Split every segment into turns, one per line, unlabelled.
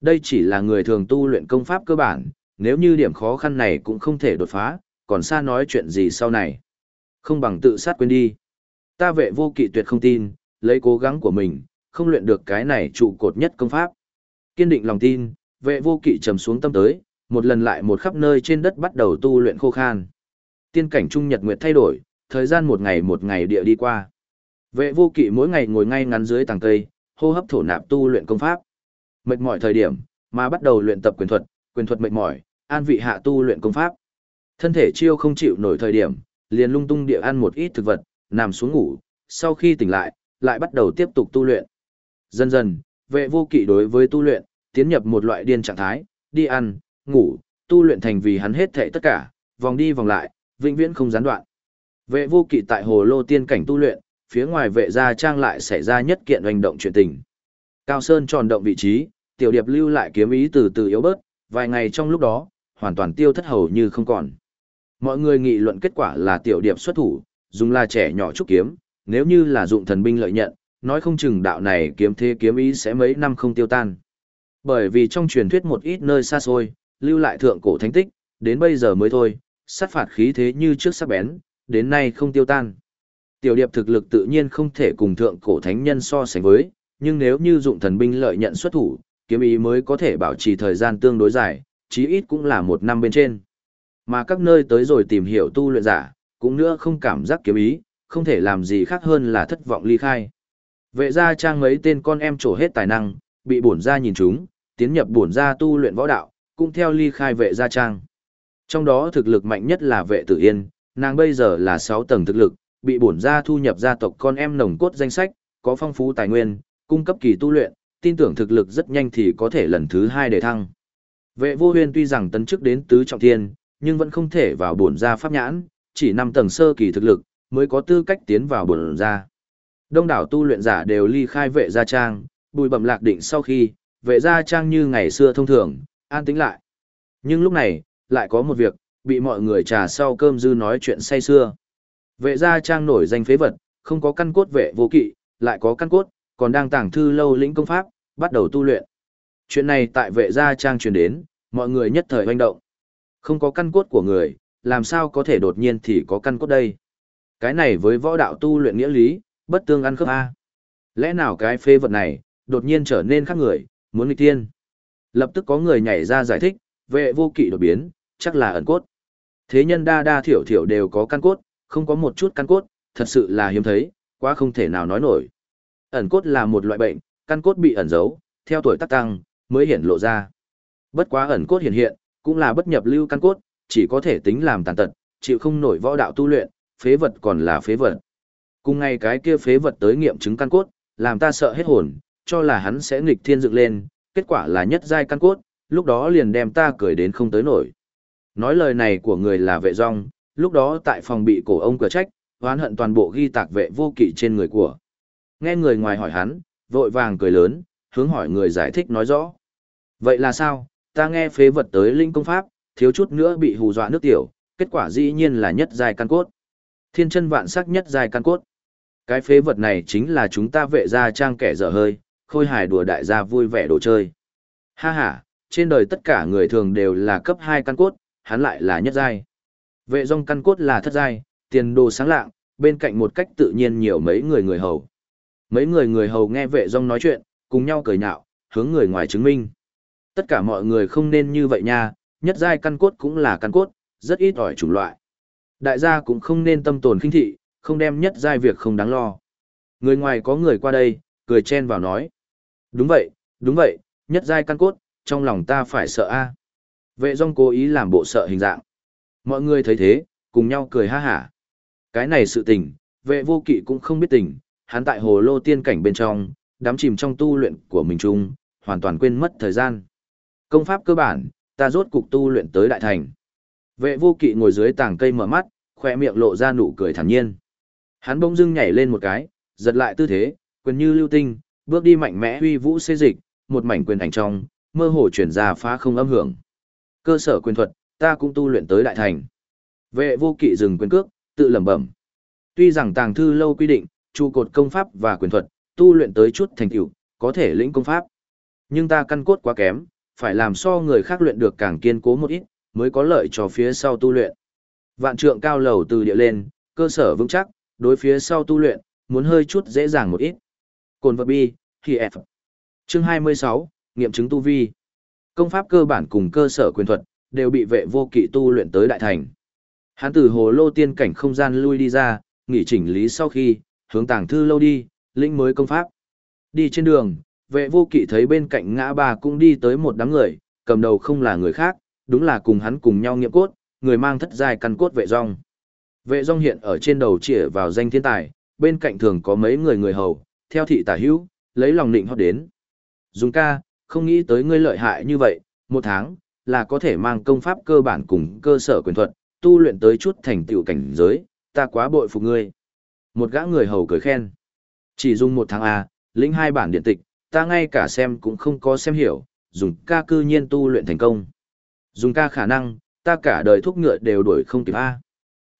Đây chỉ là người thường tu luyện công pháp cơ bản, nếu như điểm khó khăn này cũng không thể đột phá, còn xa nói chuyện gì sau này. Không bằng tự sát quên đi. Ta vệ vô kỵ tuyệt không tin, lấy cố gắng của mình, không luyện được cái này trụ cột nhất công pháp. Kiên định lòng tin, vệ vô kỵ trầm xuống tâm tới, một lần lại một khắp nơi trên đất bắt đầu tu luyện khô khan. Tiên cảnh trung nhật nguyệt thay đổi, thời gian một ngày một ngày địa đi qua. Vệ vô kỵ mỗi ngày ngồi ngay ngắn dưới tàng cây, hô hấp thổ nạp tu luyện công pháp. Mệt mỏi thời điểm, mà bắt đầu luyện tập quyền thuật, quyền thuật mệt mỏi, an vị hạ tu luyện công pháp. Thân thể chiêu không chịu nổi thời điểm, liền lung tung địa ăn một ít thực vật, nằm xuống ngủ, sau khi tỉnh lại, lại bắt đầu tiếp tục tu luyện. Dần dần, vệ vô kỵ đối với tu luyện, tiến nhập một loại điên trạng thái, đi ăn, ngủ, tu luyện thành vì hắn hết thệ tất cả, vòng đi vòng lại, vĩnh viễn không gián đoạn. Vệ vô kỵ tại hồ lô tiên cảnh tu luyện, phía ngoài vệ gia trang lại xảy ra nhất kiện hành động chuyện tình. Cao Sơn tròn động vị trí, tiểu điệp lưu lại kiếm ý từ từ yếu bớt, vài ngày trong lúc đó, hoàn toàn tiêu thất hầu như không còn. Mọi người nghị luận kết quả là tiểu điệp xuất thủ, dùng là trẻ nhỏ trúc kiếm, nếu như là dụng thần binh lợi nhận, nói không chừng đạo này kiếm thế kiếm ý sẽ mấy năm không tiêu tan. Bởi vì trong truyền thuyết một ít nơi xa xôi, lưu lại thượng cổ thánh tích, đến bây giờ mới thôi, sát phạt khí thế như trước sắc bén, đến nay không tiêu tan. Tiểu điệp thực lực tự nhiên không thể cùng thượng cổ thánh nhân so sánh với, nhưng nếu như dụng thần binh lợi nhận xuất thủ, kiếm ý mới có thể bảo trì thời gian tương đối dài, chí ít cũng là một năm bên trên. Mà các nơi tới rồi tìm hiểu tu luyện giả, cũng nữa không cảm giác kiếm ý, không thể làm gì khác hơn là thất vọng ly khai. Vệ gia trang mấy tên con em trổ hết tài năng, bị bổn gia nhìn chúng, tiến nhập bổn gia tu luyện võ đạo, cũng theo ly khai vệ gia trang. Trong đó thực lực mạnh nhất là vệ tử yên, nàng bây giờ là 6 tầng thực lực, bị bổn gia thu nhập gia tộc con em nồng cốt danh sách, có phong phú tài nguyên, cung cấp kỳ tu luyện, tin tưởng thực lực rất nhanh thì có thể lần thứ hai để thăng. Vệ vô huyên tuy rằng tấn chức đến tứ trọng thiên, nhưng vẫn không thể vào bổn gia pháp nhãn, chỉ năm tầng sơ kỳ thực lực, mới có tư cách tiến vào bổn gia. Đông đảo tu luyện giả đều ly khai vệ gia trang, bùi bẩm lạc định sau khi, vệ gia trang như ngày xưa thông thường, an tĩnh lại. Nhưng lúc này, lại có một việc, bị mọi người trà sau cơm dư nói chuyện say xưa. Vệ gia trang nổi danh phế vật, không có căn cốt vệ vô kỵ, lại có căn cốt, còn đang tàng thư lâu lĩnh công pháp, bắt đầu tu luyện. Chuyện này tại vệ gia trang truyền đến, mọi người nhất thời hoành động. Không có căn cốt của người, làm sao có thể đột nhiên thì có căn cốt đây? Cái này với võ đạo tu luyện nghĩa lý, bất tương ăn khớp A. Lẽ nào cái phế vật này, đột nhiên trở nên khác người, muốn nghịch tiên? Lập tức có người nhảy ra giải thích, vệ vô kỵ đột biến, chắc là ẩn cốt. Thế nhân đa đa thiểu thiểu đều có căn cốt, không có một chút căn cốt, thật sự là hiếm thấy, quá không thể nào nói nổi. Ẩn cốt là một loại bệnh, căn cốt bị ẩn giấu, theo tuổi tác tăng, mới hiển lộ ra. Bất quá ẩn cốt hiện hiện, cũng là bất nhập lưu căn cốt, chỉ có thể tính làm tàn tật, chịu không nổi võ đạo tu luyện, phế vật còn là phế vật. Cùng ngay cái kia phế vật tới nghiệm chứng căn cốt, làm ta sợ hết hồn, cho là hắn sẽ nghịch thiên dựng lên, kết quả là nhất giai căn cốt, lúc đó liền đem ta cười đến không tới nổi. Nói lời này của người là vệ rong, lúc đó tại phòng bị cổ ông cửa trách, oán hận toàn bộ ghi tạc vệ vô kỵ trên người của. Nghe người ngoài hỏi hắn, vội vàng cười lớn, hướng hỏi người giải thích nói rõ. Vậy là sao, ta nghe phế vật tới linh công pháp, thiếu chút nữa bị hù dọa nước tiểu, kết quả dĩ nhiên là nhất giai căn cốt. Thiên chân vạn sắc nhất giai căn cốt. Cái phế vật này chính là chúng ta vệ gia trang kẻ dở hơi, khôi hài đùa đại gia vui vẻ đồ chơi. Ha ha, trên đời tất cả người thường đều là cấp 2 căn cốt, hắn lại là nhất giai. Vệ dòng căn cốt là thất giai, tiền đồ sáng lạng, bên cạnh một cách tự nhiên nhiều mấy người người hầu. Mấy người người hầu nghe vệ dông nói chuyện, cùng nhau cười nhạo, hướng người ngoài chứng minh. Tất cả mọi người không nên như vậy nha, nhất giai căn cốt cũng là căn cốt, rất ít ỏi chủng loại. Đại gia cũng không nên tâm tồn khinh thị, không đem nhất giai việc không đáng lo. Người ngoài có người qua đây, cười chen vào nói. Đúng vậy, đúng vậy, nhất giai căn cốt, trong lòng ta phải sợ a. Vệ dông cố ý làm bộ sợ hình dạng. Mọi người thấy thế, cùng nhau cười ha hả. Cái này sự tình, vệ vô kỵ cũng không biết tình, hắn tại hồ lô tiên cảnh bên trong, đắm chìm trong tu luyện của mình chung, hoàn toàn quên mất thời gian. Công pháp cơ bản, ta rốt cục tu luyện tới đại thành. Vệ vô kỵ ngồi dưới tảng cây mở mắt, khỏe miệng lộ ra nụ cười thản nhiên. Hắn bỗng dưng nhảy lên một cái, giật lại tư thế, quyền như lưu tinh, bước đi mạnh mẽ huy vũ xê dịch, một mảnh quyền ảnh trong, mơ hồ chuyển ra phá không âm hưởng. Cơ sở quyền thuật, ta cũng tu luyện tới đại thành. Vệ vô kỵ dừng quyền cước, tự lẩm bẩm. Tuy rằng tàng thư lâu quy định, trụ cột công pháp và quyền thuật, tu luyện tới chút thành tựu, có thể lĩnh công pháp. Nhưng ta căn cốt quá kém, phải làm so người khác luyện được càng kiên cố một ít, mới có lợi cho phía sau tu luyện. Vạn trượng cao lầu từ địa lên, cơ sở vững chắc, đối phía sau tu luyện, muốn hơi chút dễ dàng một ít. Cồn vật bi, thì F. Chương 26, nghiệm chứng tu vi. Công pháp cơ bản cùng cơ sở quyền thuật, đều bị vệ vô kỵ tu luyện tới đại thành. Hắn từ hồ lô tiên cảnh không gian lui đi ra, nghỉ chỉnh lý sau khi, hướng tàng thư lâu đi, lĩnh mới công pháp. Đi trên đường, vệ vô kỵ thấy bên cạnh ngã ba cũng đi tới một đám người, cầm đầu không là người khác, đúng là cùng hắn cùng nhau nghiệm cốt, người mang thất giai căn cốt vệ rong. Vệ rong hiện ở trên đầu chĩa vào danh thiên tài, bên cạnh thường có mấy người người hầu, theo thị tả hữu, lấy lòng định hót đến. Dùng ca, không nghĩ tới ngươi lợi hại như vậy, một tháng, là có thể mang công pháp cơ bản cùng cơ sở quyền thuật, tu luyện tới chút thành tựu cảnh giới, ta quá bội phục ngươi. Một gã người hầu cười khen. Chỉ dùng một tháng A, lĩnh hai bản điện tịch, ta ngay cả xem cũng không có xem hiểu, dùng ca cư nhiên tu luyện thành công. Dùng ca khả năng, ta cả đời thuốc ngựa đều đuổi không kịp A.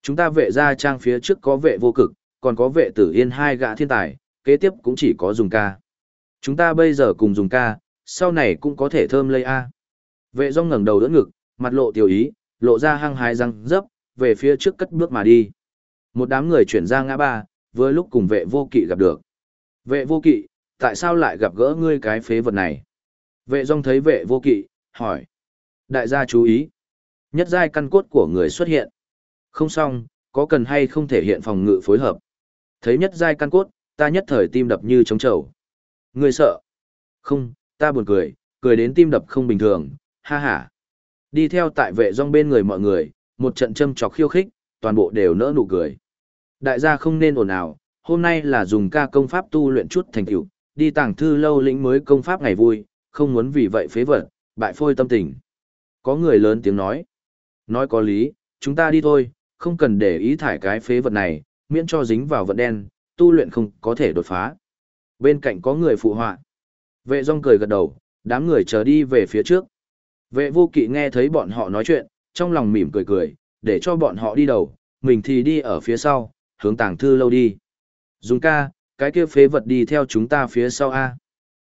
Chúng ta vệ ra trang phía trước có vệ vô cực, còn có vệ tử yên hai gã thiên tài, kế tiếp cũng chỉ có dùng ca. Chúng ta bây giờ cùng dùng ca, sau này cũng có thể thơm lây A. Vệ rong ngẩng đầu đỡ ngực, mặt lộ tiểu ý, lộ ra hăng hái răng dấp, về phía trước cất bước mà đi. Một đám người chuyển ra ngã ba, vừa lúc cùng vệ vô kỵ gặp được. Vệ vô kỵ, tại sao lại gặp gỡ ngươi cái phế vật này? Vệ rong thấy vệ vô kỵ, hỏi. Đại gia chú ý. Nhất giai căn cốt của người xuất hiện. Không xong, có cần hay không thể hiện phòng ngự phối hợp. Thấy nhất giai căn cốt, ta nhất thời tim đập như trống trầu. Ngươi sợ? Không, ta buồn cười, cười đến tim đập không bình thường, ha ha. Đi theo tại vệ rong bên người mọi người, một trận châm chọc khiêu khích, toàn bộ đều nỡ nụ cười. Đại gia không nên ồn ào, hôm nay là dùng ca công pháp tu luyện chút thành tựu, đi tàng thư lâu lĩnh mới công pháp ngày vui, không muốn vì vậy phế vật, bại phôi tâm tình. Có người lớn tiếng nói. Nói có lý, chúng ta đi thôi, không cần để ý thải cái phế vật này, miễn cho dính vào vận đen, tu luyện không có thể đột phá. Bên cạnh có người phụ họa. Vệ rong cười gật đầu, đám người chờ đi về phía trước. Vệ vô kỵ nghe thấy bọn họ nói chuyện, trong lòng mỉm cười cười, để cho bọn họ đi đầu, mình thì đi ở phía sau, hướng tàng thư lâu đi. Dùng ca, cái kia phế vật đi theo chúng ta phía sau A.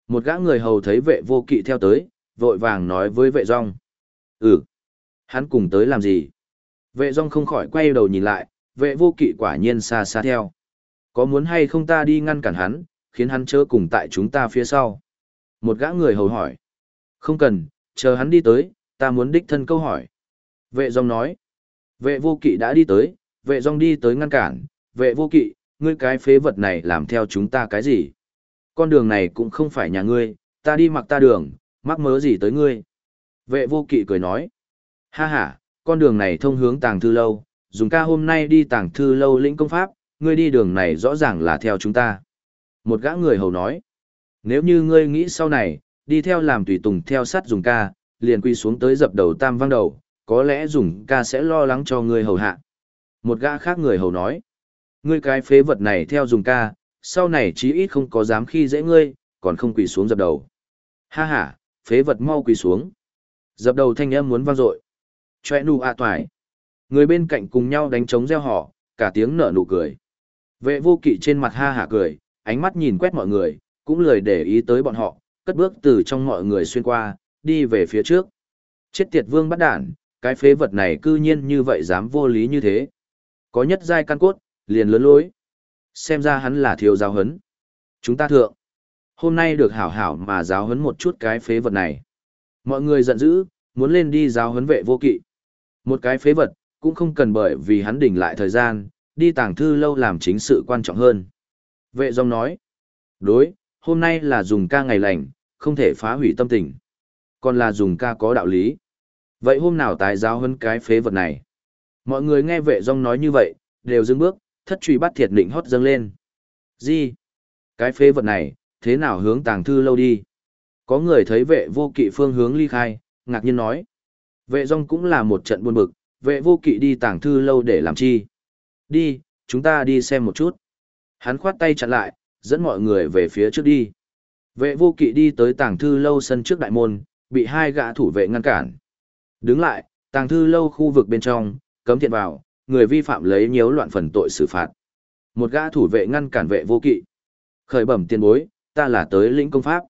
Một gã người hầu thấy vệ vô kỵ theo tới, vội vàng nói với vệ rong. Ừ, hắn cùng tới làm gì? Vệ rong không khỏi quay đầu nhìn lại, vệ vô kỵ quả nhiên xa xa theo. Có muốn hay không ta đi ngăn cản hắn, khiến hắn chớ cùng tại chúng ta phía sau? Một gã người hầu hỏi. Không cần, chờ hắn đi tới, ta muốn đích thân câu hỏi. Vệ rong nói. Vệ vô kỵ đã đi tới, vệ rong đi tới ngăn cản, vệ vô kỵ, ngươi cái phế vật này làm theo chúng ta cái gì? Con đường này cũng không phải nhà ngươi, ta đi mặc ta đường, mắc mớ gì tới ngươi? Vệ vô kỵ cười nói. Ha ha, con đường này thông hướng tàng thư lâu, dùng ca hôm nay đi tàng thư lâu lĩnh công pháp, ngươi đi đường này rõ ràng là theo chúng ta. Một gã người hầu nói. Nếu như ngươi nghĩ sau này, đi theo làm tùy tùng theo sát dùng ca, liền quy xuống tới dập đầu tam văng đầu, có lẽ dùng ca sẽ lo lắng cho ngươi hầu hạ. Một gã khác người hầu nói, ngươi cái phế vật này theo dùng ca, sau này chí ít không có dám khi dễ ngươi, còn không quỳ xuống dập đầu. Ha ha, phế vật mau quỳ xuống. Dập đầu thanh âm muốn vang dội. Choe nụ ạ toài. Người bên cạnh cùng nhau đánh trống reo hò, cả tiếng nở nụ cười. Vệ vô kỵ trên mặt ha hả cười, ánh mắt nhìn quét mọi người, cũng lười để ý tới bọn họ, cất bước từ trong mọi người xuyên qua, đi về phía trước. Chết tiệt vương bắt đản, cái phế vật này cư nhiên như vậy dám vô lý như thế. Có nhất giai căn cốt, liền lớn lối. Xem ra hắn là thiếu giáo hấn. Chúng ta thượng. Hôm nay được hảo hảo mà giáo hấn một chút cái phế vật này. Mọi người giận dữ, muốn lên đi giáo hấn vệ vô kỵ. Một cái phế vật, cũng không cần bởi vì hắn đỉnh lại thời gian, đi tàng thư lâu làm chính sự quan trọng hơn. Vệ dòng nói. Đối, hôm nay là dùng ca ngày lành, không thể phá hủy tâm tình. Còn là dùng ca có đạo lý. Vậy hôm nào tái giáo hơn cái phế vật này? Mọi người nghe vệ dòng nói như vậy, đều dừng bước, thất truy bắt thiệt định hót dâng lên. Gì? Cái phế vật này, thế nào hướng tàng thư lâu đi? Có người thấy vệ vô kỵ phương hướng ly khai, ngạc nhiên nói. Vệ rong cũng là một trận buồn bực, vệ vô kỵ đi tàng thư lâu để làm chi? Đi, chúng ta đi xem một chút. Hắn khoát tay chặn lại, dẫn mọi người về phía trước đi. Vệ vô kỵ đi tới tàng thư lâu sân trước đại môn, bị hai gã thủ vệ ngăn cản. Đứng lại, tàng thư lâu khu vực bên trong, cấm thiện vào, người vi phạm lấy nhiễu loạn phần tội xử phạt. Một gã thủ vệ ngăn cản vệ vô kỵ. Khởi bẩm tiền bối, ta là tới lĩnh công pháp.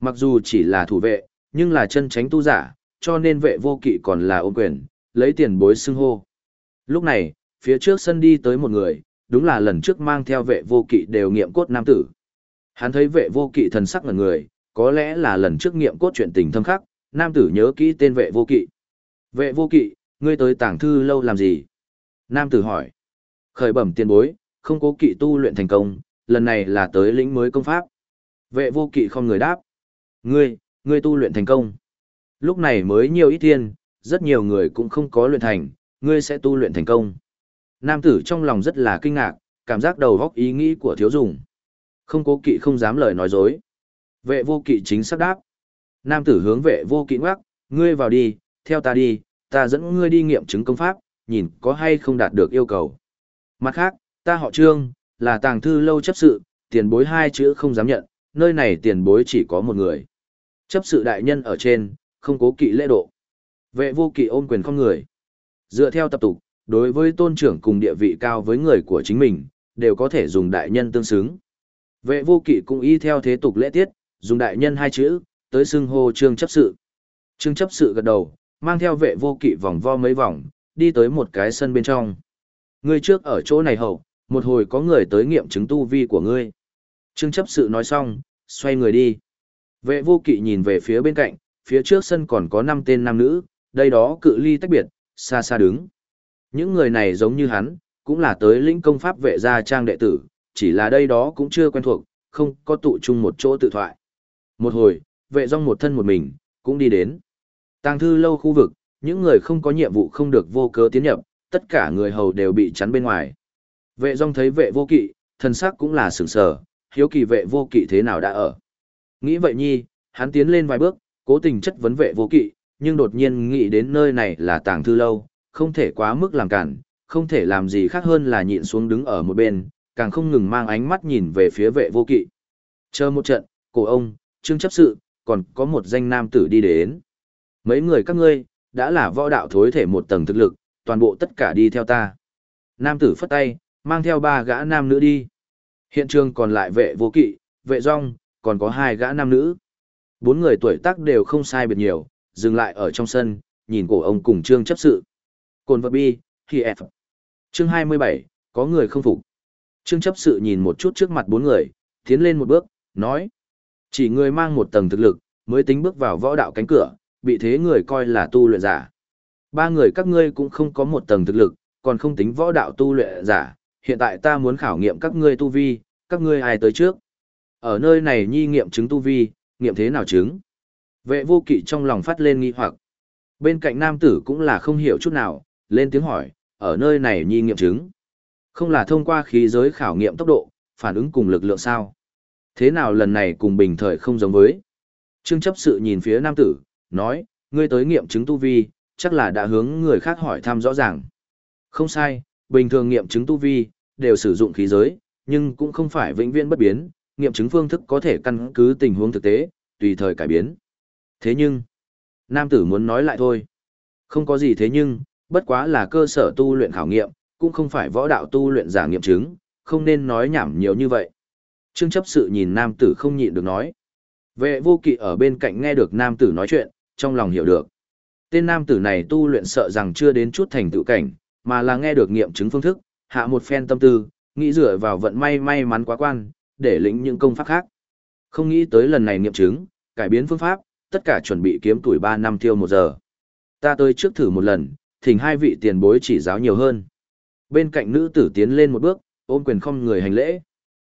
Mặc dù chỉ là thủ vệ, nhưng là chân tránh tu giả, cho nên vệ vô kỵ còn là ôm quyền, lấy tiền bối xưng hô. Lúc này, phía trước sân đi tới một người, đúng là lần trước mang theo vệ vô kỵ đều nghiệm cốt nam tử. Hắn thấy vệ vô kỵ thần sắc ngần người, có lẽ là lần trước nghiệm cốt chuyện tình thâm khắc, nam tử nhớ kỹ tên vệ vô kỵ. Vệ vô kỵ, ngươi tới tảng thư lâu làm gì? Nam tử hỏi. Khởi bẩm tiền bối, không cố kỵ tu luyện thành công, lần này là tới lĩnh mới công pháp. Vệ vô kỵ không người đáp. Ngươi, ngươi tu luyện thành công. Lúc này mới nhiều ít thiên, rất nhiều người cũng không có luyện thành, ngươi sẽ tu luyện thành công. Nam tử trong lòng rất là kinh ngạc, cảm giác đầu góc ý nghĩ của thiếu dùng. Không cố kỵ không dám lời nói dối. Vệ vô kỵ chính xác đáp. Nam tử hướng vệ vô kỵ ngoắc, ngươi vào đi, theo ta đi, ta dẫn ngươi đi nghiệm chứng công pháp, nhìn có hay không đạt được yêu cầu. Mặt khác, ta họ trương, là tàng thư lâu chấp sự, tiền bối hai chữ không dám nhận, nơi này tiền bối chỉ có một người. Chấp sự đại nhân ở trên, không cố kỵ lễ độ. Vệ vô kỵ ôm quyền không người. Dựa theo tập tục, đối với tôn trưởng cùng địa vị cao với người của chính mình, đều có thể dùng đại nhân tương xứng. Vệ vô kỵ cũng y theo thế tục lễ tiết, dùng đại nhân hai chữ, tới xưng hô trương chấp sự. Trương chấp sự gật đầu, mang theo vệ vô kỵ vòng vo mấy vòng, đi tới một cái sân bên trong. Ngươi trước ở chỗ này hậu, một hồi có người tới nghiệm chứng tu vi của ngươi. Trương chấp sự nói xong, xoay người đi. Vệ vô kỵ nhìn về phía bên cạnh, phía trước sân còn có 5 tên nam nữ, đây đó cự ly tách biệt, xa xa đứng. Những người này giống như hắn, cũng là tới lĩnh công pháp vệ gia trang đệ tử, chỉ là đây đó cũng chưa quen thuộc, không có tụ chung một chỗ tự thoại. Một hồi, vệ rong một thân một mình, cũng đi đến. Tàng thư lâu khu vực, những người không có nhiệm vụ không được vô cớ tiến nhập, tất cả người hầu đều bị chắn bên ngoài. Vệ Dung thấy vệ vô kỵ, thân sắc cũng là sửng sở, hiếu kỳ vệ vô kỵ thế nào đã ở. Nghĩ vậy nhi, hắn tiến lên vài bước, cố tình chất vấn vệ vô kỵ, nhưng đột nhiên nghĩ đến nơi này là tàng thư lâu, không thể quá mức làm cản, không thể làm gì khác hơn là nhịn xuống đứng ở một bên, càng không ngừng mang ánh mắt nhìn về phía vệ vô kỵ. Chờ một trận, cổ ông, trương chấp sự, còn có một danh nam tử đi đến. Mấy người các ngươi, đã là võ đạo thối thể một tầng thực lực, toàn bộ tất cả đi theo ta. Nam tử phất tay, mang theo ba gã nam nữ đi. Hiện trường còn lại vệ vô kỵ, vệ rong, còn có hai gã nam nữ. Bốn người tuổi tác đều không sai biệt nhiều, dừng lại ở trong sân, nhìn cổ ông cùng trương chấp sự. Cồn vật bi, khi F. Chương 27, có người không phục. Trương chấp sự nhìn một chút trước mặt bốn người, tiến lên một bước, nói. Chỉ người mang một tầng thực lực, mới tính bước vào võ đạo cánh cửa, bị thế người coi là tu luyện giả. Ba người các ngươi cũng không có một tầng thực lực, còn không tính võ đạo tu luyện giả, hiện tại ta muốn khảo nghiệm các ngươi tu vi, các ngươi ai tới trước. Ở nơi này nhi nghiệm chứng tu vi, nghiệm thế nào chứng? Vệ vô kỵ trong lòng phát lên nghi hoặc. Bên cạnh nam tử cũng là không hiểu chút nào, lên tiếng hỏi, ở nơi này nhi nghiệm chứng. Không là thông qua khí giới khảo nghiệm tốc độ, phản ứng cùng lực lượng sao? Thế nào lần này cùng bình thời không giống với? Trương chấp sự nhìn phía nam tử, nói, ngươi tới nghiệm chứng tu vi, chắc là đã hướng người khác hỏi thăm rõ ràng. Không sai, bình thường nghiệm chứng tu vi, đều sử dụng khí giới, nhưng cũng không phải vĩnh viễn bất biến, nghiệm chứng phương thức có thể căn cứ tình huống thực tế, tùy thời cải biến. Thế nhưng, nam tử muốn nói lại thôi. Không có gì thế nhưng, bất quá là cơ sở tu luyện khảo nghiệm, cũng không phải võ đạo tu luyện giả nghiệm chứng, không nên nói nhảm nhiều như vậy. Trương chấp sự nhìn nam tử không nhịn được nói. Vệ vô kỵ ở bên cạnh nghe được nam tử nói chuyện, trong lòng hiểu được. Tên nam tử này tu luyện sợ rằng chưa đến chút thành tựu cảnh, mà là nghe được nghiệm chứng phương thức, hạ một phen tâm tư, nghĩ dựa vào vận may may mắn quá quan, để lĩnh những công pháp khác. Không nghĩ tới lần này nghiệm chứng, cải biến phương pháp, tất cả chuẩn bị kiếm tuổi 3 năm tiêu một giờ. Ta tới trước thử một lần, thỉnh hai vị tiền bối chỉ giáo nhiều hơn. Bên cạnh nữ tử tiến lên một bước, ôm quyền không người hành lễ.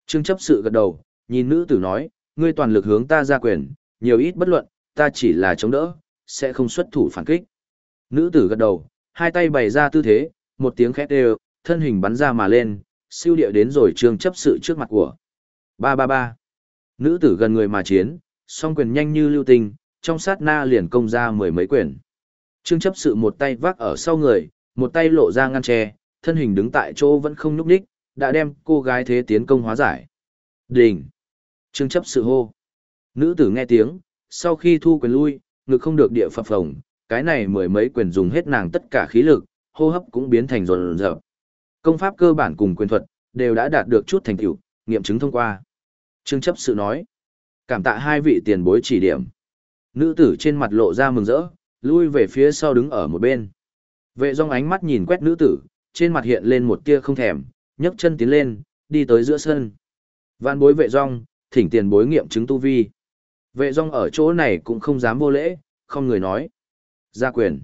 Trương chấp sự gật đầu, nhìn nữ tử nói, ngươi toàn lực hướng ta ra quyền, nhiều ít bất luận, ta chỉ là chống đỡ, sẽ không xuất thủ phản kích. Nữ tử gật đầu, hai tay bày ra tư thế, một tiếng khét đều, thân hình bắn ra mà lên, siêu địa đến rồi trương chấp sự trước mặt của. Ba ba ba. Nữ tử gần người mà chiến, song quyền nhanh như lưu tinh, trong sát na liền công ra mười mấy quyền. Trương chấp sự một tay vác ở sau người, một tay lộ ra ngăn tre, thân hình đứng tại chỗ vẫn không nhúc nhích, đã đem cô gái thế tiến công hóa giải. Đình. Trương chấp sự hô. Nữ tử nghe tiếng, sau khi thu quyền lui, ngực không được địa phập phồng, cái này mười mấy quyền dùng hết nàng tất cả khí lực, hô hấp cũng biến thành rồn rợp. Công pháp cơ bản cùng quyền thuật, đều đã đạt được chút thành tựu, nghiệm chứng thông qua. Trương chấp sự nói. Cảm tạ hai vị tiền bối chỉ điểm. Nữ tử trên mặt lộ ra mừng rỡ, lui về phía sau đứng ở một bên. Vệ dòng ánh mắt nhìn quét nữ tử, trên mặt hiện lên một tia không thèm, nhấc chân tiến lên, đi tới giữa sân. Vạn bối vệ dòng, thỉnh tiền bối nghiệm chứng tu vi. Vệ rong ở chỗ này cũng không dám vô lễ, không người nói. Gia quyền.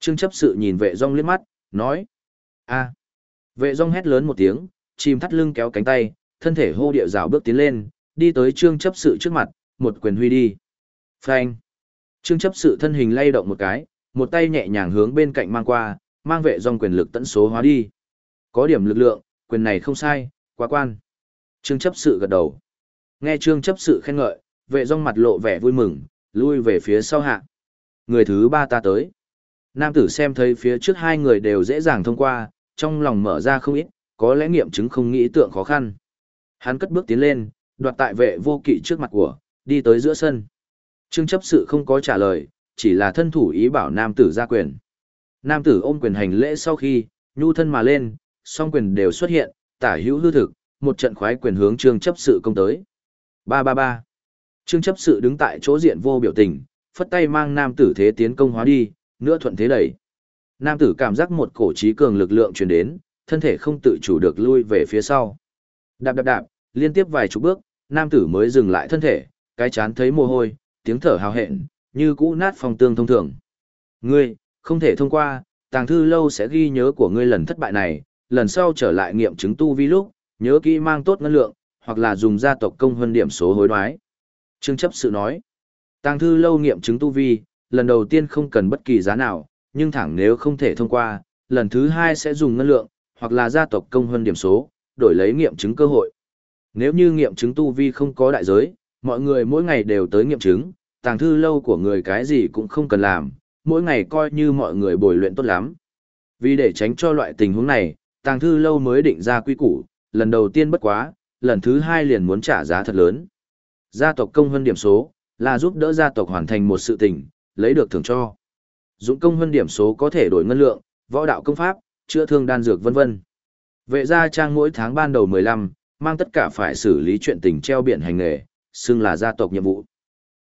Trương chấp sự nhìn vệ rong liếc mắt, nói. a Vệ rong hét lớn một tiếng, chìm thắt lưng kéo cánh tay, thân thể hô địa rào bước tiến lên, đi tới trương chấp sự trước mặt, một quyền huy đi. Phanh. Trương chấp sự thân hình lay động một cái, một tay nhẹ nhàng hướng bên cạnh mang qua, mang vệ dòng quyền lực tận số hóa đi. Có điểm lực lượng, quyền này không sai, quá quan. Trương chấp sự gật đầu. Nghe trương chấp sự khen ngợi, vệ dòng mặt lộ vẻ vui mừng, lui về phía sau hạ. Người thứ ba ta tới. Nam tử xem thấy phía trước hai người đều dễ dàng thông qua, trong lòng mở ra không ít, có lẽ nghiệm chứng không nghĩ tượng khó khăn. Hắn cất bước tiến lên, đoạt tại vệ vô kỵ trước mặt của, đi tới giữa sân. Trương chấp sự không có trả lời, chỉ là thân thủ ý bảo nam tử ra quyền. Nam tử ôm quyền hành lễ sau khi, nhu thân mà lên, song quyền đều xuất hiện, tả hữu hư thực, một trận khoái quyền hướng trương chấp sự công tới. Ba ba ba. Trương chấp sự đứng tại chỗ diện vô biểu tình, phất tay mang nam tử thế tiến công hóa đi, nữa thuận thế đẩy. Nam tử cảm giác một cổ trí cường lực lượng truyền đến, thân thể không tự chủ được lui về phía sau. Đạp đạp đạp, liên tiếp vài chục bước, nam tử mới dừng lại thân thể, cái chán thấy mồ hôi, tiếng thở hào hẹn, như cũ nát phòng tương thông thường. Ngươi, không thể thông qua, tàng thư lâu sẽ ghi nhớ của ngươi lần thất bại này, lần sau trở lại nghiệm chứng tu vi lúc, nhớ kỹ mang tốt ngân lượng, hoặc là dùng gia tộc công hơn điểm số hối đoái. Trương chấp sự nói, tàng thư lâu nghiệm chứng tu vi, lần đầu tiên không cần bất kỳ giá nào, nhưng thẳng nếu không thể thông qua, lần thứ hai sẽ dùng ngân lượng, hoặc là gia tộc công hơn điểm số, đổi lấy nghiệm chứng cơ hội. Nếu như nghiệm chứng tu vi không có đại giới, mọi người mỗi ngày đều tới nghiệm chứng, tàng thư lâu của người cái gì cũng không cần làm, mỗi ngày coi như mọi người bồi luyện tốt lắm. Vì để tránh cho loại tình huống này, tàng thư lâu mới định ra quy củ, lần đầu tiên bất quá, lần thứ hai liền muốn trả giá thật lớn. Gia tộc công hơn điểm số, là giúp đỡ gia tộc hoàn thành một sự tình, lấy được thưởng cho. Dụng công hơn điểm số có thể đổi ngân lượng, võ đạo công pháp, chữa thương đan dược vân vân. Vệ gia trang mỗi tháng ban đầu 15, mang tất cả phải xử lý chuyện tình treo biển hành nghề, xưng là gia tộc nhiệm vụ.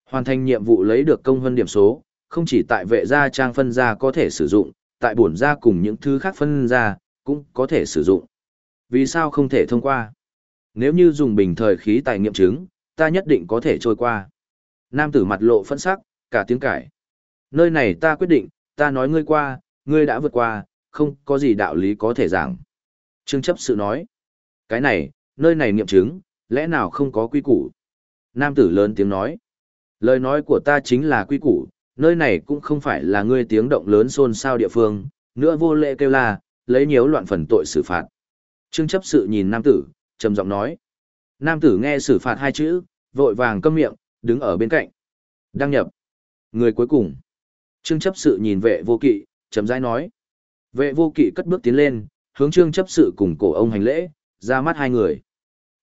Hoàn thành nhiệm vụ lấy được công hơn điểm số, không chỉ tại vệ gia trang phân gia có thể sử dụng, tại bổn gia cùng những thứ khác phân gia cũng có thể sử dụng. Vì sao không thể thông qua? Nếu như dùng bình thời khí tài nghiệm chứng, ta nhất định có thể trôi qua. Nam tử mặt lộ phân sắc, cả tiếng cải. Nơi này ta quyết định, ta nói ngươi qua, ngươi đã vượt qua, không có gì đạo lý có thể giảng. Trương chấp sự nói. Cái này, nơi này nghiệm chứng, lẽ nào không có quy củ? Nam tử lớn tiếng nói. Lời nói của ta chính là quy củ, nơi này cũng không phải là ngươi tiếng động lớn xôn xao địa phương, nữa vô lệ kêu la, lấy nhiều loạn phần tội xử phạt. Trương chấp sự nhìn nam tử, trầm giọng nói. Nam tử nghe xử phạt hai chữ, vội vàng câm miệng, đứng ở bên cạnh. Đăng nhập. Người cuối cùng. Trương chấp sự nhìn vệ vô kỵ, chấm rãi nói. Vệ vô kỵ cất bước tiến lên, hướng trương chấp sự cùng cổ ông hành lễ, ra mắt hai người.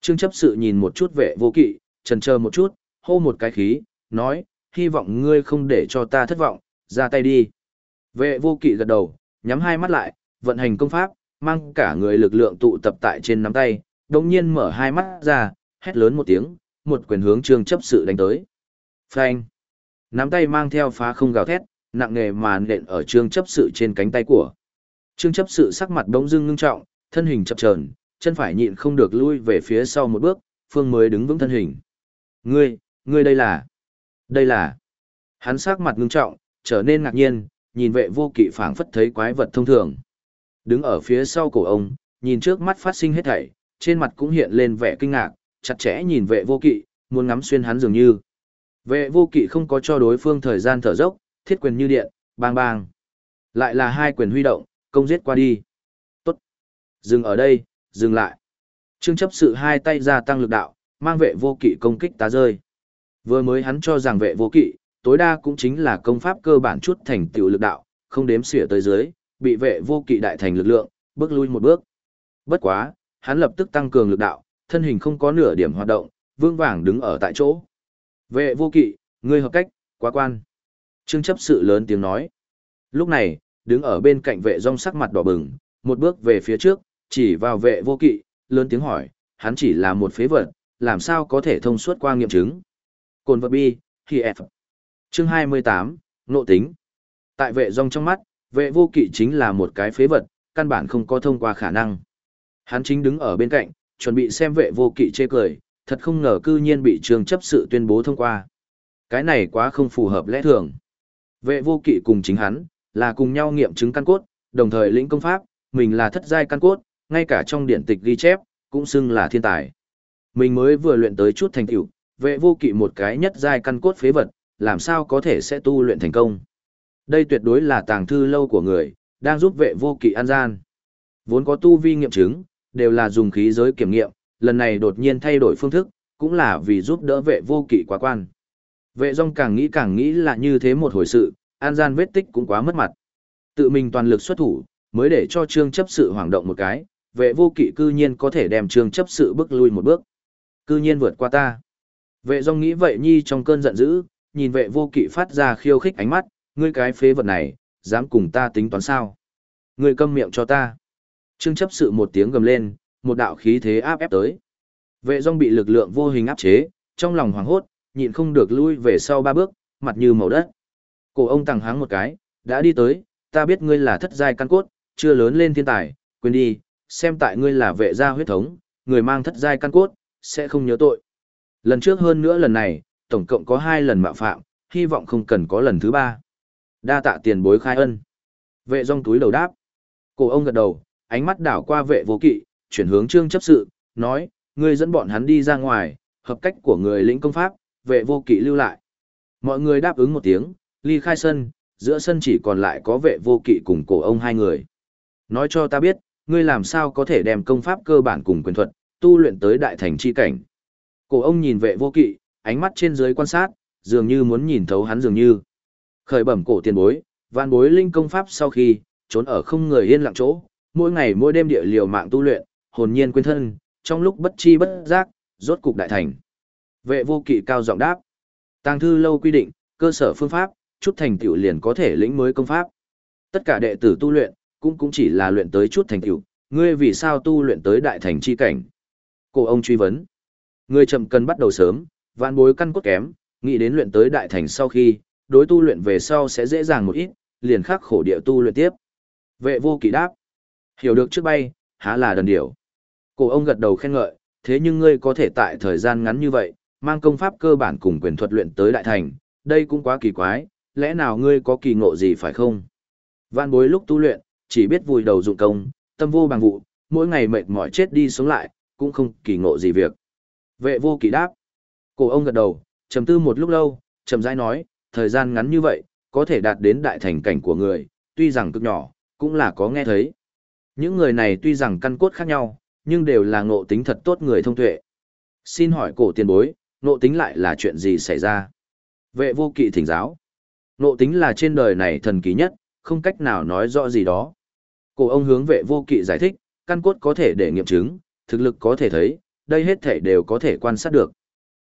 Trương chấp sự nhìn một chút vệ vô kỵ, trần chờ một chút, hô một cái khí, nói, hy vọng ngươi không để cho ta thất vọng, ra tay đi. Vệ vô kỵ gật đầu, nhắm hai mắt lại, vận hành công pháp, mang cả người lực lượng tụ tập tại trên nắm tay, đồng nhiên mở hai mắt ra, hét lớn một tiếng, một quyền hướng trương chấp sự đánh tới. Phanh! Nắm tay mang theo phá không gào thét, nặng nề mà nện ở trương chấp sự trên cánh tay của. Trương chấp sự sắc mặt đống dưng ngưng trọng, thân hình chập chờn, chân phải nhịn không được lui về phía sau một bước, phương mới đứng vững thân hình. Ngươi, ngươi đây là... Đây là... Hắn sắc mặt ngưng trọng, trở nên ngạc nhiên, nhìn vệ vô kỵ phảng phất thấy quái vật thông thường. Đứng ở phía sau cổ ông, nhìn trước mắt phát sinh hết thảy, trên mặt cũng hiện lên vẻ kinh ngạc, chặt chẽ nhìn vệ vô kỵ, muốn ngắm xuyên hắn dường như. Vệ vô kỵ không có cho đối phương thời gian thở dốc, thiết quyền như điện, bang bang. Lại là hai quyền huy động, công giết qua đi. Tốt. Dừng ở đây, dừng lại. Trương chấp sự hai tay ra tăng lực đạo, mang vệ vô kỵ công kích tá rơi. Vừa mới hắn cho rằng vệ vô kỵ, tối đa cũng chính là công pháp cơ bản chút thành tiểu lực đạo, không đếm xỉa tới dưới, bị vệ vô kỵ đại thành lực lượng, bước lui một bước. Bất quá, hắn lập tức tăng cường lực đạo, thân hình không có nửa điểm hoạt động, vương vàng đứng ở tại chỗ. Vệ vô kỵ, ngươi hợp cách, quá quan. Trương chấp sự lớn tiếng nói. Lúc này, đứng ở bên cạnh vệ rong sắc mặt đỏ bừng, một bước về phía trước, chỉ vào vệ vô kỵ, lớn tiếng hỏi, hắn chỉ là một phế vật, làm sao có thể thông suốt qua nghiệm chứng. Cồn vật bi, khi F. Chương 28, Nộ tính. Tại vệ rong trong mắt, vệ vô kỵ chính là một cái phế vật, căn bản không có thông qua khả năng. Hắn chính đứng ở bên cạnh, chuẩn bị xem vệ vô kỵ chê cười, thật không ngờ cư nhiên bị trường chấp sự tuyên bố thông qua. Cái này quá không phù hợp lẽ thường. Vệ vô kỵ cùng chính hắn, là cùng nhau nghiệm chứng căn cốt, đồng thời lĩnh công pháp, mình là thất giai căn cốt, ngay cả trong điển tịch ghi chép, cũng xưng là thiên tài. Mình mới vừa luyện tới chút thành tựu, vệ vô kỵ một cái nhất giai căn cốt phế vật, làm sao có thể sẽ tu luyện thành công. Đây tuyệt đối là tàng thư lâu của người, đang giúp vệ vô kỵ an gian. Vốn có tu vi nghiệm chứng, đều là dùng khí giới kiểm nghiệm, lần này đột nhiên thay đổi phương thức, cũng là vì giúp đỡ vệ vô kỵ quá quan. Vệ dòng càng nghĩ càng nghĩ là như thế một hồi sự, an gian vết tích cũng quá mất mặt. Tự mình toàn lực xuất thủ, mới để cho trương chấp sự hoảng động một cái, vệ vô kỵ cư nhiên có thể đem trương chấp sự bước lui một bước. Cư nhiên vượt qua ta. Vệ dòng nghĩ vậy nhi trong cơn giận dữ, nhìn vệ vô kỵ phát ra khiêu khích ánh mắt, ngươi cái phế vật này, dám cùng ta tính toán sao. Ngươi câm miệng cho ta. Trương chấp sự một tiếng gầm lên, một đạo khí thế áp ép tới. Vệ dòng bị lực lượng vô hình áp chế, trong lòng hoảng hốt, nhịn không được lui về sau ba bước, mặt như màu đất. Cổ ông tàng háng một cái, đã đi tới, ta biết ngươi là thất giai căn cốt, chưa lớn lên thiên tài, quên đi, xem tại ngươi là vệ gia huyết thống, người mang thất giai căn cốt, sẽ không nhớ tội. Lần trước hơn nữa lần này, tổng cộng có hai lần mạo phạm, hy vọng không cần có lần thứ ba. Đa tạ tiền bối khai ân. Vệ rong túi đầu đáp. Cổ ông gật đầu, ánh mắt đảo qua vệ vô kỵ, chuyển hướng trương chấp sự, nói, ngươi dẫn bọn hắn đi ra ngoài, hợp cách của người lĩnh công pháp, vệ vô kỵ lưu lại. Mọi người đáp ứng một tiếng, ly khai sân, giữa sân chỉ còn lại có vệ vô kỵ cùng cổ ông hai người. Nói cho ta biết, ngươi làm sao có thể đem công pháp cơ bản cùng quyền thuật, tu luyện tới đại thành chi cảnh. Cổ ông nhìn vệ vô kỵ, ánh mắt trên dưới quan sát, dường như muốn nhìn thấu hắn dường như. Khởi bẩm cổ tiền bối, vạn bối linh công pháp sau khi, trốn ở không người yên lặng chỗ, mỗi ngày mỗi đêm địa liều mạng tu luyện, hồn nhiên quên thân, trong lúc bất chi bất giác, rốt cục đại thành. Vệ vô kỵ cao giọng đáp. Tàng thư lâu quy định, cơ sở phương pháp, chút thành tựu liền có thể lĩnh mới công pháp. Tất cả đệ tử tu luyện, cũng cũng chỉ là luyện tới chút thành tựu, ngươi vì sao tu luyện tới đại thành chi cảnh? Cổ ông truy vấn. Ngươi chậm cần bắt đầu sớm, vạn bối căn cốt kém, nghĩ đến luyện tới đại thành sau khi, đối tu luyện về sau sẽ dễ dàng một ít, liền khắc khổ địa tu luyện tiếp. Vệ vô kỵ đáp. Hiểu được trước bay, há là đần điểu. Cổ ông gật đầu khen ngợi, thế nhưng ngươi có thể tại thời gian ngắn như vậy, mang công pháp cơ bản cùng quyền thuật luyện tới đại thành, đây cũng quá kỳ quái, lẽ nào ngươi có kỳ ngộ gì phải không? Vạn bối lúc tu luyện, chỉ biết vùi đầu dụng công, tâm vô bằng vụ, mỗi ngày mệt mỏi chết đi sống lại, cũng không kỳ ngộ gì việc. Vệ vô kỳ đáp. Cổ ông gật đầu, trầm tư một lúc lâu, trầm rãi nói, thời gian ngắn như vậy, có thể đạt đến đại thành cảnh của người, tuy rằng cực nhỏ, cũng là có nghe thấy. Những người này tuy rằng căn cốt khác nhau, nhưng đều là ngộ tính thật tốt người thông tuệ. Xin hỏi cổ tiền bối, ngộ tính lại là chuyện gì xảy ra? Vệ vô kỵ thỉnh giáo. Ngộ tính là trên đời này thần kỳ nhất, không cách nào nói rõ gì đó. Cổ ông hướng vệ vô kỵ giải thích, căn cốt có thể để nghiệm chứng, thực lực có thể thấy, đây hết thể đều có thể quan sát được.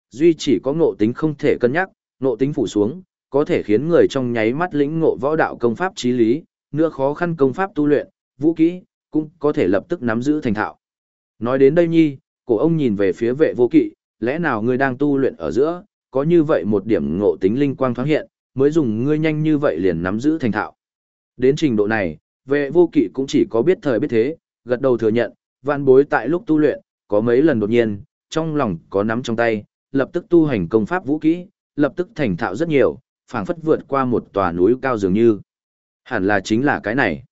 Duy chỉ có ngộ tính không thể cân nhắc, ngộ tính phủ xuống, có thể khiến người trong nháy mắt lĩnh ngộ võ đạo công pháp trí lý, nữa khó khăn công pháp tu luyện, vũ kỹ, cũng có thể lập tức nắm giữ thành thạo. Nói đến đây nhi, cổ ông nhìn về phía vệ vô kỵ, lẽ nào ngươi đang tu luyện ở giữa, có như vậy một điểm ngộ tính linh quang thoáng hiện, mới dùng ngươi nhanh như vậy liền nắm giữ thành thạo. Đến trình độ này, vệ vô kỵ cũng chỉ có biết thời biết thế, gật đầu thừa nhận, vạn bối tại lúc tu luyện, có mấy lần đột nhiên, trong lòng có nắm trong tay, lập tức tu hành công pháp vũ kỹ, lập tức thành thạo rất nhiều, phảng phất vượt qua một tòa núi cao dường như. Hẳn là chính là cái này.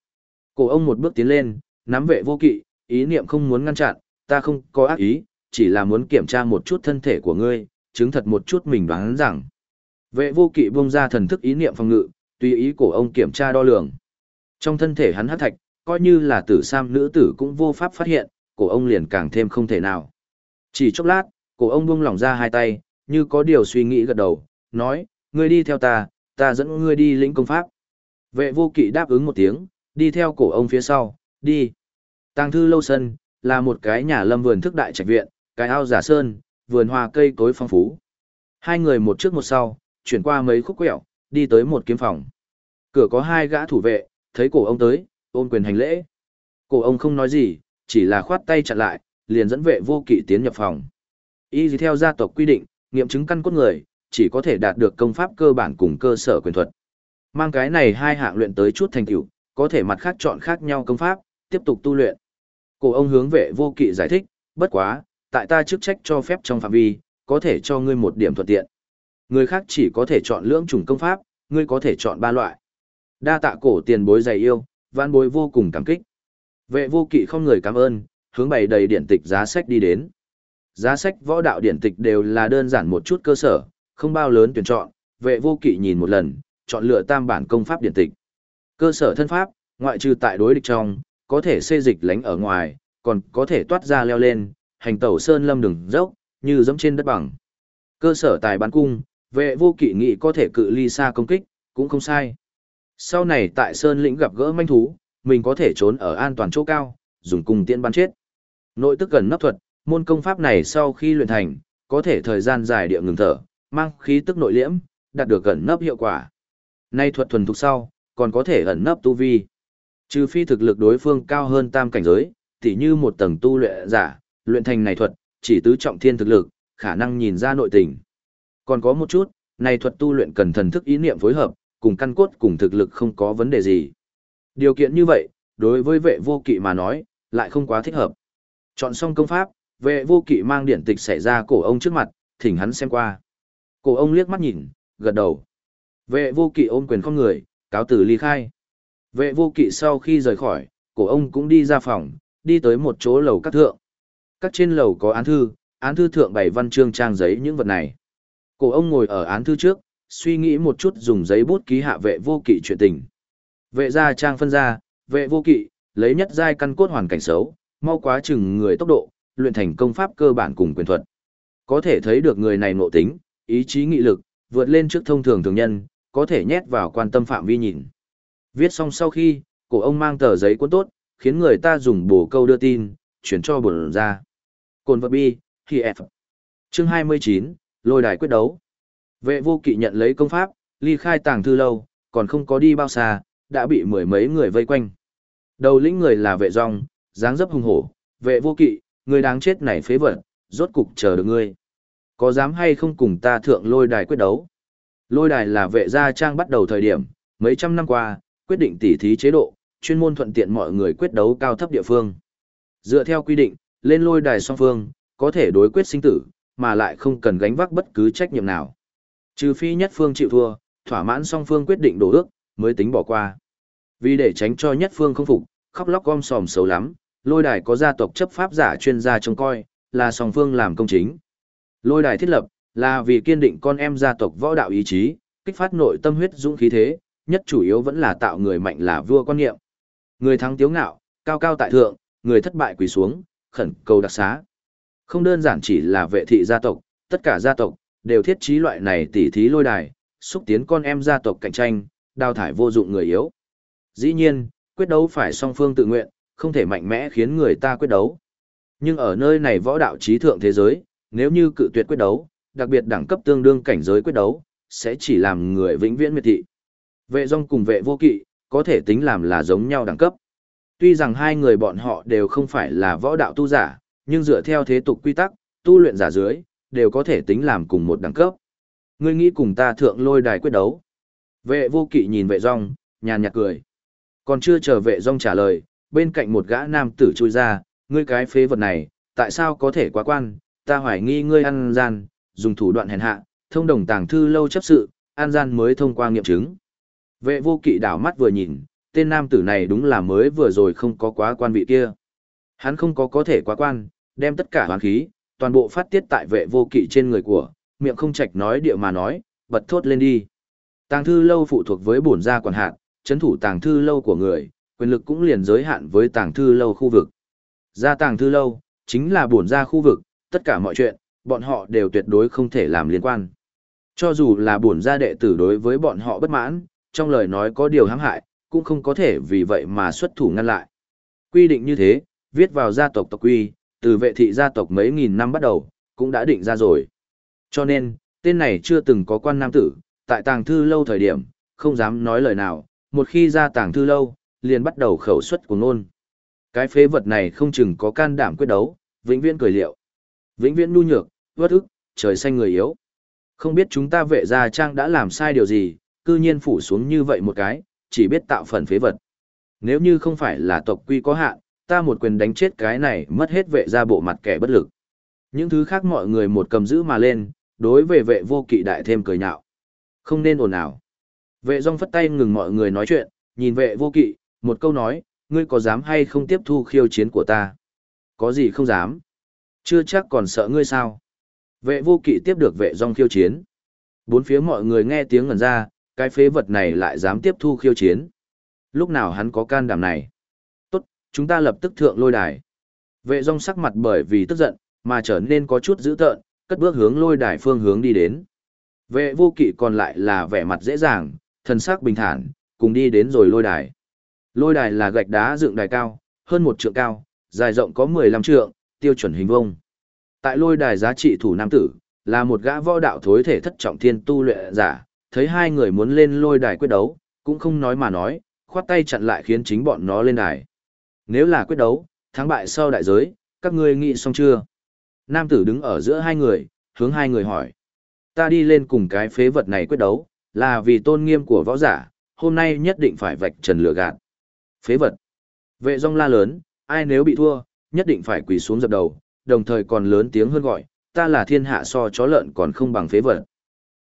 Cổ ông một bước tiến lên, nắm vệ vô kỵ, ý niệm không muốn ngăn chặn, ta không có ác ý, chỉ là muốn kiểm tra một chút thân thể của ngươi, chứng thật một chút mình đoán rằng. Vệ vô kỵ buông ra thần thức ý niệm phòng ngự, tùy ý cổ ông kiểm tra đo lường. Trong thân thể hắn hắc thạch, coi như là tử sam nữ tử cũng vô pháp phát hiện, cổ ông liền càng thêm không thể nào. Chỉ chốc lát, cổ ông buông lỏng ra hai tay, như có điều suy nghĩ gật đầu, nói, ngươi đi theo ta, ta dẫn ngươi đi lĩnh công pháp. Vệ vô kỵ đáp ứng một tiếng, đi theo cổ ông phía sau, đi. Tàng thư lâu sân, là một cái nhà lâm vườn thức đại trạch viện, cái ao giả sơn, vườn hoa cây cối phong phú. Hai người một trước một sau, chuyển qua mấy khúc quẹo, đi tới một kiếm phòng. Cửa có hai gã thủ vệ, thấy cổ ông tới, ôn quyền hành lễ. Cổ ông không nói gì, chỉ là khoát tay chặn lại, liền dẫn vệ vô kỵ tiến nhập phòng. Y theo gia tộc quy định, nghiệm chứng căn cốt người, chỉ có thể đạt được công pháp cơ bản cùng cơ sở quyền thuật. Mang cái này hai hạng luyện tới chút thành tựu, có thể mặt khác chọn khác nhau công pháp, tiếp tục tu luyện. Cổ ông hướng vệ vô kỵ giải thích, bất quá, tại ta chức trách cho phép trong phạm vi, có thể cho ngươi một điểm thuận tiện. Người khác chỉ có thể chọn lưỡng chủng công pháp, ngươi có thể chọn ba loại. Đa tạ cổ tiền bối dày yêu, văn bối vô cùng cảm kích. Vệ vô kỵ không người cảm ơn, hướng bày đầy điển tịch giá sách đi đến. Giá sách võ đạo điển tịch đều là đơn giản một chút cơ sở, không bao lớn tuyển chọn, vệ vô kỵ nhìn một lần, chọn lựa tam bản công pháp điển tịch. Cơ sở thân pháp, ngoại trừ tại đối địch trong, có thể xê dịch lánh ở ngoài, còn có thể toát ra leo lên, hành tẩu sơn lâm đường dốc, như giống trên đất bằng. Cơ sở tài bán cung, vệ vô kỵ nghị có thể cự ly xa công kích, cũng không sai. Sau này tại sơn lĩnh gặp gỡ manh thú, mình có thể trốn ở an toàn chỗ cao, dùng cung tiễn bắn chết. Nội tức gần nấp thuật, môn công pháp này sau khi luyện thành, có thể thời gian dài địa ngừng thở, mang khí tức nội liễm, đạt được gần nấp hiệu quả. Nay thuật thuần thục sau, còn có thể ẩn nấp tu vi. Trừ phi thực lực đối phương cao hơn tam cảnh giới, tỉ như một tầng tu luyện giả, luyện thành này thuật, chỉ tứ trọng thiên thực lực, khả năng nhìn ra nội tình. Còn có một chút, này thuật tu luyện cần thần thức ý niệm phối hợp, cùng căn cốt cùng thực lực không có vấn đề gì. Điều kiện như vậy, đối với vệ vô kỵ mà nói, lại không quá thích hợp. Chọn xong công pháp, vệ vô kỵ mang điển tịch xảy ra cổ ông trước mặt, thỉnh hắn xem qua. Cổ ông liếc mắt nhìn, gật đầu. Vệ vô kỵ ôm quyền không người, cáo tử ly khai. Vệ vô kỵ sau khi rời khỏi, cổ ông cũng đi ra phòng, đi tới một chỗ lầu các thượng. Các trên lầu có án thư, án thư thượng bày văn chương trang giấy những vật này. Cổ ông ngồi ở án thư trước, suy nghĩ một chút dùng giấy bút ký hạ vệ vô kỵ chuyện tình. Vệ gia trang phân ra, vệ vô kỵ, lấy nhất giai căn cốt hoàn cảnh xấu, mau quá chừng người tốc độ, luyện thành công pháp cơ bản cùng quyền thuật. Có thể thấy được người này nội tính, ý chí nghị lực, vượt lên trước thông thường thường nhân, có thể nhét vào quan tâm phạm vi nhìn. Viết xong sau khi, cổ ông mang tờ giấy cuốn tốt, khiến người ta dùng bổ câu đưa tin, chuyển cho bổn ra. Cồn vật bi, khi F. Chương 29, lôi đài quyết đấu. Vệ vô kỵ nhận lấy công pháp, ly khai tàng thư lâu, còn không có đi bao xa, đã bị mười mấy người vây quanh. Đầu lĩnh người là vệ rong, dáng dấp hung hổ, vệ vô kỵ, người đáng chết này phế vật, rốt cục chờ được ngươi. Có dám hay không cùng ta thượng lôi đài quyết đấu? Lôi đài là vệ gia trang bắt đầu thời điểm, mấy trăm năm qua, quyết định tỉ thí chế độ, chuyên môn thuận tiện mọi người quyết đấu cao thấp địa phương. Dựa theo quy định, lên lôi đài song phương, có thể đối quyết sinh tử, mà lại không cần gánh vác bất cứ trách nhiệm nào. Trừ phi nhất phương chịu thua, thỏa mãn song phương quyết định đổ ước, mới tính bỏ qua. Vì để tránh cho nhất phương không phục, khóc lóc gom sòm xấu lắm, lôi đài có gia tộc chấp pháp giả chuyên gia trông coi, là song phương làm công chính. Lôi đài thiết lập, là vì kiên định con em gia tộc võ đạo ý chí, kích phát nội tâm huyết dũng khí thế, nhất chủ yếu vẫn là tạo người mạnh là vua quan niệm. Người thắng tiếu ngạo, cao cao tại thượng, người thất bại quỳ xuống, khẩn cầu đặc xá. Không đơn giản chỉ là vệ thị gia tộc, tất cả gia tộc đều thiết trí loại này tỉ thí lôi đài, xúc tiến con em gia tộc cạnh tranh, đào thải vô dụng người yếu. Dĩ nhiên, quyết đấu phải song phương tự nguyện, không thể mạnh mẽ khiến người ta quyết đấu. Nhưng ở nơi này võ đạo trí thượng thế giới, nếu như cự tuyệt quyết đấu, đặc biệt đẳng cấp tương đương cảnh giới quyết đấu, sẽ chỉ làm người vĩnh viễn miệt thị. Vệ dòng cùng vệ vô kỵ, có thể tính làm là giống nhau đẳng cấp. Tuy rằng hai người bọn họ đều không phải là võ đạo tu giả, nhưng dựa theo thế tục quy tắc, tu luyện giả dưới, đều có thể tính làm cùng một đẳng cấp. Ngươi nghĩ cùng ta thượng lôi đài quyết đấu. Vệ vô kỵ nhìn vệ rong, nhàn nhạt cười. Còn chưa chờ vệ rong trả lời, bên cạnh một gã nam tử chui ra, ngươi cái phế vật này, tại sao có thể quá quan, ta hoài nghi ngươi ăn gian, dùng thủ đoạn hèn hạ, thông đồng tàng thư lâu chấp sự, an gian mới thông qua nghiệm chứng. Vệ vô kỵ đảo mắt vừa nhìn, tên nam tử này đúng là mới vừa rồi không có quá quan vị kia. Hắn không có có thể quá quan, đem tất cả hoàn khí, toàn bộ phát tiết tại vệ vô kỵ trên người của, miệng không trạch nói địa mà nói, bật thốt lên đi. Tàng thư lâu phụ thuộc với bổn gia quản hạt, chấn thủ tàng thư lâu của người, quyền lực cũng liền giới hạn với tàng thư lâu khu vực. Gia tàng thư lâu, chính là bổn gia khu vực, tất cả mọi chuyện, bọn họ đều tuyệt đối không thể làm liên quan. Cho dù là bổn gia đệ tử đối với bọn họ bất mãn, trong lời nói có điều hãm hại, cũng không có thể vì vậy mà xuất thủ ngăn lại. Quy định như thế, viết vào gia tộc tộc quy, từ vệ thị gia tộc mấy nghìn năm bắt đầu, cũng đã định ra rồi. Cho nên, tên này chưa từng có quan nam tử, tại tàng thư lâu thời điểm, không dám nói lời nào, một khi ra tàng thư lâu, liền bắt đầu khẩu xuất của nôn. Cái phế vật này không chừng có can đảm quyết đấu, vĩnh viễn cười liệu. Vĩnh viễn nu nhược, vất ức, trời xanh người yếu. Không biết chúng ta vệ gia trang đã làm sai điều gì, cư nhiên phủ xuống như vậy một cái, chỉ biết tạo phần phế vật. Nếu như không phải là tộc quy có hạn, ta một quyền đánh chết cái này mất hết vệ gia bộ mặt kẻ bất lực. Những thứ khác mọi người một cầm giữ mà lên, đối về vệ vô kỵ đại thêm cười nhạo. Không nên ồn ào. Vệ dòng phất tay ngừng mọi người nói chuyện, nhìn vệ vô kỵ, một câu nói, ngươi có dám hay không tiếp thu khiêu chiến của ta? Có gì không dám? Chưa chắc còn sợ ngươi sao? Vệ vô kỵ tiếp được vệ dòng khiêu chiến. Bốn phía mọi người nghe tiếng ngẩn ra, cái phế vật này lại dám tiếp thu khiêu chiến. Lúc nào hắn có can đảm này? Tốt, chúng ta lập tức thượng lôi đài. Vệ rong sắc mặt bởi vì tức giận, mà trở nên có chút dữ tợn, cất bước hướng lôi đài phương hướng đi đến. Vệ vô kỵ còn lại là vẻ mặt dễ dàng, thần sắc bình thản, cùng đi đến rồi lôi đài. Lôi đài là gạch đá dựng đài cao, hơn một trượng cao, dài rộng có 15 trượng, tiêu chuẩn hình vuông. Tại lôi đài giá trị thủ nam tử, là một gã võ đạo thối thể thất trọng thiên tu luyện giả, thấy hai người muốn lên lôi đài quyết đấu, cũng không nói mà nói, khoát tay chặn lại khiến chính bọn nó lên đài. Nếu là quyết đấu, thắng bại sau đại giới, các ngươi nghĩ xong chưa? Nam tử đứng ở giữa hai người, hướng hai người hỏi. Ta đi lên cùng cái phế vật này quyết đấu, là vì tôn nghiêm của võ giả, hôm nay nhất định phải vạch trần lửa gạt. Phế vật. Vệ rong la lớn, ai nếu bị thua, nhất định phải quỳ xuống dập đầu, đồng thời còn lớn tiếng hơn gọi, ta là thiên hạ so chó lợn còn không bằng phế vật.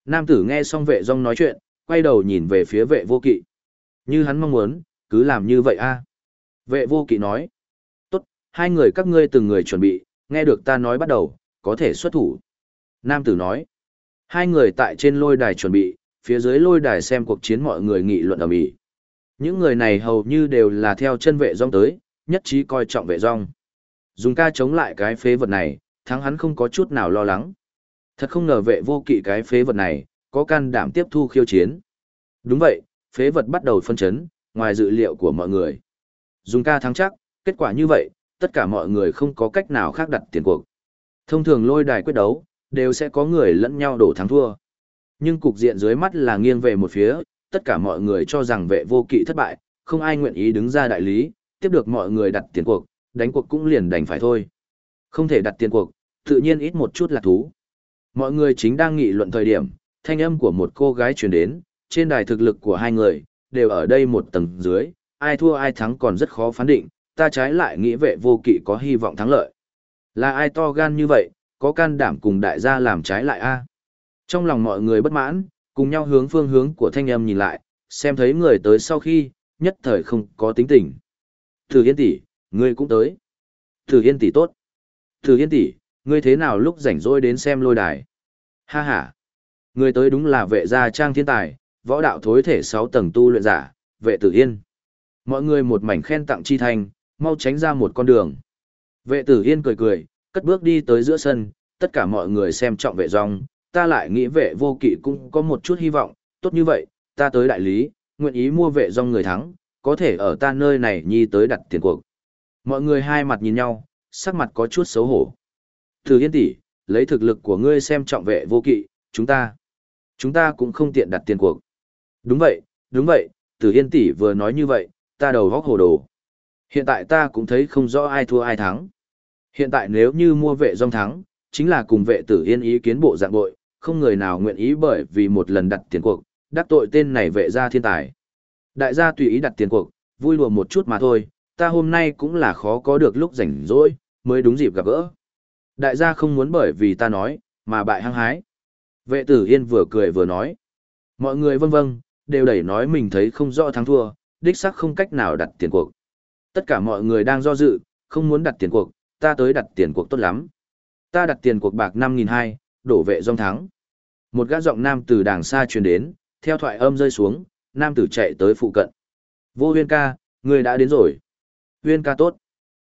Nam tử nghe xong vệ rong nói chuyện, quay đầu nhìn về phía vệ vô kỵ. Như hắn mong muốn, cứ làm như vậy a. Vệ vô kỵ nói. Tốt, hai người các ngươi từng người chuẩn bị, nghe được ta nói bắt đầu, có thể xuất thủ. Nam tử nói. Hai người tại trên lôi đài chuẩn bị, phía dưới lôi đài xem cuộc chiến mọi người nghị luận ở mỹ. Những người này hầu như đều là theo chân vệ rong tới, nhất trí coi trọng vệ rong. Dùng ca chống lại cái phế vật này, thắng hắn không có chút nào lo lắng. Thật không ngờ vệ vô kỵ cái phế vật này, có can đảm tiếp thu khiêu chiến. Đúng vậy, phế vật bắt đầu phân chấn, ngoài dự liệu của mọi người. Dùng ca thắng chắc, kết quả như vậy, tất cả mọi người không có cách nào khác đặt tiền cuộc. Thông thường lôi đài quyết đấu, đều sẽ có người lẫn nhau đổ thắng thua. Nhưng cục diện dưới mắt là nghiêng về một phía, tất cả mọi người cho rằng vệ vô kỵ thất bại, không ai nguyện ý đứng ra đại lý, tiếp được mọi người đặt tiền cuộc, đánh cuộc cũng liền đành phải thôi. Không thể đặt tiền cuộc, tự nhiên ít một chút là thú. Mọi người chính đang nghị luận thời điểm, thanh âm của một cô gái truyền đến, trên đài thực lực của hai người, đều ở đây một tầng dưới, ai thua ai thắng còn rất khó phán định, ta trái lại nghĩ vệ vô kỵ có hy vọng thắng lợi. Là ai to gan như vậy, có can đảm cùng đại gia làm trái lại a Trong lòng mọi người bất mãn, cùng nhau hướng phương hướng của thanh âm nhìn lại, xem thấy người tới sau khi, nhất thời không có tính tình. Thử Yên tỷ, ngươi cũng tới. Thử Yên tỷ tốt. Thử Yên tỷ, ngươi thế nào lúc rảnh rỗi đến xem lôi đài? Ha ha. Người tới đúng là vệ gia trang thiên tài, võ đạo thối thể 6 tầng tu luyện giả, vệ tử yên. Mọi người một mảnh khen tặng chi thành, mau tránh ra một con đường. Vệ tử yên cười cười, cất bước đi tới giữa sân, tất cả mọi người xem trọng vệ rong, ta lại nghĩ vệ vô kỵ cũng có một chút hy vọng, tốt như vậy, ta tới đại lý, nguyện ý mua vệ rong người thắng, có thể ở ta nơi này nhi tới đặt tiền cuộc. Mọi người hai mặt nhìn nhau, sắc mặt có chút xấu hổ. Thử yên tỷ, lấy thực lực của ngươi xem trọng vệ vô kỵ, chúng ta, chúng ta cũng không tiện đặt tiền cuộc. Đúng vậy, đúng vậy, Tử Yên tỷ vừa nói như vậy, ta đầu góc hồ đồ. Hiện tại ta cũng thấy không rõ ai thua ai thắng. Hiện tại nếu như mua vệ dòng thắng, chính là cùng vệ tử yên ý kiến bộ dạng bội, không người nào nguyện ý bởi vì một lần đặt tiền cuộc, đắc tội tên này vệ gia thiên tài. Đại gia tùy ý đặt tiền cuộc, vui lùa một chút mà thôi, ta hôm nay cũng là khó có được lúc rảnh rỗi, mới đúng dịp gặp gỡ. Đại gia không muốn bởi vì ta nói, mà bại hăng hái. Vệ tử yên vừa cười vừa nói. Mọi người vâng vâng, đều đẩy nói mình thấy không rõ thắng thua, đích xác không cách nào đặt tiền cuộc. Tất cả mọi người đang do dự, không muốn đặt tiền cuộc, ta tới đặt tiền cuộc tốt lắm. Ta đặt tiền cuộc bạc 5.200, đổ vệ dòng thắng. Một gã giọng nam từ đàng xa truyền đến, theo thoại âm rơi xuống, nam tử chạy tới phụ cận. Vô huyên ca, người đã đến rồi. Huyên ca tốt.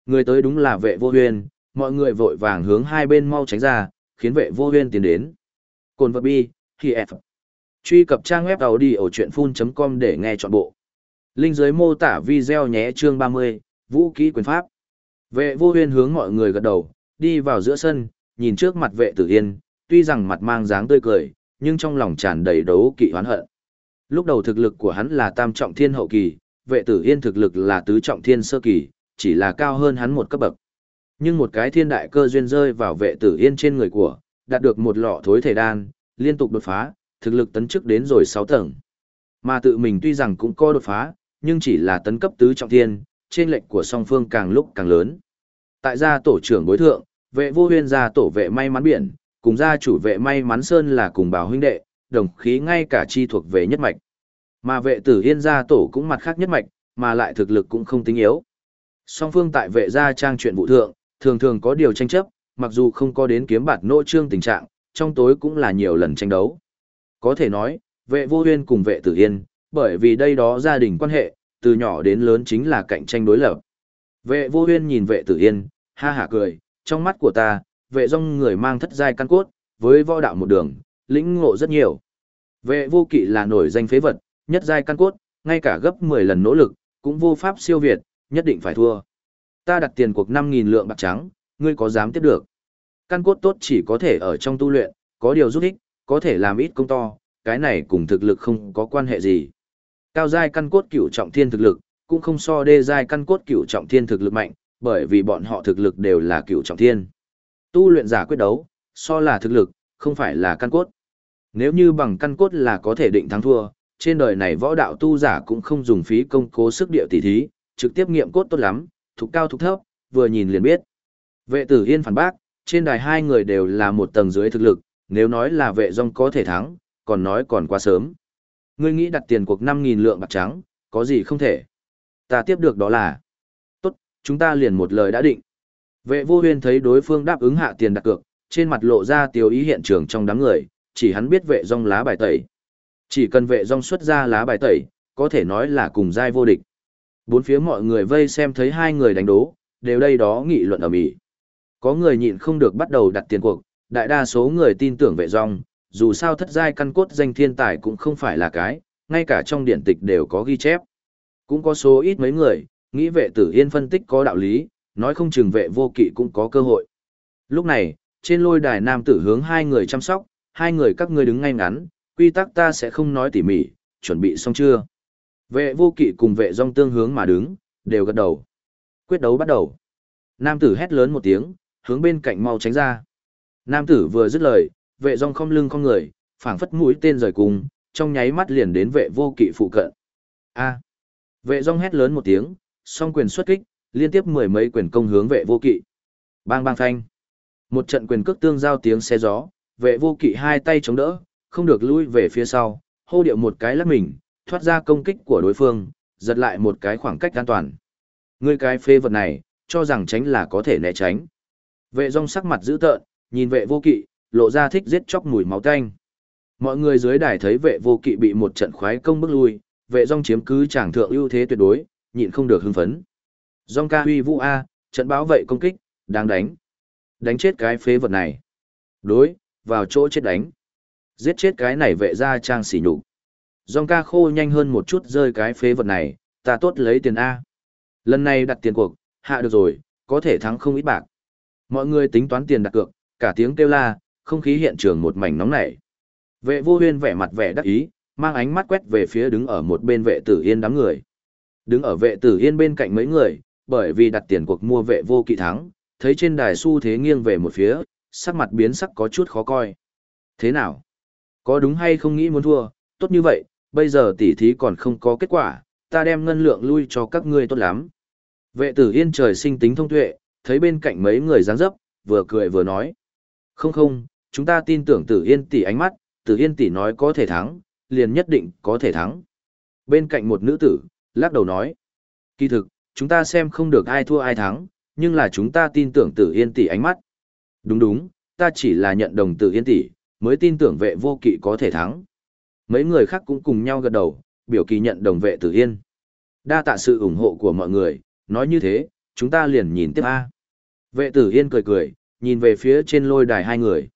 Người tới đúng là vệ vô huyên, mọi người vội vàng hướng hai bên mau tránh ra, khiến vệ vô huyên tiến đến. Cồn vật bi, khi F. Truy cập trang web đầu đi ở chuyện full.com để nghe trọn bộ. Linh dưới mô tả video nhé chương 30, vũ kỹ quyền pháp. Vệ vô huyên hướng mọi người gật đầu, đi vào giữa sân, nhìn trước mặt vệ tử yên, tuy rằng mặt mang dáng tươi cười, nhưng trong lòng tràn đầy đấu kỵ oán hận. Lúc đầu thực lực của hắn là tam trọng thiên hậu kỳ, vệ tử yên thực lực là tứ trọng thiên sơ kỳ, chỉ là cao hơn hắn một cấp bậc. Nhưng một cái thiên đại cơ duyên rơi vào vệ tử yên trên người của, đạt được một lọ thối thể đan, liên tục đột phá, thực lực tấn chức đến rồi 6 tầng. Mà tự mình tuy rằng cũng có đột phá, nhưng chỉ là tấn cấp tứ trọng thiên, trên lệnh của song phương càng lúc càng lớn. Tại gia tổ trưởng bối thượng, vệ vô huyên gia tổ vệ may mắn biển, cùng gia chủ vệ may mắn sơn là cùng bảo huynh đệ, đồng khí ngay cả chi thuộc về nhất mạch. Mà vệ tử yên gia tổ cũng mặt khác nhất mạch, mà lại thực lực cũng không tính yếu. Song phương tại vệ gia trang chuyện vụ thượng, thường thường có điều tranh chấp, mặc dù không có đến kiếm bạt nỗ trương tình trạng, trong tối cũng là nhiều lần tranh đấu. Có thể nói, vệ vô huyên cùng vệ tử yên, bởi vì đây đó gia đình quan hệ, từ nhỏ đến lớn chính là cạnh tranh đối lập. Vệ vô huyên nhìn vệ tử yên, ha hả cười, trong mắt của ta, vệ dòng người mang thất giai căn cốt, với võ đạo một đường, lĩnh ngộ rất nhiều. Vệ vô kỵ là nổi danh phế vật, nhất giai căn cốt, ngay cả gấp 10 lần nỗ lực, cũng vô pháp siêu việt, nhất định phải thua. Ta đặt tiền cuộc 5.000 lượng bạc trắng, ngươi có dám tiếp được? Căn cốt tốt chỉ có thể ở trong tu luyện, có điều giúp ích, có thể làm ít công to, cái này cùng thực lực không có quan hệ gì. Cao giai căn cốt cửu trọng thiên thực lực, cũng không so đê giai căn cốt cửu trọng thiên thực lực mạnh, bởi vì bọn họ thực lực đều là cửu trọng thiên. Tu luyện giả quyết đấu, so là thực lực, không phải là căn cốt. Nếu như bằng căn cốt là có thể định thắng thua, trên đời này võ đạo tu giả cũng không dùng phí công cố sức địa tỷ thí, trực tiếp nghiệm cốt tốt lắm, thục cao thục thấp, vừa nhìn liền biết. Vệ tử Yên phản bác, trên đài hai người đều là một tầng dưới thực lực, nếu nói là vệ dòng có thể thắng, còn nói còn quá sớm. Ngươi nghĩ đặt tiền cuộc 5.000 lượng bạc trắng, có gì không thể. Ta tiếp được đó là. Tốt, chúng ta liền một lời đã định. Vệ vô huyên thấy đối phương đáp ứng hạ tiền đặt cược, trên mặt lộ ra tiêu ý hiện trường trong đám người, chỉ hắn biết vệ dòng lá bài tẩy. Chỉ cần vệ dòng xuất ra lá bài tẩy, có thể nói là cùng giai vô địch. Bốn phía mọi người vây xem thấy hai người đánh đố, đều đây đó nghị luận ở mỹ. Có người nhịn không được bắt đầu đặt tiền cuộc, đại đa số người tin tưởng vệ dòng, dù sao thất giai căn cốt danh thiên tài cũng không phải là cái, ngay cả trong điện tịch đều có ghi chép. Cũng có số ít mấy người, nghĩ vệ tử yên phân tích có đạo lý, nói không chừng vệ vô kỵ cũng có cơ hội. Lúc này, trên lôi đài nam tử hướng hai người chăm sóc, hai người các ngươi đứng ngay ngắn, quy tắc ta sẽ không nói tỉ mỉ, chuẩn bị xong chưa? Vệ vô kỵ cùng vệ dòng tương hướng mà đứng, đều gật đầu. Quyết đấu bắt đầu. Nam tử hét lớn một tiếng, hướng bên cạnh mau tránh ra. Nam tử vừa dứt lời, vệ dòng không lưng không người, phảng phất mũi tên rời cùng, trong nháy mắt liền đến vệ vô kỵ phụ cận. A. Vệ dòng hét lớn một tiếng, song quyền xuất kích, liên tiếp mười mấy quyền công hướng vệ vô kỵ. Bang bang phanh. Một trận quyền cước tương giao tiếng xe gió, vệ vô kỵ hai tay chống đỡ, không được lui về phía sau, hô điệu một cái lắc mình, thoát ra công kích của đối phương, giật lại một cái khoảng cách an toàn. Ngươi cái phê vật này, cho rằng tránh là có thể né tránh. Vệ rong sắc mặt dữ tợn, nhìn vệ vô kỵ, lộ ra thích giết chóc mùi máu tanh. Mọi người dưới đài thấy vệ vô kỵ bị một trận khoái công bức lui, vệ rong chiếm cứ chẳng thượng ưu thế tuyệt đối, nhịn không được hưng phấn. Rong ca huy vũ A, trận báo vệ công kích, đang đánh. Đánh chết cái phế vật này. Đối, vào chỗ chết đánh. Giết chết cái này vệ ra trang xỉ nhục dòng ca khô nhanh hơn một chút rơi cái phế vật này, ta tốt lấy tiền A. Lần này đặt tiền cuộc, hạ được rồi, có thể thắng không ít bạc. Mọi người tính toán tiền đặt cược, cả tiếng kêu la, không khí hiện trường một mảnh nóng nảy. Vệ vô huyên vẻ mặt vẻ đắc ý, mang ánh mắt quét về phía đứng ở một bên vệ tử yên đám người. Đứng ở vệ tử yên bên cạnh mấy người, bởi vì đặt tiền cuộc mua vệ vô kỵ thắng, thấy trên đài xu thế nghiêng về một phía, sắc mặt biến sắc có chút khó coi. Thế nào? Có đúng hay không nghĩ muốn thua, tốt như vậy, bây giờ tỉ thí còn không có kết quả, ta đem ngân lượng lui cho các ngươi tốt lắm. Vệ tử yên trời sinh tính thông tuệ, thấy bên cạnh mấy người dáng dấp, vừa cười vừa nói. Không không, chúng ta tin tưởng tử yên tỷ ánh mắt, tử yên tỷ nói có thể thắng, liền nhất định có thể thắng. Bên cạnh một nữ tử, lắc đầu nói. Kỳ thực, chúng ta xem không được ai thua ai thắng, nhưng là chúng ta tin tưởng tử yên tỷ ánh mắt. Đúng đúng, ta chỉ là nhận đồng tử yên tỷ, mới tin tưởng vệ vô kỵ có thể thắng. Mấy người khác cũng cùng nhau gật đầu, biểu kỳ nhận đồng vệ tử yên. Đa tạ sự ủng hộ của mọi người, nói như thế, chúng ta liền nhìn tiếp A. Vệ tử yên cười cười, nhìn về phía trên lôi đài hai người.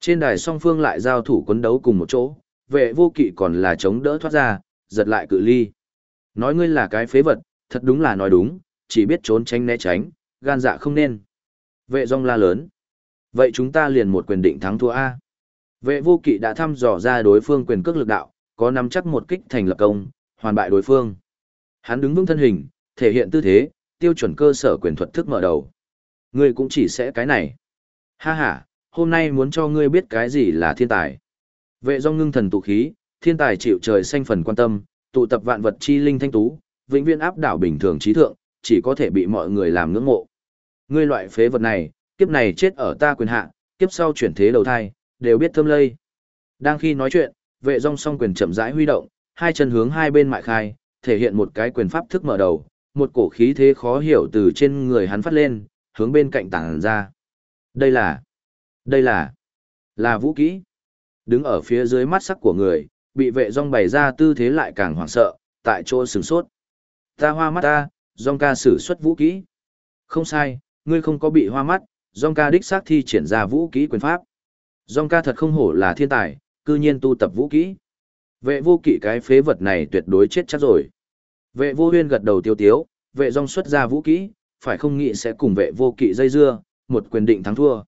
Trên đài song phương lại giao thủ quấn đấu cùng một chỗ, vệ vô kỵ còn là chống đỡ thoát ra, giật lại cự ly. Nói ngươi là cái phế vật, thật đúng là nói đúng, chỉ biết trốn tránh né tránh, gan dạ không nên. Vệ rong la lớn. Vậy chúng ta liền một quyền định thắng thua A. Vệ vô kỵ đã thăm dò ra đối phương quyền cước lực đạo, có nắm chắc một kích thành lập công, hoàn bại đối phương. Hắn đứng vững thân hình, thể hiện tư thế, tiêu chuẩn cơ sở quyền thuật thức mở đầu. Ngươi cũng chỉ sẽ cái này. Ha ha, hôm nay muốn cho ngươi biết cái gì là thiên tài. Vệ do ngưng thần tụ khí, thiên tài chịu trời xanh phần quan tâm, tụ tập vạn vật chi linh thanh tú, vĩnh viễn áp đảo bình thường trí thượng, chỉ có thể bị mọi người làm ngưỡng mộ. Ngươi loại phế vật này, kiếp này chết ở ta quyền hạ, kiếp sau chuyển thế đầu thai, đều biết thơm lây. Đang khi nói chuyện, vệ rong song quyền chậm rãi huy động, hai chân hướng hai bên mại khai, thể hiện một cái quyền pháp thức mở đầu, một cổ khí thế khó hiểu từ trên người hắn phát lên, hướng bên cạnh tảng ra. Đây là, đây là, là vũ kỹ. Đứng ở phía dưới mắt sắc của người, bị vệ rong bày ra tư thế lại càng hoảng sợ, tại chỗ sửng sốt. Ta hoa mắt ta, rong ca sử xuất vũ kỹ. Không sai, ngươi không có bị hoa mắt, rong ca đích xác thi triển ra vũ kỹ quyền pháp. Dòng ca thật không hổ là thiên tài, cư nhiên tu tập vũ kỹ. Vệ vô kỵ cái phế vật này tuyệt đối chết chắc rồi. Vệ vô huyên gật đầu tiêu tiếu, vệ dòng xuất ra vũ kỹ, phải không nghĩ sẽ cùng vệ vô kỵ dây dưa, một quyền định thắng thua.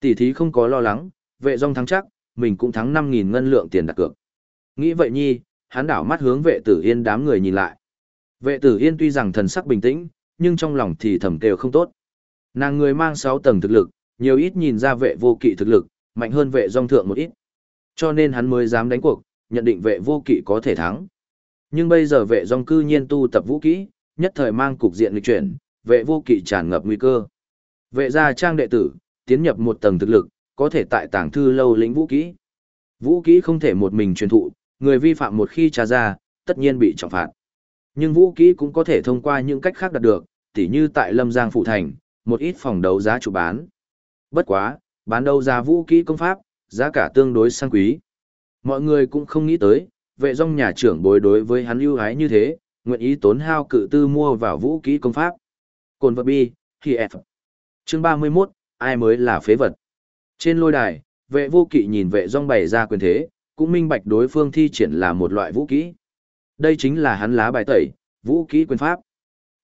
Tỷ thí không có lo lắng, vệ dòng thắng chắc, mình cũng thắng 5.000 ngân lượng tiền đặt cược. Nghĩ vậy nhi, hắn đảo mắt hướng vệ tử yên đám người nhìn lại. Vệ tử yên tuy rằng thần sắc bình tĩnh, nhưng trong lòng thì thầm kêu không tốt. Nàng người mang 6 tầng thực lực, nhiều ít nhìn ra vệ vô kỵ thực lực, mạnh hơn vệ dòng thượng một ít. Cho nên hắn mới dám đánh cuộc, nhận định vệ vô kỵ có thể thắng. Nhưng bây giờ vệ dòng cư nhiên tu tập vũ kỹ, nhất thời mang cục diện lịch chuyển, vệ vô kỵ tràn ngập nguy cơ. Vệ gia trang đệ tử, tiến nhập một tầng thực lực, có thể tại tàng thư lâu lĩnh vũ kỹ. Vũ kỹ không thể một mình truyền thụ, người vi phạm một khi tra ra, tất nhiên bị trọng phạt. Nhưng vũ kỹ cũng có thể thông qua những cách khác đạt được, tỉ như tại Lâm Giang Phụ Thành, một ít phòng đấu giá chủ bán. Bất quá, bán đấu giá vũ kỹ công pháp, giá cả tương đối sang quý. Mọi người cũng không nghĩ tới, vệ dòng nhà trưởng bối đối với hắn ưu ái như thế, nguyện ý tốn hao cự tư mua vào vũ kỹ công pháp. Cồn vật bi, khi F. Chương 31, ai mới là phế vật. Trên lôi đài, vệ vô kỵ nhìn vệ dòng bày ra quyền thế, cũng minh bạch đối phương thi triển là một loại vũ kỹ. Đây chính là hắn lá bài tẩy, vũ kỹ quyền pháp.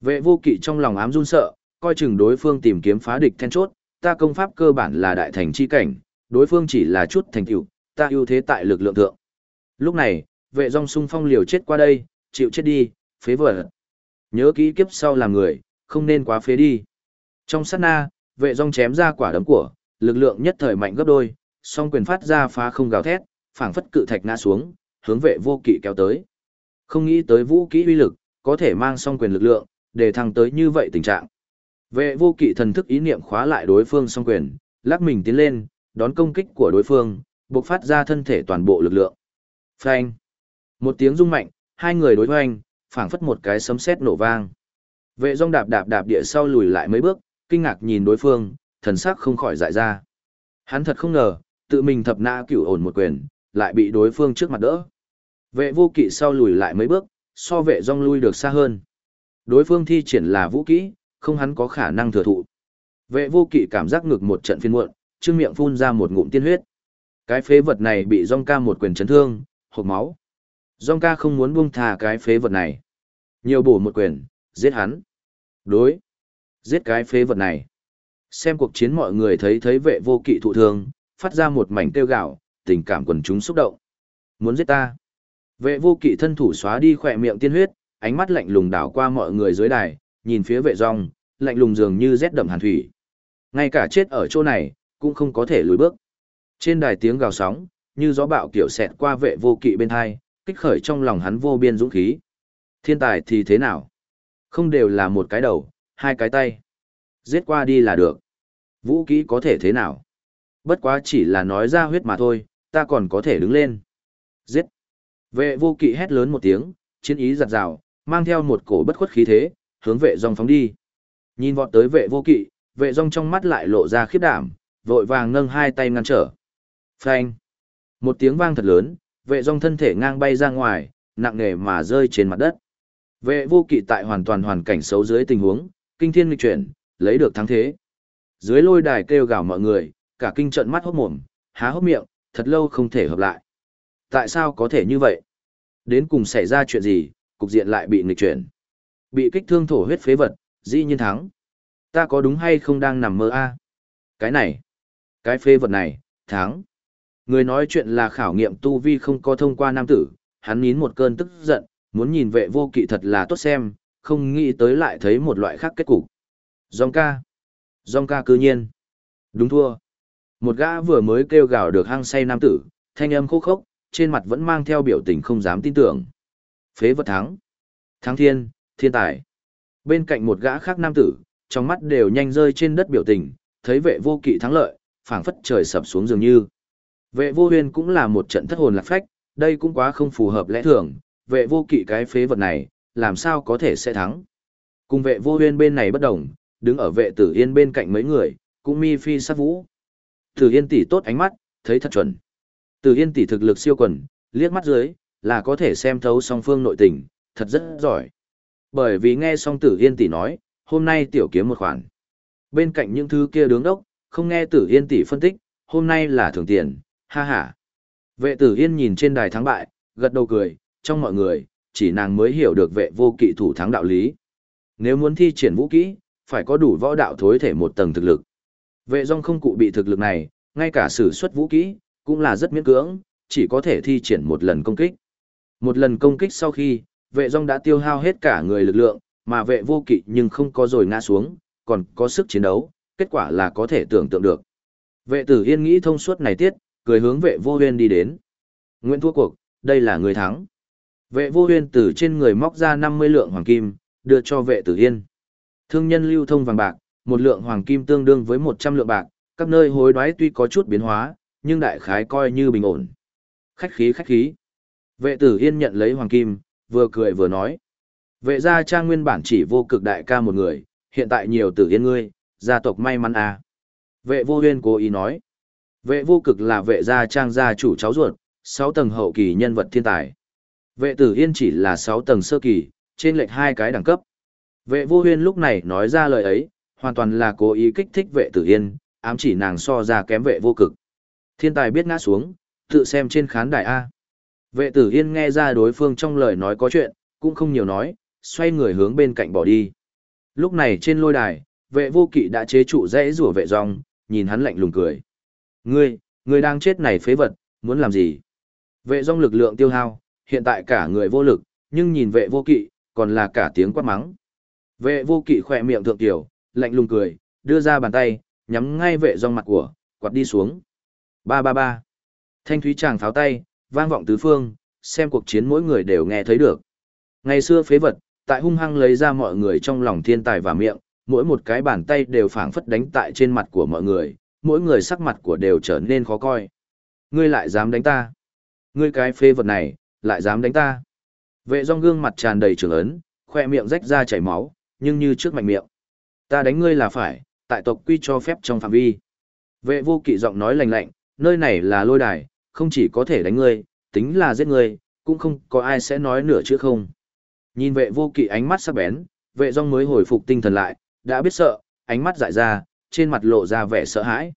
Vệ vô kỵ trong lòng ám run sợ, coi chừng đối phương tìm kiếm phá địch then chốt, ta công pháp cơ bản là đại thành chi cảnh, đối phương chỉ là chút thành tựu, ta ưu thế tại lực lượng thượng. Lúc này, vệ dòng sung phong liều chết qua đây, chịu chết đi, phế vợ. Nhớ kỹ kiếp sau làm người, không nên quá phế đi. Trong sát na, vệ dòng chém ra quả đấm của, lực lượng nhất thời mạnh gấp đôi, song quyền phát ra phá không gào thét, phảng phất cự thạch ngã xuống, hướng vệ vô kỵ kéo tới. Không nghĩ tới vũ kỹ uy lực, có thể mang song quyền lực lượng, để thăng tới như vậy tình trạng. Vệ vô kỵ thần thức ý niệm khóa lại đối phương song quyền, lắc mình tiến lên, đón công kích của đối phương, buộc phát ra thân thể toàn bộ lực lượng. Phanh! Một tiếng rung mạnh, hai người đối hoành, phảng phất một cái sấm sét nổ vang. Vệ rong đạp đạp đạp địa sau lùi lại mấy bước, kinh ngạc nhìn đối phương, thần sắc không khỏi dại ra. Hắn thật không ngờ, tự mình thập nã cửu ổn một quyền, lại bị đối phương trước mặt đỡ. Vệ vô kỵ sau lùi lại mấy bước, so vệ rong lui được xa hơn. Đối phương thi triển là vũ kỹ, không hắn có khả năng thừa thụ. Vệ vô kỵ cảm giác ngực một trận phiên muộn, trương miệng phun ra một ngụm tiên huyết. Cái phế vật này bị rong ca một quyền chấn thương, hộc máu. Rong ca không muốn buông thà cái phế vật này. Nhiều bổ một quyền, giết hắn. Đối. Giết cái phế vật này. Xem cuộc chiến mọi người thấy thấy vệ vô kỵ thụ thương, phát ra một mảnh tiêu gạo, tình cảm quần chúng xúc động. Muốn giết ta. Vệ vô kỵ thân thủ xóa đi khỏe miệng tiên huyết, ánh mắt lạnh lùng đảo qua mọi người dưới đài, nhìn phía vệ rong, lạnh lùng dường như rét đậm hàn thủy. Ngay cả chết ở chỗ này, cũng không có thể lùi bước. Trên đài tiếng gào sóng, như gió bạo kiểu xẹt qua vệ vô kỵ bên hai, kích khởi trong lòng hắn vô biên dũng khí. Thiên tài thì thế nào? Không đều là một cái đầu, hai cái tay. Giết qua đi là được. Vũ kỹ có thể thế nào? Bất quá chỉ là nói ra huyết mà thôi, ta còn có thể đứng lên. Giết! Vệ vô kỵ hét lớn một tiếng, chiến ý giặt rào, mang theo một cổ bất khuất khí thế, hướng vệ rong phóng đi. Nhìn vọt tới vệ vô kỵ, vệ rong trong mắt lại lộ ra khiếp đảm, vội vàng nâng hai tay ngăn trở. Phanh! Một tiếng vang thật lớn, vệ rong thân thể ngang bay ra ngoài, nặng nề mà rơi trên mặt đất. Vệ vô kỵ tại hoàn toàn hoàn cảnh xấu dưới tình huống, kinh thiên nghịch chuyển, lấy được thắng thế. Dưới lôi đài kêu gào mọi người, cả kinh trận mắt hốt mồm, há hốc miệng, thật lâu không thể hợp lại. Tại sao có thể như vậy? Đến cùng xảy ra chuyện gì, cục diện lại bị nghịch chuyển. Bị kích thương thổ huyết phế vật, dĩ nhiên thắng. Ta có đúng hay không đang nằm mơ a? Cái này, cái phế vật này, thắng. Người nói chuyện là khảo nghiệm tu vi không có thông qua nam tử, hắn nín một cơn tức giận, muốn nhìn vệ vô kỵ thật là tốt xem, không nghĩ tới lại thấy một loại khác kết cục. Dòng ca. Dòng ca cư nhiên. Đúng thua. Một gã vừa mới kêu gào được hăng say nam tử, Thanh âm khô khốc, trên mặt vẫn mang theo biểu tình không dám tin tưởng. Phế vật thắng. Thắng thiên, thiên tài. Bên cạnh một gã khác nam tử, trong mắt đều nhanh rơi trên đất biểu tình, thấy vệ vô kỵ thắng lợi, phảng phất trời sập xuống dường như. Vệ vô huyền cũng là một trận thất hồn lạc phách, đây cũng quá không phù hợp lẽ thường, vệ vô kỵ cái phế vật này, làm sao có thể sẽ thắng. Cùng vệ vô huyền bên này bất đồng, đứng ở vệ tử yên bên cạnh mấy người, cũng mi phi sát vũ. Tử yên tỷ tốt ánh mắt, thấy thật chuẩn. Tử yên tỷ thực lực siêu quần, liếc mắt dưới, là có thể xem thấu song phương nội tình, thật rất giỏi. Bởi vì nghe xong tử yên tỷ nói, hôm nay tiểu kiếm một khoản. Bên cạnh những thứ kia đứng đốc, không nghe tử yên tỷ phân tích, hôm nay là thưởng tiền, ha ha. Vệ tử yên nhìn trên đài thắng bại, gật đầu cười, trong mọi người, chỉ nàng mới hiểu được vệ vô kỵ thủ thắng đạo lý. Nếu muốn thi triển vũ kỹ, phải có đủ võ đạo thối thể một tầng thực lực. Vệ dòng không cụ bị thực lực này, ngay cả sử xuất vũ kỹ, cũng là rất miễn cưỡng, chỉ có thể thi triển một lần công kích. Một lần công kích sau khi, vệ dòng đã tiêu hao hết cả người lực lượng, mà vệ vô kỵ nhưng không có rồi ngã xuống, còn có sức chiến đấu, kết quả là có thể tưởng tượng được. Vệ tử yên nghĩ thông suốt này tiết, cười hướng vệ vô huyên đi đến. Nguyễn thua cuộc, đây là người thắng. Vệ vô huyên từ trên người móc ra 50 lượng hoàng kim, đưa cho vệ tử yên. Thương nhân lưu thông vàng bạc, một lượng hoàng kim tương đương với 100 lượng bạc, các nơi hối đoái tuy có chút biến hóa, nhưng đại khái coi như bình ổn. Khách khí khách khí. Vệ tử yên nhận lấy hoàng kim, vừa cười vừa nói. Vệ gia trang nguyên bản chỉ vô cực đại ca một người, hiện tại nhiều tử yên ngươi, gia tộc may mắn à. Vệ vô huyên cố ý nói. Vệ vô cực là vệ gia trang gia chủ cháu ruột, 6 tầng hậu kỳ nhân vật thiên tài. Vệ tử yên chỉ là 6 tầng sơ kỳ, trên lệch hai cái đẳng cấp. Vệ vô huyên lúc này nói ra lời ấy, hoàn toàn là cố ý kích thích vệ tử yên, ám chỉ nàng so ra kém vệ vô cực. Thiên tài biết ngã xuống, tự xem trên khán đài A. Vệ tử yên nghe ra đối phương trong lời nói có chuyện, cũng không nhiều nói, xoay người hướng bên cạnh bỏ đi. Lúc này trên lôi đài, vệ vô kỵ đã chế trụ dãy rủa vệ rong, nhìn hắn lạnh lùng cười. Ngươi, ngươi đang chết này phế vật, muốn làm gì? Vệ rong lực lượng tiêu hao, hiện tại cả người vô lực, nhưng nhìn vệ vô kỵ, còn là cả tiếng quát mắng. Vệ vô kỵ khỏe miệng thượng tiểu, lạnh lùng cười, đưa ra bàn tay, nhắm ngay vệ rong mặt của, quạt đi xuống. Ba ba ba. Thanh thúy chàng pháo tay, vang vọng tứ phương, xem cuộc chiến mỗi người đều nghe thấy được. Ngày xưa phế vật, tại hung hăng lấy ra mọi người trong lòng thiên tài và miệng, mỗi một cái bàn tay đều phảng phất đánh tại trên mặt của mọi người, mỗi người sắc mặt của đều trở nên khó coi. Ngươi lại dám đánh ta? Ngươi cái phế vật này, lại dám đánh ta? Vệ Dung gương mặt tràn đầy trường ấn, khoe miệng rách ra chảy máu, nhưng như trước mạnh miệng. Ta đánh ngươi là phải, tại tộc quy cho phép trong phạm vi. Vệ vô kỵ giọng nói lạnh lạnh, nơi này là lôi đài, không chỉ có thể đánh ngươi, tính là giết ngươi, cũng không có ai sẽ nói nửa chữ không. Nhìn vệ vô kỵ ánh mắt sắc bén, vệ rong mới hồi phục tinh thần lại, đã biết sợ, ánh mắt dại ra, trên mặt lộ ra vẻ sợ hãi.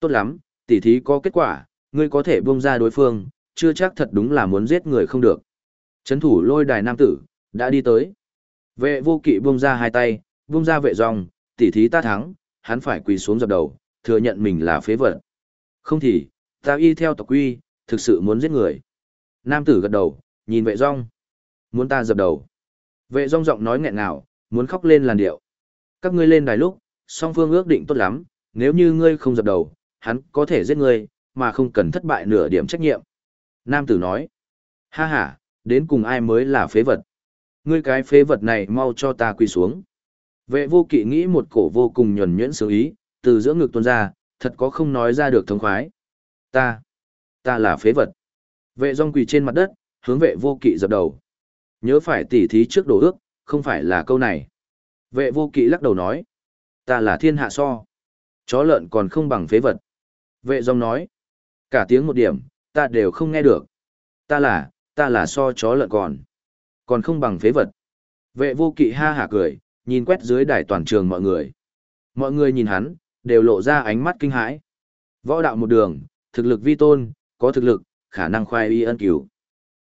Tốt lắm, tỉ thí có kết quả, ngươi có thể buông ra đối phương, chưa chắc thật đúng là muốn giết người không được. Chấn thủ lôi đài nam tử, đã đi tới. Vệ vô kỵ buông ra hai tay, buông ra vệ rong, tỉ thí ta thắng, hắn phải quỳ xuống dập đầu, thừa nhận mình là phế vật. Không thì, ta y theo tộc quy, thực sự muốn giết người. Nam tử gật đầu, nhìn vệ rong. Muốn ta dập đầu. Vệ rong giọng nói nghẹn ngào, muốn khóc lên làn điệu. Các ngươi lên đài lúc, song phương ước định tốt lắm, nếu như ngươi không dập đầu, hắn có thể giết ngươi, mà không cần thất bại nửa điểm trách nhiệm. Nam tử nói. Ha ha, đến cùng ai mới là phế vật. Ngươi cái phế vật này mau cho ta quỳ xuống. Vệ vô kỵ nghĩ một cổ vô cùng nhuẩn nhuyễn sướng ý, từ giữa ngực tuôn ra, thật có không nói ra được thông khoái. Ta, ta là phế vật. Vệ rong quỳ trên mặt đất, hướng vệ vô kỵ dập đầu. Nhớ phải tỉ thí trước đồ ước, không phải là câu này. Vệ vô kỵ lắc đầu nói. Ta là thiên hạ so. Chó lợn còn không bằng phế vật. Vệ rong nói. Cả tiếng một điểm, ta đều không nghe được. Ta là, ta là so chó lợn còn. Còn không bằng phế vật. Vệ vô kỵ ha hả cười, nhìn quét dưới đài toàn trường mọi người. Mọi người nhìn hắn, đều lộ ra ánh mắt kinh hãi. Võ đạo một đường, thực lực vi tôn, có thực lực, khả năng khoai y ân cứu.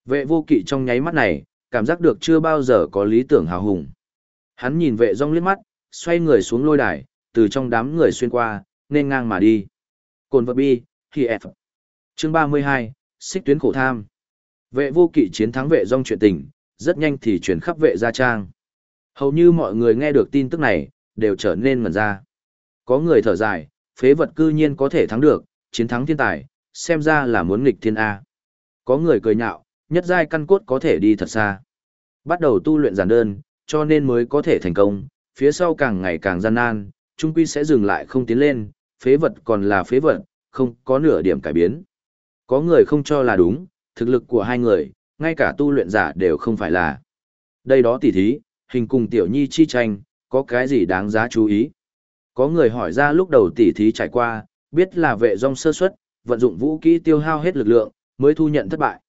Vệ vô kỵ trong nháy mắt này, cảm giác được chưa bao giờ có lý tưởng hào hùng. Hắn nhìn vệ rong liếc mắt, xoay người xuống lôi đài, từ trong đám người xuyên qua, nên ngang mà đi. Cồn vật bi, thì F. Chương 32, xích tuyến khổ tham. Vệ vô kỵ chiến thắng vệ rong chuyện tình, rất nhanh thì chuyển khắp vệ gia trang. Hầu như mọi người nghe được tin tức này, đều trở nên mẩn ra. Có người thở dài, phế vật cư nhiên có thể thắng được, chiến thắng thiên tài, xem ra là muốn nghịch thiên A. Có người cười nhạo, nhất giai căn cốt có thể đi thật xa. Bắt đầu tu luyện giản đơn, cho nên mới có thể thành công, phía sau càng ngày càng gian nan, trung quy sẽ dừng lại không tiến lên, phế vật còn là phế vật, không có nửa điểm cải biến. Có người không cho là đúng, thực lực của hai người, ngay cả tu luyện giả đều không phải là. Đây đó tỉ thí, hình cùng tiểu nhi chi tranh, có cái gì đáng giá chú ý. Có người hỏi ra lúc đầu tỉ thí trải qua, biết là vệ dòng sơ suất, vận dụng vũ kỹ tiêu hao hết lực lượng, mới thu nhận thất bại.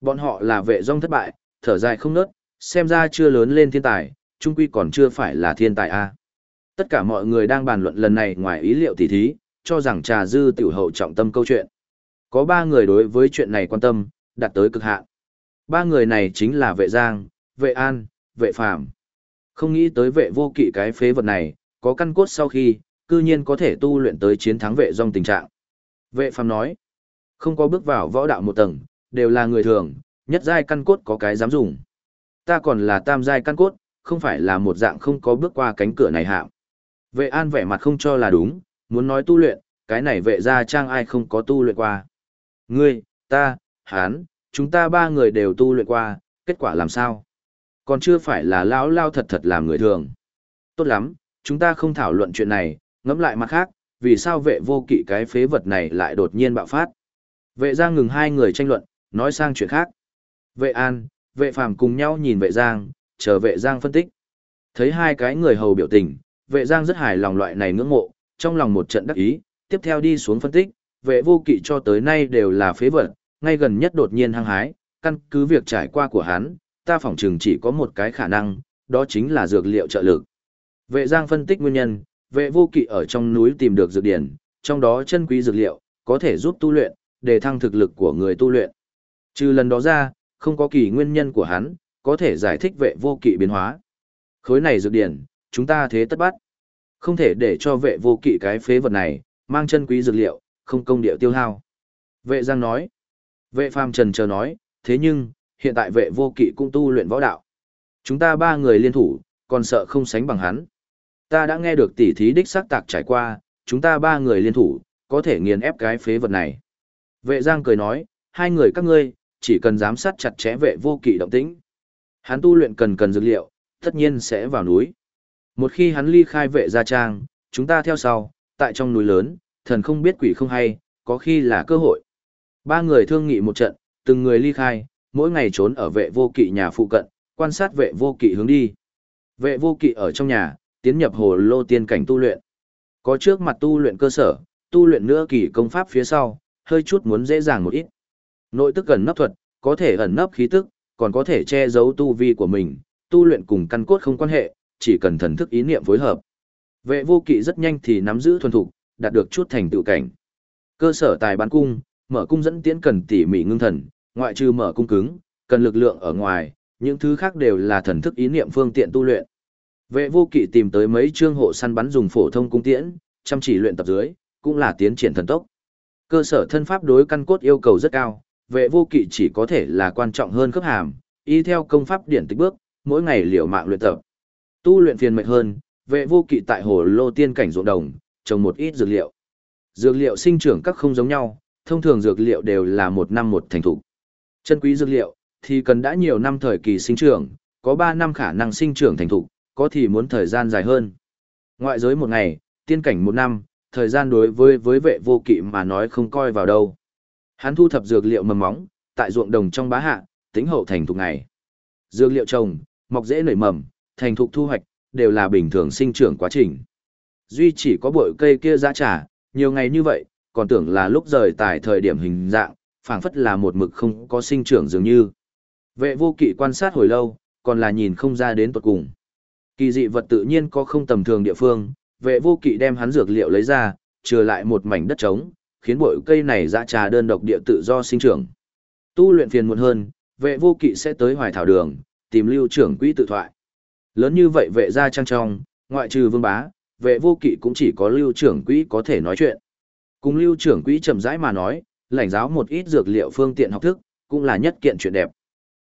Bọn họ là vệ dòng thất bại, thở dài không nớt, xem ra chưa lớn lên thiên tài, trung quy còn chưa phải là thiên tài a. Tất cả mọi người đang bàn luận lần này ngoài ý liệu tỉ thí, cho rằng trà dư tiểu hậu trọng tâm câu chuyện. Có ba người đối với chuyện này quan tâm, đạt tới cực hạn. Ba người này chính là vệ giang, vệ an, vệ phàm. Không nghĩ tới vệ vô kỵ cái phế vật này, có căn cốt sau khi, cư nhiên có thể tu luyện tới chiến thắng vệ dòng tình trạng. Vệ phàm nói, không có bước vào võ đạo một tầng, đều là người thường, nhất giai căn cốt có cái dám dùng. Ta còn là tam giai căn cốt, không phải là một dạng không có bước qua cánh cửa này hạm. Vệ an vẻ mặt không cho là đúng, muốn nói tu luyện, cái này vệ ra trang ai không có tu luyện qua. Ngươi, ta, hán, chúng ta ba người đều tu luyện qua, kết quả làm sao? Còn chưa phải là lão lao thật thật làm người thường. Tốt lắm, chúng ta không thảo luận chuyện này, ngẫm lại mặt khác, vì sao vệ vô kỵ cái phế vật này lại đột nhiên bạo phát. Vệ Giang ngừng hai người tranh luận, nói sang chuyện khác. Vệ An, vệ phàm cùng nhau nhìn vệ Giang, chờ vệ Giang phân tích. Thấy hai cái người hầu biểu tình, vệ Giang rất hài lòng loại này ngưỡng mộ, trong lòng một trận đắc ý, tiếp theo đi xuống phân tích, vệ vô kỵ cho tới nay đều là phế vật, ngay gần nhất đột nhiên hăng hái, căn cứ việc trải qua của hắn, ta phỏng chừng chỉ có một cái khả năng, đó chính là dược liệu trợ lực. Vệ Giang phân tích nguyên nhân, vệ vô kỵ ở trong núi tìm được dược điển, trong đó chân quý dược liệu, có thể giúp tu luyện, để thăng thực lực của người tu luyện. Trừ lần đó ra, không có kỳ nguyên nhân của hắn, có thể giải thích vệ vô kỵ biến hóa. Khối này dược điển, chúng ta thế tất bắt. Không thể để cho vệ vô kỵ cái phế vật này, mang chân quý dược liệu, không công điệu tiêu hao. Vệ Giang nói. Vệ Phàm Trần chờ nói, thế nhưng, hiện tại vệ vô kỵ cũng tu luyện võ đạo. Chúng ta ba người liên thủ, còn sợ không sánh bằng hắn. Ta đã nghe được tỉ thí đích xác tạc trải qua, chúng ta ba người liên thủ, có thể nghiền ép cái phế vật này. Vệ Giang cười nói, hai người các ngươi, chỉ cần giám sát chặt chẽ vệ vô kỵ động tĩnh. Hắn tu luyện cần cần dược liệu, tất nhiên sẽ vào núi. Một khi hắn ly khai vệ gia trang, chúng ta theo sau, tại trong núi lớn, thần không biết quỷ không hay, có khi là cơ hội. Ba người thương nghị một trận, từng người ly khai, mỗi ngày trốn ở vệ vô kỵ nhà phụ cận, quan sát vệ vô kỵ hướng đi. Vệ vô kỵ ở trong nhà, tiến nhập hồ lô tiên cảnh tu luyện. Có trước mặt tu luyện cơ sở, tu luyện nữa kỳ công pháp phía sau, hơi chút muốn dễ dàng một ít. Nội tức gần nấp thuật, có thể ẩn nấp khí tức, còn có thể che giấu tu vi của mình, tu luyện cùng căn cốt không quan hệ, chỉ cần thần thức ý niệm phối hợp. Vệ vô kỵ rất nhanh thì nắm giữ thuần thục, đạt được chút thành tựu cảnh. Cơ sở tài bán cung, mở cung dẫn tiến cần tỉ mỉ ngưng thần, ngoại trừ mở cung cứng, cần lực lượng ở ngoài, những thứ khác đều là thần thức ý niệm phương tiện tu luyện. Vệ vô kỵ tìm tới mấy chương hộ săn bắn dùng phổ thông cung tiễn, chăm chỉ luyện tập dưới, cũng là tiến triển thần tốc. Cơ sở thân pháp đối căn cốt yêu cầu rất cao, vệ vô kỵ chỉ có thể là quan trọng hơn cấp hàm, y theo công pháp điển tích bước, mỗi ngày liều mạng luyện tập. Tu luyện phiền mệt hơn, vệ vô kỵ tại hồ lô tiên cảnh ruộng đồng, trồng một ít dược liệu. Dược liệu sinh trưởng các không giống nhau, thông thường dược liệu đều là một năm một thành thủ. Chân quý dược liệu, thì cần đã nhiều năm thời kỳ sinh trưởng, có 3 năm khả năng sinh trưởng thành thủ, có thì muốn thời gian dài hơn. Ngoại giới một ngày, tiên cảnh một năm, thời gian đối với với vệ vô kỵ mà nói không coi vào đâu. Hắn thu thập dược liệu mầm móng, tại ruộng đồng trong bá hạ, tính hậu thành thục ngày. Dược liệu trồng, mọc dễ nảy mầm, thành thục thu hoạch, đều là bình thường sinh trưởng quá trình. Duy chỉ có bội cây kia ra trả, nhiều ngày như vậy, còn tưởng là lúc rời tại thời điểm hình dạng, phảng phất là một mực không có sinh trưởng dường như. Vệ vô kỵ quan sát hồi lâu, còn là nhìn không ra đến tuột cùng. Kỳ dị vật tự nhiên có không tầm thường địa phương, vệ vô kỵ đem hắn dược liệu lấy ra, trừ lại một mảnh đất trống, khiến bội cây này ra trà đơn độc địa tự do sinh trưởng. Tu luyện phiền muộn hơn, vệ vô kỵ sẽ tới hoài thảo đường, tìm lưu trưởng quỹ tự thoại. Lớn như vậy vệ gia trang trong, ngoại trừ vương bá, vệ vô kỵ cũng chỉ có lưu trưởng quỹ có thể nói chuyện. Cùng lưu trưởng quỹ chậm rãi mà nói, lãnh giáo một ít dược liệu phương tiện học thức, cũng là nhất kiện chuyện đẹp.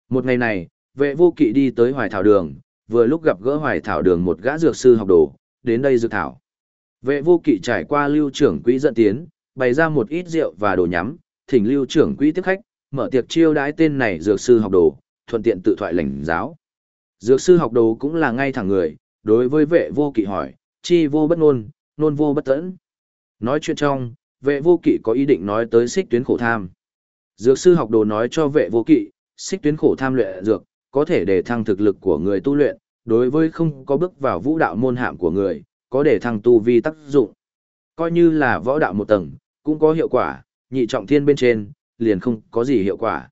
Một ngày này, vệ vô kỵ đi tới hoài thảo đường, vừa lúc gặp gỡ hoài thảo đường một gã dược sư học đồ, đến đây dược thảo. Vệ vô kỵ trải qua lưu trưởng quỹ dẫn tiến, bày ra một ít rượu và đồ nhắm, thỉnh lưu trưởng quỹ tiếp khách, mở tiệc chiêu đãi tên này dược sư học đồ, thuận tiện tự thoại lãnh giáo. Dược sư học đồ cũng là ngay thẳng người, đối với vệ vô kỵ hỏi, chi vô bất ngôn, nôn vô bất tẫn. Nói chuyện trong, vệ vô kỵ có ý định nói tới xích tuyến khổ tham. Dược sư học đồ nói cho vệ vô kỵ, xích tuyến khổ tham luyện dược, có thể để thăng thực lực của người tu luyện, đối với không có bước vào vũ đạo môn hạm của người, có để thăng tu vi tác dụng. Coi như là võ đạo một tầng, cũng có hiệu quả, nhị trọng thiên bên trên, liền không có gì hiệu quả.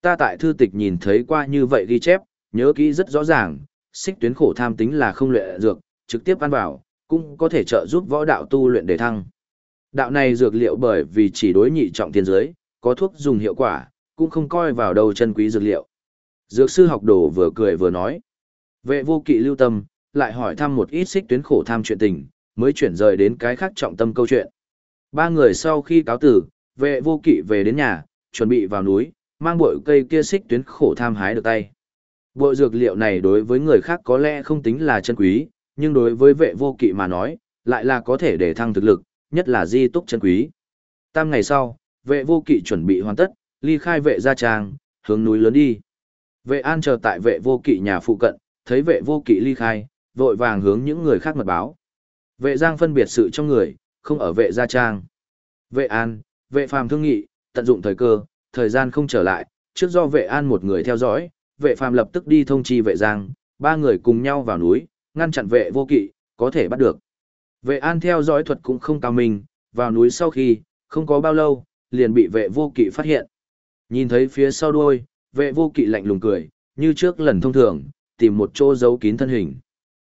Ta tại thư tịch nhìn thấy qua như vậy ghi chép, nhớ kỹ rất rõ ràng, xích tuyến khổ tham tính là không luyện dược, trực tiếp ăn vào, cũng có thể trợ giúp võ đạo tu luyện để thăng. Đạo này dược liệu bởi vì chỉ đối nhị trọng thiên giới, có thuốc dùng hiệu quả, cũng không coi vào đầu chân quý dược liệu. Dược sư học đồ vừa cười vừa nói. Vệ vô kỵ lưu tâm, lại hỏi thăm một ít xích tuyến khổ tham chuyện tình, mới chuyển rời đến cái khác trọng tâm câu chuyện. Ba người sau khi cáo tử, vệ vô kỵ về đến nhà, chuẩn bị vào núi, mang bội cây kia xích tuyến khổ tham hái được tay. Bộ dược liệu này đối với người khác có lẽ không tính là chân quý, nhưng đối với vệ vô kỵ mà nói, lại là có thể để thăng thực lực, nhất là di túc chân quý. Tam ngày sau, vệ vô kỵ chuẩn bị hoàn tất, ly khai vệ gia trang, hướng núi lớn đi. Vệ an chờ tại vệ vô kỵ nhà phụ cận, thấy vệ vô kỵ ly khai, vội vàng hướng những người khác mật báo. Vệ giang phân biệt sự trong người, không ở vệ gia trang. Vệ an, vệ phàm thương nghị, tận dụng thời cơ, thời gian không trở lại, trước do vệ an một người theo dõi, vệ phàm lập tức đi thông chi vệ giang, ba người cùng nhau vào núi, ngăn chặn vệ vô kỵ, có thể bắt được. Vệ an theo dõi thuật cũng không cao minh, vào núi sau khi, không có bao lâu, liền bị vệ vô kỵ phát hiện. Nhìn thấy phía sau đuôi, vệ vô kỵ lạnh lùng cười, như trước lần thông thường, tìm một chỗ giấu kín thân hình.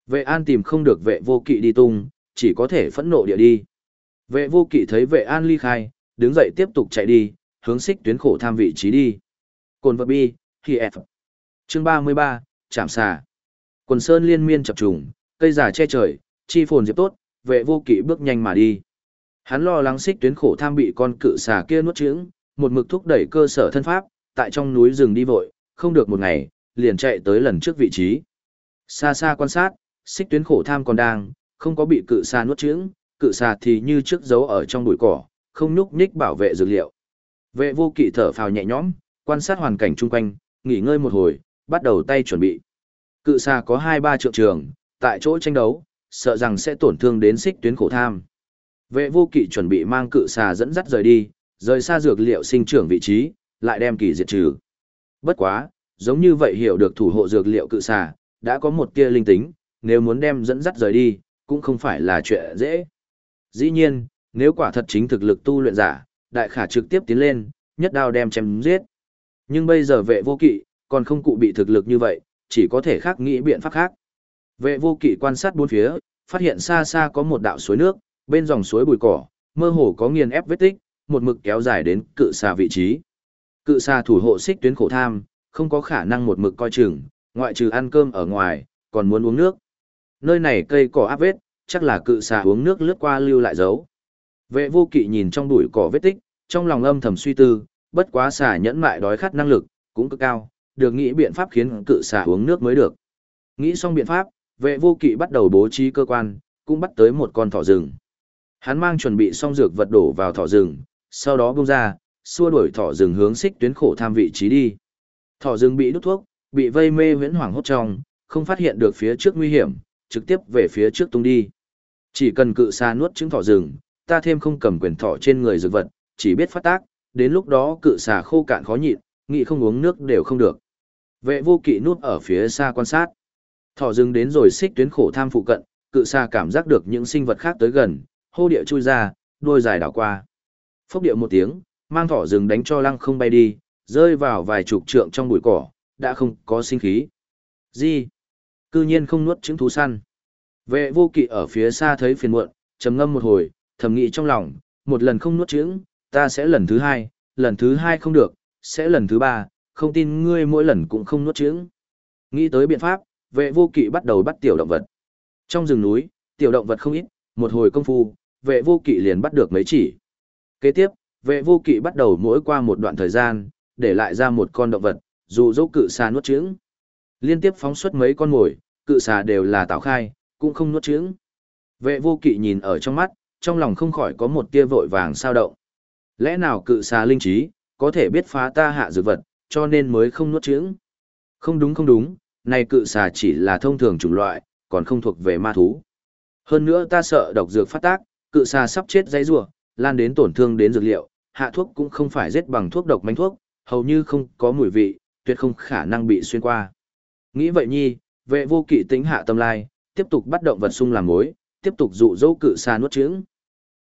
Vệ an tìm không được vệ vô kỵ đi tung, chỉ có thể phẫn nộ địa đi. Vệ vô kỵ thấy vệ an ly khai, đứng dậy tiếp tục chạy đi, hướng xích tuyến khổ tham vị trí đi. Cồn vật bi, khi F. Chương 33, chạm xà. Quần sơn liên miên chập trùng, cây già che trời, chi phồn diệp tốt, vệ vô kỵ bước nhanh mà đi. Hắn lo lắng xích tuyến khổ tham bị con cự xà kia nuốt chửng, một mực thúc đẩy cơ sở thân pháp, tại trong núi rừng đi vội, không được một ngày, liền chạy tới lần trước vị trí. Xa xa quan sát, xích tuyến khổ tham còn đang, không có bị cự xa nuốt chửng, cự xa thì như trước giấu ở trong bụi cỏ, không nhúc nhích bảo vệ dược liệu. Vệ vô kỵ thở phào nhẹ nhõm, quan sát hoàn cảnh chung quanh, nghỉ ngơi một hồi, bắt đầu tay chuẩn bị. Cự xa có 2-3 trượng trường, tại chỗ tranh đấu, sợ rằng sẽ tổn thương đến xích tuyến khổ tham. Vệ vô kỵ chuẩn bị mang cự xà dẫn dắt rời đi, rời xa dược liệu sinh trưởng vị trí, lại đem kỳ diệt trừ. Bất quá, giống như vậy hiểu được thủ hộ dược liệu cự xà, đã có một tia linh tính, nếu muốn đem dẫn dắt rời đi, cũng không phải là chuyện dễ. Dĩ nhiên, nếu quả thật chính thực lực tu luyện giả, đại khả trực tiếp tiến lên, nhất đao đem chém giết. Nhưng bây giờ vệ vô kỵ, còn không cụ bị thực lực như vậy, chỉ có thể khác nghĩ biện pháp khác. Vệ vô kỵ quan sát bốn phía, phát hiện xa xa có một đạo suối nước, bên dòng suối bùi cỏ, mơ hồ có nghiền ép vết tích, một mực kéo dài đến cự xà vị trí. Cự xà thủ hộ xích tuyến khổ tham, không có khả năng một mực coi chừng, ngoại trừ ăn cơm ở ngoài, còn muốn uống nước. Nơi này cây cỏ áp vết, chắc là cự xà uống nước lướt qua lưu lại dấu. Vệ vô kỵ nhìn trong bụi cỏ vết tích, trong lòng âm thầm suy tư, bất quá xà nhẫn mại đói khát năng lực, cũng cực cao, được nghĩ biện pháp khiến cự xà uống nước mới được. Nghĩ xong biện pháp, vệ vô kỵ bắt đầu bố trí cơ quan, cũng bắt tới một con thỏ rừng. Hắn mang chuẩn bị xong dược vật đổ vào thỏ rừng, sau đó bung ra, xua đuổi thỏ rừng hướng xích tuyến khổ tham vị trí đi. Thỏ rừng bị đút thuốc, bị vây mê huyễn hoảng hốt trong, không phát hiện được phía trước nguy hiểm, trực tiếp về phía trước tung đi. Chỉ cần cự xa nuốt trứng thỏ rừng, ta thêm không cầm quyền thỏ trên người dược vật, chỉ biết phát tác, đến lúc đó cự xà khô cạn khó nhịn, nghĩ không uống nước đều không được. Vệ vô kỵ nuốt ở phía xa quan sát. Thỏ rừng đến rồi xích tuyến khổ tham phụ cận, cự xà cảm giác được những sinh vật khác tới gần, hô địa chui ra, đuôi dài đảo qua. Phốc địa một tiếng, mang thỏ rừng đánh cho lăng không bay đi, rơi vào vài chục trượng trong bụi cỏ, đã không có sinh khí. Gì? Cư nhiên không nuốt trứng thú săn. Vệ vô kỵ ở phía xa thấy phiền muộn, trầm ngâm một hồi, thầm nghĩ trong lòng, một lần không nuốt trứng, ta sẽ lần thứ hai, lần thứ hai không được, sẽ lần thứ ba, không tin ngươi mỗi lần cũng không nuốt trứng. Nghĩ tới biện pháp, vệ vô kỵ bắt đầu bắt tiểu động vật. Trong rừng núi, tiểu động vật không ít, một hồi công phu, vệ vô kỵ liền bắt được mấy chỉ. Kế tiếp, vệ vô kỵ bắt đầu mỗi qua một đoạn thời gian, để lại ra một con động vật, dù dỗ cự xà nuốt trứng. Liên tiếp phóng xuất mấy con mồi, cự xà đều là tạo khai, cũng không nuốt trứng. Vệ vô kỵ nhìn ở trong mắt, trong lòng không khỏi có một tia vội vàng sao động. Lẽ nào cự xà linh trí, có thể biết phá ta hạ dược vật, cho nên mới không nuốt trứng Không đúng không đúng, này cự xà chỉ là thông thường chủng loại, còn không thuộc về ma thú. Hơn nữa ta sợ độc dược phát tác, cự xà sắp chết dãy rủa, lan đến tổn thương đến dược liệu, hạ thuốc cũng không phải giết bằng thuốc độc manh thuốc, hầu như không có mùi vị, tuyệt không khả năng bị xuyên qua. Nghĩ vậy nhi, vệ vô kỵ tính hạ tâm lai, tiếp tục bắt động vật sung làm mối, tiếp tục dụ dỗ cự xà nuốt trứng.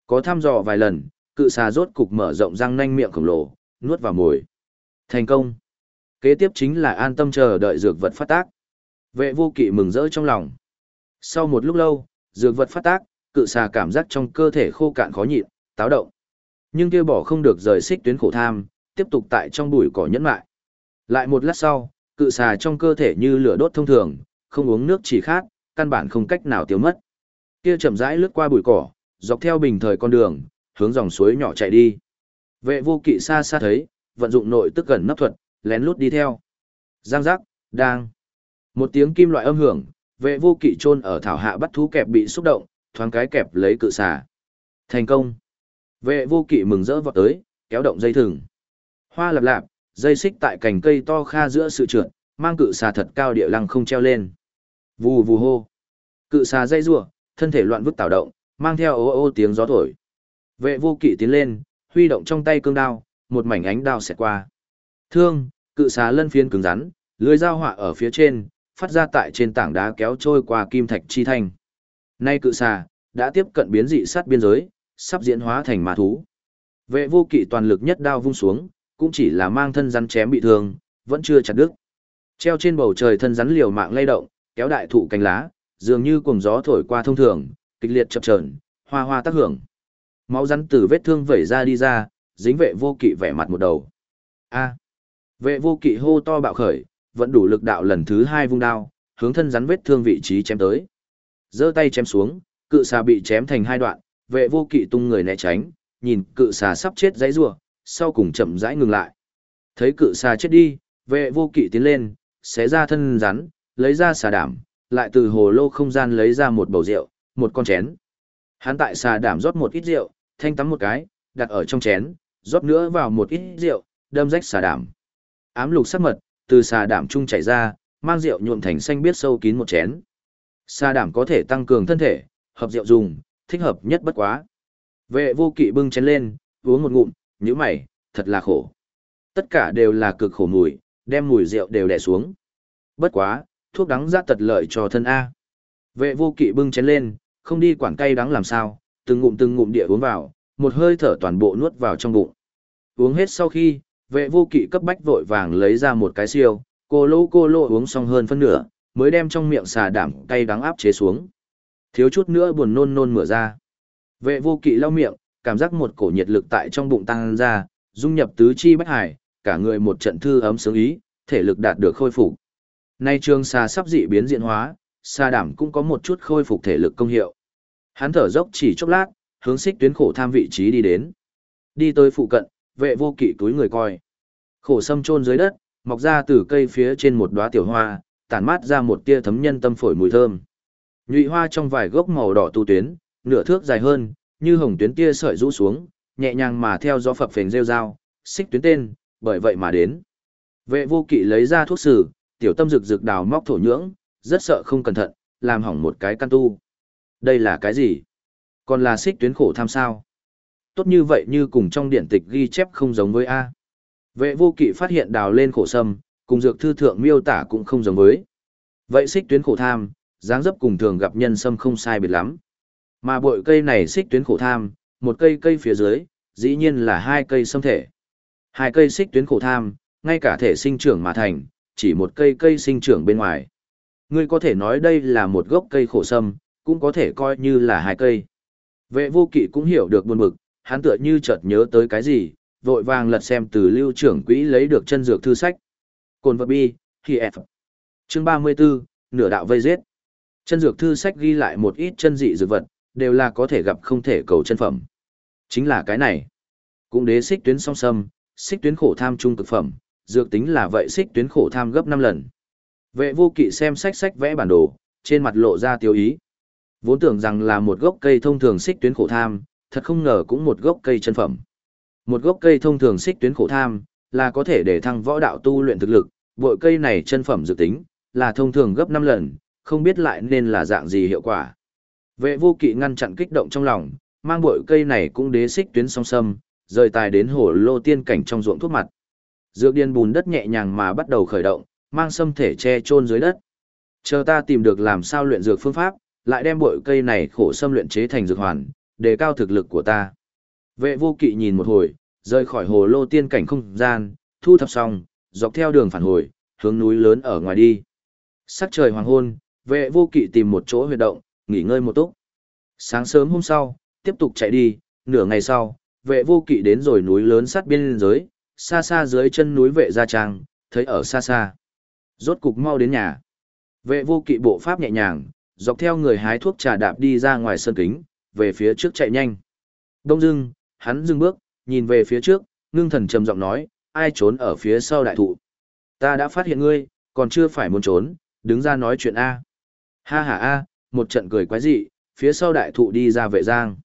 Có thăm dò vài lần, cự xà rốt cục mở rộng răng nanh miệng khổng lồ, nuốt vào mồi. Thành công. Kế tiếp chính là an tâm chờ đợi dược vật phát tác. Vệ vô kỵ mừng rỡ trong lòng. Sau một lúc lâu, dược vật phát tác, cự xà cảm giác trong cơ thể khô cạn khó nhịn, táo động. Nhưng kia bỏ không được rời xích tuyến khổ tham, tiếp tục tại trong bụi cỏ nhẫn lại. Lại một lát sau, cự xà trong cơ thể như lửa đốt thông thường, không uống nước chỉ khát, căn bản không cách nào tiêu mất. Kia chậm rãi lướt qua bụi cỏ, dọc theo bình thời con đường, hướng dòng suối nhỏ chạy đi. Vệ vô kỵ xa xa thấy, vận dụng nội tức gần nấp thuật, lén lút đi theo. Giang giác, đang. Một tiếng kim loại âm hưởng, vệ vô kỵ chôn ở thảo hạ bắt thú kẹp bị xúc động, thoáng cái kẹp lấy cự xà. Thành công. Vệ vô kỵ mừng rỡ vọt tới, kéo động dây thừng. Hoa lạp lạp, dây xích tại cành cây to kha giữa sự trượt, mang cự xà thật cao địa lăng không treo lên. Vù vù hô. Cự xà dây rủa, thân thể loạn vứt tạo động, mang theo ô ô tiếng gió thổi. Vệ vô kỵ tiến lên, huy động trong tay cương đao, một mảnh ánh đao xẹt qua. Thương, cự xà lân phiến cứng rắn, lưới dao họa ở phía trên, phát ra tại trên tảng đá kéo trôi qua kim thạch chi thanh. Nay cự xà, đã tiếp cận biến dị sát biên giới, sắp diễn hóa thành ma thú. Vệ vô kỵ toàn lực nhất đao vung xuống, cũng chỉ là mang thân rắn chém bị thương, vẫn chưa chặt đứt. Treo trên bầu trời thân rắn liều mạng lay động, kéo đại thụ cánh lá, dường như cuồng gió thổi qua thông thường, kịch liệt chập chờn, hoa hoa tác hưởng. Máu rắn từ vết thương vẩy ra đi ra, dính vệ vô kỵ vẻ mặt một đầu. A. Vệ vô kỵ hô to bạo khởi, vẫn đủ lực đạo lần thứ hai vung đao, hướng thân rắn vết thương vị trí chém tới. giơ tay chém xuống, cự xà bị chém thành hai đoạn, vệ vô kỵ tung người né tránh, nhìn cự xà sắp chết dãy rủa, sau cùng chậm rãi ngừng lại. Thấy cự xà chết đi, vệ vô kỵ tiến lên, xé ra thân rắn, lấy ra xà đảm, lại từ hồ lô không gian lấy ra một bầu rượu, một con chén. Hắn tại xà đảm rót một ít rượu, thanh tắm một cái, đặt ở trong chén, rót nữa vào một ít rượu, đâm rách xà đảm. Ám lục sắc mật, từ xà đảm trung chảy ra, mang rượu nhuộm thành xanh biết sâu kín một chén. Xà đảm có thể tăng cường thân thể, hợp rượu dùng, thích hợp nhất bất quá. Vệ vô kỵ bưng chén lên, uống một ngụm, như mày, thật là khổ. Tất cả đều là cực khổ mùi, đem mùi rượu đều đè xuống. Bất quá, thuốc đắng ra tật lợi cho thân A. Vệ vô kỵ bưng chén lên, không đi quản cay đắng làm sao, từng ngụm từng ngụm địa uống vào, một hơi thở toàn bộ nuốt vào trong bụng. Uống hết sau khi, vệ vô kỵ cấp bách vội vàng lấy ra một cái siêu, cô lô cô lô uống xong hơn phân nửa, mới đem trong miệng xà đảm cay đắng áp chế xuống. Thiếu chút nữa buồn nôn nôn mửa ra. Vệ vô kỵ lau miệng, cảm giác một cổ nhiệt lực tại trong bụng tăng ra, dung nhập tứ chi bách hải, cả người một trận thư ấm sướng ý, thể lực đạt được khôi phục. Nay trường xà sắp dị biến diện hóa, xà đảm cũng có một chút khôi phục thể lực công hiệu. Hắn thở dốc chỉ chốc lát, hướng xích tuyến khổ tham vị trí đi đến. Đi tới phụ cận, vệ vô kỵ túi người coi. Khổ sâm chôn dưới đất, mọc ra từ cây phía trên một đóa tiểu hoa, tản mát ra một tia thấm nhân tâm phổi mùi thơm. Nhụy hoa trong vài gốc màu đỏ tu tuyến, nửa thước dài hơn, như hồng tuyến tia sợi rũ xuống, nhẹ nhàng mà theo gió phập phình rêu rao, xích tuyến tên, bởi vậy mà đến. Vệ vô kỵ lấy ra thuốc sử, tiểu tâm rực rực đào móc thổ nhưỡng, rất sợ không cẩn thận, làm hỏng một cái căn tu. Đây là cái gì? Còn là xích tuyến khổ tham sao? Tốt như vậy như cùng trong điển tịch ghi chép không giống với A. Vệ vô kỵ phát hiện đào lên khổ sâm, cùng dược thư thượng miêu tả cũng không giống với. Vậy xích tuyến khổ tham, dáng dấp cùng thường gặp nhân sâm không sai biệt lắm. Mà bội cây này xích tuyến khổ tham, một cây cây phía dưới, dĩ nhiên là hai cây sâm thể. Hai cây xích tuyến khổ tham, ngay cả thể sinh trưởng mà thành, chỉ một cây cây sinh trưởng bên ngoài. Ngươi có thể nói đây là một gốc cây khổ sâm, cũng có thể coi như là hai cây. Vệ vô kỵ cũng hiểu được buồn bực, hắn tựa như chợt nhớ tới cái gì, vội vàng lật xem từ lưu trưởng quỹ lấy được chân dược thư sách. Cồn vật bi, khi F. Chương 34, nửa đạo vây giết. Chân dược thư sách ghi lại một ít chân dị dược vật, đều là có thể gặp không thể cầu chân phẩm. Chính là cái này. Cũng đế xích tuyến song sâm, xích tuyến khổ tham trung cực phẩm, dược tính là vậy xích tuyến khổ tham gấp 5 lần. Vệ vô kỵ xem sách sách vẽ bản đồ, trên mặt lộ ra tiêu ý. Vốn tưởng rằng là một gốc cây thông thường xích tuyến khổ tham, thật không ngờ cũng một gốc cây chân phẩm. Một gốc cây thông thường xích tuyến khổ tham, là có thể để thăng võ đạo tu luyện thực lực, bội cây này chân phẩm dược tính, là thông thường gấp 5 lần, không biết lại nên là dạng gì hiệu quả. Vệ vô kỵ ngăn chặn kích động trong lòng, mang bội cây này cũng đế xích tuyến song sâm, rời tài đến hồ lô tiên cảnh trong ruộng thuốc mặt. Dược điên bùn đất nhẹ nhàng mà bắt đầu khởi động, mang sâm thể che chôn dưới đất. Chờ ta tìm được làm sao luyện dược phương pháp, lại đem bội cây này khổ sâm luyện chế thành dược hoàn, đề cao thực lực của ta. Vệ vô kỵ nhìn một hồi, rời khỏi hồ lô tiên cảnh không gian, thu thập xong, dọc theo đường phản hồi, hướng núi lớn ở ngoài đi. Sắc trời hoàng hôn, vệ vô kỵ tìm một chỗ huyệt động, nghỉ ngơi một túc. Sáng sớm hôm sau, tiếp tục chạy đi, nửa ngày sau, vệ vô kỵ đến rồi núi lớn sát biên giới, xa xa dưới chân núi vệ gia trang, thấy ở xa xa. Rốt cục mau đến nhà. Vệ vô kỵ bộ pháp nhẹ nhàng, dọc theo người hái thuốc trà đạp đi ra ngoài sân kính, về phía trước chạy nhanh. Đông dưng, hắn dừng bước, nhìn về phía trước, ngưng thần trầm giọng nói, ai trốn ở phía sau đại thụ. Ta đã phát hiện ngươi, còn chưa phải muốn trốn, đứng ra nói chuyện A. Ha ha A, một trận cười quái dị, phía sau đại thụ đi ra vệ giang.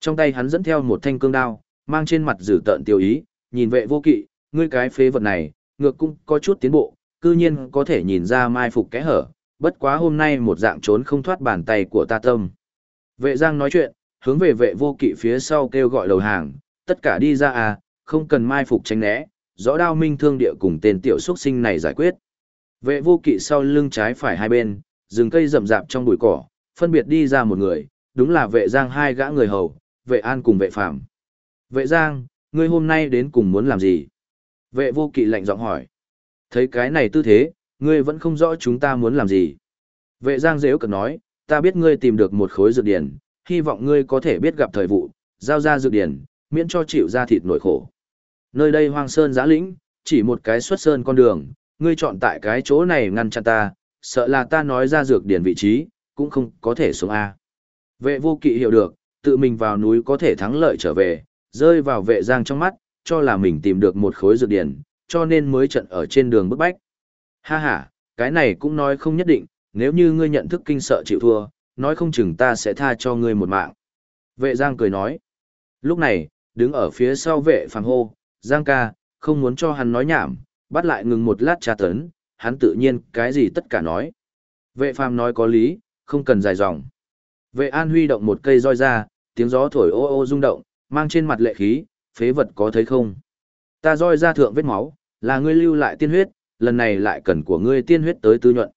Trong tay hắn dẫn theo một thanh cương đao, mang trên mặt dữ tợn tiêu ý, nhìn vệ vô kỵ, ngươi cái phế vật này, ngược cũng có chút tiến bộ, cư nhiên có thể nhìn ra mai phục kẽ hở, bất quá hôm nay một dạng trốn không thoát bàn tay của ta tâm. Vệ giang nói chuyện, hướng về vệ vô kỵ phía sau kêu gọi đầu hàng, tất cả đi ra à, không cần mai phục tránh né, rõ đao minh thương địa cùng tên tiểu xuất sinh này giải quyết. Vệ vô kỵ sau lưng trái phải hai bên, rừng cây rậm rạp trong bụi cỏ, phân biệt đi ra một người, đúng là vệ giang hai gã người hầu, vệ an cùng vệ phạm. Vệ giang, ngươi hôm nay đến cùng muốn làm gì? Vệ vô kỵ lạnh giọng hỏi. Thấy cái này tư thế, ngươi vẫn không rõ chúng ta muốn làm gì. Vệ giang dễ cực nói, ta biết ngươi tìm được một khối dược điển, hy vọng ngươi có thể biết gặp thời vụ, giao ra dược điển, miễn cho chịu ra thịt nổi khổ. Nơi đây hoang sơn giã lĩnh, chỉ một cái xuất sơn con đường, ngươi chọn tại cái chỗ này ngăn chặn ta, sợ là ta nói ra dược điển vị trí, cũng không có thể xuống A. Vệ vô kỵ hiểu được, tự mình vào núi có thể thắng lợi trở về, rơi vào vệ giang trong mắt, cho là mình tìm được một khối dược điển, cho nên mới trận ở trên đường bức bách. Ha ha, cái này cũng nói không nhất định, nếu như ngươi nhận thức kinh sợ chịu thua, nói không chừng ta sẽ tha cho ngươi một mạng. Vệ Giang cười nói. Lúc này, đứng ở phía sau vệ phàng hô, Giang ca, không muốn cho hắn nói nhảm, bắt lại ngừng một lát tra tấn, hắn tự nhiên cái gì tất cả nói. Vệ phàm nói có lý, không cần dài dòng. Vệ an huy động một cây roi ra, tiếng gió thổi ô ô rung động, mang trên mặt lệ khí, phế vật có thấy không? Ta roi ra thượng vết máu, là ngươi lưu lại tiên huyết, lần này lại cần của ngươi tiên huyết tới tư nhuận.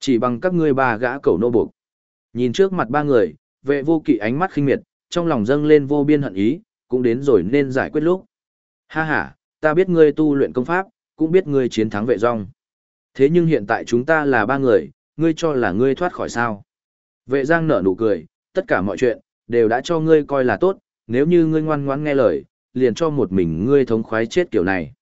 Chỉ bằng các ngươi ba gã cầu nô buộc. Nhìn trước mặt ba người, vệ vô kỵ ánh mắt khinh miệt, trong lòng dâng lên vô biên hận ý, cũng đến rồi nên giải quyết lúc. Ha ha, ta biết ngươi tu luyện công pháp, cũng biết ngươi chiến thắng vệ rong. Thế nhưng hiện tại chúng ta là ba người, ngươi cho là ngươi thoát khỏi sao. Vệ giang nở nụ cười, tất cả mọi chuyện, đều đã cho ngươi coi là tốt, nếu như ngươi ngoan ngoãn nghe lời, liền cho một mình ngươi thống khoái chết kiểu này.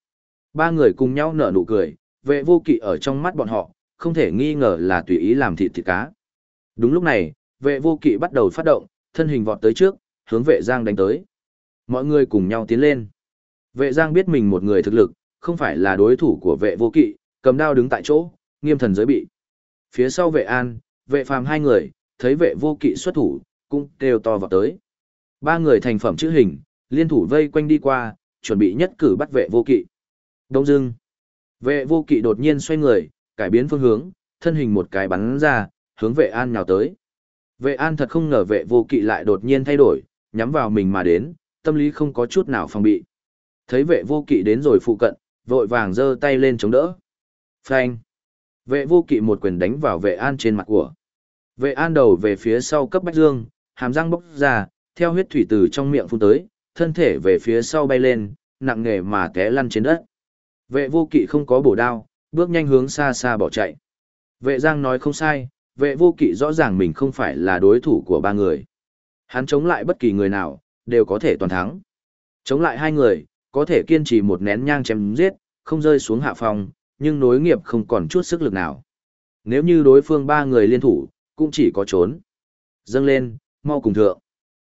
Ba người cùng nhau nở nụ cười, vệ vô kỵ ở trong mắt bọn họ, không thể nghi ngờ là tùy ý làm thịt thịt cá. Đúng lúc này, vệ vô kỵ bắt đầu phát động, thân hình vọt tới trước, hướng vệ giang đánh tới. Mọi người cùng nhau tiến lên. Vệ giang biết mình một người thực lực, không phải là đối thủ của vệ vô kỵ, cầm đao đứng tại chỗ, nghiêm thần giới bị. Phía sau vệ an, vệ phàm hai người, thấy vệ vô kỵ xuất thủ, cũng đều to vào tới. Ba người thành phẩm chữ hình, liên thủ vây quanh đi qua, chuẩn bị nhất cử bắt vệ vô kỵ. Đông dưng, vệ vô kỵ đột nhiên xoay người, cải biến phương hướng, thân hình một cái bắn ra, hướng vệ an nhào tới. Vệ an thật không ngờ vệ vô kỵ lại đột nhiên thay đổi, nhắm vào mình mà đến, tâm lý không có chút nào phòng bị. Thấy vệ vô kỵ đến rồi phụ cận, vội vàng giơ tay lên chống đỡ. Phanh. Vệ vô kỵ một quyền đánh vào vệ an trên mặt của. Vệ an đầu về phía sau cấp bách dương, hàm răng bốc ra, theo huyết thủy từ trong miệng phun tới, thân thể về phía sau bay lên, nặng nề mà té lăn trên đất. Vệ vô kỵ không có bổ đao, bước nhanh hướng xa xa bỏ chạy. Vệ giang nói không sai, vệ vô kỵ rõ ràng mình không phải là đối thủ của ba người. Hắn chống lại bất kỳ người nào, đều có thể toàn thắng. Chống lại hai người, có thể kiên trì một nén nhang chém giết, không rơi xuống hạ phòng, nhưng nối nghiệp không còn chút sức lực nào. Nếu như đối phương ba người liên thủ, cũng chỉ có trốn. Dâng lên, mau cùng thượng.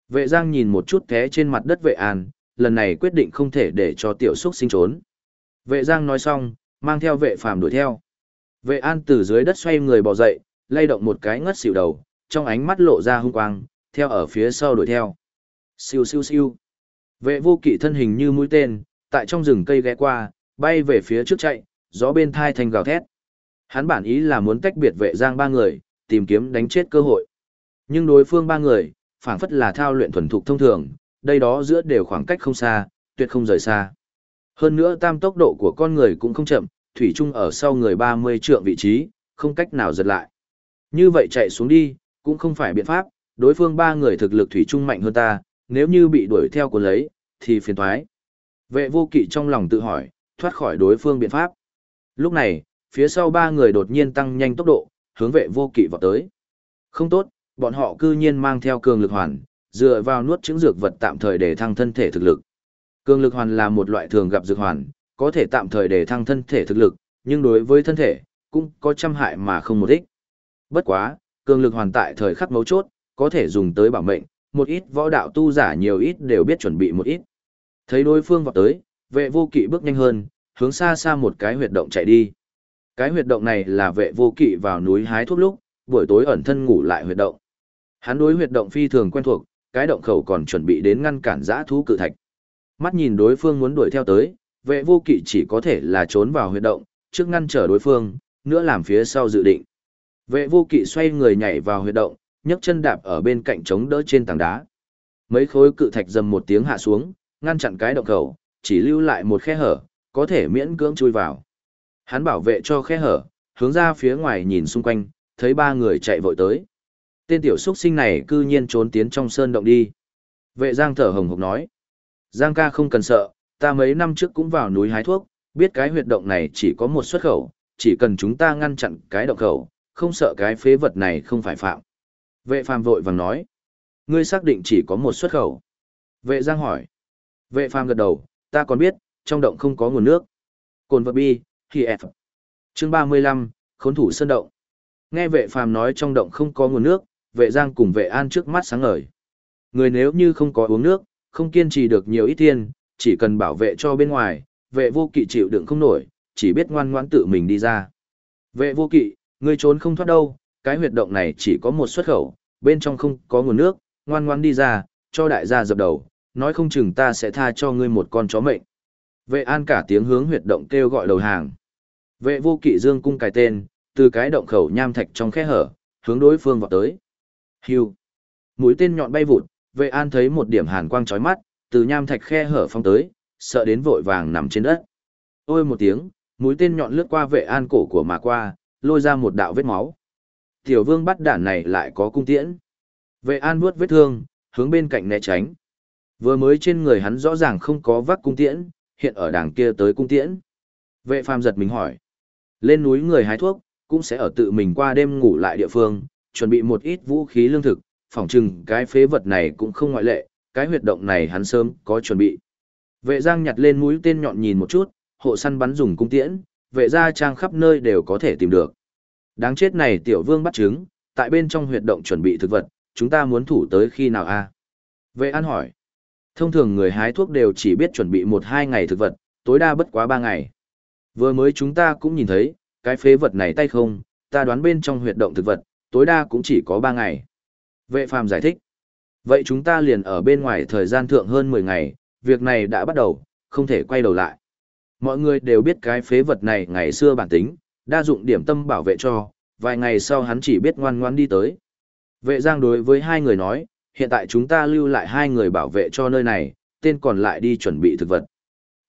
Vệ giang nhìn một chút té trên mặt đất vệ an, lần này quyết định không thể để cho tiểu xúc sinh trốn. Vệ giang nói xong, mang theo vệ phàm đuổi theo. Vệ an từ dưới đất xoay người bò dậy, lay động một cái ngất xỉu đầu, trong ánh mắt lộ ra hung quang, theo ở phía sau đuổi theo. Siêu siêu siêu. Vệ vô kỵ thân hình như mũi tên, tại trong rừng cây ghé qua, bay về phía trước chạy, gió bên thai thành gào thét. Hắn bản ý là muốn tách biệt vệ giang ba người, tìm kiếm đánh chết cơ hội. Nhưng đối phương ba người, phảng phất là thao luyện thuần thục thông thường, đây đó giữa đều khoảng cách không xa, tuyệt không rời xa. Hơn nữa tam tốc độ của con người cũng không chậm, thủy chung ở sau người 30 trượng vị trí, không cách nào giật lại. Như vậy chạy xuống đi, cũng không phải biện pháp, đối phương ba người thực lực thủy chung mạnh hơn ta, nếu như bị đuổi theo của lấy, thì phiền thoái. Vệ vô kỵ trong lòng tự hỏi, thoát khỏi đối phương biện pháp. Lúc này, phía sau ba người đột nhiên tăng nhanh tốc độ, hướng vệ vô kỵ vào tới. Không tốt, bọn họ cư nhiên mang theo cường lực hoàn, dựa vào nuốt chứng dược vật tạm thời để thăng thân thể thực lực. Cường lực hoàn là một loại thường gặp dược hoàn, có thể tạm thời để thăng thân thể thực lực, nhưng đối với thân thể, cũng có trăm hại mà không một ích. Bất quá, cường lực hoàn tại thời khắc mấu chốt, có thể dùng tới bảo mệnh, một ít võ đạo tu giả nhiều ít đều biết chuẩn bị một ít. Thấy đối phương vào tới, vệ vô kỵ bước nhanh hơn, hướng xa xa một cái huyệt động chạy đi. Cái huyệt động này là vệ vô kỵ vào núi hái thuốc lúc, buổi tối ẩn thân ngủ lại huyệt động. Hắn đối huyệt động phi thường quen thuộc, cái động khẩu còn chuẩn bị đến ngăn cản giã thú cự thạch. Mắt nhìn đối phương muốn đuổi theo tới, vệ vô kỵ chỉ có thể là trốn vào huyệt động, trước ngăn trở đối phương, nữa làm phía sau dự định. Vệ vô kỵ xoay người nhảy vào huyệt động, nhấc chân đạp ở bên cạnh chống đỡ trên tảng đá. Mấy khối cự thạch dầm một tiếng hạ xuống, ngăn chặn cái động khẩu, chỉ lưu lại một khe hở, có thể miễn cưỡng chui vào. Hắn bảo vệ cho khe hở, hướng ra phía ngoài nhìn xung quanh, thấy ba người chạy vội tới. Tên tiểu xuất sinh này cư nhiên trốn tiến trong sơn động đi. Vệ Giang thở hồng hộc nói. Giang ca không cần sợ, ta mấy năm trước cũng vào núi hái thuốc, biết cái huyệt động này chỉ có một xuất khẩu, chỉ cần chúng ta ngăn chặn cái động khẩu, không sợ cái phế vật này không phải phạm. Vệ phàm vội vàng nói. Ngươi xác định chỉ có một xuất khẩu. Vệ Giang hỏi. Vệ phàm gật đầu, ta còn biết, trong động không có nguồn nước. Cồn vật bi, khi F. Chương 35, khốn thủ sơn động. Nghe vệ phàm nói trong động không có nguồn nước, vệ giang cùng vệ an trước mắt sáng ngời. Người nếu như không có uống nước, không kiên trì được nhiều ít thiên, chỉ cần bảo vệ cho bên ngoài, vệ vô kỵ chịu đựng không nổi, chỉ biết ngoan ngoãn tự mình đi ra. Vệ vô kỵ, người trốn không thoát đâu, cái huyệt động này chỉ có một xuất khẩu, bên trong không có nguồn nước, ngoan ngoãn đi ra, cho đại gia dập đầu, nói không chừng ta sẽ tha cho ngươi một con chó mệnh. Vệ an cả tiếng hướng huyệt động kêu gọi đầu hàng. Vệ vô kỵ dương cung cài tên, từ cái động khẩu nham thạch trong khe hở, hướng đối phương vào tới. Hưu. Mũi tên nhọn bay vụt, vệ an thấy một điểm hàn quang chói mắt, từ nham thạch khe hở phong tới, sợ đến vội vàng nằm trên đất. Ôi một tiếng, mũi tên nhọn lướt qua vệ an cổ của mà qua, lôi ra một đạo vết máu. Tiểu vương bắt đản này lại có cung tiễn. Vệ an vuốt vết thương, hướng bên cạnh né tránh. Vừa mới trên người hắn rõ ràng không có vác cung tiễn, hiện ở đàng kia tới cung tiễn. Vệ phàm giật mình hỏi. Lên núi người hái thuốc, cũng sẽ ở tự mình qua đêm ngủ lại địa phương, chuẩn bị một ít vũ khí lương thực, phỏng chừng cái phế vật này cũng không ngoại lệ, cái huyệt động này hắn sớm có chuẩn bị. Vệ giang nhặt lên mũi tên nhọn nhìn một chút, hộ săn bắn dùng cung tiễn, vệ gia trang khắp nơi đều có thể tìm được. Đáng chết này tiểu vương bắt trứng, tại bên trong huyệt động chuẩn bị thực vật, chúng ta muốn thủ tới khi nào a? Vệ an hỏi. Thông thường người hái thuốc đều chỉ biết chuẩn bị một hai ngày thực vật, tối đa bất quá ba ngày. Vừa mới chúng ta cũng nhìn thấy, cái phế vật này tay không, ta đoán bên trong huyệt động thực vật, tối đa cũng chỉ có ba ngày. Vệ phàm giải thích. Vậy chúng ta liền ở bên ngoài thời gian thượng hơn 10 ngày, việc này đã bắt đầu, không thể quay đầu lại. Mọi người đều biết cái phế vật này ngày xưa bản tính, đa dụng điểm tâm bảo vệ cho, vài ngày sau hắn chỉ biết ngoan ngoan đi tới. Vệ giang đối với hai người nói, hiện tại chúng ta lưu lại hai người bảo vệ cho nơi này, tên còn lại đi chuẩn bị thực vật.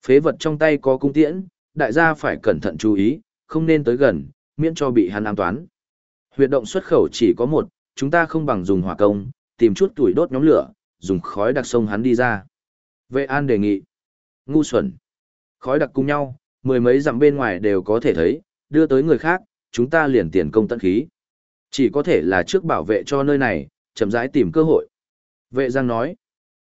Phế vật trong tay có cung tiễn, đại gia phải cẩn thận chú ý, không nên tới gần, miễn cho bị hắn ám toán. Huyệt động xuất khẩu chỉ có một, chúng ta không bằng dùng hỏa công, tìm chút tuổi đốt nhóm lửa, dùng khói đặc sông hắn đi ra. Vệ an đề nghị. Ngu xuẩn. Khói đặc cùng nhau, mười mấy dặm bên ngoài đều có thể thấy, đưa tới người khác, chúng ta liền tiền công tận khí. Chỉ có thể là trước bảo vệ cho nơi này, chậm rãi tìm cơ hội. Vệ Giang nói.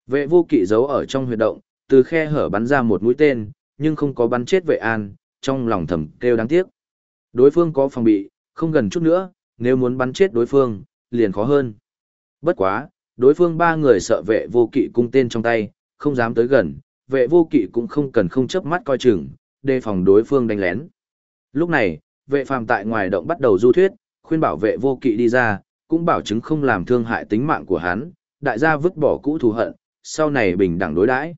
Vệ vô kỵ giấu ở trong huyệt động, từ khe hở bắn ra một mũi tên, nhưng không có bắn chết vệ an, trong lòng thầm kêu đáng tiếc. Đối phương có phòng bị, không gần chút nữa, nếu muốn bắn chết đối phương, liền khó hơn. Bất quá, đối phương ba người sợ vệ vô kỵ cung tên trong tay, không dám tới gần, vệ vô kỵ cũng không cần không chớp mắt coi chừng, đề phòng đối phương đánh lén. Lúc này, vệ phàm tại ngoài động bắt đầu du thuyết, khuyên bảo vệ vô kỵ đi ra, cũng bảo chứng không làm thương hại tính mạng của hắn, đại gia vứt bỏ cũ thù hận, sau này bình đẳng đối đãi.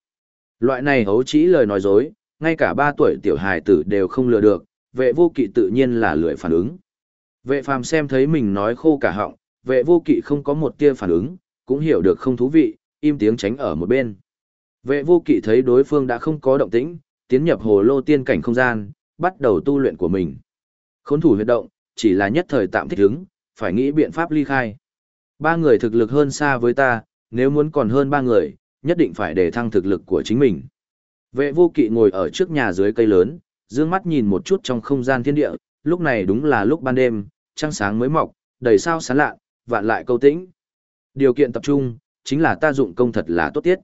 Loại này hấu chỉ lời nói dối, ngay cả ba tuổi tiểu hài tử đều không lừa được, vệ vô kỵ tự nhiên là lười phản ứng. Vệ phàm xem thấy mình nói khô cả họng, vệ vô kỵ không có một tia phản ứng, cũng hiểu được không thú vị, im tiếng tránh ở một bên. Vệ vô kỵ thấy đối phương đã không có động tĩnh, tiến nhập hồ lô tiên cảnh không gian, bắt đầu tu luyện của mình. Khốn thủ huyệt động, chỉ là nhất thời tạm thích ứng, phải nghĩ biện pháp ly khai. Ba người thực lực hơn xa với ta, nếu muốn còn hơn ba người, nhất định phải để thăng thực lực của chính mình. Vệ vô kỵ ngồi ở trước nhà dưới cây lớn, dương mắt nhìn một chút trong không gian thiên địa, lúc này đúng là lúc ban đêm, trăng sáng mới mọc, đầy sao sáng lạ, vạn lại câu tĩnh. Điều kiện tập trung, chính là ta dụng công thật là tốt tiết.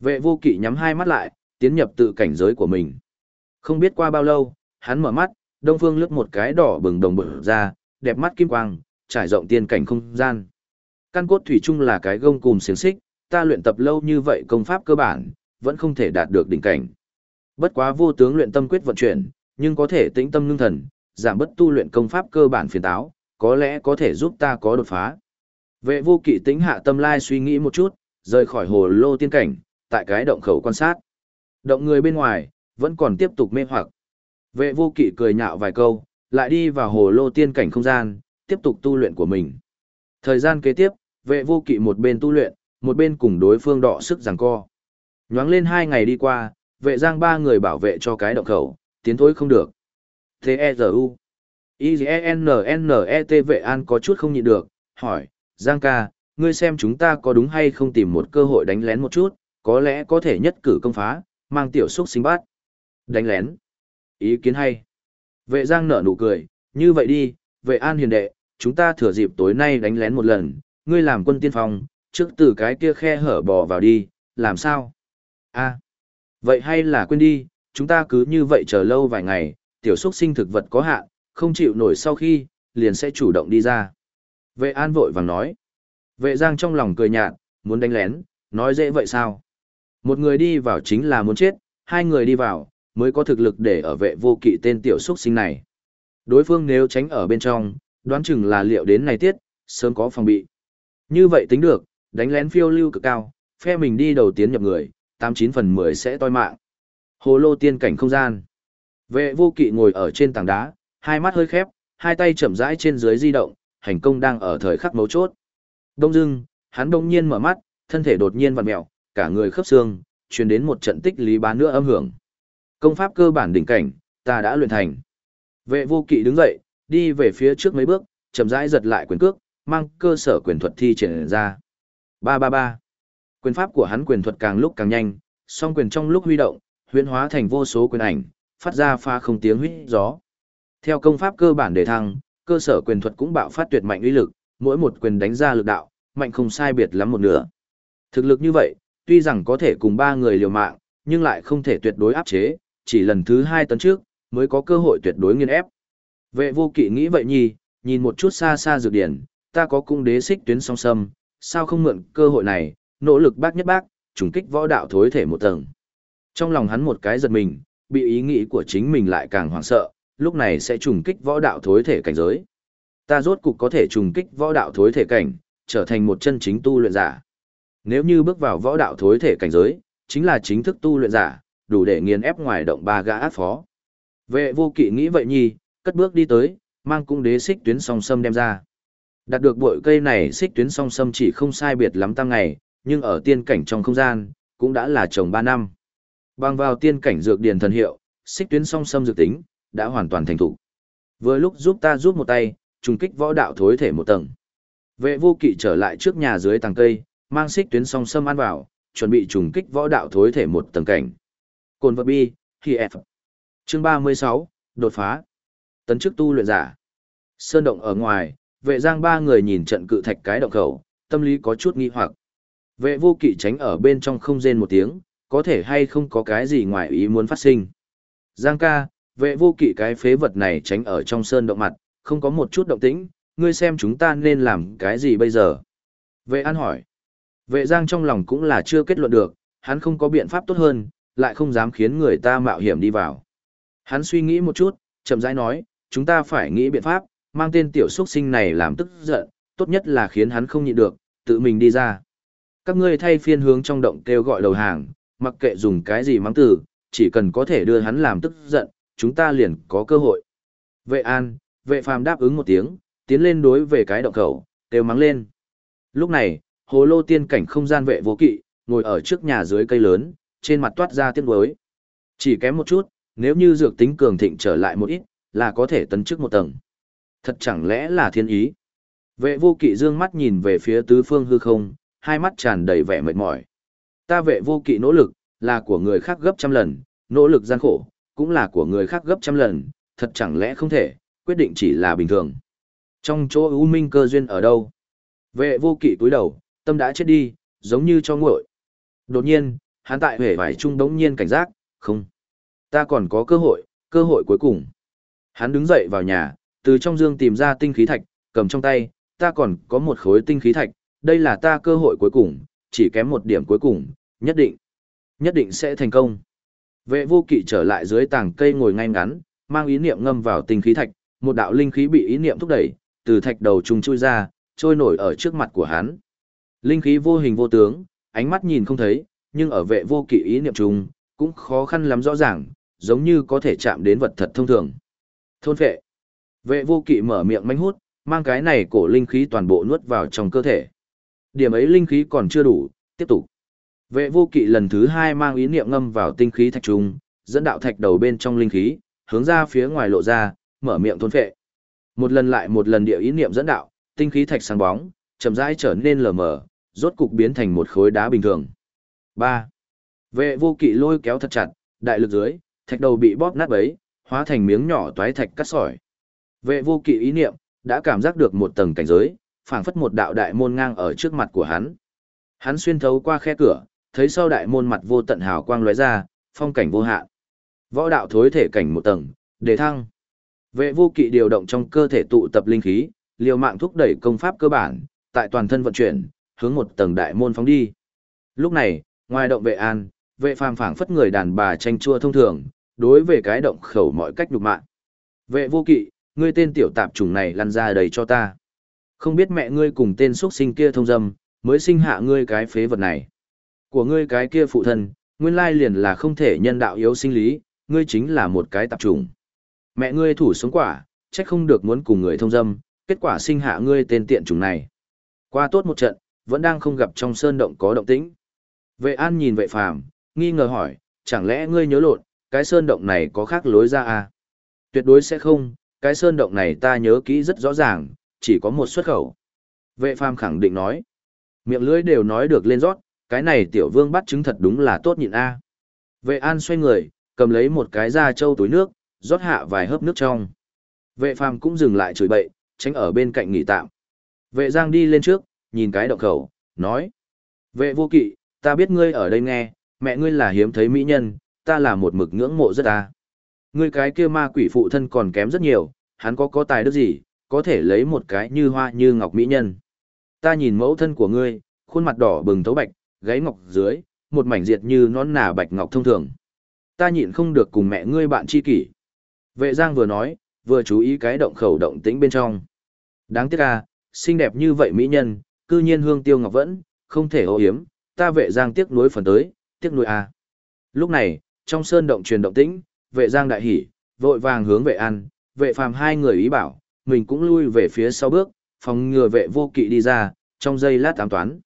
Vệ vô kỵ nhắm hai mắt lại, tiến nhập tự cảnh giới của mình. Không biết qua bao lâu, hắn mở mắt, đông phương lướt một cái đỏ bừng đồng bự ra, đẹp mắt kim quang, trải rộng tiên cảnh không gian. Căn cốt thủy chung là cái gông cùm xiềng xích, ta luyện tập lâu như vậy công pháp cơ bản, vẫn không thể đạt được đỉnh cảnh. Bất quá vô tướng luyện tâm quyết vận chuyển, nhưng có thể tĩnh tâm ngưng thần, giảm bất tu luyện công pháp cơ bản phiền táo, có lẽ có thể giúp ta có đột phá. Vệ vô kỵ tĩnh hạ tâm lai suy nghĩ một chút, rời khỏi hồ lô tiên cảnh, tại cái động khẩu quan sát. Động người bên ngoài, vẫn còn tiếp tục mê hoặc. Vệ vô kỵ cười nhạo vài câu, lại đi vào hồ lô tiên cảnh không gian, tiếp tục tu luyện của mình. Thời gian kế tiếp, vệ vô kỵ một bên tu luyện, một bên cùng đối phương đọ sức giằng co. Nhoáng lên hai ngày đi qua, vệ giang ba người bảo vệ cho cái động khẩu, tiến thối không được. T-E-Z-U I-G-N-N-E-T vệ an có chút không nhịn được, hỏi, Giang ca, ngươi xem chúng ta có đúng hay không tìm một cơ hội đánh lén một chút, có lẽ có thể nhất cử công phá, mang tiểu xúc sinh bát. Đánh lén. Ý kiến hay. Vệ Giang nở nụ cười, như vậy đi, vệ an hiền đệ, chúng ta thừa dịp tối nay đánh lén một lần, ngươi làm quân tiên phong, trước từ cái kia khe hở bò vào đi, làm sao? a vậy hay là quên đi, chúng ta cứ như vậy chờ lâu vài ngày, tiểu xúc sinh thực vật có hạn, không chịu nổi sau khi, liền sẽ chủ động đi ra. Vệ an vội vàng nói. Vệ giang trong lòng cười nhạt, muốn đánh lén, nói dễ vậy sao? Một người đi vào chính là muốn chết, hai người đi vào, mới có thực lực để ở vệ vô kỵ tên tiểu xuất sinh này. Đối phương nếu tránh ở bên trong, đoán chừng là liệu đến này tiết, sớm có phòng bị. Như vậy tính được, đánh lén phiêu lưu cực cao, phe mình đi đầu tiến nhập người, 89 phần 10 sẽ toi mạng. Hồ lô tiên cảnh không gian. Vệ vô kỵ ngồi ở trên tảng đá, hai mắt hơi khép, hai tay chậm rãi trên dưới di động, hành công đang ở thời khắc mấu chốt. Đông dưng, hắn đông nhiên mở mắt, thân thể đột nhiên vặn mèo, cả người khớp xương, truyền đến một trận tích lý bán nữa âm hưởng. Công pháp cơ bản đỉnh cảnh, ta đã luyện thành. Vệ vô kỵ đứng dậy, đi về phía trước mấy bước, chậm rãi giật lại quyền cước, mang cơ sở quyền thuật thi triển ra. Ba ba ba. Quyền pháp của hắn quyền thuật càng lúc càng nhanh, song quyền trong lúc huy động, huyễn hóa thành vô số quyền ảnh, phát ra pha không tiếng huyết gió. Theo công pháp cơ bản để thăng, cơ sở quyền thuật cũng bạo phát tuyệt mạnh uy lực, mỗi một quyền đánh ra lực đạo, mạnh không sai biệt lắm một nửa. Thực lực như vậy, tuy rằng có thể cùng ba người liều mạng, nhưng lại không thể tuyệt đối áp chế, chỉ lần thứ hai tấn trước, mới có cơ hội tuyệt đối nghiên ép. Vệ vô kỵ nghĩ vậy nhì, nhìn một chút xa xa dược điển, ta có cung đế xích tuyến song sâm, sao không mượn cơ hội này, nỗ lực bác nhất bác, trùng kích võ đạo thối thể một tầng. Trong lòng hắn một cái giật mình, bị ý nghĩ của chính mình lại càng hoảng sợ, lúc này sẽ trùng kích võ đạo thối thể cảnh giới. Ta rốt cục có thể trùng kích võ đạo thối thể cảnh, trở thành một chân chính tu luyện giả. Nếu như bước vào võ đạo thối thể cảnh giới, chính là chính thức tu luyện giả, đủ để nghiền ép ngoài động ba gã ác phó. Vệ vô kỵ nghĩ vậy nhi, cất bước đi tới, mang cung đế xích tuyến song sâm đem ra. Đạt được bội cây này xích tuyến song sâm chỉ không sai biệt lắm tăng ngày, nhưng ở tiên cảnh trong không gian, cũng đã là trồng 3 năm. Bằng vào tiên cảnh dược điền thần hiệu, xích tuyến song sâm dược tính, đã hoàn toàn thành thủ. Vừa lúc giúp ta giúp một tay, trùng kích võ đạo thối thể một tầng. Vệ vô kỵ trở lại trước nhà dưới tầng cây, mang xích tuyến song sâm ăn vào, chuẩn bị trùng kích võ đạo thối thể một tầng cảnh. Cồn vật bi, khi F. Chương 36, đột phá. Tấn chức tu luyện giả. Sơn động ở ngoài, vệ giang ba người nhìn trận cự thạch cái động khẩu, tâm lý có chút nghi hoặc. Vệ vô kỵ tránh ở bên trong không rên một tiếng, có thể hay không có cái gì ngoài ý muốn phát sinh. Giang ca, vệ vô kỵ cái phế vật này tránh ở trong sơn động mặt, không có một chút động tĩnh, ngươi xem chúng ta nên làm cái gì bây giờ? Vệ an hỏi. Vệ giang trong lòng cũng là chưa kết luận được, hắn không có biện pháp tốt hơn, lại không dám khiến người ta mạo hiểm đi vào. Hắn suy nghĩ một chút, chậm rãi nói, chúng ta phải nghĩ biện pháp, mang tên tiểu xuất sinh này làm tức giận, tốt nhất là khiến hắn không nhịn được, tự mình đi ra. Các ngươi thay phiên hướng trong động kêu gọi đầu hàng, mặc kệ dùng cái gì mắng từ, chỉ cần có thể đưa hắn làm tức giận, chúng ta liền có cơ hội. Vệ an, vệ phàm đáp ứng một tiếng, tiến lên đối về cái động khẩu, đều mắng lên. Lúc này, hồ lô tiên cảnh không gian vệ vô kỵ, ngồi ở trước nhà dưới cây lớn, trên mặt toát ra tiếc nuối. Chỉ kém một chút, nếu như dược tính cường thịnh trở lại một ít, là có thể tấn chức một tầng. Thật chẳng lẽ là thiên ý? Vệ vô kỵ dương mắt nhìn về phía tứ phương hư không, hai mắt tràn đầy vẻ mệt mỏi. Ta vệ vô kỵ nỗ lực, là của người khác gấp trăm lần, nỗ lực gian khổ, cũng là của người khác gấp trăm lần, thật chẳng lẽ không thể, quyết định chỉ là bình thường. Trong chỗ ưu minh cơ duyên ở đâu? Vệ vô kỵ túi đầu, tâm đã chết đi, giống như cho nguội. Đột nhiên, hắn tại hề vải trung đống nhiên cảnh giác, không. Ta còn có cơ hội, cơ hội cuối cùng. Hắn đứng dậy vào nhà, từ trong dương tìm ra tinh khí thạch, cầm trong tay, ta còn có một khối tinh khí thạch, đây là ta cơ hội cuối cùng, chỉ kém một điểm cuối cùng, nhất định, nhất định sẽ thành công. Vệ vô kỵ trở lại dưới tảng cây ngồi ngay ngắn, mang ý niệm ngâm vào tinh khí thạch, một đạo linh khí bị ý niệm thúc đẩy, từ thạch đầu trùng chui ra, trôi nổi ở trước mặt của hắn. Linh khí vô hình vô tướng, ánh mắt nhìn không thấy, nhưng ở vệ vô kỵ ý niệm trùng, cũng khó khăn lắm rõ ràng, giống như có thể chạm đến vật thật thông thường. Thôn phệ. Vệ vô kỵ mở miệng manh hút, mang cái này cổ linh khí toàn bộ nuốt vào trong cơ thể. Điểm ấy linh khí còn chưa đủ, tiếp tục. Vệ vô kỵ lần thứ hai mang ý niệm ngâm vào tinh khí thạch trung, dẫn đạo thạch đầu bên trong linh khí, hướng ra phía ngoài lộ ra, mở miệng thôn phệ. Một lần lại một lần địa ý niệm dẫn đạo, tinh khí thạch sáng bóng, chậm rãi trở nên lờ mờ, rốt cục biến thành một khối đá bình thường. 3. Vệ vô kỵ lôi kéo thật chặt, đại lực dưới, thạch đầu bị bóp nát bấy, hóa thành miếng nhỏ toái thạch cắt sỏi. Vệ vô kỵ ý niệm, đã cảm giác được một tầng cảnh giới, phảng phất một đạo đại môn ngang ở trước mặt của hắn. Hắn xuyên thấu qua khe cửa, thấy sau đại môn mặt vô tận hào quang lóe ra, phong cảnh vô hạn. Võ đạo thối thể cảnh một tầng, đề thăng. Vệ vô kỵ điều động trong cơ thể tụ tập linh khí, liều mạng thúc đẩy công pháp cơ bản, tại toàn thân vận chuyển, hướng một tầng đại môn phóng đi. Lúc này, ngoài động vệ an, vệ phàm phảng phất người đàn bà tranh chua thông thường, đối về cái động khẩu mọi cách nhục mạng. Vệ vô kỵ, ngươi tên tiểu tạp chủng này lăn ra đầy cho ta. Không biết mẹ ngươi cùng tên xuất sinh kia thông dâm, mới sinh hạ ngươi cái phế vật này. Của ngươi cái kia phụ thân, nguyên lai liền là không thể nhân đạo yếu sinh lý, ngươi chính là một cái tạp chủng. Mẹ ngươi thủ sống quả, trách không được muốn cùng người thông dâm, kết quả sinh hạ ngươi tên tiện chủng này. Qua tốt một trận, vẫn đang không gặp trong sơn động có động tĩnh. Vệ an nhìn vệ phàm, nghi ngờ hỏi, chẳng lẽ ngươi nhớ lộn, cái sơn động này có khác lối ra à? Tuyệt đối sẽ không, cái sơn động này ta nhớ kỹ rất rõ ràng, chỉ có một xuất khẩu. Vệ phàm khẳng định nói, miệng lưỡi đều nói được lên rót, cái này tiểu vương bắt chứng thật đúng là tốt nhịn a. Vệ an xoay người, cầm lấy một cái da trâu túi nước, rót hạ vài hớp nước trong. Vệ phàm cũng dừng lại chửi bậy, tránh ở bên cạnh nghỉ tạm. Vệ giang đi lên trước, nhìn cái động khẩu, nói. Vệ vô kỵ, ta biết ngươi ở đây nghe, mẹ ngươi là hiếm thấy mỹ nhân, ta là một mực ngưỡng mộ rất ta. Ngươi cái kia ma quỷ phụ thân còn kém rất nhiều, hắn có có tài đức gì, có thể lấy một cái như hoa như ngọc mỹ nhân. Ta nhìn mẫu thân của ngươi, khuôn mặt đỏ bừng thấu bạch, gáy ngọc dưới, một mảnh diệt như nón nà bạch ngọc thông thường. Ta nhịn không được cùng mẹ ngươi bạn chi kỷ. Vệ Giang vừa nói, vừa chú ý cái động khẩu động tĩnh bên trong. Đáng tiếc à, xinh đẹp như vậy mỹ nhân, cư nhiên hương tiêu ngọc vẫn, không thể ô hiếm, ta vệ Giang tiếc nuối phần tới, tiếc nuối à. Lúc này, trong sơn động truyền động tĩnh, vệ Giang đại hỉ, vội vàng hướng vệ an, vệ phàm hai người ý bảo, mình cũng lui về phía sau bước, phòng ngừa vệ vô kỵ đi ra, trong giây lát tám toán.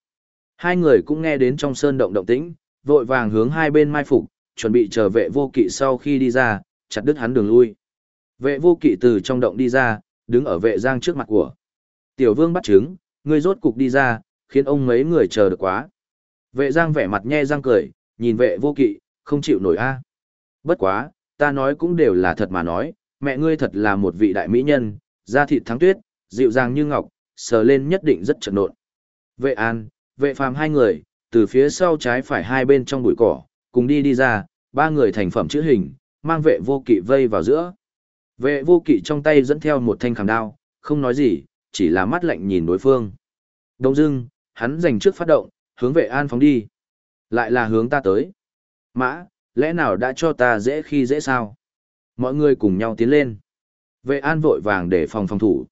Hai người cũng nghe đến trong sơn động động tĩnh, vội vàng hướng hai bên mai phục, chuẩn bị chờ vệ vô kỵ sau khi đi ra, chặt đứt hắn đường lui. Vệ vô kỵ từ trong động đi ra, đứng ở vệ giang trước mặt của. Tiểu vương bắt chứng, người rốt cục đi ra, khiến ông mấy người chờ được quá. Vệ giang vẻ mặt nhe răng cười, nhìn vệ vô kỵ, không chịu nổi a. Bất quá, ta nói cũng đều là thật mà nói, mẹ ngươi thật là một vị đại mỹ nhân, da thịt thắng tuyết, dịu dàng như ngọc, sờ lên nhất định rất trật nộn. Vệ an, vệ phàm hai người, từ phía sau trái phải hai bên trong bụi cỏ, cùng đi đi ra, ba người thành phẩm chữ hình, mang vệ vô kỵ vây vào giữa. Vệ vô kỵ trong tay dẫn theo một thanh khảm đao, không nói gì, chỉ là mắt lạnh nhìn đối phương. Đông dưng, hắn giành trước phát động, hướng vệ an phóng đi. Lại là hướng ta tới. Mã, lẽ nào đã cho ta dễ khi dễ sao? Mọi người cùng nhau tiến lên. Vệ an vội vàng để phòng phòng thủ.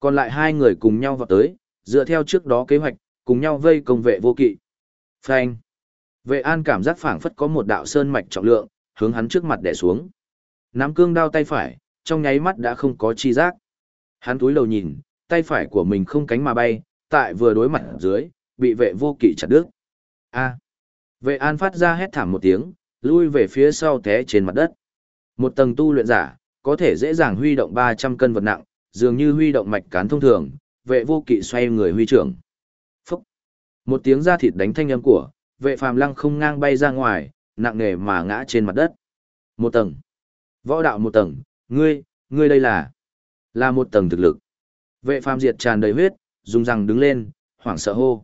Còn lại hai người cùng nhau vào tới, dựa theo trước đó kế hoạch, cùng nhau vây công vệ vô kỵ. Phanh. Vệ an cảm giác phảng phất có một đạo sơn mạch trọng lượng, hướng hắn trước mặt đè xuống. Nắm cương đao tay phải, trong nháy mắt đã không có chi giác. Hắn túi đầu nhìn, tay phải của mình không cánh mà bay, tại vừa đối mặt dưới, bị vệ vô kỵ chặt đứt. A. Vệ an phát ra hét thảm một tiếng, lui về phía sau té trên mặt đất. Một tầng tu luyện giả, có thể dễ dàng huy động 300 cân vật nặng, dường như huy động mạch cán thông thường, vệ vô kỵ xoay người huy trưởng. Phúc! Một tiếng da thịt đánh thanh âm của, vệ phàm lăng không ngang bay ra ngoài, nặng nề mà ngã trên mặt đất. Một tầng. Võ đạo một tầng, ngươi, ngươi đây là, là một tầng thực lực. Vệ phàm diệt tràn đầy huyết, dùng răng đứng lên, hoảng sợ hô.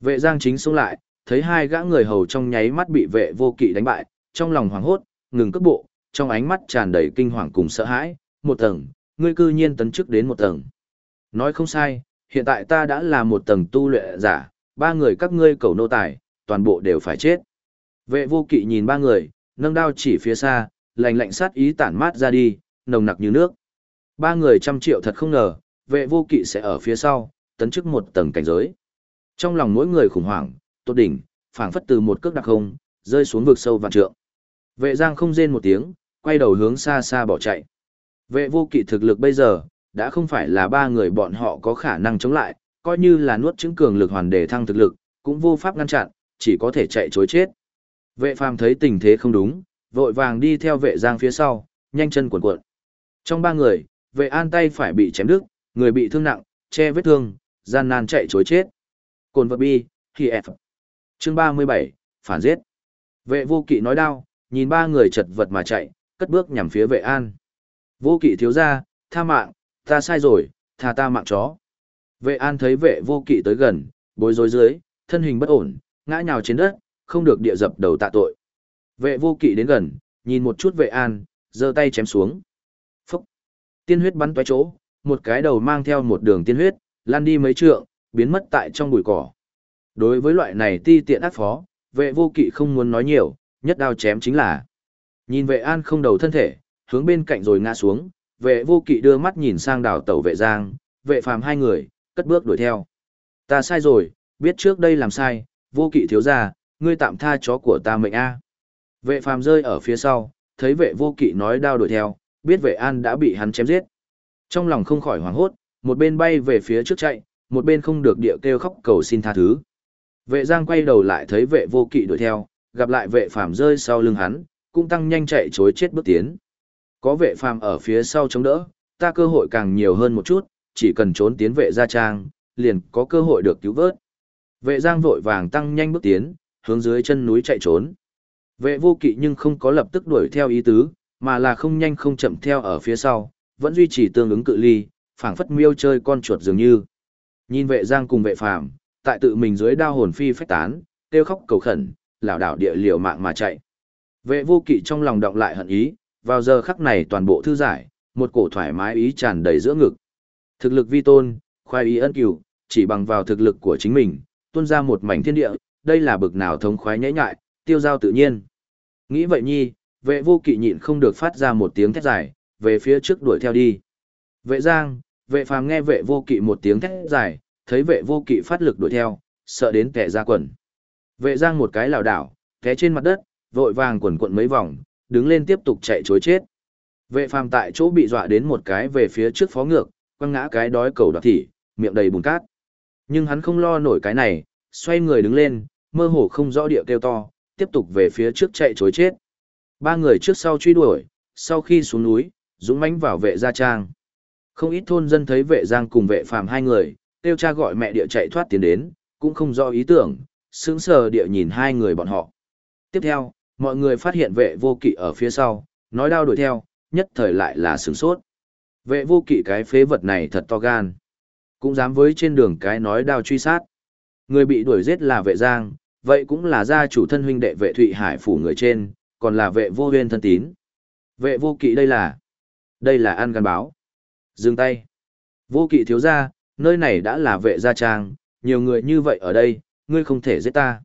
Vệ giang chính xuống lại, thấy hai gã người hầu trong nháy mắt bị vệ vô kỵ đánh bại, trong lòng hoảng hốt, ngừng cước bộ, trong ánh mắt tràn đầy kinh hoàng cùng sợ hãi, một tầng, ngươi cư nhiên tấn chức đến một tầng. Nói không sai, hiện tại ta đã là một tầng tu luyện giả, ba người các ngươi cầu nô tài, toàn bộ đều phải chết. Vệ vô kỵ nhìn ba người, nâng đao chỉ phía xa, lạnh lạnh sát ý tản mát ra đi, nồng nặc như nước. Ba người trăm triệu thật không ngờ, vệ vô kỵ sẽ ở phía sau, tấn chức một tầng cảnh giới. Trong lòng mỗi người khủng hoảng, tốt đỉnh, phảng phất từ một cước đặc không, rơi xuống vực sâu vạn trượng. Vệ giang không rên một tiếng, quay đầu hướng xa xa bỏ chạy. Vệ vô kỵ thực lực bây giờ, đã không phải là ba người bọn họ có khả năng chống lại, coi như là nuốt chứng cường lực hoàn để thăng thực lực, cũng vô pháp ngăn chặn, chỉ có thể chạy chối chết. Vệ phàm thấy tình thế không đúng, vội vàng đi theo vệ giang phía sau, nhanh chân cuộn cuộn. Trong ba người, vệ an tay phải bị chém đứt, người bị thương nặng, che vết thương, gian nan chạy chối chết. Cồn vật bi, khi F. Chương 37, phản giết. Vệ vô kỵ nói đau, nhìn ba người chật vật mà chạy, cất bước nhằm phía vệ an. Vô kỵ thiếu ra, tha mạng, ta sai rồi, tha ta mạng chó. Vệ an thấy vệ vô kỵ tới gần, bối rối dưới, thân hình bất ổn, ngã nhào trên đất, không được địa dập đầu tạ tội. Vệ vô kỵ đến gần, nhìn một chút vệ an, giơ tay chém xuống. Phúc! Tiên huyết bắn toái chỗ, một cái đầu mang theo một đường tiên huyết, lan đi mấy trượng, biến mất tại trong bụi cỏ. Đối với loại này ti tiện ác phó, vệ vô kỵ không muốn nói nhiều, nhất đao chém chính là. Nhìn vệ an không đầu thân thể, hướng bên cạnh rồi ngã xuống, vệ vô kỵ đưa mắt nhìn sang đảo tàu vệ giang, vệ phàm hai người, cất bước đuổi theo. Ta sai rồi, biết trước đây làm sai, vô kỵ thiếu ra, ngươi tạm tha chó của ta mệnh A. Vệ phàm rơi ở phía sau, thấy vệ vô kỵ nói đao đuổi theo, biết vệ an đã bị hắn chém giết. Trong lòng không khỏi hoảng hốt, một bên bay về phía trước chạy, một bên không được địa kêu khóc cầu xin tha thứ. Vệ giang quay đầu lại thấy vệ vô kỵ đuổi theo, gặp lại vệ phàm rơi sau lưng hắn, cũng tăng nhanh chạy chối chết bước tiến. Có vệ phàm ở phía sau chống đỡ, ta cơ hội càng nhiều hơn một chút, chỉ cần trốn tiến vệ gia trang, liền có cơ hội được cứu vớt. Vệ giang vội vàng tăng nhanh bước tiến, hướng dưới chân núi chạy trốn. Vệ vô kỵ nhưng không có lập tức đuổi theo ý tứ, mà là không nhanh không chậm theo ở phía sau, vẫn duy trì tương ứng cự ly, phảng phất miêu chơi con chuột dường như. Nhìn vệ giang cùng vệ phàm, tại tự mình dưới đao hồn phi phách tán, kêu khóc cầu khẩn, lảo đảo địa liều mạng mà chạy. Vệ vô kỵ trong lòng động lại hận ý, vào giờ khắc này toàn bộ thư giải, một cổ thoải mái ý tràn đầy giữa ngực. Thực lực vi tôn, khoai ý ân cửu, chỉ bằng vào thực lực của chính mình, tuôn ra một mảnh thiên địa, đây là bực nào thống khoái nhễ nhại, tiêu giao tự nhiên. Nghĩ vậy nhi, vệ vô kỵ nhịn không được phát ra một tiếng thét dài, về phía trước đuổi theo đi. Vệ giang, vệ phàm nghe vệ vô kỵ một tiếng thét dài, thấy vệ vô kỵ phát lực đuổi theo, sợ đến kẻ ra quần. Vệ giang một cái lảo đảo, té trên mặt đất, vội vàng quần quận mấy vòng, đứng lên tiếp tục chạy chối chết. Vệ phàm tại chỗ bị dọa đến một cái về phía trước phó ngược, quăng ngã cái đói cầu đoạt thỉ, miệng đầy bùn cát. Nhưng hắn không lo nổi cái này, xoay người đứng lên, mơ hồ không rõ địa kêu to, tiếp tục về phía trước chạy chối chết. Ba người trước sau truy đuổi, sau khi xuống núi, dũng mãnh vào vệ gia trang. Không ít thôn dân thấy vệ giang cùng vệ phàm hai người, tiêu cha gọi mẹ địa chạy thoát tiến đến, cũng không rõ ý tưởng, sững sờ địa nhìn hai người bọn họ. Tiếp theo, mọi người phát hiện vệ vô kỵ ở phía sau, nói đao đuổi theo, nhất thời lại là sửng sốt. Vệ vô kỵ cái phế vật này thật to gan. Cũng dám với trên đường cái nói đao truy sát. Người bị đuổi giết là vệ giang, vậy cũng là gia chủ thân huynh đệ vệ Thụy Hải phủ người trên, còn là vệ vô huyên thân tín. Vệ vô kỵ đây là, đây là ăn gan báo. Dừng tay. Vô kỵ thiếu gia, nơi này đã là vệ gia trang, nhiều người như vậy ở đây, ngươi không thể giết ta.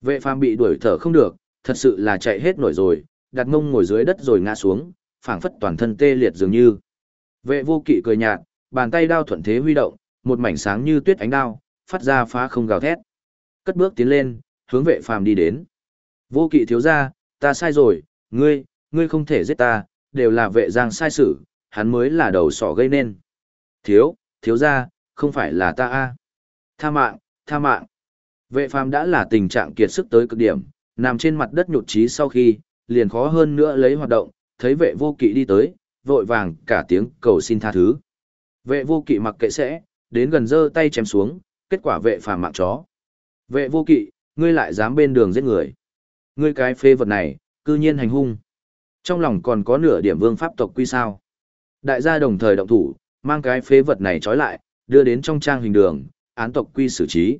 Vệ phàm bị đuổi thở không được, thật sự là chạy hết nổi rồi, đặt ngông ngồi dưới đất rồi ngã xuống, phảng phất toàn thân tê liệt dường như. Vệ vô kỵ cười nhạt, bàn tay đao thuận thế huy động, một mảnh sáng như tuyết ánh đao, phát ra phá không gào thét. Cất bước tiến lên, hướng vệ phàm đi đến. Vô kỵ thiếu gia, ta sai rồi, ngươi, ngươi không thể giết ta, đều là vệ giang sai sự, hắn mới là đầu sỏ gây nên. Thiếu, thiếu gia, không phải là ta a. Tha mạng, tha mạng. Vệ phàm đã là tình trạng kiệt sức tới cực điểm, nằm trên mặt đất nhụt chí sau khi, liền khó hơn nữa lấy hoạt động, thấy vệ vô kỵ đi tới, vội vàng cả tiếng cầu xin tha thứ. Vệ vô kỵ mặc kệ sẽ, đến gần giơ tay chém xuống, kết quả vệ phàm mạng chó. Vệ vô kỵ, ngươi lại dám bên đường giết người. Ngươi cái phê vật này, cư nhiên hành hung. Trong lòng còn có nửa điểm vương pháp tộc quy sao. Đại gia đồng thời động thủ, mang cái phế vật này trói lại, đưa đến trong trang hình đường, án tộc quy xử trí.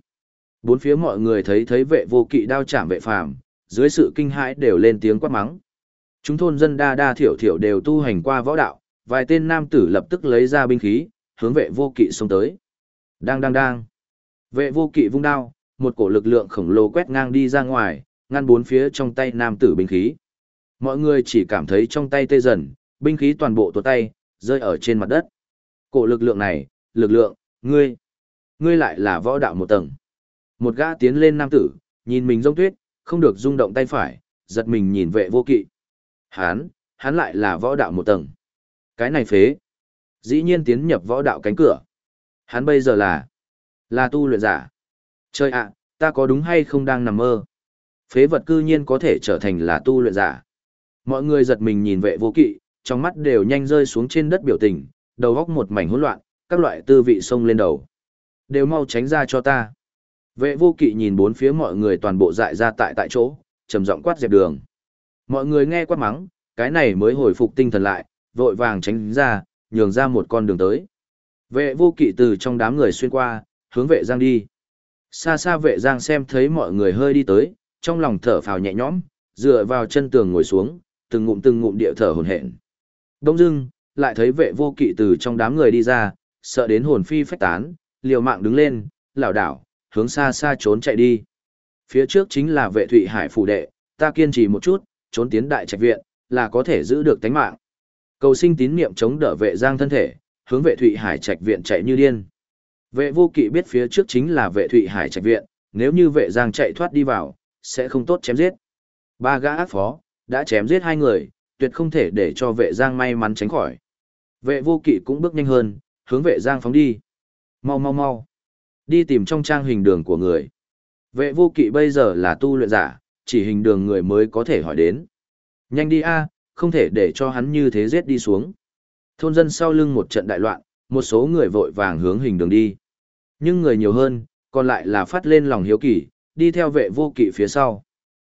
Bốn phía mọi người thấy thấy vệ vô kỵ đao chạm vệ phàm, dưới sự kinh hãi đều lên tiếng quát mắng. Chúng thôn dân đa đa thiểu thiểu đều tu hành qua võ đạo, vài tên nam tử lập tức lấy ra binh khí, hướng vệ vô kỵ xông tới. Đang đang đang. Vệ vô kỵ vung đao, một cổ lực lượng khổng lồ quét ngang đi ra ngoài, ngăn bốn phía trong tay nam tử binh khí. Mọi người chỉ cảm thấy trong tay tê dần, binh khí toàn bộ tuột tay, rơi ở trên mặt đất. Cổ lực lượng này, lực lượng, ngươi, ngươi lại là võ đạo một tầng. Một gã tiến lên nam tử, nhìn mình rông tuyết, không được rung động tay phải, giật mình nhìn vệ vô kỵ. Hán, hắn lại là võ đạo một tầng. Cái này phế. Dĩ nhiên tiến nhập võ đạo cánh cửa. Hắn bây giờ là, là tu luyện giả. Chơi ạ, ta có đúng hay không đang nằm mơ? Phế vật cư nhiên có thể trở thành là tu luyện giả. Mọi người giật mình nhìn vệ vô kỵ, trong mắt đều nhanh rơi xuống trên đất biểu tình, đầu góc một mảnh hỗn loạn, các loại tư vị xông lên đầu. Đều mau tránh ra cho ta. Vệ vô kỵ nhìn bốn phía mọi người toàn bộ dại ra tại tại chỗ, trầm giọng quát dẹp đường. Mọi người nghe quát mắng, cái này mới hồi phục tinh thần lại, vội vàng tránh ra, nhường ra một con đường tới. Vệ vô kỵ từ trong đám người xuyên qua, hướng vệ giang đi. Xa xa vệ giang xem thấy mọi người hơi đi tới, trong lòng thở phào nhẹ nhõm, dựa vào chân tường ngồi xuống, từng ngụm từng ngụm địa thở hồn hển. Đông dưng, lại thấy vệ vô kỵ từ trong đám người đi ra, sợ đến hồn phi phách tán, liều mạng đứng lên, lảo đảo, hướng xa xa trốn chạy đi. Phía trước chính là vệ thụy hải phủ đệ, ta kiên trì một chút, trốn tiến đại trạch viện, là có thể giữ được tánh mạng. Cầu sinh tín niệm chống đỡ vệ giang thân thể, hướng vệ thụy hải trạch viện chạy như điên. Vệ vô kỵ biết phía trước chính là vệ thụy hải trạch viện, nếu như vệ giang chạy thoát đi vào, sẽ không tốt chém giết. Ba gã ác phó, đã chém giết hai người, tuyệt không thể để cho vệ giang may mắn tránh khỏi. Vệ vô kỵ cũng bước nhanh hơn, hướng vệ giang phóng đi. Mau mau mau. Đi tìm trong trang hình đường của người. Vệ vô kỵ bây giờ là tu luyện giả, chỉ hình đường người mới có thể hỏi đến. Nhanh đi a, không thể để cho hắn như thế giết đi xuống. Thôn dân sau lưng một trận đại loạn, một số người vội vàng hướng hình đường đi. Nhưng người nhiều hơn, còn lại là phát lên lòng hiếu kỳ, đi theo vệ vô kỵ phía sau.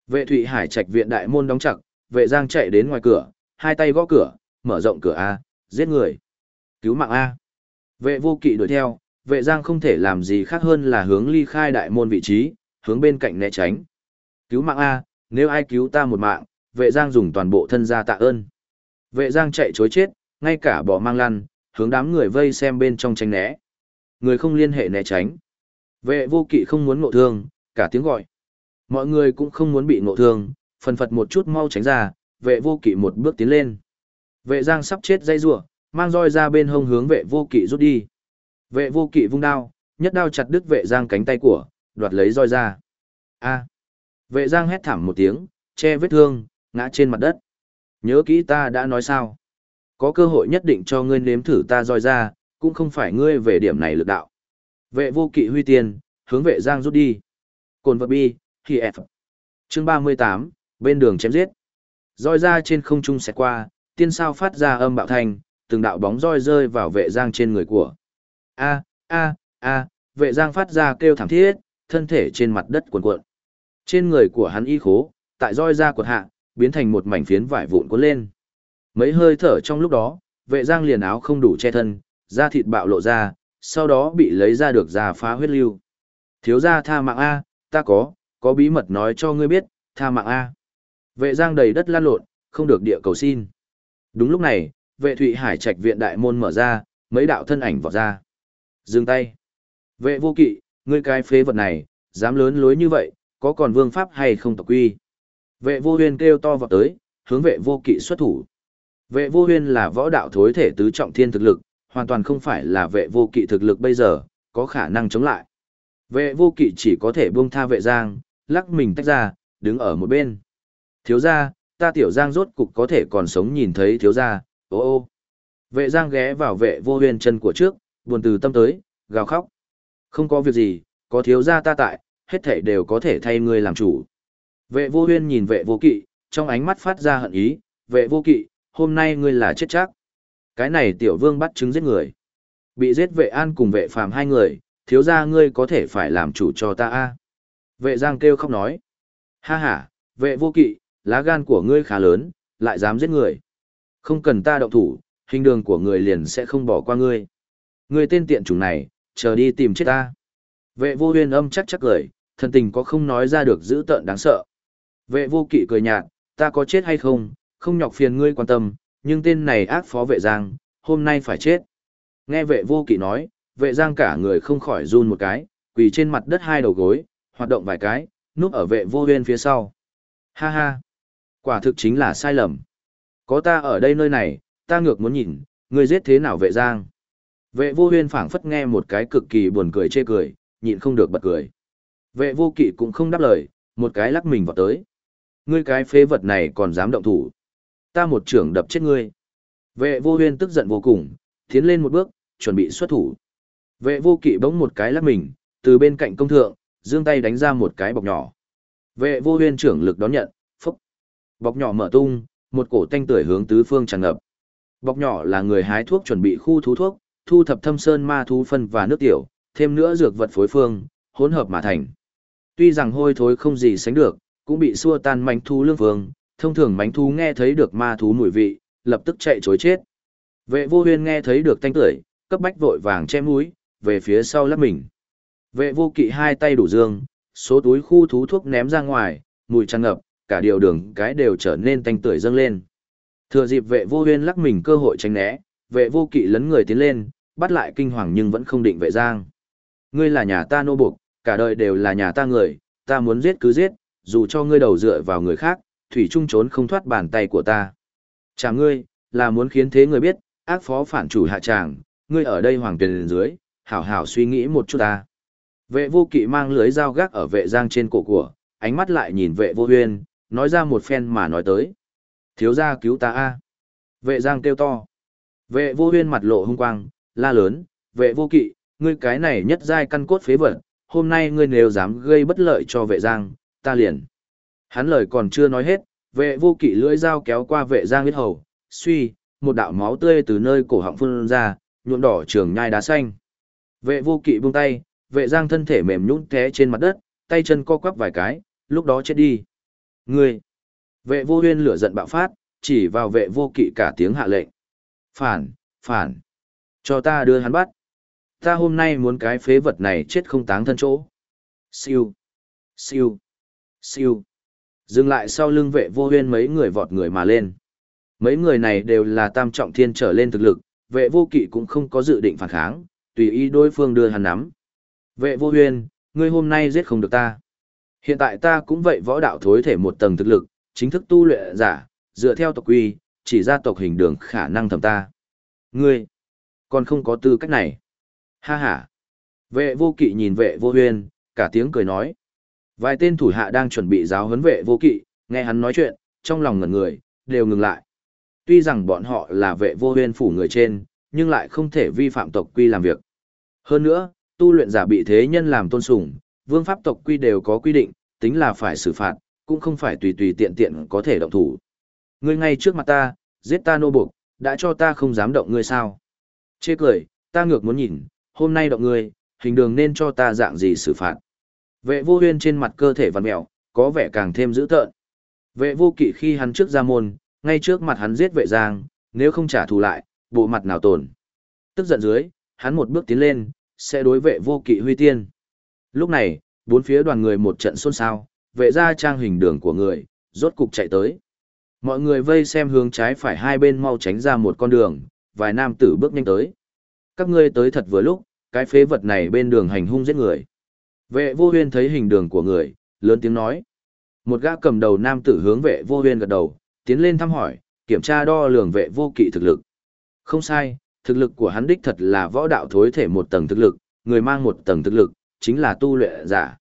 Vệ Thụy Hải trạch viện đại môn đóng chặt, vệ Giang chạy đến ngoài cửa, hai tay gõ cửa, mở rộng cửa A, giết người. Cứu mạng A. Vệ vô kỵ đuổi theo, vệ Giang không thể làm gì khác hơn là hướng ly khai đại môn vị trí, hướng bên cạnh né tránh. Cứu mạng A, nếu ai cứu ta một mạng, vệ Giang dùng toàn bộ thân ra tạ ơn. Vệ Giang chạy chối chết, ngay cả bỏ mang lăn, hướng đám người vây xem bên trong tránh né. Người không liên hệ né tránh. Vệ vô kỵ không muốn ngộ thương, cả tiếng gọi. Mọi người cũng không muốn bị ngộ thương, phần phật một chút mau tránh ra, vệ vô kỵ một bước tiến lên. Vệ giang sắp chết dây rủa mang roi ra bên hông hướng vệ vô kỵ rút đi. Vệ vô kỵ vung đao, nhất đao chặt đứt vệ giang cánh tay của, đoạt lấy roi ra. A. Vệ giang hét thảm một tiếng, che vết thương, ngã trên mặt đất. Nhớ kỹ ta đã nói sao. Có cơ hội nhất định cho ngươi nếm thử ta roi ra, cũng không phải ngươi về điểm này lực đạo. Vệ vô kỵ huy tiền, hướng vệ giang rút đi. Cồn vật bi, thì F. Chương 38, bên đường chém giết. Roi ra trên không trung xẹt qua, tiên sao phát ra âm bạo thành từng đạo bóng roi rơi vào vệ giang trên người của. A, a, a, vệ giang phát ra kêu thảm thiết, thân thể trên mặt đất cuộn cuộn. Trên người của hắn y khố, tại roi ra quật hạ, biến thành một mảnh phiến vải vụn cuốn lên. Mấy hơi thở trong lúc đó, vệ giang liền áo không đủ che thân, da thịt bạo lộ ra, sau đó bị lấy ra được ra phá huyết lưu. Thiếu gia tha mạng A, ta có, có bí mật nói cho ngươi biết, tha mạng A. Vệ giang đầy đất lan lộn, không được địa cầu xin. Đúng lúc này, vệ thụy hải trạch viện đại môn mở ra, mấy đạo thân ảnh vọt ra. Dừng tay. Vệ vô kỵ, ngươi cái phế vật này, dám lớn lối như vậy, có còn vương pháp hay không tộc quy. Vệ vô huyên kêu to vọt tới, hướng vệ vô kỵ xuất thủ. Vệ vô huyên là võ đạo thối thể tứ trọng thiên thực lực, hoàn toàn không phải là vệ vô kỵ thực lực bây giờ, có khả năng chống lại. Vệ vô kỵ chỉ có thể buông tha vệ giang, lắc mình tách ra, đứng ở một bên. Thiếu gia, ta tiểu giang rốt cục có thể còn sống nhìn thấy thiếu gia, ô ô. Vệ giang ghé vào vệ vô huyền chân của trước, buồn từ tâm tới, gào khóc. Không có việc gì, có thiếu gia ta tại, hết thảy đều có thể thay ngươi làm chủ. Vệ vô huyên nhìn vệ vô kỵ, trong ánh mắt phát ra hận ý, vệ vô kỵ, hôm nay ngươi là chết chắc. Cái này tiểu vương bắt chứng giết người. Bị giết vệ an cùng vệ phàm hai người, thiếu gia ngươi có thể phải làm chủ cho ta a. Vệ giang kêu khóc nói. Ha ha, vệ vô kỵ, lá gan của ngươi khá lớn, lại dám giết người. Không cần ta động thủ, hình đường của người liền sẽ không bỏ qua ngươi. Ngươi tên tiện chủng này, chờ đi tìm chết ta. Vệ vô huyên âm chắc chắc cười, thần tình có không nói ra được dữ tợn đáng sợ. Vệ vô kỵ cười nhạt, ta có chết hay không, không nhọc phiền ngươi quan tâm, nhưng tên này ác phó vệ giang, hôm nay phải chết. Nghe vệ vô kỵ nói, vệ giang cả người không khỏi run một cái, quỳ trên mặt đất hai đầu gối, hoạt động vài cái, núp ở vệ vô huyên phía sau. Ha ha, quả thực chính là sai lầm. Có ta ở đây nơi này, ta ngược muốn nhìn, ngươi giết thế nào vệ giang. Vệ vô huyên phảng phất nghe một cái cực kỳ buồn cười chê cười, nhịn không được bật cười. Vệ vô kỵ cũng không đáp lời, một cái lắc mình vào tới. Ngươi cái phế vật này còn dám động thủ. Ta một trưởng đập chết ngươi. Vệ vô huyên tức giận vô cùng, tiến lên một bước, chuẩn bị xuất thủ. Vệ vô kỵ bỗng một cái lắc mình, từ bên cạnh công thượng, giương tay đánh ra một cái bọc nhỏ. Vệ vô huyên trưởng lực đón nhận, phúc. Bọc nhỏ mở tung, một cổ tanh tưởi hướng tứ phương tràn ngập. Bọc nhỏ là người hái thuốc chuẩn bị khu thú thuốc, thu thập thâm sơn ma thú phân và nước tiểu, thêm nữa dược vật phối phương, hỗn hợp mà thành. Tuy rằng hôi thối không gì sánh được, cũng bị xua tan mánh thú lương vương, thông thường mánh thú nghe thấy được ma thú mùi vị, lập tức chạy chối chết. Vệ vô huyên nghe thấy được tanh tưởi, cấp bách vội vàng che mũi, về phía sau lắp mình. Vệ vô kỵ hai tay đủ dương, số túi khu thú thuốc ném ra ngoài, mùi tràn ngập, cả điều đường cái đều trở nên tanh tưởi dâng lên. Thừa dịp vệ vô huyên lắc mình cơ hội tránh né, vệ vô kỵ lấn người tiến lên, bắt lại kinh hoàng nhưng vẫn không định vệ giang. Ngươi là nhà ta nô buộc, cả đời đều là nhà ta người, ta muốn giết cứ giết, dù cho ngươi đầu dựa vào người khác, thủy trung trốn không thoát bàn tay của ta. Chà ngươi, là muốn khiến thế người biết, ác phó phản chủ hạ tràng, ngươi ở đây hoàng tuyển dưới, hảo hảo suy nghĩ một chút ta. Vệ vô kỵ mang lưới dao gác ở vệ giang trên cổ của, ánh mắt lại nhìn vệ vô huyên, nói ra một phen mà nói tới. Thiếu gia cứu ta a Vệ giang kêu to. Vệ vô huyên mặt lộ hung quang, la lớn, vệ vô kỵ, ngươi cái này nhất giai căn cốt phế vật, hôm nay ngươi nếu dám gây bất lợi cho vệ giang, ta liền. Hắn lời còn chưa nói hết, vệ vô kỵ lưỡi dao kéo qua vệ giang huyết hầu, suy, một đạo máu tươi từ nơi cổ họng phun ra, nhuộm đỏ trường nhai đá xanh. Vệ vô kỵ buông tay, vệ giang thân thể mềm nhũn té trên mặt đất, tay chân co quắp vài cái, lúc đó chết đi. Ngươi! Vệ vô huyên lửa giận bạo phát, chỉ vào vệ vô kỵ cả tiếng hạ lệnh. Phản, phản! Cho ta đưa hắn bắt. Ta hôm nay muốn cái phế vật này chết không táng thân chỗ. Siêu! Siêu! Siêu! Dừng lại sau lưng vệ vô huyên mấy người vọt người mà lên. Mấy người này đều là tam trọng thiên trở lên thực lực, vệ vô kỵ cũng không có dự định phản kháng, tùy ý đối phương đưa hắn nắm. Vệ vô huyên, ngươi hôm nay giết không được ta. Hiện tại ta cũng vậy võ đạo thối thể một tầng thực lực, chính thức tu luyện giả, dựa theo tộc quy, chỉ ra tộc hình đường khả năng thầm ta. Ngươi, còn không có tư cách này. Ha ha. Vệ vô kỵ nhìn vệ vô huyên, cả tiếng cười nói. Vài tên thủ hạ đang chuẩn bị giáo huấn vệ vô kỵ, nghe hắn nói chuyện, trong lòng ngẩn người, đều ngừng lại. Tuy rằng bọn họ là vệ vô huyên phủ người trên, nhưng lại không thể vi phạm tộc quy làm việc. Hơn nữa, tu luyện giả bị thế nhân làm tôn sùng, vương pháp tộc quy đều có quy định, tính là phải xử phạt, cũng không phải tùy tùy tiện tiện có thể động thủ. Ngươi ngay trước mặt ta, giết ta nô buộc, đã cho ta không dám động ngươi sao? Chê cười, ta ngược muốn nhìn, hôm nay động ngươi, hình đường nên cho ta dạng gì xử phạt. Vệ vô huyên trên mặt cơ thể văn mẹo, có vẻ càng thêm dữ tợn. Vệ vô kỵ khi hắn trước ra môn, ngay trước mặt hắn giết vệ giang, nếu không trả thù lại, bộ mặt nào tồn. Tức giận dưới, hắn một bước tiến lên, sẽ đối vệ vô kỵ huy tiên. Lúc này, bốn phía đoàn người một trận xôn xao, vệ ra trang hình đường của người, rốt cục chạy tới. Mọi người vây xem hướng trái phải hai bên mau tránh ra một con đường, vài nam tử bước nhanh tới. Các ngươi tới thật vừa lúc, cái phế vật này bên đường hành hung giết người. Vệ vô huyên thấy hình đường của người, lớn tiếng nói. Một gã cầm đầu nam tử hướng vệ vô huyên gật đầu, tiến lên thăm hỏi, kiểm tra đo lường vệ vô kỵ thực lực. Không sai, thực lực của hắn đích thật là võ đạo thối thể một tầng thực lực, người mang một tầng thực lực, chính là tu luyện giả.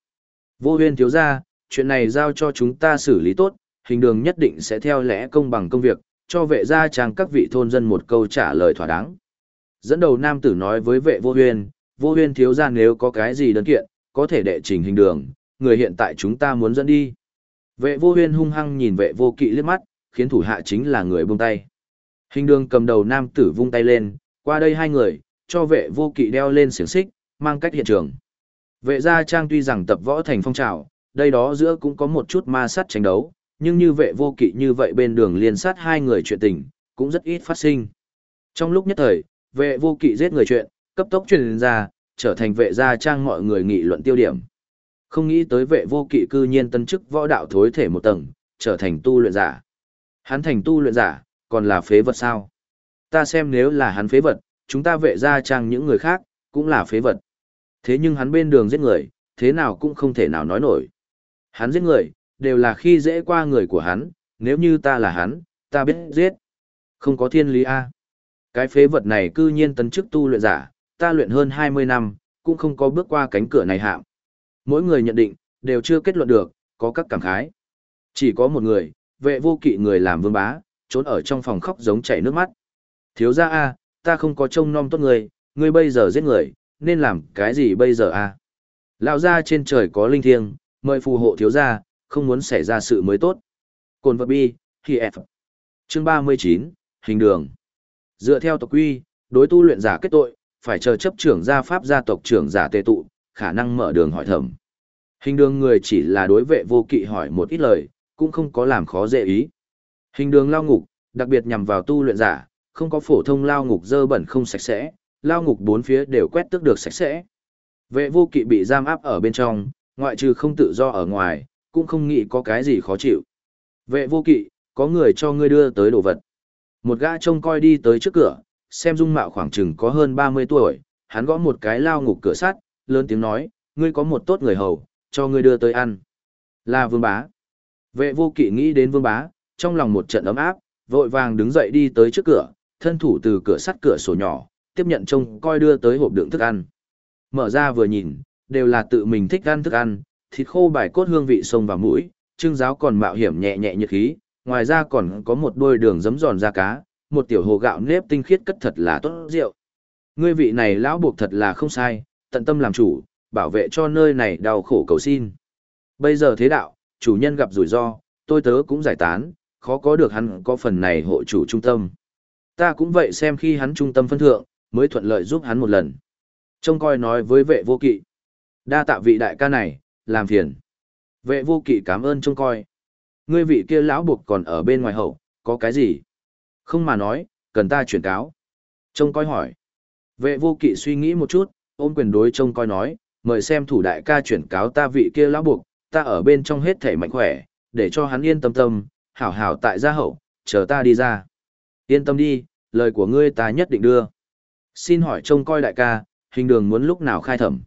Vô huyên thiếu gia, chuyện này giao cho chúng ta xử lý tốt, hình đường nhất định sẽ theo lẽ công bằng công việc, cho vệ gia trang các vị thôn dân một câu trả lời thỏa đáng. Dẫn đầu nam tử nói với vệ vô huyên, vô huyên thiếu gia nếu có cái gì đơn kiện, có thể đệ trình hình đường, người hiện tại chúng ta muốn dẫn đi. Vệ vô huyên hung hăng nhìn vệ vô kỵ liếc mắt, khiến thủ hạ chính là người buông tay. Hình đường cầm đầu nam tử vung tay lên, qua đây hai người, cho vệ vô kỵ đeo lên xiềng xích, mang cách hiện trường. Vệ gia trang tuy rằng tập võ thành phong trào, đây đó giữa cũng có một chút ma sát tranh đấu, nhưng như vệ vô kỵ như vậy bên đường liên sát hai người chuyện tình, cũng rất ít phát sinh. Trong lúc nhất thời, vệ vô kỵ giết người chuyện, cấp tốc truyền ra, trở thành vệ gia trang mọi người nghị luận tiêu điểm. Không nghĩ tới vệ vô kỵ cư nhiên tân chức võ đạo thối thể một tầng, trở thành tu luyện giả. Hắn thành tu luyện giả, còn là phế vật sao? Ta xem nếu là hắn phế vật, chúng ta vệ gia trang những người khác, cũng là phế vật. Thế nhưng hắn bên đường giết người, thế nào cũng không thể nào nói nổi. Hắn giết người, đều là khi dễ qua người của hắn, nếu như ta là hắn, ta biết giết. Không có thiên lý A. Cái phế vật này cư nhiên tấn chức tu luyện giả, ta luyện hơn 20 năm, cũng không có bước qua cánh cửa này hạm. Mỗi người nhận định, đều chưa kết luận được, có các cảm khái. Chỉ có một người, vệ vô kỵ người làm vương bá, trốn ở trong phòng khóc giống chảy nước mắt. Thiếu gia A, ta không có trông nom tốt người, ngươi bây giờ giết người, nên làm cái gì bây giờ à? Lão gia trên trời có linh thiêng, mời phù hộ thiếu gia, không muốn xảy ra sự mới tốt. Cồn vật bi, thì F. Chương 39, hình đường. Dựa theo tộc quy, đối tu luyện giả kết tội, phải chờ chấp trưởng gia pháp gia tộc trưởng giả tề tụ, khả năng mở đường hỏi thẩm. Hình đường người chỉ là đối vệ vô kỵ hỏi một ít lời, cũng không có làm khó dễ ý. Hình đường lao ngục, đặc biệt nhằm vào tu luyện giả, không có phổ thông lao ngục dơ bẩn không sạch sẽ, lao ngục bốn phía đều quét tước được sạch sẽ. Vệ vô kỵ bị giam áp ở bên trong, ngoại trừ không tự do ở ngoài, cũng không nghĩ có cái gì khó chịu. Vệ vô kỵ, có người cho ngươi đưa tới đồ vật. Một gã trông coi đi tới trước cửa, xem dung mạo khoảng chừng có hơn 30 tuổi, hắn gõ một cái lao ngục cửa sắt, lớn tiếng nói, ngươi có một tốt người hầu, cho ngươi đưa tới ăn. Là vương bá. Vệ vô kỵ nghĩ đến vương bá, trong lòng một trận ấm áp, vội vàng đứng dậy đi tới trước cửa, thân thủ từ cửa sắt cửa sổ nhỏ, tiếp nhận trông coi đưa tới hộp đựng thức ăn. Mở ra vừa nhìn, đều là tự mình thích ăn thức ăn, thịt khô bài cốt hương vị sông vào mũi, trưng giáo còn mạo hiểm nhẹ nhẹ nhiệt khí, ngoài ra còn có một đôi đường giấm giòn da cá, một tiểu hồ gạo nếp tinh khiết cất thật là tốt rượu. Ngươi vị này lão buộc thật là không sai, tận tâm làm chủ, bảo vệ cho nơi này đau khổ cầu xin. Bây giờ thế đạo, chủ nhân gặp rủi ro, tôi tớ cũng giải tán, khó có được hắn có phần này hộ chủ trung tâm. Ta cũng vậy xem khi hắn trung tâm phân thượng, mới thuận lợi giúp hắn một lần. Trông coi nói với vệ vô kỵ. Đa tạ vị đại ca này, làm phiền. Vệ vô kỵ cảm ơn trông coi. Ngươi vị kia lão buộc còn ở bên ngoài hậu, có cái gì? Không mà nói, cần ta chuyển cáo. Trông coi hỏi. Vệ vô kỵ suy nghĩ một chút, ôm quyền đối trông coi nói, mời xem thủ đại ca chuyển cáo ta vị kia lão buộc, ta ở bên trong hết thể mạnh khỏe, để cho hắn yên tâm tâm, hảo hảo tại gia hậu, chờ ta đi ra. Yên tâm đi, lời của ngươi ta nhất định đưa. Xin hỏi trông coi đại ca, hình đường muốn lúc nào khai thẩm.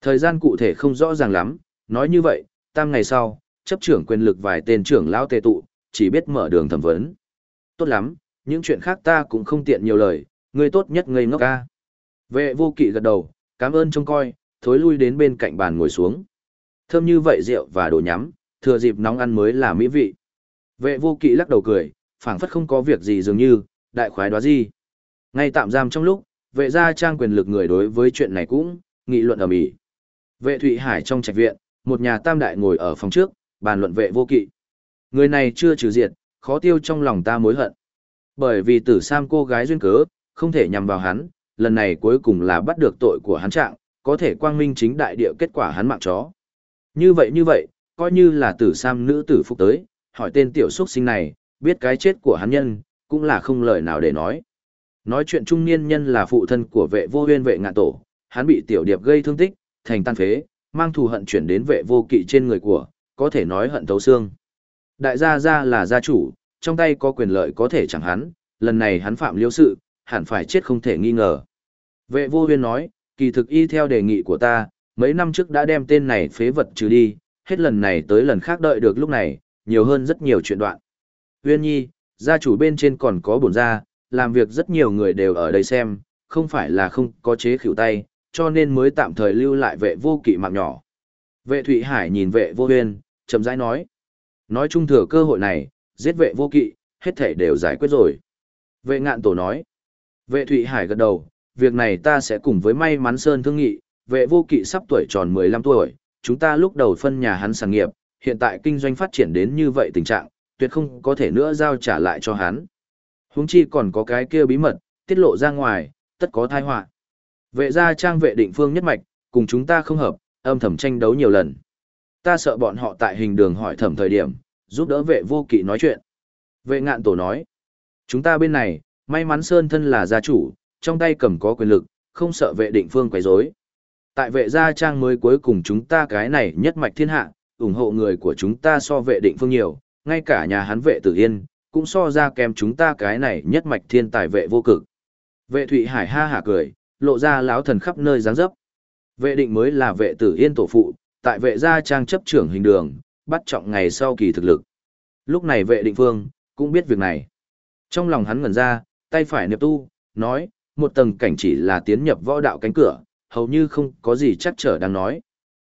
Thời gian cụ thể không rõ ràng lắm, nói như vậy, tam ngày sau, chấp trưởng quyền lực vài tên trưởng lão tề tụ, chỉ biết mở đường thẩm vấn. Tốt lắm, những chuyện khác ta cũng không tiện nhiều lời, ngươi tốt nhất ngây ngốc ca. Vệ vô kỵ gật đầu, cảm ơn trông coi, thối lui đến bên cạnh bàn ngồi xuống. Thơm như vậy rượu và đồ nhắm, thừa dịp nóng ăn mới là mỹ vị. Vệ vô kỵ lắc đầu cười, phảng phất không có việc gì dường như, đại khoái đoá gì. Ngay tạm giam trong lúc, vệ gia trang quyền lực người đối với chuyện này cũng, nghị luận ở mỹ. Vệ Thụy Hải trong trạch viện, một nhà tam đại ngồi ở phòng trước, bàn luận vệ vô kỵ. Người này chưa trừ diệt, khó tiêu trong lòng ta mối hận. Bởi vì tử sam cô gái duyên cớ, không thể nhằm vào hắn, lần này cuối cùng là bắt được tội của hắn trạng, có thể quang minh chính đại địa kết quả hắn mạng chó. Như vậy như vậy, coi như là tử sam nữ tử phúc tới, hỏi tên tiểu xuất sinh này, biết cái chết của hắn nhân, cũng là không lời nào để nói. Nói chuyện trung niên nhân là phụ thân của vệ vô huyên vệ ngạn tổ, hắn bị tiểu điệp gây thương tích, thành tan phế, mang thù hận chuyển đến vệ vô kỵ trên người của, có thể nói hận thấu xương. Đại gia gia là gia chủ, trong tay có quyền lợi có thể chẳng hắn, lần này hắn phạm liêu sự, hẳn phải chết không thể nghi ngờ. Vệ vô huyên nói, kỳ thực y theo đề nghị của ta, mấy năm trước đã đem tên này phế vật trừ đi, hết lần này tới lần khác đợi được lúc này, nhiều hơn rất nhiều chuyện đoạn. Huyên nhi, gia chủ bên trên còn có bổn gia, làm việc rất nhiều người đều ở đây xem, không phải là không có chế khỉu tay, cho nên mới tạm thời lưu lại vệ vô kỵ mạng nhỏ. Vệ Thụy Hải nhìn vệ vô huyên, chậm rãi nói. Nói chung thừa cơ hội này, giết vệ vô kỵ, hết thể đều giải quyết rồi. Vệ ngạn tổ nói. Vệ Thụy Hải gật đầu, việc này ta sẽ cùng với may mắn Sơn thương nghị, vệ vô kỵ sắp tuổi tròn 15 tuổi, chúng ta lúc đầu phân nhà hắn sản nghiệp, hiện tại kinh doanh phát triển đến như vậy tình trạng, tuyệt không có thể nữa giao trả lại cho hắn. Huống chi còn có cái kia bí mật, tiết lộ ra ngoài, tất có tai họa. Vệ gia trang vệ định phương nhất mạch, cùng chúng ta không hợp, âm thầm tranh đấu nhiều lần. Ta sợ bọn họ tại hình đường hỏi thẩm thời điểm, giúp đỡ vệ vô kỵ nói chuyện. Vệ ngạn tổ nói, chúng ta bên này, may mắn Sơn thân là gia chủ, trong tay cầm có quyền lực, không sợ vệ định phương quấy rối. Tại vệ gia trang mới cuối cùng chúng ta cái này nhất mạch thiên hạ, ủng hộ người của chúng ta so vệ định phương nhiều, ngay cả nhà hắn vệ tử yên, cũng so ra kèm chúng ta cái này nhất mạch thiên tài vệ vô cực. Vệ Thụy Hải ha hả cười, lộ ra lão thần khắp nơi dáng dấp. Vệ định mới là vệ tử yên tổ phụ, tại vệ gia trang chấp trưởng hình đường, bắt trọng ngày sau kỳ thực lực. Lúc này vệ định phương, cũng biết việc này. Trong lòng hắn ngẩn ra, tay phải niệm tu, nói, một tầng cảnh chỉ là tiến nhập võ đạo cánh cửa, hầu như không có gì chắc trở đang nói.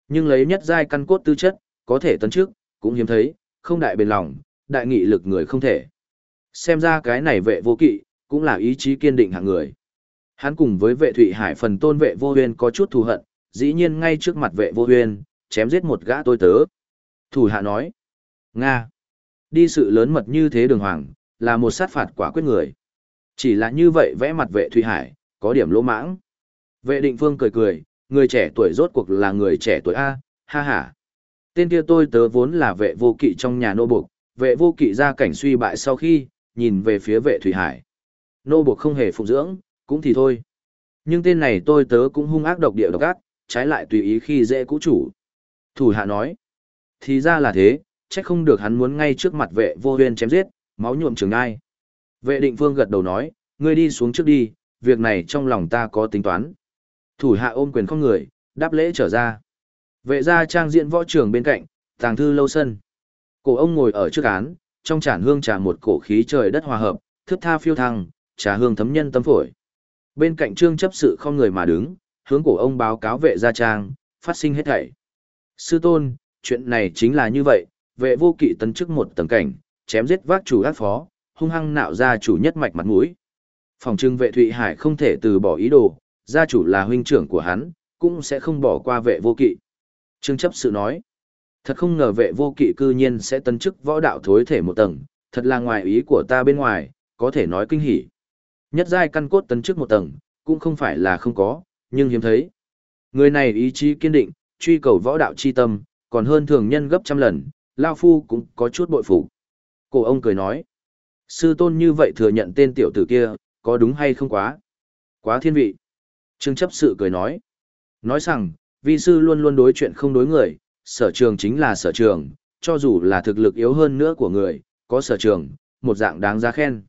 Nhưng lấy nhất giai căn cốt tư chất, có thể tấn trước, cũng hiếm thấy, không đại bền lòng, đại nghị lực người không thể. Xem ra cái này vệ vô kỵ, cũng là ý chí kiên định hạng người. Hắn cùng với vệ Thụy Hải phần tôn vệ vô huyên có chút thù hận, dĩ nhiên ngay trước mặt vệ vô huyên, chém giết một gã tôi tớ. Thủ hạ nói, Nga, đi sự lớn mật như thế đường hoàng, là một sát phạt quả quyết người. Chỉ là như vậy vẽ mặt vệ Thụy Hải, có điểm lỗ mãng. Vệ định phương cười cười, người trẻ tuổi rốt cuộc là người trẻ tuổi A, ha ha. Tên kia tôi tớ vốn là vệ vô kỵ trong nhà nô buộc, vệ vô kỵ ra cảnh suy bại sau khi, nhìn về phía vệ Thủy Hải. Nô buộc không hề phụng dưỡng, cũng thì thôi. Nhưng tên này tôi tớ cũng hung ác độc địa độc ác, trái lại tùy ý khi dễ cũ chủ. Thủ hạ nói, thì ra là thế, trách không được hắn muốn ngay trước mặt vệ vô huyên chém giết, máu nhuộm trường ai. Vệ định phương gật đầu nói, ngươi đi xuống trước đi, việc này trong lòng ta có tính toán. Thủ hạ ôm quyền không người, đáp lễ trở ra. Vệ gia trang diện võ trường bên cạnh, tàng thư lâu sân. Cổ ông ngồi ở trước án, trong chản hương trà một cổ khí trời đất hòa hợp, thước tha phiêu thăng, trà hương thấm nhân tâm phổi. Bên cạnh trương chấp sự không người mà đứng, hướng cổ ông báo cáo vệ gia trang, phát sinh hết thảy. Sư tôn, chuyện này chính là như vậy, vệ vô kỵ tấn chức một tầng cảnh, chém giết vác chủ ác phó, hung hăng nạo ra chủ nhất mạch mặt mũi. Phòng trưng vệ Thụy Hải không thể từ bỏ ý đồ, gia chủ là huynh trưởng của hắn, cũng sẽ không bỏ qua vệ vô kỵ. Trương chấp sự nói, thật không ngờ vệ vô kỵ cư nhiên sẽ tấn chức võ đạo thối thể một tầng, thật là ngoài ý của ta bên ngoài, có thể nói kinh hỉ. Nhất giai căn cốt tấn chức một tầng, cũng không phải là không có, nhưng hiếm thấy. Người này ý chí kiên định, truy cầu võ đạo chi tâm, còn hơn thường nhân gấp trăm lần, Lao Phu cũng có chút bội phục. Cổ ông cười nói, sư tôn như vậy thừa nhận tên tiểu tử kia, có đúng hay không quá? Quá thiên vị. Trương chấp sự cười nói, nói rằng, vi sư luôn luôn đối chuyện không đối người, sở trường chính là sở trường, cho dù là thực lực yếu hơn nữa của người, có sở trường, một dạng đáng giá khen.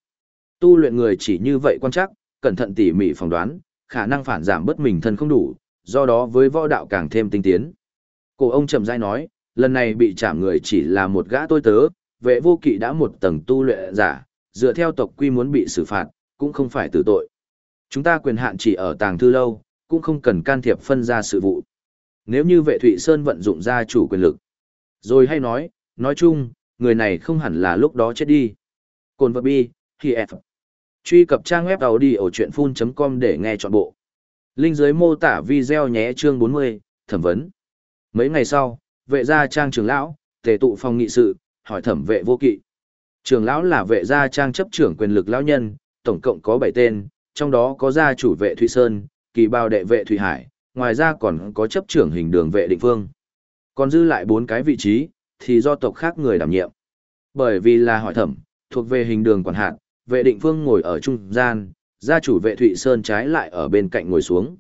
Tu luyện người chỉ như vậy quan chắc, cẩn thận tỉ mỉ phỏng đoán, khả năng phản giảm bất mình thân không đủ, do đó với võ đạo càng thêm tinh tiến. Cổ ông chậm rãi nói, lần này bị chạm người chỉ là một gã tôi tớ, vệ vô kỵ đã một tầng tu luyện giả, dựa theo tộc quy muốn bị xử phạt, cũng không phải tử tội. Chúng ta quyền hạn chỉ ở tàng thư lâu, cũng không cần can thiệp phân ra sự vụ. Nếu như vệ Thụy Sơn vận dụng ra chủ quyền lực. Rồi hay nói, nói chung, người này không hẳn là lúc đó chết đi. Cồn vật bi, khi F. Truy cập trang web đầu đi ở chuyện full.com để nghe trọn bộ. Linh dưới mô tả video nhé chương 40, thẩm vấn. Mấy ngày sau, vệ gia trang trưởng lão, tề tụ phòng nghị sự, hỏi thẩm vệ vô kỵ. Trường lão là vệ gia trang chấp trưởng quyền lực lão nhân, tổng cộng có 7 tên, trong đó có gia chủ vệ Thụy Sơn, kỳ bao đệ vệ Thụy Hải, ngoài ra còn có chấp trưởng hình đường vệ định phương. Còn dư lại bốn cái vị trí, thì do tộc khác người đảm nhiệm. Bởi vì là hỏi thẩm, thuộc về hình đường quản hạt, vệ định phương ngồi ở trung gian, gia chủ vệ Thụy Sơn trái lại ở bên cạnh ngồi xuống.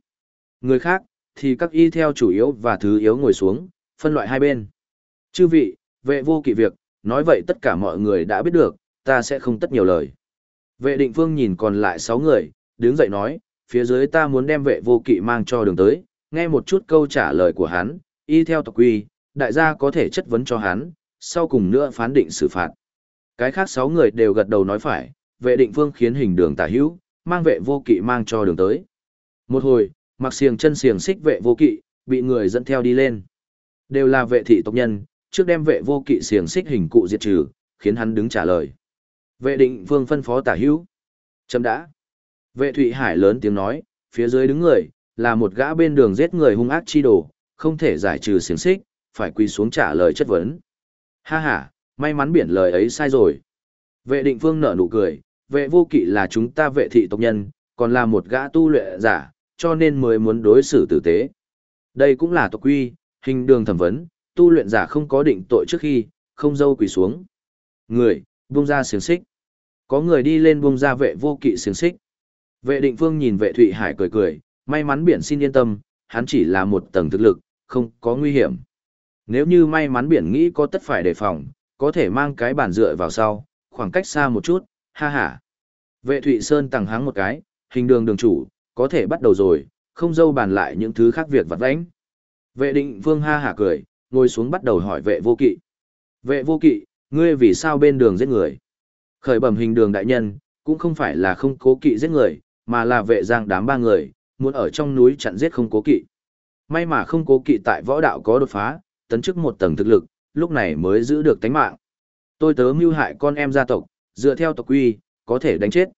Người khác, thì các y theo chủ yếu và thứ yếu ngồi xuống, phân loại hai bên. Chư vị, vệ vô kỵ việc, nói vậy tất cả mọi người đã biết được, ta sẽ không tất nhiều lời. Vệ định phương nhìn còn lại sáu người, đứng dậy nói, phía dưới ta muốn đem vệ vô kỵ mang cho đường tới, nghe một chút câu trả lời của hắn, y theo tộc quy, đại gia có thể chất vấn cho hắn, sau cùng nữa phán định xử phạt. Cái khác sáu người đều gật đầu nói phải, vệ định phương khiến hình đường tả hữu, mang vệ vô kỵ mang cho đường tới. Một hồi, mặc xiềng chân xiềng xích vệ vô kỵ, bị người dẫn theo đi lên. Đều là vệ thị tộc nhân, trước đem vệ vô kỵ xiềng xích hình cụ diệt trừ, khiến hắn đứng trả lời. Vệ định vương phân phó tả hữu. Chấm đã. Vệ Thụy Hải lớn tiếng nói, phía dưới đứng người, là một gã bên đường giết người hung ác chi đồ, không thể giải trừ xiềng xích, phải quỳ xuống trả lời chất vấn. Ha ha, may mắn biển lời ấy sai rồi. Vệ định phương nở nụ cười, vệ vô kỵ là chúng ta vệ thị tộc nhân, còn là một gã tu luyện giả, cho nên mới muốn đối xử tử tế. Đây cũng là tộc quy, hình đường thẩm vấn, tu luyện giả không có định tội trước khi, không dâu quỳ xuống. Người, buông ra xiềng xích. Có người đi lên buông ra vệ vô kỵ xiềng xích. Vệ định phương nhìn vệ Thụy Hải cười cười, may mắn biển xin yên tâm, hắn chỉ là một tầng thực lực, không có nguy hiểm. Nếu như may mắn biển nghĩ có tất phải đề phòng, có thể mang cái bản dựa vào sau, khoảng cách xa một chút, ha ha. Vệ Thụy Sơn tăng háng một cái, hình đường đường chủ, có thể bắt đầu rồi, không dâu bàn lại những thứ khác việc vặt vãnh. Vệ định vương ha hả cười, ngồi xuống bắt đầu hỏi vệ vô kỵ. Vệ vô kỵ, ngươi vì sao bên đường giết người? Khởi bẩm hình đường đại nhân, cũng không phải là không cố kỵ giết người, mà là vệ giang đám ba người, muốn ở trong núi chặn giết không cố kỵ. May mà không cố kỵ tại võ đạo có đột phá, tấn chức một tầng thực lực, lúc này mới giữ được tánh mạng. Tôi tớ mưu hại con em gia tộc, dựa theo tộc quy, có thể đánh chết.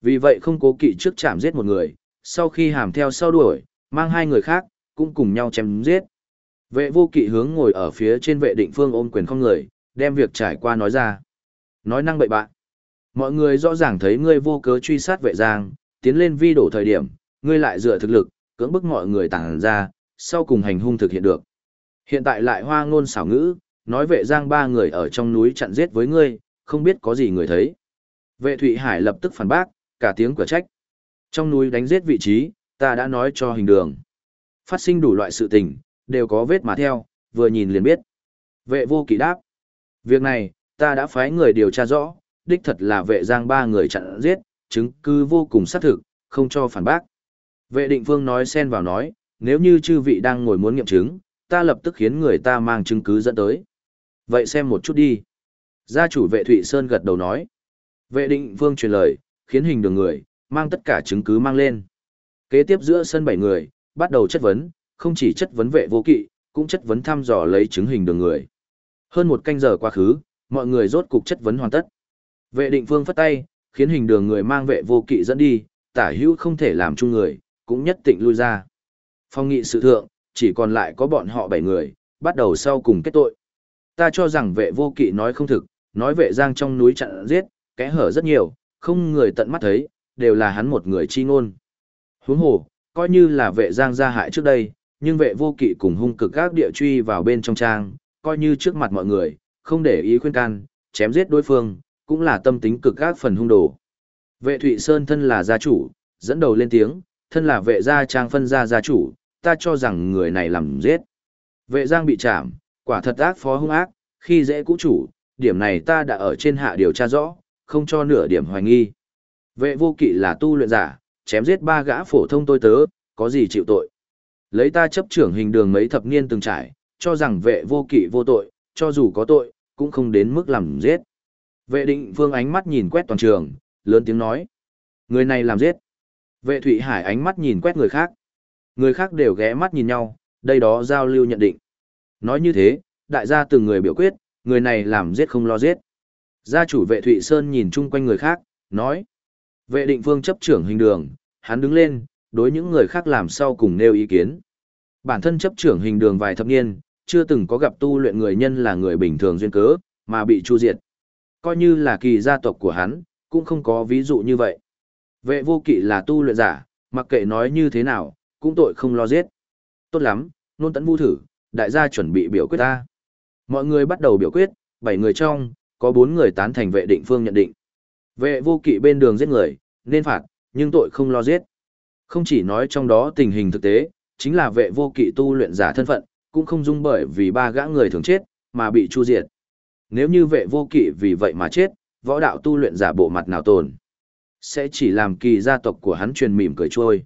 Vì vậy không cố kỵ trước chạm giết một người, sau khi hàm theo sau đuổi, mang hai người khác, cũng cùng nhau chém giết. Vệ vô kỵ hướng ngồi ở phía trên vệ định phương ôm quyền không người, đem việc trải qua nói ra. Nói năng bậy bạn. Mọi người rõ ràng thấy ngươi vô cớ truy sát vệ giang, tiến lên vi đổ thời điểm, ngươi lại dựa thực lực, cưỡng bức mọi người tàng ra, sau cùng hành hung thực hiện được. Hiện tại lại hoa ngôn xảo ngữ, nói vệ giang ba người ở trong núi chặn giết với ngươi, không biết có gì người thấy. Vệ Thụy Hải lập tức phản bác, cả tiếng cửa trách. Trong núi đánh giết vị trí, ta đã nói cho hình đường. Phát sinh đủ loại sự tình, đều có vết mà theo, vừa nhìn liền biết. Vệ vô kỵ đáp. Việc này, ta đã phái người điều tra rõ, đích thật là vệ giang ba người chặn giết, chứng cứ vô cùng xác thực, không cho phản bác. Vệ định phương nói xen vào nói, nếu như chư vị đang ngồi muốn nghiệm chứng, ta lập tức khiến người ta mang chứng cứ dẫn tới. Vậy xem một chút đi. Gia chủ vệ Thụy Sơn gật đầu nói. Vệ định phương truyền lời, khiến hình đường người, mang tất cả chứng cứ mang lên. Kế tiếp giữa sân bảy người, bắt đầu chất vấn, không chỉ chất vấn vệ vô kỵ, cũng chất vấn thăm dò lấy chứng hình đường người. Hơn một canh giờ quá khứ, mọi người rốt cục chất vấn hoàn tất. Vệ định phương phất tay, khiến hình đường người mang vệ vô kỵ dẫn đi, tả hữu không thể làm chung người, cũng nhất định lui ra. Phong nghị sự thượng, chỉ còn lại có bọn họ bảy người, bắt đầu sau cùng kết tội. Ta cho rằng vệ vô kỵ nói không thực, nói vệ giang trong núi chặn giết, kẽ hở rất nhiều, không người tận mắt thấy, đều là hắn một người chi ngôn. Huống hồ, coi như là vệ giang gia hại trước đây, nhưng vệ vô kỵ cùng hung cực các địa truy vào bên trong trang, coi như trước mặt mọi người, không để ý khuyên can, chém giết đối phương, cũng là tâm tính cực các phần hung đồ. Vệ Thụy Sơn thân là gia chủ, dẫn đầu lên tiếng, thân là vệ gia trang phân gia gia chủ, ta cho rằng người này làm giết. Vệ Giang bị chạm, quả thật ác phó hung ác, khi dễ cũ chủ, điểm này ta đã ở trên hạ điều tra rõ, không cho nửa điểm hoài nghi. Vệ vô kỵ là tu luyện giả, chém giết ba gã phổ thông tôi tớ, có gì chịu tội. Lấy ta chấp trưởng hình đường mấy thập niên từng trải, cho rằng vệ vô kỵ vô tội, cho dù có tội, cũng không đến mức làm giết. Vệ định Vương ánh mắt nhìn quét toàn trường, lớn tiếng nói. Người này làm giết. Vệ Thụy Hải ánh mắt nhìn quét người khác. Người khác đều ghé mắt nhìn nhau, đây đó giao lưu nhận định. Nói như thế, đại gia từng người biểu quyết, người này làm giết không lo giết. Gia chủ vệ Thụy Sơn nhìn chung quanh người khác, nói. Vệ định phương chấp trưởng hình đường, hắn đứng lên, đối những người khác làm sau cùng nêu ý kiến. Bản thân chấp trưởng hình đường vài thập niên, chưa từng có gặp tu luyện người nhân là người bình thường duyên cớ, mà bị chu diệt. Coi như là kỳ gia tộc của hắn, cũng không có ví dụ như vậy. Vệ vô kỵ là tu luyện giả, mặc kệ nói như thế nào, cũng tội không lo giết. Tốt lắm, nôn tấn vu thử, đại gia chuẩn bị biểu quyết ta. Mọi người bắt đầu biểu quyết, bảy người trong, có bốn người tán thành vệ định phương nhận định. Vệ vô kỵ bên đường giết người, nên phạt, nhưng tội không lo giết. Không chỉ nói trong đó tình hình thực tế, chính là vệ vô kỵ tu luyện giả thân phận, cũng không dung bởi vì ba gã người thường chết, mà bị chu diệt. Nếu như vệ vô kỵ vì vậy mà chết, võ đạo tu luyện giả bộ mặt nào tồn. Sẽ chỉ làm kỳ gia tộc của hắn truyền mỉm cười trôi.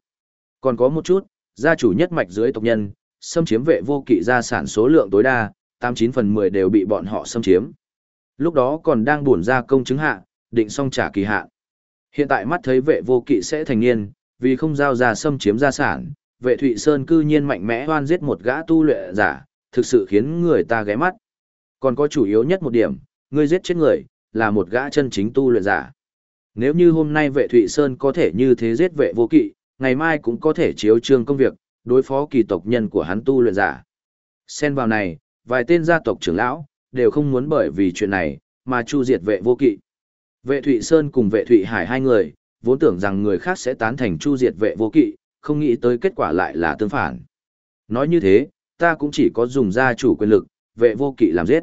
Còn có một chút, gia chủ nhất mạch dưới tộc nhân, xâm chiếm vệ vô kỵ gia sản số lượng tối đa, 89 phần 10 đều bị bọn họ xâm chiếm. Lúc đó còn đang buồn ra công chứng hạ, định xong trả kỳ hạ Hiện tại mắt thấy vệ vô kỵ sẽ thành niên, vì không giao ra xâm chiếm gia sản, vệ Thụy Sơn cư nhiên mạnh mẽ hoan giết một gã tu luyện giả, thực sự khiến người ta ghé mắt. Còn có chủ yếu nhất một điểm, ngươi giết chết người, là một gã chân chính tu luyện giả. Nếu như hôm nay vệ Thụy Sơn có thể như thế giết vệ vô kỵ, ngày mai cũng có thể chiếu trương công việc, đối phó kỳ tộc nhân của hắn tu luyện giả. Xen vào này, vài tên gia tộc trưởng lão, đều không muốn bởi vì chuyện này, mà chu diệt vệ vô kỵ. Vệ Thụy Sơn cùng vệ Thụy Hải hai người, vốn tưởng rằng người khác sẽ tán thành chu diệt vệ vô kỵ, không nghĩ tới kết quả lại là tương phản. Nói như thế, ta cũng chỉ có dùng gia chủ quyền lực, vệ vô kỵ làm giết.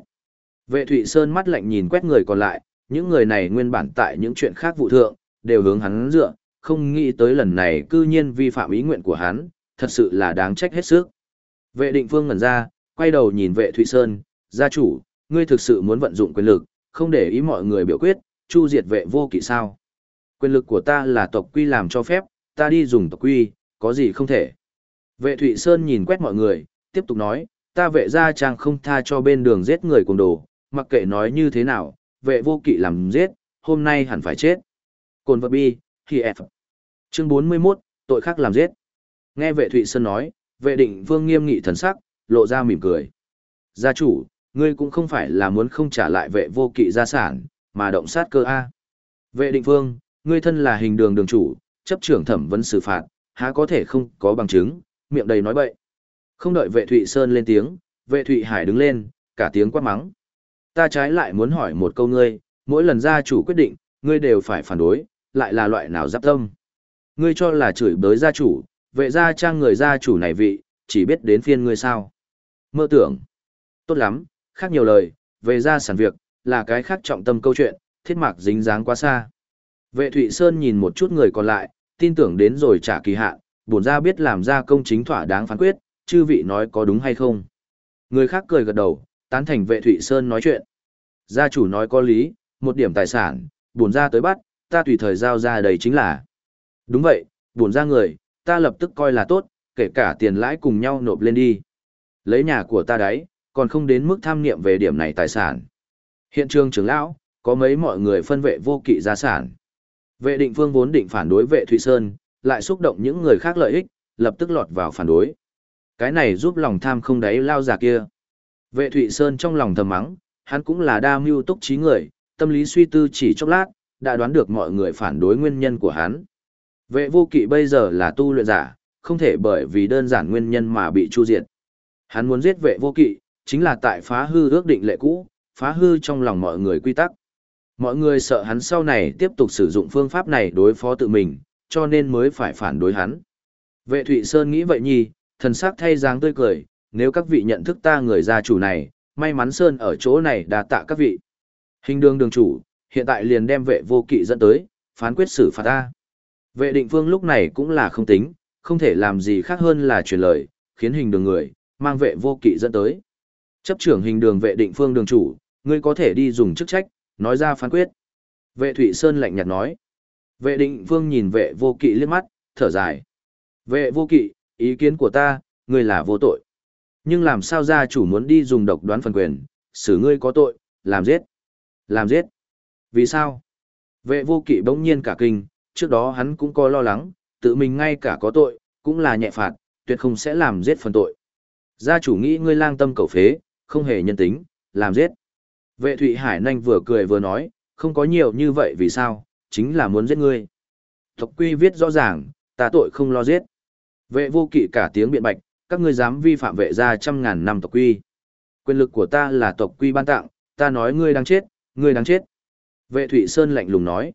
Vệ Thụy Sơn mắt lạnh nhìn quét người còn lại, những người này nguyên bản tại những chuyện khác vụ thượng, đều hướng hắn dựa, không nghĩ tới lần này cư nhiên vi phạm ý nguyện của hắn, thật sự là đáng trách hết sức. Vệ định phương ngẩn ra, quay đầu nhìn vệ Thụy Sơn, gia chủ, ngươi thực sự muốn vận dụng quyền lực, không để ý mọi người biểu quyết, chu diệt vệ vô kỵ sao. Quyền lực của ta là tộc quy làm cho phép, ta đi dùng tộc quy, có gì không thể. Vệ Thụy Sơn nhìn quét mọi người, tiếp tục nói, ta vệ gia trang không tha cho bên đường giết người cùng đồ, mặc kệ nói như thế nào, vệ vô kỵ làm giết, hôm nay hẳn phải chết. Cồn vật bi, khi F. Chương 41, tội khác làm giết. Nghe vệ Thụy Sơn nói, vệ định vương nghiêm nghị thần sắc, lộ ra mỉm cười. Gia chủ, ngươi cũng không phải là muốn không trả lại vệ vô kỵ gia sản, mà động sát cơ A. Vệ định vương, ngươi thân là hình đường đường chủ, chấp trưởng thẩm vấn xử phạt, há có thể không có bằng chứng, miệng đầy nói bậy. Không đợi vệ Thụy Sơn lên tiếng, vệ Thụy Hải đứng lên, cả tiếng quát mắng. Ta trái lại muốn hỏi một câu ngươi, mỗi lần gia chủ quyết định, ngươi đều phải phản đối, lại là loại nào giáp tâm. Ngươi cho là chửi bới gia chủ, vệ gia trang người gia chủ này vị, chỉ biết đến phiên ngươi sao. Mơ tưởng. Tốt lắm, khác nhiều lời, về gia sản việc, là cái khác trọng tâm câu chuyện, thiết mạc dính dáng quá xa. Vệ Thụy Sơn nhìn một chút người còn lại, tin tưởng đến rồi trả kỳ hạn, bổn ra biết làm ra công chính thỏa đáng phán quyết, chư vị nói có đúng hay không. Người khác cười gật đầu, tán thành vệ Thụy Sơn nói chuyện. Gia chủ nói có lý, một điểm tài sản, bổn ra tới bắt, ta tùy thời giao ra đầy chính là. Đúng vậy, bổn ra người, ta lập tức coi là tốt, kể cả tiền lãi cùng nhau nộp lên đi. Lấy nhà của ta đấy, còn không đến mức tham niệm về điểm này tài sản. Hiện trường trưởng lão, có mấy mọi người phân vệ vô kỵ gia sản. Vệ định phương vốn định phản đối vệ Thụy Sơn, lại xúc động những người khác lợi ích, lập tức lọt vào phản đối. Cái này giúp lòng tham không đáy lao già kia. Vệ Thụy Sơn trong lòng thầm mắng, hắn cũng là đa mưu túc trí người, tâm lý suy tư chỉ chốc lát, đã đoán được mọi người phản đối nguyên nhân của hắn. Vệ vô kỵ bây giờ là tu luyện giả, không thể bởi vì đơn giản nguyên nhân mà bị chu diệt. Hắn muốn giết vệ vô kỵ, chính là tại phá hư ước định lệ cũ, phá hư trong lòng mọi người quy tắc. Mọi người sợ hắn sau này tiếp tục sử dụng phương pháp này đối phó tự mình, cho nên mới phải phản đối hắn. Vệ Thụy Sơn nghĩ vậy nhì, thần sắc thay dáng tươi cười, nếu các vị nhận thức ta người gia chủ này, may mắn Sơn ở chỗ này đà tạ các vị. Hình đường đường chủ, hiện tại liền đem vệ vô kỵ dẫn tới, phán quyết xử phạt ta. Vệ định phương lúc này cũng là không tính, không thể làm gì khác hơn là truyền lời, khiến hình đường người, mang vệ vô kỵ dẫn tới. Chấp trưởng hình đường vệ định phương đường chủ, ngươi có thể đi dùng chức trách, nói ra phán quyết. Vệ Thụy Sơn lạnh nhạt nói. Vệ định phương nhìn vệ vô kỵ liếc mắt, thở dài. Vệ vô kỵ, ý kiến của ta, ngươi là vô tội. Nhưng làm sao gia chủ muốn đi dùng độc đoán phần quyền, xử ngươi có tội, làm giết. Làm giết. Vì sao? Vệ vô kỵ bỗng nhiên cả kinh, trước đó hắn cũng có lo lắng, tự mình ngay cả có tội, cũng là nhẹ phạt, tuyệt không sẽ làm giết phần tội. Gia chủ nghĩ ngươi lang tâm cầu phế, không hề nhân tính, làm giết. Vệ Thụy Hải Nanh vừa cười vừa nói, không có nhiều như vậy vì sao, chính là muốn giết ngươi. Tộc quy viết rõ ràng, ta tội không lo giết. Vệ vô kỵ cả tiếng biện bạch, các ngươi dám vi phạm vệ gia trăm ngàn năm tộc quy. Quyền lực của ta là tộc quy ban tặng, ta nói ngươi đang chết, ngươi đang chết. Vệ Thụy Sơn lạnh lùng nói.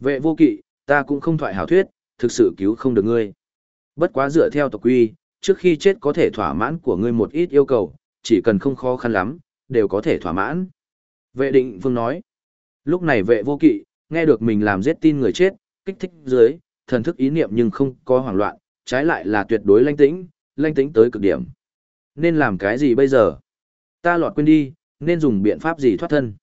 Vệ vô kỵ, ta cũng không thoại hảo thuyết, thực sự cứu không được ngươi. Bất quá dựa theo tộc quy, trước khi chết có thể thỏa mãn của ngươi một ít yêu cầu, chỉ cần không khó khăn lắm, đều có thể thỏa mãn. Vệ định vương nói. Lúc này vệ vô kỵ, nghe được mình làm giết tin người chết, kích thích dưới, thần thức ý niệm nhưng không có hoảng loạn, trái lại là tuyệt đối lanh tĩnh, lanh tĩnh tới cực điểm. Nên làm cái gì bây giờ? Ta lọt quên đi, nên dùng biện pháp gì thoát thân?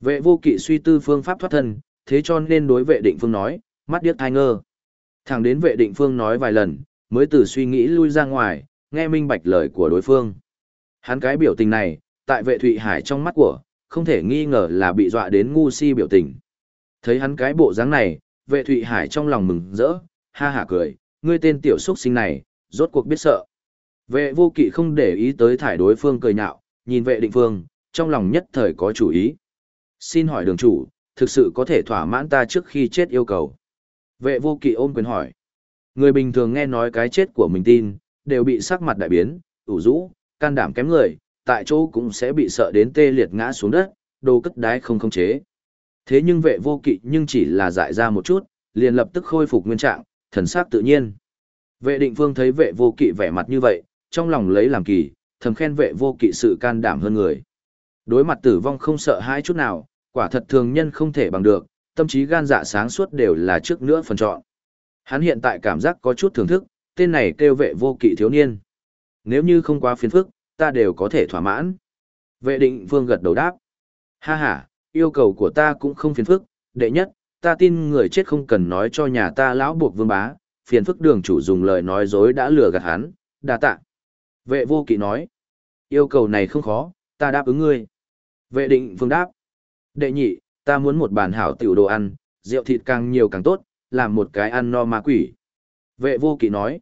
Vệ vô kỵ suy tư phương pháp thoát thân, thế cho nên đối vệ định phương nói, mắt điếc thai ngơ. Thẳng đến vệ định phương nói vài lần, mới từ suy nghĩ lui ra ngoài, nghe minh bạch lời của đối phương. Hắn cái biểu tình này, tại vệ Thụy Hải trong mắt của, không thể nghi ngờ là bị dọa đến ngu si biểu tình. Thấy hắn cái bộ dáng này, vệ Thụy Hải trong lòng mừng rỡ, ha hả cười, ngươi tên tiểu xuất sinh này, rốt cuộc biết sợ. Vệ vô kỵ không để ý tới thải đối phương cười nhạo, nhìn vệ định phương, trong lòng nhất thời có chủ ý. Xin hỏi đường chủ, thực sự có thể thỏa mãn ta trước khi chết yêu cầu. Vệ vô kỵ ôm quyền hỏi. Người bình thường nghe nói cái chết của mình tin, đều bị sắc mặt đại biến, ủ rũ, can đảm kém người, tại chỗ cũng sẽ bị sợ đến tê liệt ngã xuống đất, đồ cất đái không khống chế. Thế nhưng vệ vô kỵ nhưng chỉ là dại ra một chút, liền lập tức khôi phục nguyên trạng, thần sắc tự nhiên. Vệ định phương thấy vệ vô kỵ vẻ mặt như vậy, trong lòng lấy làm kỳ, thầm khen vệ vô kỵ sự can đảm hơn người. Đối mặt tử vong không sợ hãi chút nào, quả thật thường nhân không thể bằng được, tâm trí gan dạ sáng suốt đều là trước nữa phần chọn. Hắn hiện tại cảm giác có chút thưởng thức, tên này kêu vệ vô kỵ thiếu niên. Nếu như không quá phiền phức, ta đều có thể thỏa mãn. Vệ định vương gật đầu đáp. Ha ha, yêu cầu của ta cũng không phiền phức, đệ nhất, ta tin người chết không cần nói cho nhà ta lão buộc vương bá, phiền phức đường chủ dùng lời nói dối đã lừa gạt hắn, đa tạ. Vệ vô kỵ nói, yêu cầu này không khó, ta đáp ứng ngươi. Vệ định vương đáp, đệ nhị, ta muốn một bàn hảo tiểu đồ ăn, rượu thịt càng nhiều càng tốt, làm một cái ăn no ma quỷ. Vệ vô kỵ nói,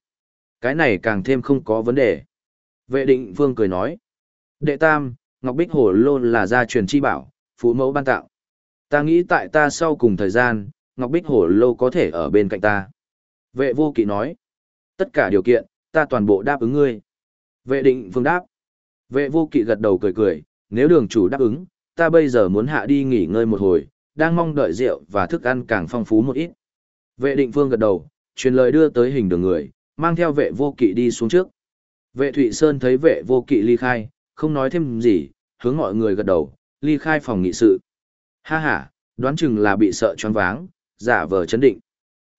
cái này càng thêm không có vấn đề. Vệ định vương cười nói, đệ tam, Ngọc Bích Hổ Lô là gia truyền chi bảo, phú mẫu ban tạo. Ta nghĩ tại ta sau cùng thời gian, Ngọc Bích Hổ Lô có thể ở bên cạnh ta. Vệ vô kỵ nói, tất cả điều kiện, ta toàn bộ đáp ứng ngươi. Vệ định vương đáp. Vệ vô kỵ gật đầu cười cười, nếu đường chủ đáp ứng, ta bây giờ muốn hạ đi nghỉ ngơi một hồi, đang mong đợi rượu và thức ăn càng phong phú một ít. Vệ định phương gật đầu, truyền lời đưa tới hình đường người, mang theo vệ vô kỵ đi xuống trước. Vệ Thụy Sơn thấy vệ vô kỵ ly khai, không nói thêm gì, hướng mọi người gật đầu, ly khai phòng nghị sự. Ha ha, đoán chừng là bị sợ choáng váng, giả vờ chấn định.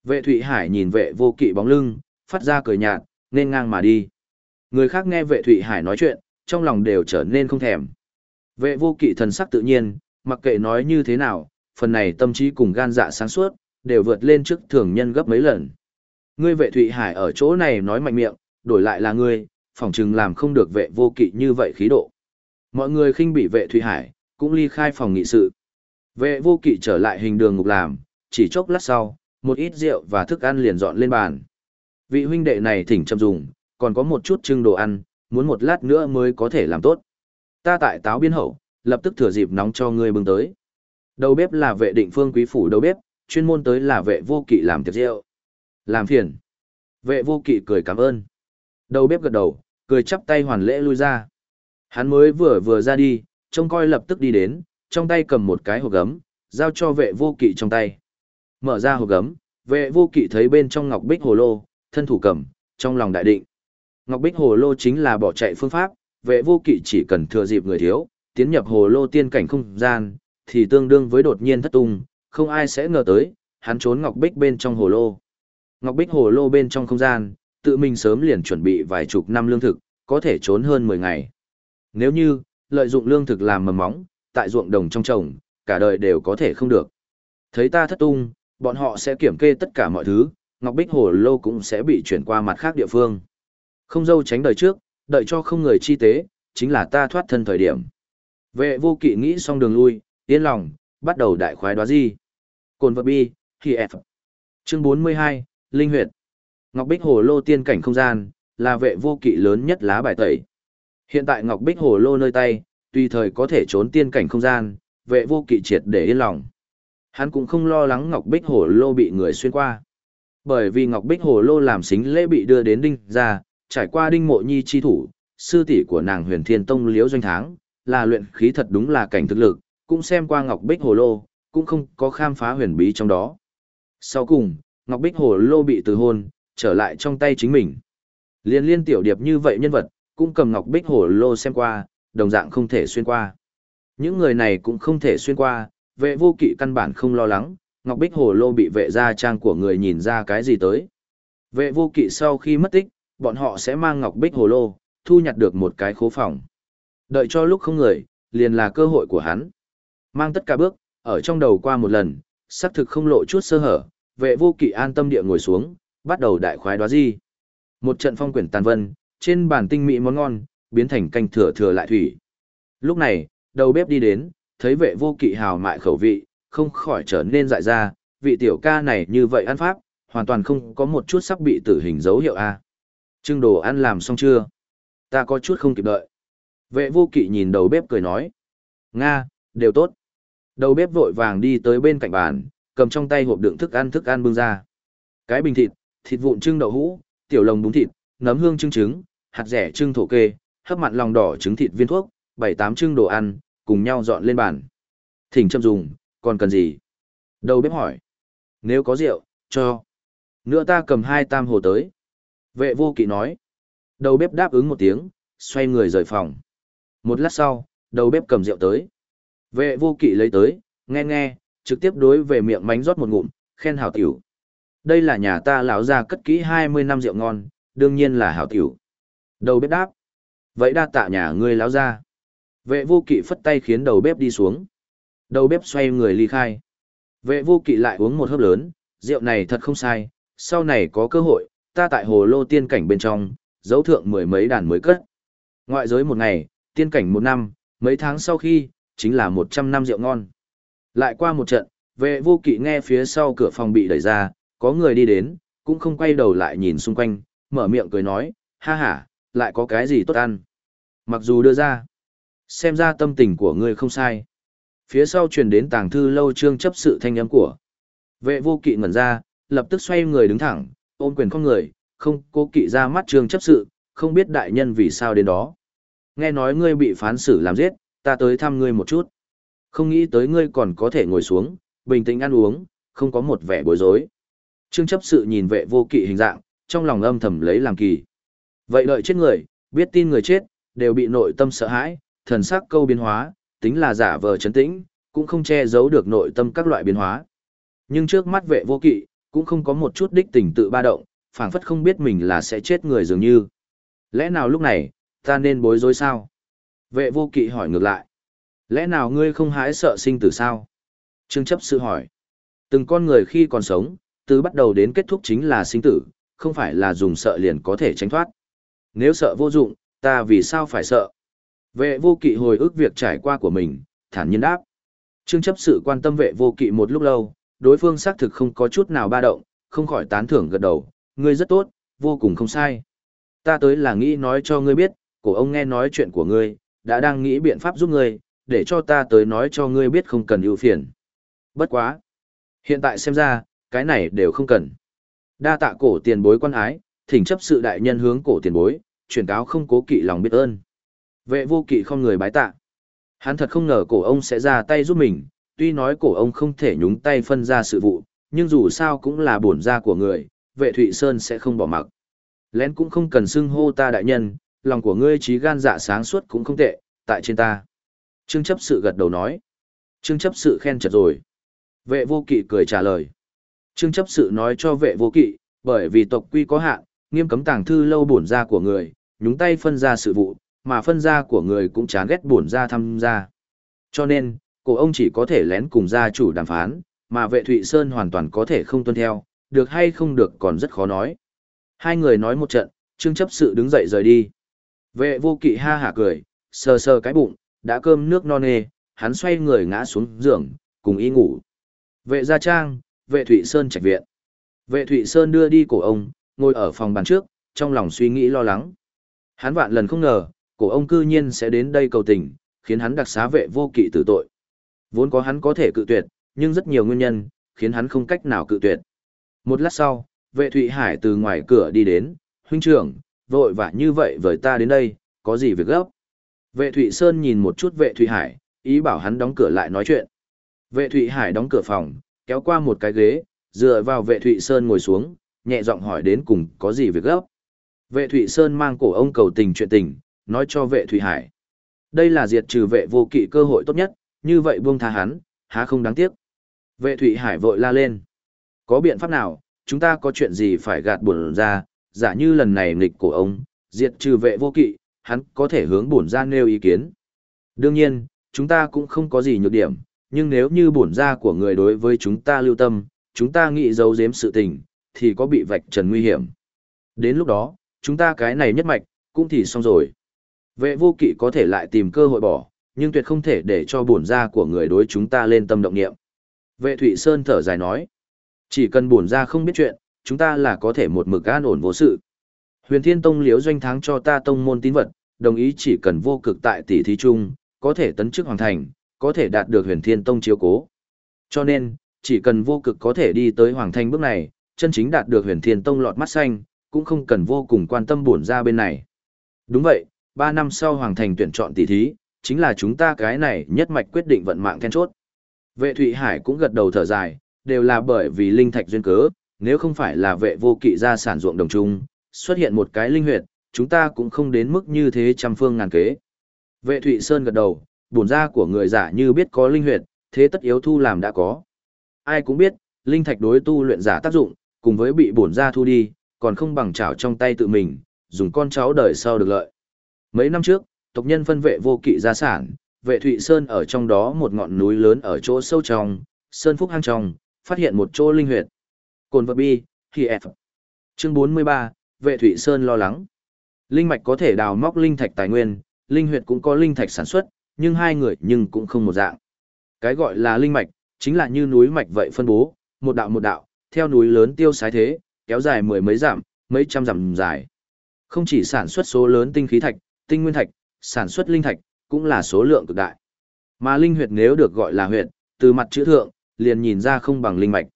Vệ Thụy Hải nhìn vệ vô kỵ bóng lưng, phát ra cười nhạt, nên ngang mà đi. Người khác nghe vệ Thụy Hải nói chuyện, trong lòng đều trở nên không thèm. Vệ vô kỵ thần sắc tự nhiên, mặc kệ nói như thế nào, phần này tâm trí cùng gan dạ sáng suốt, đều vượt lên trước thường nhân gấp mấy lần. Ngươi vệ Thụy Hải ở chỗ này nói mạnh miệng, đổi lại là ngươi, phỏng chừng làm không được vệ vô kỵ như vậy khí độ. Mọi người khinh bị vệ Thụy Hải, cũng ly khai phòng nghị sự. Vệ vô kỵ trở lại hình đường ngục làm, chỉ chốc lát sau, một ít rượu và thức ăn liền dọn lên bàn. Vị huynh đệ này thỉnh chậm dùng, còn có một chút trưng đồ ăn, muốn một lát nữa mới có thể làm tốt. Ta tại táo biên hậu, lập tức thừa dịp nóng cho ngươi bưng tới. Đầu bếp là vệ định phương quý phủ đầu bếp, chuyên môn tới là vệ vô kỵ làm tiệc rượu. Làm phiền. Vệ vô kỵ cười cảm ơn. Đầu bếp gật đầu, cười chắp tay hoàn lễ lui ra. Hắn mới vừa vừa ra đi, trông coi lập tức đi đến, trong tay cầm một cái hộp gấm, giao cho vệ vô kỵ trong tay. Mở ra hộp gấm, vệ vô kỵ thấy bên trong ngọc bích hồ lô, thân thủ cầm, trong lòng đại định. Ngọc bích hồ lô chính là bỏ chạy phương pháp, vệ vô kỵ chỉ cần thừa dịp người thiếu, tiến nhập hồ lô tiên cảnh không gian, thì tương đương với đột nhiên thất tung, không ai sẽ ngờ tới, hắn trốn ngọc bích bên trong hồ lô. Ngọc bích hồ lô bên trong không gian, tự mình sớm liền chuẩn bị vài chục năm lương thực, có thể trốn hơn 10 ngày. Nếu như, lợi dụng lương thực làm mầm móng, tại ruộng đồng trong trồng, cả đời đều có thể không được. Thấy ta thất tung, bọn họ sẽ kiểm kê tất cả mọi thứ, Ngọc Bích Hồ Lô cũng sẽ bị chuyển qua mặt khác địa phương. Không dâu tránh đời trước, đợi cho không người chi tế, chính là ta thoát thân thời điểm. Vệ vô kỵ nghĩ xong đường lui, yên lòng, bắt đầu đại khoái đoá di. Cồn vật bi, khi F. Chương 42, Linh huyệt. Ngọc Bích Hồ Lô tiên cảnh không gian, là vệ vô kỵ lớn nhất lá bài tẩy. Hiện tại Ngọc Bích Hồ Lô nơi tay, tùy thời có thể trốn tiên cảnh không gian, vệ vô kỵ triệt để yên lòng. Hắn cũng không lo lắng Ngọc Bích Hồ Lô bị người xuyên qua. Bởi vì Ngọc Bích Hồ Lô làm xính lễ bị đưa đến đinh ra, trải qua đinh mộ nhi chi thủ, sư tỷ của nàng huyền thiên tông liễu doanh tháng, là luyện khí thật đúng là cảnh thực lực, cũng xem qua Ngọc Bích Hồ Lô, cũng không có khám phá huyền bí trong đó. Sau cùng, Ngọc Bích Hồ Lô bị từ hôn, trở lại trong tay chính mình. Liên liên tiểu điệp như vậy nhân vật, cũng cầm Ngọc Bích Hồ Lô xem qua, đồng dạng không thể xuyên qua. Những người này cũng không thể xuyên qua, vệ vô kỵ căn bản không lo lắng, Ngọc Bích Hồ Lô bị vệ gia trang của người nhìn ra cái gì tới. Vệ vô kỵ sau khi mất tích, bọn họ sẽ mang Ngọc Bích Hồ Lô, thu nhặt được một cái khố phòng. Đợi cho lúc không người, liền là cơ hội của hắn. Mang tất cả bước, ở trong đầu qua một lần, xác thực không lộ chút sơ hở, vệ vô kỵ an tâm địa ngồi xuống, bắt đầu đại khoái đoá di. Một trận phong quyển tàn vân, trên bàn tinh mỹ món ngon, biến thành canh thừa thừa lại thủy. Lúc này, đầu bếp đi đến, thấy vệ vô kỵ hào mại khẩu vị, không khỏi trở nên dại ra, vị tiểu ca này như vậy ăn pháp, hoàn toàn không có một chút sắp bị tử hình dấu hiệu A. Trưng đồ ăn làm xong chưa? Ta có chút không kịp đợi. Vệ vô kỵ nhìn đầu bếp cười nói. Nga, đều tốt. Đầu bếp vội vàng đi tới bên cạnh bàn, cầm trong tay hộp đựng thức ăn thức ăn bưng ra. Cái bình thịt, thịt vụn trưng đậu hũ, tiểu lồng bún thịt, nấm hương trưng trứng, hạt rẻ trưng thổ kê, hấp mặn lòng đỏ trứng thịt viên thuốc, bảy tám trưng đồ ăn, cùng nhau dọn lên bàn. Thỉnh châm dùng, còn cần gì? Đầu bếp hỏi. Nếu có rượu, cho. Nữa ta cầm hai tam hồ tới. Vệ vô kỵ nói. Đầu bếp đáp ứng một tiếng, xoay người rời phòng. Một lát sau, đầu bếp cầm rượu tới. Vệ vô kỵ lấy tới, nghe nghe, trực tiếp đối về miệng mánh rót một ngụm, khen hảo tiểu. Đây là nhà ta lão ra cất kỹ 20 năm rượu ngon, đương nhiên là hảo tiểu. Đầu bếp đáp. Vậy đa tạ nhà ngươi lão ra. Vệ vô kỵ phất tay khiến đầu bếp đi xuống. Đầu bếp xoay người ly khai. Vệ vô kỵ lại uống một hớp lớn, rượu này thật không sai, sau này có cơ hội, ta tại hồ lô tiên cảnh bên trong, dấu thượng mười mấy đàn mới cất. Ngoại giới một ngày, tiên cảnh một năm, mấy tháng sau khi, chính là một trăm năm rượu ngon. Lại qua một trận, vệ vô kỵ nghe phía sau cửa phòng bị đẩy ra, có người đi đến, cũng không quay đầu lại nhìn xung quanh, mở miệng cười nói, ha ha, lại có cái gì tốt ăn. Mặc dù đưa ra, xem ra tâm tình của ngươi không sai. Phía sau truyền đến tàng thư lâu trương chấp sự thanh âm của. Vệ vô kỵ ngẩn ra, lập tức xoay người đứng thẳng, ôm quyền con người, không cố kỵ ra mắt trương chấp sự, không biết đại nhân vì sao đến đó. Nghe nói ngươi bị phán xử làm giết, ta tới thăm ngươi một chút. Không nghĩ tới ngươi còn có thể ngồi xuống, bình tĩnh ăn uống, không có một vẻ bối rối. Trương chấp sự nhìn vệ vô kỵ hình dạng, trong lòng âm thầm lấy làm kỳ. Vậy đợi chết người, biết tin người chết, đều bị nội tâm sợ hãi, thần sắc câu biến hóa, tính là giả vờ chấn tĩnh, cũng không che giấu được nội tâm các loại biến hóa. Nhưng trước mắt vệ vô kỵ, cũng không có một chút đích tình tự ba động, phảng phất không biết mình là sẽ chết người dường như. Lẽ nào lúc này, ta nên bối rối sao? Vệ vô kỵ hỏi ngược lại. Lẽ nào ngươi không hái sợ sinh tử sao? Trương chấp sự hỏi. Từng con người khi còn sống, từ bắt đầu đến kết thúc chính là sinh tử, không phải là dùng sợ liền có thể tránh thoát. Nếu sợ vô dụng, ta vì sao phải sợ? Vệ vô kỵ hồi ức việc trải qua của mình, thản nhiên đáp. Trương chấp sự quan tâm vệ vô kỵ một lúc lâu, đối phương xác thực không có chút nào ba động, không khỏi tán thưởng gật đầu, ngươi rất tốt, vô cùng không sai. Ta tới là nghĩ nói cho ngươi biết, cổ ông nghe nói chuyện của ngươi, đã đang nghĩ biện pháp giúp ngươi, để cho ta tới nói cho ngươi biết không cần ưu phiền. Bất quá. Hiện tại xem ra, cái này đều không cần. Đa tạ cổ tiền bối quan ái, thỉnh chấp sự đại nhân hướng cổ tiền bối, chuyển cáo không cố kỵ lòng biết ơn. Vệ vô kỵ không người bái tạ. Hắn thật không ngờ cổ ông sẽ ra tay giúp mình, tuy nói cổ ông không thể nhúng tay phân ra sự vụ, nhưng dù sao cũng là bổn gia của người, vệ Thụy Sơn sẽ không bỏ mặc. Lén cũng không cần xưng hô ta đại nhân, lòng của ngươi trí gan dạ sáng suốt cũng không tệ, tại trên ta. Trương chấp sự gật đầu nói. Trương chấp sự khen chật rồi. Vệ vô kỵ cười trả lời. Trương chấp sự nói cho vệ vô kỵ, bởi vì tộc quy có hạn, nghiêm cấm tàng thư lâu bổn gia của người, nhúng tay phân ra sự vụ, mà phân gia của người cũng chán ghét bổn gia tham gia. Cho nên, cổ ông chỉ có thể lén cùng gia chủ đàm phán, mà vệ Thụy Sơn hoàn toàn có thể không tuân theo, được hay không được còn rất khó nói. Hai người nói một trận, Trương chấp sự đứng dậy rời đi. Vệ vô kỵ ha hả cười, sờ sờ cái bụng, đã cơm nước no nê, hắn xoay người ngã xuống giường, cùng y ngủ. Vệ gia trang, vệ Thụy Sơn trạch viện. Vệ Thụy Sơn đưa đi cổ ông, ngồi ở phòng bàn trước, trong lòng suy nghĩ lo lắng. Hắn vạn lần không ngờ, cổ ông cư nhiên sẽ đến đây cầu tình, khiến hắn đặc xá vệ vô kỵ tử tội. Vốn có hắn có thể cự tuyệt, nhưng rất nhiều nguyên nhân, khiến hắn không cách nào cự tuyệt. Một lát sau, vệ Thụy Hải từ ngoài cửa đi đến, huynh trưởng, vội vã như vậy với ta đến đây, có gì việc gấp. Vệ Thụy Sơn nhìn một chút vệ Thụy Hải, ý bảo hắn đóng cửa lại nói chuyện. Vệ Thụy Hải đóng cửa phòng, kéo qua một cái ghế, dựa vào vệ Thụy Sơn ngồi xuống, nhẹ giọng hỏi đến cùng có gì việc gấp. Vệ Thụy Sơn mang cổ ông cầu tình chuyện tình, nói cho vệ thủy Hải. Đây là diệt trừ vệ vô kỵ cơ hội tốt nhất, như vậy buông tha hắn, há không đáng tiếc. Vệ thủy Hải vội la lên. Có biện pháp nào, chúng ta có chuyện gì phải gạt buồn ra, giả như lần này nghịch của ông, diệt trừ vệ vô kỵ, hắn có thể hướng bổn ra nêu ý kiến. Đương nhiên, chúng ta cũng không có gì nhược điểm, nhưng nếu như bổn ra của người đối với chúng ta lưu tâm, chúng ta nghĩ giấu giếm sự tình, thì có bị vạch trần nguy hiểm. Đến lúc đó, chúng ta cái này nhất mạch, cũng thì xong rồi. Vệ vô kỵ có thể lại tìm cơ hội bỏ, nhưng tuyệt không thể để cho bổn ra của người đối chúng ta lên tâm động niệm. Vệ Thụy Sơn thở dài nói, chỉ cần bổn ra không biết chuyện, chúng ta là có thể một mực an ổn vô sự. Huyền Thiên Tông liếu doanh tháng cho ta tông môn tín vật, đồng ý chỉ cần vô cực tại tỷ thí trung, có thể tấn chức hoàn thành, có thể đạt được huyền thiên tông chiếu cố. Cho nên, chỉ cần vô cực có thể đi tới hoàng thanh bước này, chân chính đạt được huyền thiên tông lọt mắt xanh, cũng không cần vô cùng quan tâm bổn ra bên này. Đúng vậy, Ba năm sau hoàng thành tuyển chọn tỷ thí, chính là chúng ta cái này nhất mạch quyết định vận mạng then chốt. Vệ Thụy Hải cũng gật đầu thở dài, đều là bởi vì linh thạch duyên cớ, nếu không phải là vệ vô kỵ ra sản ruộng đồng trung, xuất hiện một cái linh huyệt, chúng ta cũng không đến mức như thế trăm phương ngàn kế. Vệ Thụy Sơn gật đầu, bổn ra của người giả như biết có linh huyệt, thế tất yếu thu làm đã có. Ai cũng biết, linh thạch đối tu luyện giả tác dụng, cùng với bị bổn ra thu đi, còn không bằng chảo trong tay tự mình, dùng con cháu đời sau được lợi. Mấy năm trước, tộc nhân phân vệ vô kỵ gia sản, vệ Thụy Sơn ở trong đó một ngọn núi lớn ở chỗ sâu trong, Sơn Phúc hang trong, phát hiện một chỗ linh huyệt. Cồn vật bi, thì F. Chương 43, vệ Thụy Sơn lo lắng. Linh mạch có thể đào móc linh thạch tài nguyên, linh huyệt cũng có linh thạch sản xuất, nhưng hai người nhưng cũng không một dạng. Cái gọi là linh mạch, chính là như núi mạch vậy phân bố, một đạo một đạo, theo núi lớn tiêu sái thế, kéo dài mười mấy dặm, mấy trăm dặm dài. Không chỉ sản xuất số lớn tinh khí thạch, tinh nguyên thạch, sản xuất linh thạch, cũng là số lượng cực đại. Mà linh huyệt nếu được gọi là huyệt, từ mặt chữ thượng, liền nhìn ra không bằng linh mạch.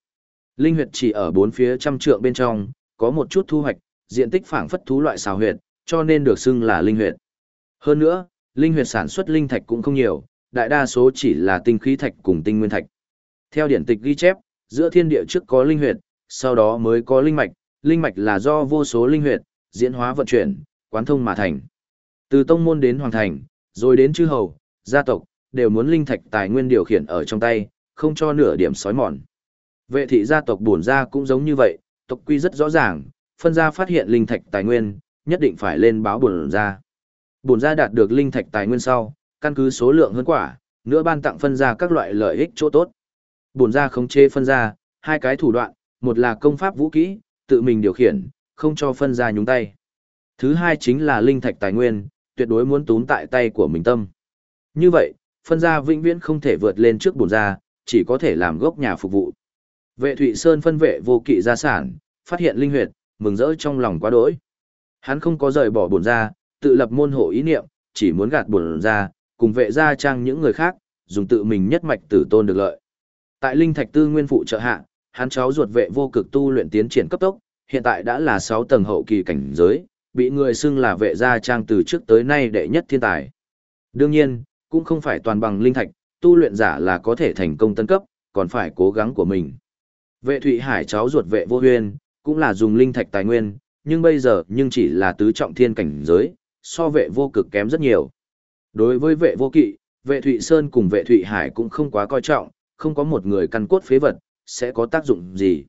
Linh huyệt chỉ ở bốn phía trăm trượng bên trong, có một chút thu hoạch, diện tích phảng phất thú loại xào huyệt, cho nên được xưng là linh huyệt. Hơn nữa, linh huyệt sản xuất linh thạch cũng không nhiều, đại đa số chỉ là tinh khí thạch cùng tinh nguyên thạch. Theo điển tịch ghi chép, giữa thiên địa trước có linh huyệt, sau đó mới có linh mạch, linh mạch là do vô số linh huyệt diễn hóa vận chuyển, quán thông mà thành. Từ tông môn đến hoàng thành, rồi đến chư hầu, gia tộc, đều muốn linh thạch tài nguyên điều khiển ở trong tay, không cho nửa điểm sói mòn. Vệ thị gia tộc bổn gia cũng giống như vậy, tộc quy rất rõ ràng, phân gia phát hiện linh thạch tài nguyên, nhất định phải lên báo bổn gia. Bổn gia đạt được linh thạch tài nguyên sau, căn cứ số lượng hơn quả, nữa ban tặng phân gia các loại lợi ích chỗ tốt. Bổn gia khống chế phân gia, hai cái thủ đoạn, một là công pháp vũ kỹ, tự mình điều khiển, không cho phân gia nhúng tay. Thứ hai chính là linh thạch tài nguyên, tuyệt đối muốn túm tại tay của mình tâm. Như vậy, phân gia vĩnh viễn không thể vượt lên trước bổn gia, chỉ có thể làm gốc nhà phục vụ. Vệ Thụy Sơn phân vệ vô kỵ gia sản, phát hiện linh huyệt, mừng rỡ trong lòng quá đỗi. Hắn không có rời bỏ bổn gia, tự lập môn hộ ý niệm, chỉ muốn gạt bổn gia, cùng vệ gia trang những người khác, dùng tự mình nhất mạch tử tôn được lợi. Tại linh thạch tư nguyên phụ trợ hạ, hắn cháu ruột vệ vô cực tu luyện tiến triển cấp tốc, hiện tại đã là 6 tầng hậu kỳ cảnh giới, bị người xưng là vệ gia trang từ trước tới nay đệ nhất thiên tài. Đương nhiên, cũng không phải toàn bằng linh thạch, tu luyện giả là có thể thành công tân cấp, còn phải cố gắng của mình. Vệ Thụy Hải cháu ruột vệ vô huyên, cũng là dùng linh thạch tài nguyên, nhưng bây giờ nhưng chỉ là tứ trọng thiên cảnh giới, so vệ vô cực kém rất nhiều. Đối với vệ vô kỵ, vệ Thụy Sơn cùng vệ Thụy Hải cũng không quá coi trọng, không có một người căn cốt phế vật, sẽ có tác dụng gì.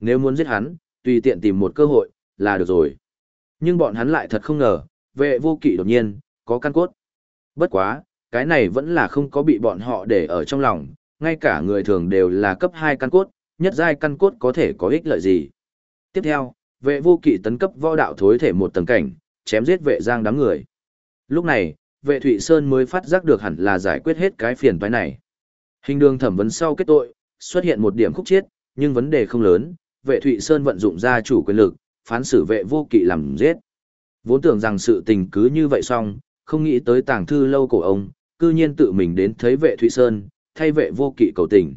Nếu muốn giết hắn, tùy tiện tìm một cơ hội, là được rồi. Nhưng bọn hắn lại thật không ngờ, vệ vô kỵ đột nhiên, có căn cốt. Bất quá, cái này vẫn là không có bị bọn họ để ở trong lòng, ngay cả người thường đều là cấp 2 căn cốt, nhất giai căn cốt có thể có ích lợi gì. Tiếp theo, vệ vô kỵ tấn cấp võ đạo thối thể một tầng cảnh, chém giết vệ giang đám người. Lúc này, vệ Thụy Sơn mới phát giác được hẳn là giải quyết hết cái phiền toái này. Hình đường thẩm vấn sau kết tội, xuất hiện một điểm khúc chiết, nhưng vấn đề không lớn, vệ Thụy Sơn vận dụng ra chủ quyền lực, phán xử vệ vô kỵ làm giết. Vốn tưởng rằng sự tình cứ như vậy xong, không nghĩ tới tàng thư lâu cổ ông, cư nhiên tự mình đến thấy vệ Thụy Sơn, thay vệ vô kỵ cầu tình.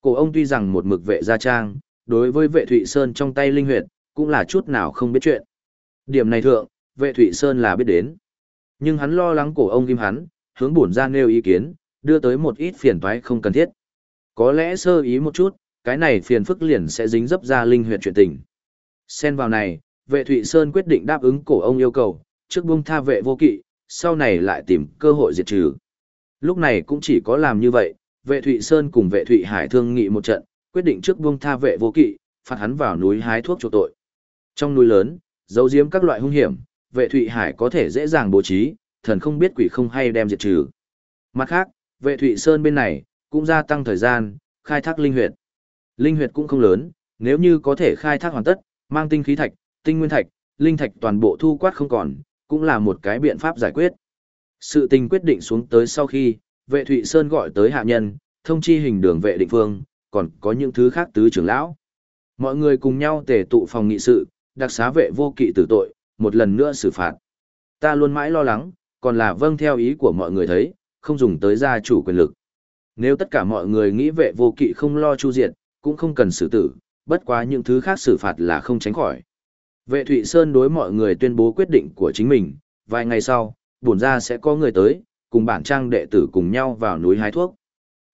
Cổ ông tuy rằng một mực vệ gia trang, đối với vệ Thụy Sơn trong tay linh huyệt, cũng là chút nào không biết chuyện. Điểm này thượng, vệ Thụy Sơn là biết đến. Nhưng hắn lo lắng cổ ông ghim hắn, hướng bổn ra nêu ý kiến, đưa tới một ít phiền toái không cần thiết. Có lẽ sơ ý một chút, cái này phiền phức liền sẽ dính dấp ra linh huyệt chuyện tình. Xen vào này, vệ Thụy Sơn quyết định đáp ứng cổ ông yêu cầu, trước buông tha vệ vô kỵ, sau này lại tìm cơ hội diệt trừ. Lúc này cũng chỉ có làm như vậy, vệ Thụy Sơn cùng vệ Thụy Hải thương nghị một trận, quyết định trước buông tha vệ vô kỵ, phạt hắn vào núi hái thuốc chỗ tội. Trong núi lớn, giấu giếm các loại hung hiểm, vệ Thụy Hải có thể dễ dàng bố trí, thần không biết quỷ không hay đem diệt trừ. Mặt khác, vệ Thụy Sơn bên này, cũng gia tăng thời gian, khai thác linh huyệt. Linh huyệt cũng không lớn, nếu như có thể khai thác hoàn tất, mang tinh khí thạch, tinh nguyên thạch, linh thạch toàn bộ thu quát không còn, cũng là một cái biện pháp giải quyết. Sự tình quyết định xuống tới sau khi, vệ Thụy Sơn gọi tới hạ nhân, thông chi hình đường vệ định phương, còn có những thứ khác tứ trưởng lão. Mọi người cùng nhau tề tụ phòng nghị sự, đặc xá vệ vô kỵ tử tội, một lần nữa xử phạt. Ta luôn mãi lo lắng, còn là vâng theo ý của mọi người thấy, không dùng tới gia chủ quyền lực. Nếu tất cả mọi người nghĩ vệ vô kỵ không lo chu diệt, cũng không cần xử tử, bất quá những thứ khác xử phạt là không tránh khỏi. Vệ Thụy Sơn đối mọi người tuyên bố quyết định của chính mình, vài ngày sau, bổn ra sẽ có người tới, cùng bản trang đệ tử cùng nhau vào núi hái thuốc.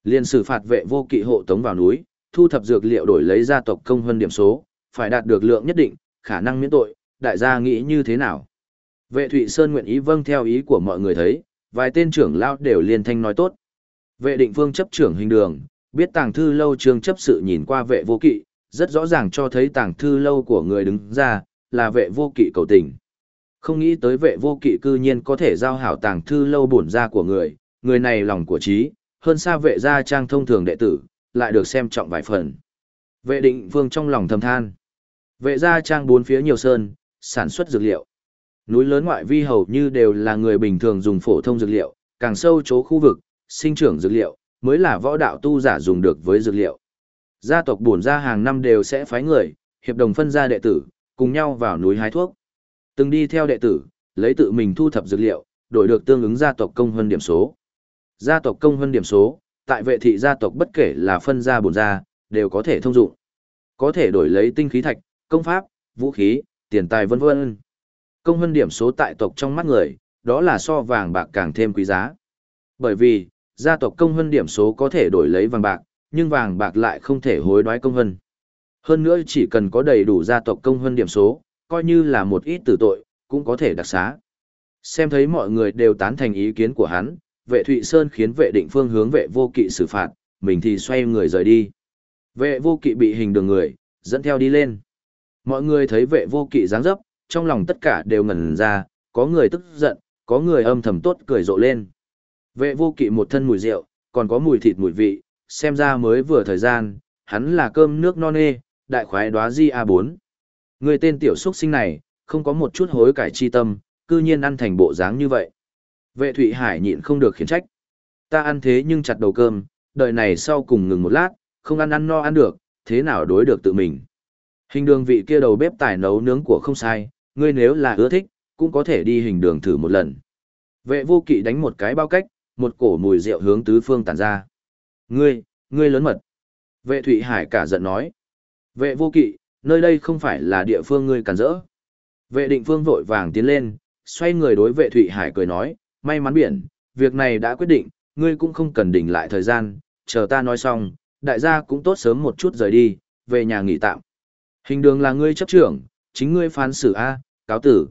Liên xử phạt vệ vô kỵ hộ tống vào núi, thu thập dược liệu đổi lấy gia tộc công hơn điểm số, phải đạt được lượng nhất định, khả năng miễn tội, đại gia nghĩ như thế nào? Vệ Thụy Sơn nguyện ý vâng theo ý của mọi người thấy, vài tên trưởng lao đều liên thanh nói tốt. Vệ định phương chấp trưởng hình đường, biết tàng thư lâu trường chấp sự nhìn qua vệ vô kỵ, rất rõ ràng cho thấy tàng thư lâu của người đứng ra, là vệ vô kỵ cầu tình. Không nghĩ tới vệ vô kỵ cư nhiên có thể giao hảo tàng thư lâu bổn ra của người, người này lòng của trí, hơn xa vệ gia trang thông thường đệ tử, lại được xem trọng vài phần. Vệ định vương trong lòng thầm than. Vệ gia trang bốn phía nhiều sơn, sản xuất dược liệu. Núi lớn ngoại vi hầu như đều là người bình thường dùng phổ thông dược liệu, càng sâu chỗ khu vực, sinh trưởng dược liệu, mới là võ đạo tu giả dùng được với dược liệu. Gia tộc bổn gia hàng năm đều sẽ phái người, hiệp đồng phân gia đệ tử, cùng nhau vào núi hái thuốc. Từng đi theo đệ tử, lấy tự mình thu thập dược liệu, đổi được tương ứng gia tộc công hơn điểm số. Gia tộc công hơn điểm số, tại vệ thị gia tộc bất kể là phân gia bổn gia, đều có thể thông dụng. Có thể đổi lấy tinh khí thạch, công pháp, vũ khí, tiền tài vân vân. Công hơn điểm số tại tộc trong mắt người, đó là so vàng bạc càng thêm quý giá. Bởi vì, gia tộc công hơn điểm số có thể đổi lấy vàng bạc, nhưng vàng bạc lại không thể hối đoái công hân Hơn nữa chỉ cần có đầy đủ gia tộc công hân điểm số, coi như là một ít tử tội, cũng có thể đặc xá. Xem thấy mọi người đều tán thành ý kiến của hắn, vệ Thụy Sơn khiến vệ định phương hướng vệ vô kỵ xử phạt, mình thì xoay người rời đi. Vệ vô kỵ bị hình đường người, dẫn theo đi lên. Mọi người thấy vệ vô kỵ dáng dấp, trong lòng tất cả đều ngẩn ra, có người tức giận, có người âm thầm tốt cười rộ lên. Vệ vô kỵ một thân mùi rượu, còn có mùi thịt mùi vị, xem ra mới vừa thời gian, hắn là cơm nước non nê, đại khoái đoá di A4. Người tên tiểu xuất sinh này, không có một chút hối cải chi tâm, cư nhiên ăn thành bộ dáng như vậy. Vệ Thụy Hải nhịn không được khiển trách. Ta ăn thế nhưng chặt đầu cơm, đời này sau cùng ngừng một lát, không ăn ăn no ăn được, thế nào đối được tự mình. Hình đường vị kia đầu bếp tài nấu nướng của không sai, ngươi nếu là ưa thích, cũng có thể đi hình đường thử một lần. Vệ vô kỵ đánh một cái bao cách, một cổ mùi rượu hướng tứ phương tản ra. Ngươi, ngươi lớn mật. Vệ Thụy Hải cả giận nói. Vệ vô kỵ, nơi đây không phải là địa phương ngươi cản rỡ. Vệ định phương vội vàng tiến lên, xoay người đối vệ Thụy Hải cười nói, may mắn biển, việc này đã quyết định, ngươi cũng không cần đỉnh lại thời gian, chờ ta nói xong, đại gia cũng tốt sớm một chút rời đi, về nhà nghỉ tạm. Hình đường là ngươi chấp trưởng, chính ngươi phán xử A, cáo tử.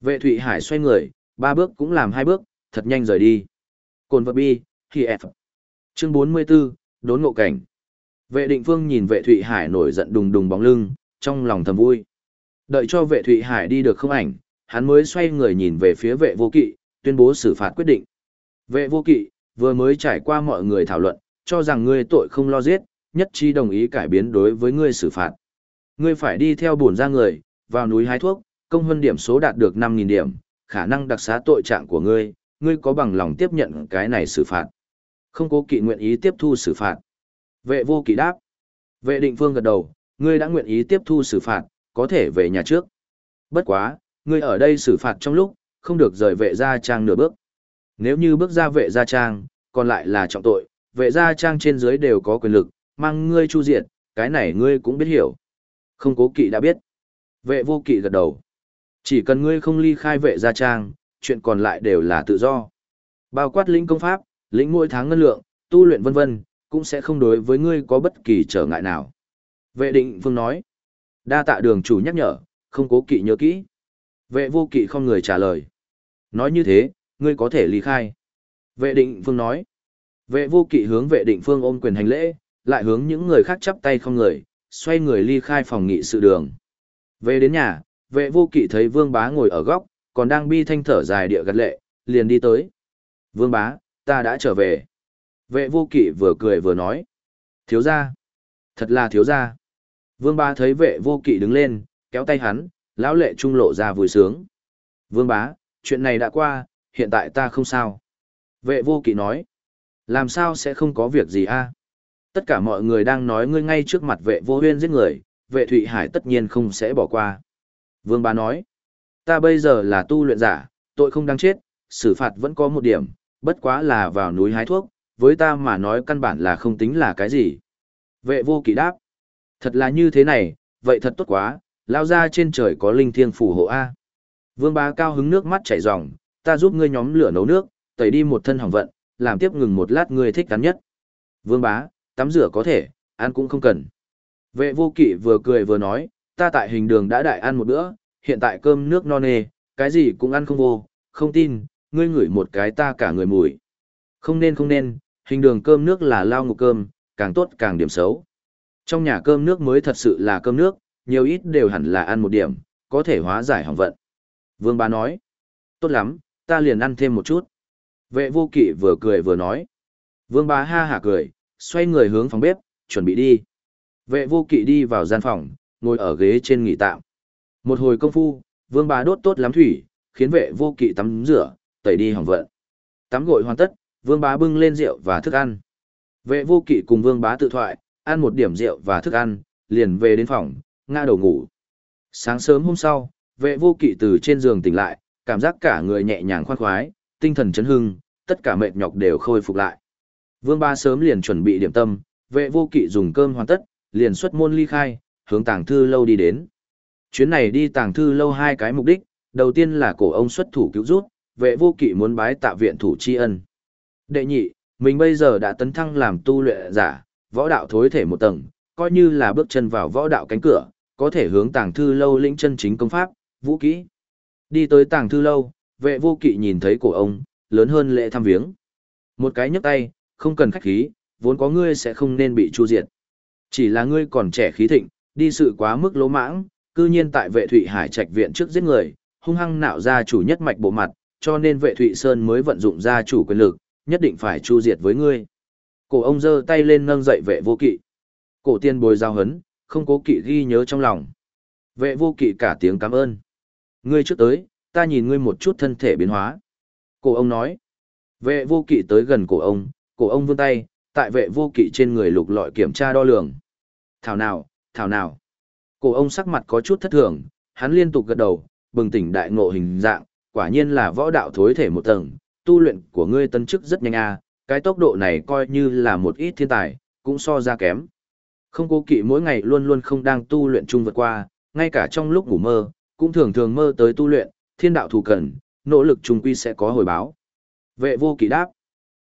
Vệ Thụy Hải xoay người, ba bước cũng làm hai bước, thật nhanh rời đi. Cồn vật bi, khi F. Chương 44, đốn ngộ cảnh. Vệ định phương nhìn vệ Thụy Hải nổi giận đùng đùng bóng lưng, trong lòng thầm vui. Đợi cho vệ Thụy Hải đi được không ảnh, hắn mới xoay người nhìn về phía vệ vô kỵ, tuyên bố xử phạt quyết định. Vệ vô kỵ, vừa mới trải qua mọi người thảo luận, cho rằng ngươi tội không lo giết, nhất trí đồng ý cải biến đối với ngươi xử phạt. Ngươi phải đi theo bổn ra người, vào núi hái thuốc, công hơn điểm số đạt được 5.000 điểm, khả năng đặc xá tội trạng của ngươi, ngươi có bằng lòng tiếp nhận cái này xử phạt. Không cố kỵ nguyện ý tiếp thu xử phạt. Vệ vô kỵ đáp. Vệ định phương gật đầu, ngươi đã nguyện ý tiếp thu xử phạt, có thể về nhà trước. Bất quá, ngươi ở đây xử phạt trong lúc, không được rời vệ gia trang nửa bước. Nếu như bước ra vệ gia trang, còn lại là trọng tội, vệ gia trang trên dưới đều có quyền lực, mang ngươi chu diệt, cái này ngươi cũng biết hiểu. Không cố kỵ đã biết. Vệ vô kỵ gật đầu. Chỉ cần ngươi không ly khai vệ gia trang, chuyện còn lại đều là tự do. Bao quát lĩnh công pháp, lĩnh mỗi tháng ngân lượng, tu luyện vân vân, cũng sẽ không đối với ngươi có bất kỳ trở ngại nào. Vệ định phương nói. Đa tạ đường chủ nhắc nhở, không cố kỵ nhớ kỹ. Vệ vô kỵ không người trả lời. Nói như thế, ngươi có thể ly khai. Vệ định phương nói. Vệ vô kỵ hướng vệ định phương ôm quyền hành lễ, lại hướng những người khác chắp tay không người, xoay người ly khai phòng nghị sự đường. Về đến nhà, vệ vô kỵ thấy vương bá ngồi ở góc, còn đang bi thanh thở dài địa gật lệ, liền đi tới. Vương bá, ta đã trở về. Vệ vô kỵ vừa cười vừa nói. Thiếu gia. Thật là thiếu gia. Vương bá thấy vệ vô kỵ đứng lên, kéo tay hắn, lão lệ trung lộ ra vui sướng. Vương bá, chuyện này đã qua, hiện tại ta không sao. Vệ vô kỵ nói. Làm sao sẽ không có việc gì a? Tất cả mọi người đang nói ngươi ngay trước mặt vệ vô huyên giết người, vệ Thụy Hải tất nhiên không sẽ bỏ qua. Vương bá nói. Ta bây giờ là tu luyện giả, tội không đáng chết, xử phạt vẫn có một điểm, bất quá là vào núi hái thuốc, với ta mà nói căn bản là không tính là cái gì. Vệ vô kỵ đáp. Thật là như thế này, vậy thật tốt quá, lao ra trên trời có linh thiêng phù hộ A. Vương bá cao hứng nước mắt chảy ròng, ta giúp ngươi nhóm lửa nấu nước, tẩy đi một thân hỏng vận, làm tiếp ngừng một lát ngươi thích gắn nhất. Vương bá, tắm rửa có thể, ăn cũng không cần. Vệ vô kỵ vừa cười vừa nói, ta tại hình đường đã đại ăn một bữa, hiện tại cơm nước no nê, cái gì cũng ăn không vô, không tin, ngươi ngửi một cái ta cả người mùi. Không nên không nên, hình đường cơm nước là lao ngục cơm, càng tốt càng điểm xấu. Trong nhà cơm nước mới thật sự là cơm nước, nhiều ít đều hẳn là ăn một điểm, có thể hóa giải hỏng vận. Vương bá nói, tốt lắm, ta liền ăn thêm một chút. Vệ vô kỵ vừa cười vừa nói. Vương bá ha hả cười, xoay người hướng phòng bếp, chuẩn bị đi. Vệ vô kỵ đi vào gian phòng, ngồi ở ghế trên nghỉ tạm. Một hồi công phu, vương bá đốt tốt lắm thủy, khiến vệ vô kỵ tắm rửa, tẩy đi hỏng vận. Tắm gội hoàn tất, vương bá bưng lên rượu và thức ăn. Vệ vô kỵ cùng vương bá tự thoại, ăn một điểm rượu và thức ăn, liền về đến phòng, ngã đầu ngủ. Sáng sớm hôm sau, vệ vô kỵ từ trên giường tỉnh lại, cảm giác cả người nhẹ nhàng khoan khoái, tinh thần chấn hưng, tất cả mệt nhọc đều khôi phục lại. Vương Ba sớm liền chuẩn bị điểm tâm, vệ vô kỵ dùng cơm hoàn tất, liền xuất môn ly khai, hướng tàng thư lâu đi đến. Chuyến này đi tàng thư lâu hai cái mục đích, đầu tiên là cổ ông xuất thủ cứu rút, vệ vô kỵ muốn bái tạ viện thủ tri ân. Đệ nhị, mình bây giờ đã tấn thăng làm tu luyện giả, võ đạo thối thể một tầng, coi như là bước chân vào võ đạo cánh cửa, có thể hướng tàng thư lâu lĩnh chân chính công pháp, vũ kỹ. Đi tới tàng thư lâu, vệ vô kỵ nhìn thấy cổ ông, lớn hơn lễ thăm viếng. Một cái nhấc tay, không cần khách khí, vốn có ngươi sẽ không nên bị chu diệt. Chỉ là ngươi còn trẻ khí thịnh, đi sự quá mức lỗ mãng, cư nhiên tại vệ thủy hải trạch viện trước giết người, hung hăng nạo ra chủ nhất mạch bộ mặt, cho nên vệ thụy sơn mới vận dụng ra chủ quyền lực, nhất định phải chu diệt với ngươi. Cổ ông giơ tay lên nâng dậy vệ vô kỵ. Cổ tiên bồi giao hấn, không cố kỵ ghi nhớ trong lòng. Vệ vô kỵ cả tiếng cảm ơn. Ngươi trước tới, ta nhìn ngươi một chút thân thể biến hóa. Cổ ông nói. Vệ vô kỵ tới gần cổ ông, cổ ông vươn tay, tại vệ vô kỵ trên người lục lọi kiểm tra đo lường. Thảo nào, thảo nào. Cổ ông sắc mặt có chút thất thường, hắn liên tục gật đầu, bừng tỉnh đại ngộ hình dạng, quả nhiên là võ đạo thối thể một tầng, tu luyện của ngươi tân chức rất nhanh a, cái tốc độ này coi như là một ít thiên tài, cũng so ra kém. Không cố kỵ mỗi ngày luôn luôn không đang tu luyện chung vượt qua, ngay cả trong lúc ngủ mơ, cũng thường thường mơ tới tu luyện, thiên đạo thù cần, nỗ lực trùng quy sẽ có hồi báo. Vệ vô kỵ đáp.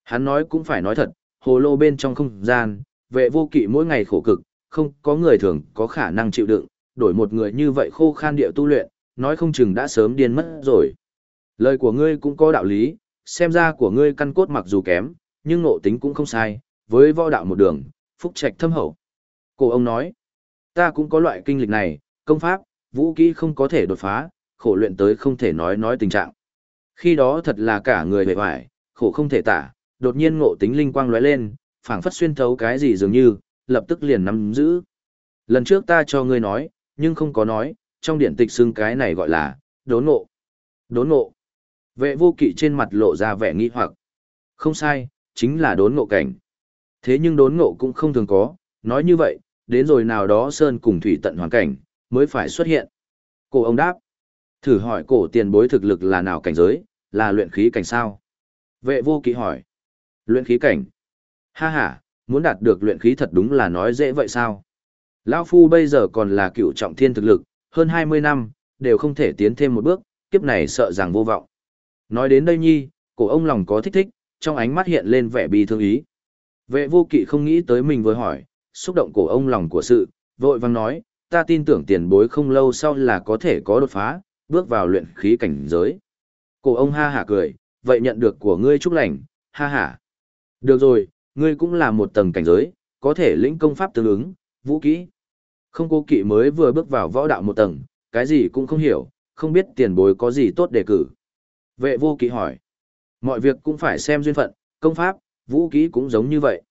Hắn nói cũng phải nói thật, hồ lô bên trong không gian, vệ vô kỵ mỗi ngày khổ cực, không có người thường có khả năng chịu đựng, đổi một người như vậy khô khan địa tu luyện, nói không chừng đã sớm điên mất rồi. Lời của ngươi cũng có đạo lý, xem ra của ngươi căn cốt mặc dù kém, nhưng ngộ tính cũng không sai, với võ đạo một đường, phúc trạch thâm hậu. Cổ ông nói, ta cũng có loại kinh lịch này, công pháp, vũ kỹ không có thể đột phá, khổ luyện tới không thể nói nói tình trạng. Khi đó thật là cả người bề hoài, khổ không thể tả, đột nhiên ngộ tính linh quang lóe lên, phảng phất xuyên thấu cái gì dường như, lập tức liền nắm giữ. Lần trước ta cho ngươi nói, nhưng không có nói, trong điện tịch xưng cái này gọi là đốn ngộ. Đốn ngộ. Vệ vô kỵ trên mặt lộ ra vẻ nghi hoặc. Không sai, chính là đốn ngộ cảnh. Thế nhưng đốn ngộ cũng không thường có, nói như vậy, đến rồi nào đó sơn cùng thủy tận hoàn cảnh, mới phải xuất hiện. Cổ ông đáp. Thử hỏi cổ tiền bối thực lực là nào cảnh giới, là luyện khí cảnh sao? Vệ vô kỵ hỏi. Luyện khí cảnh. Ha ha, muốn đạt được luyện khí thật đúng là nói dễ vậy sao? Lão Phu bây giờ còn là cựu trọng thiên thực lực, hơn 20 năm, đều không thể tiến thêm một bước, kiếp này sợ rằng vô vọng. Nói đến đây nhi, cổ ông lòng có thích thích, trong ánh mắt hiện lên vẻ bi thương ý. Vệ vô kỵ không nghĩ tới mình vừa hỏi, xúc động cổ ông lòng của sự, vội vang nói, ta tin tưởng tiền bối không lâu sau là có thể có đột phá, bước vào luyện khí cảnh giới. Cổ ông ha hả cười, vậy nhận được của ngươi chúc lành, ha hả. Được rồi, ngươi cũng là một tầng cảnh giới, có thể lĩnh công pháp tương ứng, vũ kỹ. Không cô kỵ mới vừa bước vào võ đạo một tầng, cái gì cũng không hiểu, không biết tiền bối có gì tốt đề cử. Vệ vô kỵ hỏi. Mọi việc cũng phải xem duyên phận, công pháp, vũ kỹ cũng giống như vậy.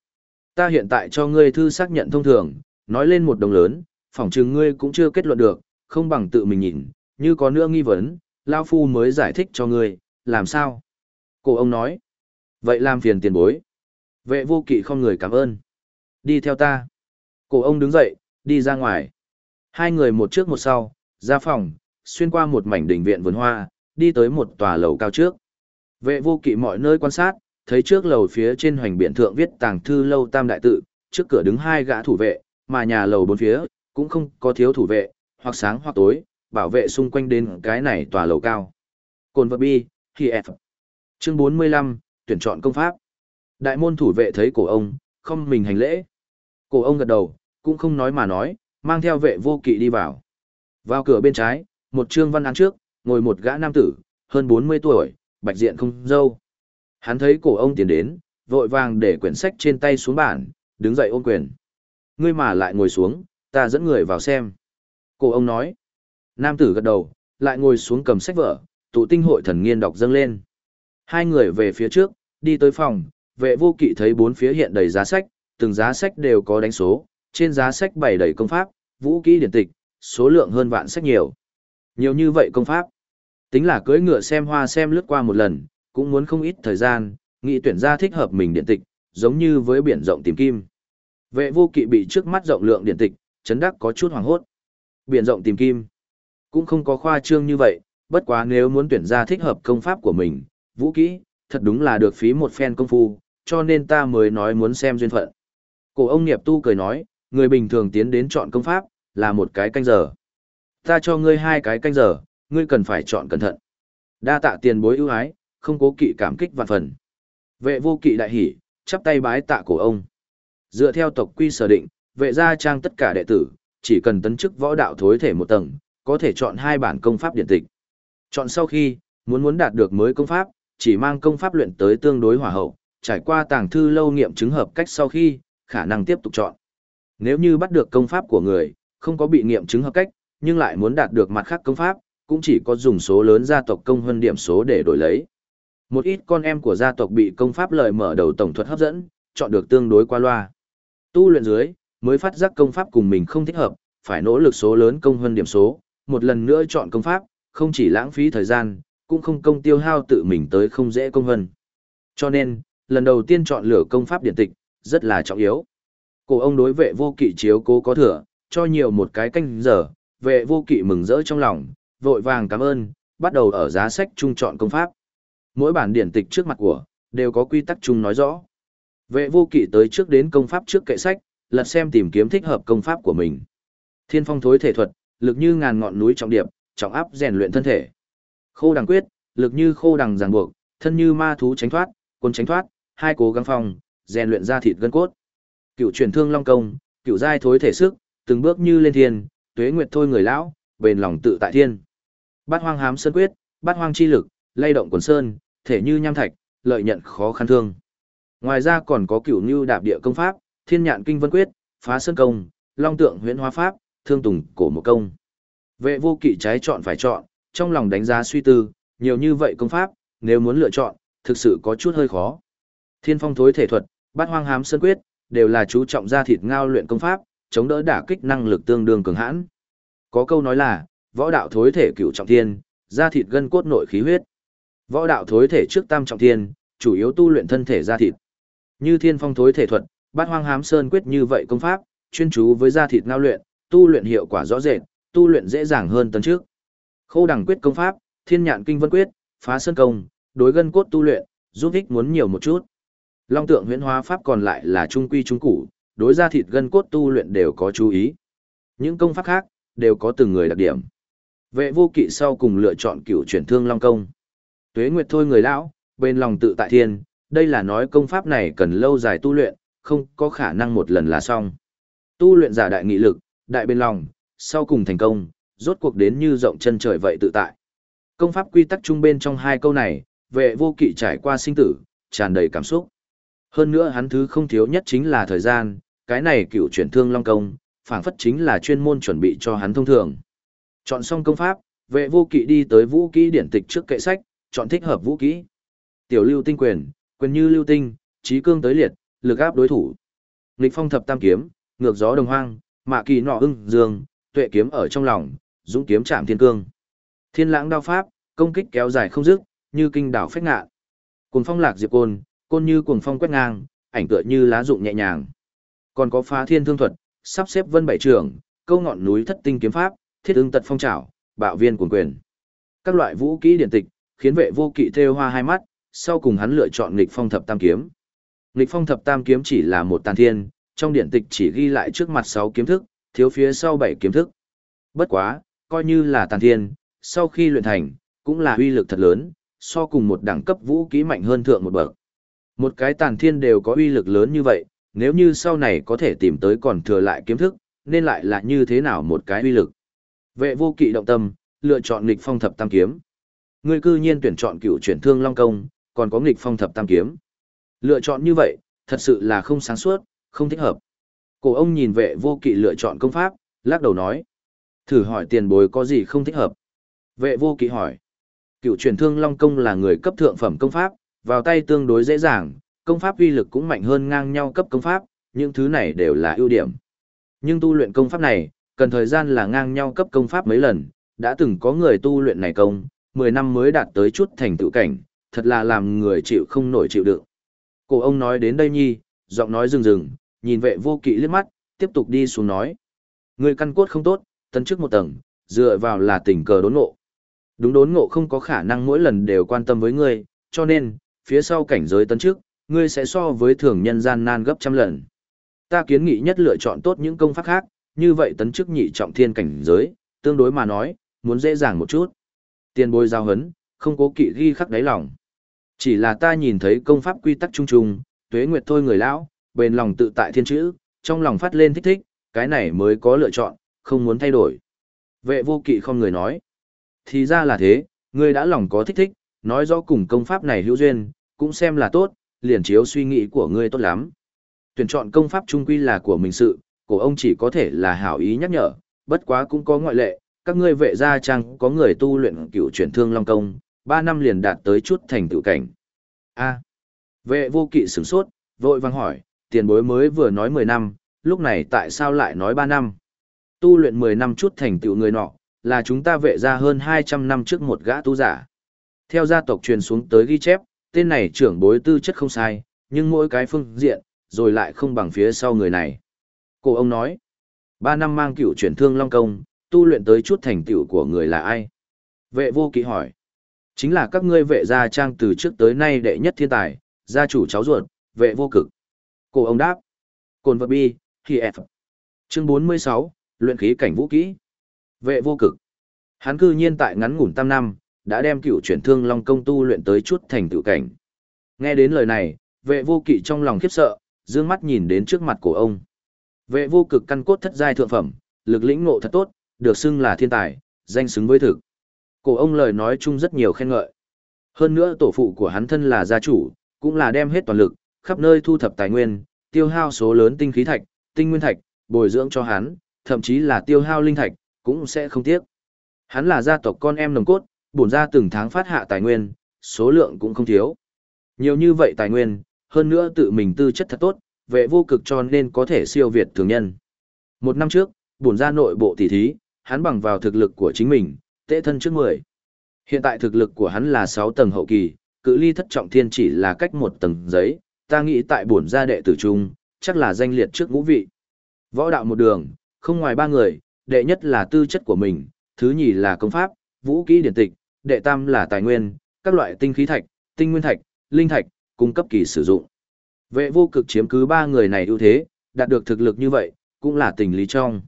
Ta hiện tại cho ngươi thư xác nhận thông thường, nói lên một đồng lớn, phỏng chừng ngươi cũng chưa kết luận được, không bằng tự mình nhìn, như có nữa nghi vấn, Lao Phu mới giải thích cho ngươi, làm sao? Cổ ông nói. Vậy làm phiền tiền bối. Vệ vô kỵ không người cảm ơn. Đi theo ta. Cổ ông đứng dậy, đi ra ngoài. Hai người một trước một sau, ra phòng, xuyên qua một mảnh đỉnh viện vườn hoa, đi tới một tòa lầu cao trước. Vệ vô kỵ mọi nơi quan sát, thấy trước lầu phía trên hoành biển thượng viết tàng thư lâu tam đại tự, trước cửa đứng hai gã thủ vệ, mà nhà lầu bốn phía, cũng không có thiếu thủ vệ, hoặc sáng hoặc tối, bảo vệ xung quanh đến cái này tòa lầu cao. Cồn vật bi, khi F. Chương 45, tuyển chọn công pháp. Đại môn thủ vệ thấy cổ ông, không mình hành lễ. Cổ ông gật đầu, cũng không nói mà nói, mang theo vệ vô kỵ đi vào. Vào cửa bên trái, một trương văn án trước, ngồi một gã nam tử, hơn 40 tuổi, bạch diện không dâu. Hắn thấy cổ ông tiến đến, vội vàng để quyển sách trên tay xuống bàn, đứng dậy ôm quyền. Ngươi mà lại ngồi xuống, ta dẫn người vào xem. Cổ ông nói. Nam tử gật đầu, lại ngồi xuống cầm sách vở, tụ tinh hội thần nghiên đọc dâng lên. Hai người về phía trước, đi tới phòng, vệ vô kỵ thấy bốn phía hiện đầy giá sách, từng giá sách đều có đánh số, trên giá sách bày đầy công pháp, vũ kỹ điển tịch, số lượng hơn vạn sách nhiều. Nhiều như vậy công pháp. Tính là cưỡi ngựa xem hoa xem lướt qua một lần, cũng muốn không ít thời gian, nghĩ tuyển ra thích hợp mình điện tịch, giống như với biển rộng tìm kim. Vệ vô kỵ bị trước mắt rộng lượng điện tịch, chấn đắc có chút hoàng hốt. Biển rộng tìm kim. Cũng không có khoa trương như vậy, bất quá nếu muốn tuyển ra thích hợp công pháp của mình, vũ kỹ, thật đúng là được phí một phen công phu, cho nên ta mới nói muốn xem duyên phận. Cổ ông nghiệp Tu cười nói, người bình thường tiến đến chọn công pháp, là một cái canh giờ. Ta cho ngươi hai cái canh giờ, ngươi cần phải chọn cẩn thận. Đa tạ tiền bối ưu ái, không cố kỵ cảm kích vạn phần. Vệ vô kỵ đại hỉ, chắp tay bái tạ cổ ông. Dựa theo tộc quy sở định, vệ gia trang tất cả đệ tử, chỉ cần tấn chức võ đạo thối thể một tầng, có thể chọn hai bản công pháp điện tịch. Chọn sau khi, muốn muốn đạt được mới công pháp, chỉ mang công pháp luyện tới tương đối hòa hậu, trải qua tàng thư lâu nghiệm chứng hợp cách sau khi, khả năng tiếp tục chọn. Nếu như bắt được công pháp của người, không có bị nghiệm chứng hợp cách, nhưng lại muốn đạt được mặt khác công pháp, cũng chỉ có dùng số lớn gia tộc công hơn điểm số để đổi lấy. Một ít con em của gia tộc bị công pháp lời mở đầu tổng thuật hấp dẫn, chọn được tương đối qua loa. Tu luyện dưới, mới phát giác công pháp cùng mình không thích hợp, phải nỗ lực số lớn công hơn điểm số, một lần nữa chọn công pháp, không chỉ lãng phí thời gian, cũng không công tiêu hao tự mình tới không dễ công hơn. Cho nên, lần đầu tiên chọn lựa công pháp điện tịch, rất là trọng yếu. Cổ ông đối vệ vô kỵ chiếu cố có thừa, cho nhiều một cái canh giờ, vệ vô kỵ mừng rỡ trong lòng, vội vàng cảm ơn, bắt đầu ở giá sách trung chọn công pháp. Mỗi bản điển tịch trước mặt của, đều có quy tắc chung nói rõ. Vệ vô kỵ tới trước đến công pháp trước kệ sách, lật xem tìm kiếm thích hợp công pháp của mình. Thiên phong thối thể thuật, lực như ngàn ngọn núi trọng điệp, trọng áp rèn luyện thân thể. Khô đằng quyết, lực như khô đằng ràng buộc, thân như ma thú tránh thoát, quân tránh thoát, hai cố gắng phòng, rèn luyện ra thịt gân cốt. Cựu truyền thương long công, cựu giai thối thể sức, từng bước như lên thiên, tuế nguyệt thôi người lão, bền lòng tự tại thiên. Bát hoang hám sơn quyết, bát hoang chi lực, lay động quần sơn, thể như nham thạch, lợi nhận khó khăn thương. Ngoài ra còn có cửu như đạp địa công pháp, thiên nhạn kinh vân quyết, phá sơn công, long tượng huyễn hóa pháp, thương tùng cổ một công. Vệ vô kỵ trái chọn phải chọn, trong lòng đánh giá suy tư, nhiều như vậy công pháp, nếu muốn lựa chọn, thực sự có chút hơi khó. Thiên phong thối thể thuật, bát hoang hám sơn quyết, đều là chú trọng ra thịt ngao luyện công pháp, chống đỡ đả kích năng lực tương đương cường hãn. Có câu nói là, võ đạo thối thể cửu trọng thiên, da thịt gân cốt nội khí huyết. Võ đạo thối thể trước tam trọng thiên, chủ yếu tu luyện thân thể da thịt. Như thiên phong thối thể thuật, bát hoang hám sơn quyết như vậy công pháp, chuyên chú với da thịt ngao luyện, tu luyện hiệu quả rõ rệt, tu luyện dễ dàng hơn tấn trước. Khâu đẳng quyết công pháp, thiên nhạn kinh vân quyết, phá sơn công, đối gân cốt tu luyện, giúp ích muốn nhiều một chút. Long tượng huyễn hóa pháp còn lại là trung quy trung củ, đối da thịt gân cốt tu luyện đều có chú ý. Những công pháp khác, đều có từng người đặc điểm. Vệ vô kỵ sau cùng lựa chọn cựu chuyển thương long công. Tuế nguyệt thôi người lão, bên lòng tự tại thiên, đây là nói công pháp này cần lâu dài tu luyện, không có khả năng một lần là xong. Tu luyện giả đại nghị lực, đại bên lòng, sau cùng thành công, rốt cuộc đến như rộng chân trời vậy tự tại. Công pháp quy tắc trung bên trong hai câu này, vệ vô kỵ trải qua sinh tử, tràn đầy cảm xúc. Hơn nữa hắn thứ không thiếu nhất chính là thời gian, cái này cựu chuyển thương long công, phảng phất chính là chuyên môn chuẩn bị cho hắn thông thường. Chọn xong công pháp, vệ vô kỵ đi tới vũ kỹ điển tịch trước kệ sách, chọn thích hợp vũ kỹ. Tiểu lưu tinh quyền, quyền như lưu tinh, trí cương tới liệt, lực áp đối thủ. Nghịch phong thập tam kiếm, ngược gió đồng hoang, mạ kỳ nọ ưng dương, tuệ kiếm ở trong lòng, dũng kiếm chạm thiên cương. Thiên lãng đao pháp, công kích kéo dài không dứt, như kinh đảo phách ngạ. Cuồng phong lạc diệp côn, côn như cuồng phong quét ngang, ảnh tựa như lá rụng nhẹ nhàng. Còn có phá thiên thương thuật, sắp xếp vân bảy trường, câu ngọn núi thất tinh kiếm pháp, thiết ứng tật phong trảo, bạo viên cuồng quyền. Các loại vũ kỹ điển tịch, khiến vệ vô kỵ thêu hoa hai mắt, sau cùng hắn lựa chọn nghịch phong thập tam kiếm. Nghịch phong thập tam kiếm chỉ là một tàn thiên, trong điện tịch chỉ ghi lại trước mặt 6 kiếm thức, thiếu phía sau 7 kiếm thức. Bất quá, coi như là tàn thiên, sau khi luyện thành, cũng là uy lực thật lớn, so cùng một đẳng cấp vũ kỹ mạnh hơn thượng một bậc. Một cái tàn thiên đều có uy lực lớn như vậy, nếu như sau này có thể tìm tới còn thừa lại kiếm thức, nên lại là như thế nào một cái uy lực. Vệ vô kỵ động tâm, lựa chọn nghịch phong thập tam kiếm. Ngươi cư nhiên tuyển chọn cựu chuyển thương long công, còn có nghịch phong thập tam kiếm. Lựa chọn như vậy, thật sự là không sáng suốt, không thích hợp. Cổ ông nhìn vệ vô kỵ lựa chọn công pháp, lắc đầu nói. Thử hỏi tiền bối có gì không thích hợp. Vệ vô kỵ hỏi. Cựu truyền thương long công là người cấp thượng phẩm công pháp, vào tay tương đối dễ dàng, công pháp uy lực cũng mạnh hơn ngang nhau cấp công pháp, những thứ này đều là ưu điểm. Nhưng tu luyện công pháp này, cần thời gian là ngang nhau cấp công pháp mấy lần, đã từng có người tu luyện này công, 10 năm mới đạt tới chút thành tựu cảnh, thật là làm người chịu không nổi chịu đựng. Cổ ông nói đến đây nhi, giọng nói rừng rừng, nhìn vệ vô kỵ liếc mắt, tiếp tục đi xuống nói. Người căn cốt không tốt, tấn trước một tầng, dựa vào là tình cờ đốn ngộ. Đúng đốn ngộ không có khả năng mỗi lần đều quan tâm với ngươi, cho nên, phía sau cảnh giới tấn trước, ngươi sẽ so với thường nhân gian nan gấp trăm lần. Ta kiến nghị nhất lựa chọn tốt những công pháp khác, như vậy tấn chức nhị trọng thiên cảnh giới, tương đối mà nói, muốn dễ dàng một chút. Tiền bối giao hấn, không cố kỵ ghi khắc đáy lòng. Chỉ là ta nhìn thấy công pháp quy tắc trung trung, tuế nguyệt thôi người lão, bền lòng tự tại thiên chữ, trong lòng phát lên thích thích, cái này mới có lựa chọn, không muốn thay đổi. Vệ vô kỵ không người nói. Thì ra là thế, ngươi đã lòng có thích thích, nói rõ cùng công pháp này hữu duyên, cũng xem là tốt, liền chiếu suy nghĩ của ngươi tốt lắm. Tuyển chọn công pháp trung quy là của mình sự, cổ ông chỉ có thể là hảo ý nhắc nhở, bất quá cũng có ngoại lệ, các ngươi vệ gia trang có người tu luyện cựu chuyển thương long công, 3 năm liền đạt tới chút thành tựu cảnh. A. vệ vô kỵ sửng sốt, vội vàng hỏi, tiền bối mới vừa nói 10 năm, lúc này tại sao lại nói 3 năm? Tu luyện 10 năm chút thành tựu người nọ, là chúng ta vệ ra hơn 200 năm trước một gã tu giả. Theo gia tộc truyền xuống tới ghi chép, tên này trưởng bối tư chất không sai, nhưng mỗi cái phương diện, rồi lại không bằng phía sau người này. Cô ông nói, ba năm mang cựu chuyển thương long công, tu luyện tới chút thành tựu của người là ai? Vệ vô kỵ hỏi, chính là các ngươi vệ gia trang từ trước tới nay đệ nhất thiên tài, gia chủ cháu ruột, vệ vô cực. Cô ông đáp, cồn vật bi, khi F. Chương 46, luyện khí cảnh vũ kỹ. Vệ vô cực. Hắn cư nhiên tại ngắn ngủn tam năm, đã đem cựu chuyển thương long công tu luyện tới chút thành tựu cảnh. Nghe đến lời này, vệ vô kỵ trong lòng khiếp sợ, dương mắt nhìn đến trước mặt của ông. Vệ vô cực căn cốt thất giai thượng phẩm, lực lĩnh ngộ thật tốt, được xưng là thiên tài, danh xứng với thực. Cổ ông lời nói chung rất nhiều khen ngợi. Hơn nữa tổ phụ của hắn thân là gia chủ, cũng là đem hết toàn lực, khắp nơi thu thập tài nguyên, tiêu hao số lớn tinh khí thạch, tinh nguyên thạch, bồi dưỡng cho hắn, thậm chí là tiêu hao linh thạch, cũng sẽ không tiếc. Hắn là gia tộc con em nồng cốt, bổn ra từng tháng phát hạ tài nguyên, số lượng cũng không thiếu. Nhiều như vậy tài nguyên, hơn nữa tự mình tư chất thật tốt, vệ vô cực cho nên có thể siêu việt thường nhân. Một năm trước, bổn ra nội bộ tỷ thí, hắn bằng vào thực lực của chính mình, tệ thân trước 10. Hiện tại thực lực của hắn là 6 tầng hậu kỳ, cự ly thất trọng thiên chỉ là cách một tầng giấy, ta nghĩ tại bổn gia đệ tử trung, chắc là danh liệt trước ngũ vị. Võ đạo một đường, không ngoài ba người, đệ nhất là tư chất của mình, thứ nhì là công pháp, vũ kỹ điển tịch, đệ tam là tài nguyên, các loại tinh khí thạch, tinh nguyên thạch, linh thạch, cung cấp kỳ sử dụng. Vệ vô cực chiếm cứ ba người này ưu thế, đạt được thực lực như vậy, cũng là tình lý trong.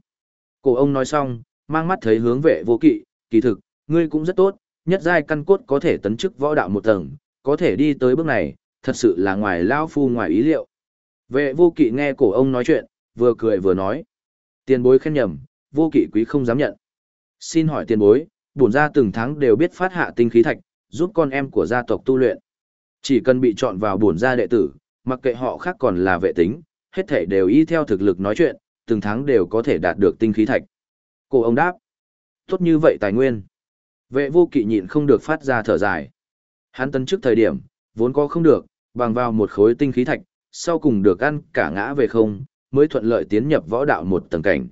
Cổ ông nói xong, mang mắt thấy hướng vệ vô kỵ, kỳ thực, ngươi cũng rất tốt, nhất giai căn cốt có thể tấn chức võ đạo một tầng, có thể đi tới bước này, thật sự là ngoài lao phu ngoài ý liệu. Vệ vô kỵ nghe cổ ông nói chuyện, vừa cười vừa nói. Tiền bối khen nhầm, vô kỵ quý không dám nhận. Xin hỏi tiền bối, bổn gia từng tháng đều biết phát hạ tinh khí thạch, giúp con em của gia tộc tu luyện. Chỉ cần bị chọn vào bổn gia đệ tử, mặc kệ họ khác còn là vệ tính, hết thể đều y theo thực lực nói chuyện, từng tháng đều có thể đạt được tinh khí thạch. Cô ông đáp, tốt như vậy tài nguyên. Vệ vô kỵ nhịn không được phát ra thở dài. Hắn tấn trước thời điểm, vốn có không được, bằng vào một khối tinh khí thạch, sau cùng được ăn cả ngã về không, mới thuận lợi tiến nhập võ đạo một tầng cảnh.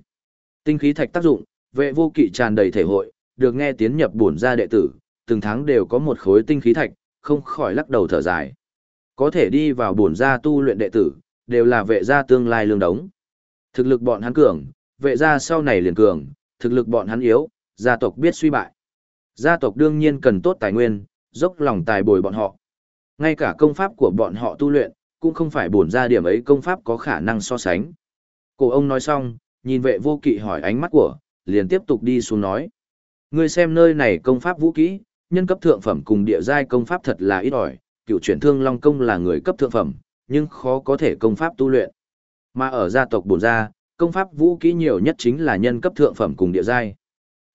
Tinh khí thạch tác dụng, vệ vô kỵ tràn đầy thể hội, được nghe tiến nhập bổn gia đệ tử, từng tháng đều có một khối tinh khí thạch, không khỏi lắc đầu thở dài. Có thể đi vào bổn gia tu luyện đệ tử, đều là vệ gia tương lai lương đống. Thực lực bọn hắn cường, vệ gia sau này liền cường, thực lực bọn hắn yếu, gia tộc biết suy bại. Gia tộc đương nhiên cần tốt tài nguyên, dốc lòng tài bồi bọn họ. Ngay cả công pháp của bọn họ tu luyện, cũng không phải bổn gia điểm ấy công pháp có khả năng so sánh. Cổ ông nói xong, nhìn vệ vô kỵ hỏi ánh mắt của, liền tiếp tục đi xuống nói. Ngươi xem nơi này công pháp vũ kỹ, nhân cấp thượng phẩm cùng địa giai công pháp thật là ít ỏi, cựu chuyển thương long công là người cấp thượng phẩm, nhưng khó có thể công pháp tu luyện. Mà ở gia tộc bổn gia, công pháp vũ kỹ nhiều nhất chính là nhân cấp thượng phẩm cùng địa giai.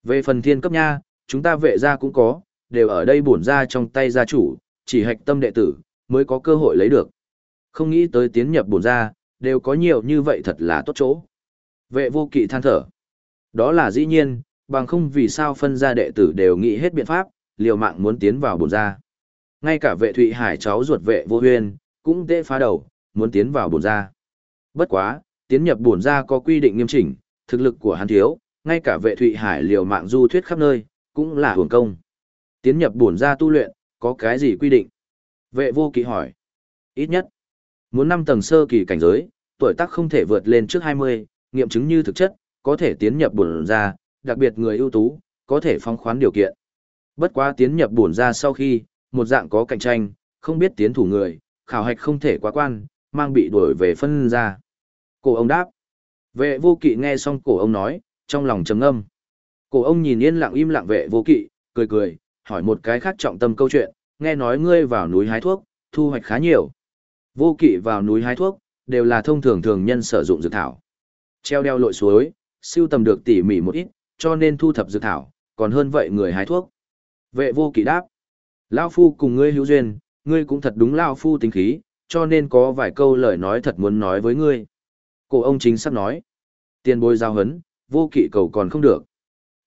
Về phần thiên cấp nha, chúng ta vệ gia cũng có, đều ở đây bổn gia trong tay gia chủ, chỉ hạch tâm đệ tử, mới có cơ hội lấy được. Không nghĩ tới tiến nhập bổn gia, đều có nhiều như vậy thật là tốt chỗ. Vệ vô kỵ than thở. Đó là dĩ nhiên, bằng không vì sao phân gia đệ tử đều nghĩ hết biện pháp, liều mạng muốn tiến vào bổn gia. Ngay cả vệ Thụy Hải cháu ruột vệ vô huyên, cũng tê phá đầu, muốn tiến vào bổn gia. Bất quá, tiến nhập bổn gia có quy định nghiêm chỉnh, thực lực của hắn thiếu, ngay cả vệ Thụy Hải liều mạng du thuyết khắp nơi, cũng là hưởng công. Tiến nhập bổn gia tu luyện, có cái gì quy định? Vệ vô kỵ hỏi. Ít nhất, muốn năm tầng sơ kỳ cảnh giới, tuổi tác không thể vượt lên trước 20, nghiệm chứng như thực chất, có thể tiến nhập bổn gia, đặc biệt người ưu tú, có thể phong khoán điều kiện. Bất quá tiến nhập bổn gia sau khi, một dạng có cạnh tranh, không biết tiến thủ người, khảo hạch không thể quá quan, mang bị đuổi về phân ra. Cổ ông đáp. Vệ vô kỵ nghe xong cổ ông nói, trong lòng trầm ngâm. Cổ ông nhìn yên lặng im lặng vệ vô kỵ, cười cười, hỏi một cái khác trọng tâm câu chuyện, nghe nói ngươi vào núi hái thuốc, thu hoạch khá nhiều. Vô kỵ vào núi hái thuốc, đều là thông thường thường nhân sử dụng dược thảo. Treo đeo lội suối, siêu tầm được tỉ mỉ một ít, cho nên thu thập dược thảo, còn hơn vậy người hái thuốc. Vệ vô kỵ đáp. Lao phu cùng ngươi hữu duyên, ngươi cũng thật đúng Lao phu tính khí, cho nên có vài câu lời nói thật muốn nói với ngươi. Cổ ông chính sắp nói. Tiền bối giao hấn, vô kỵ cầu còn không được.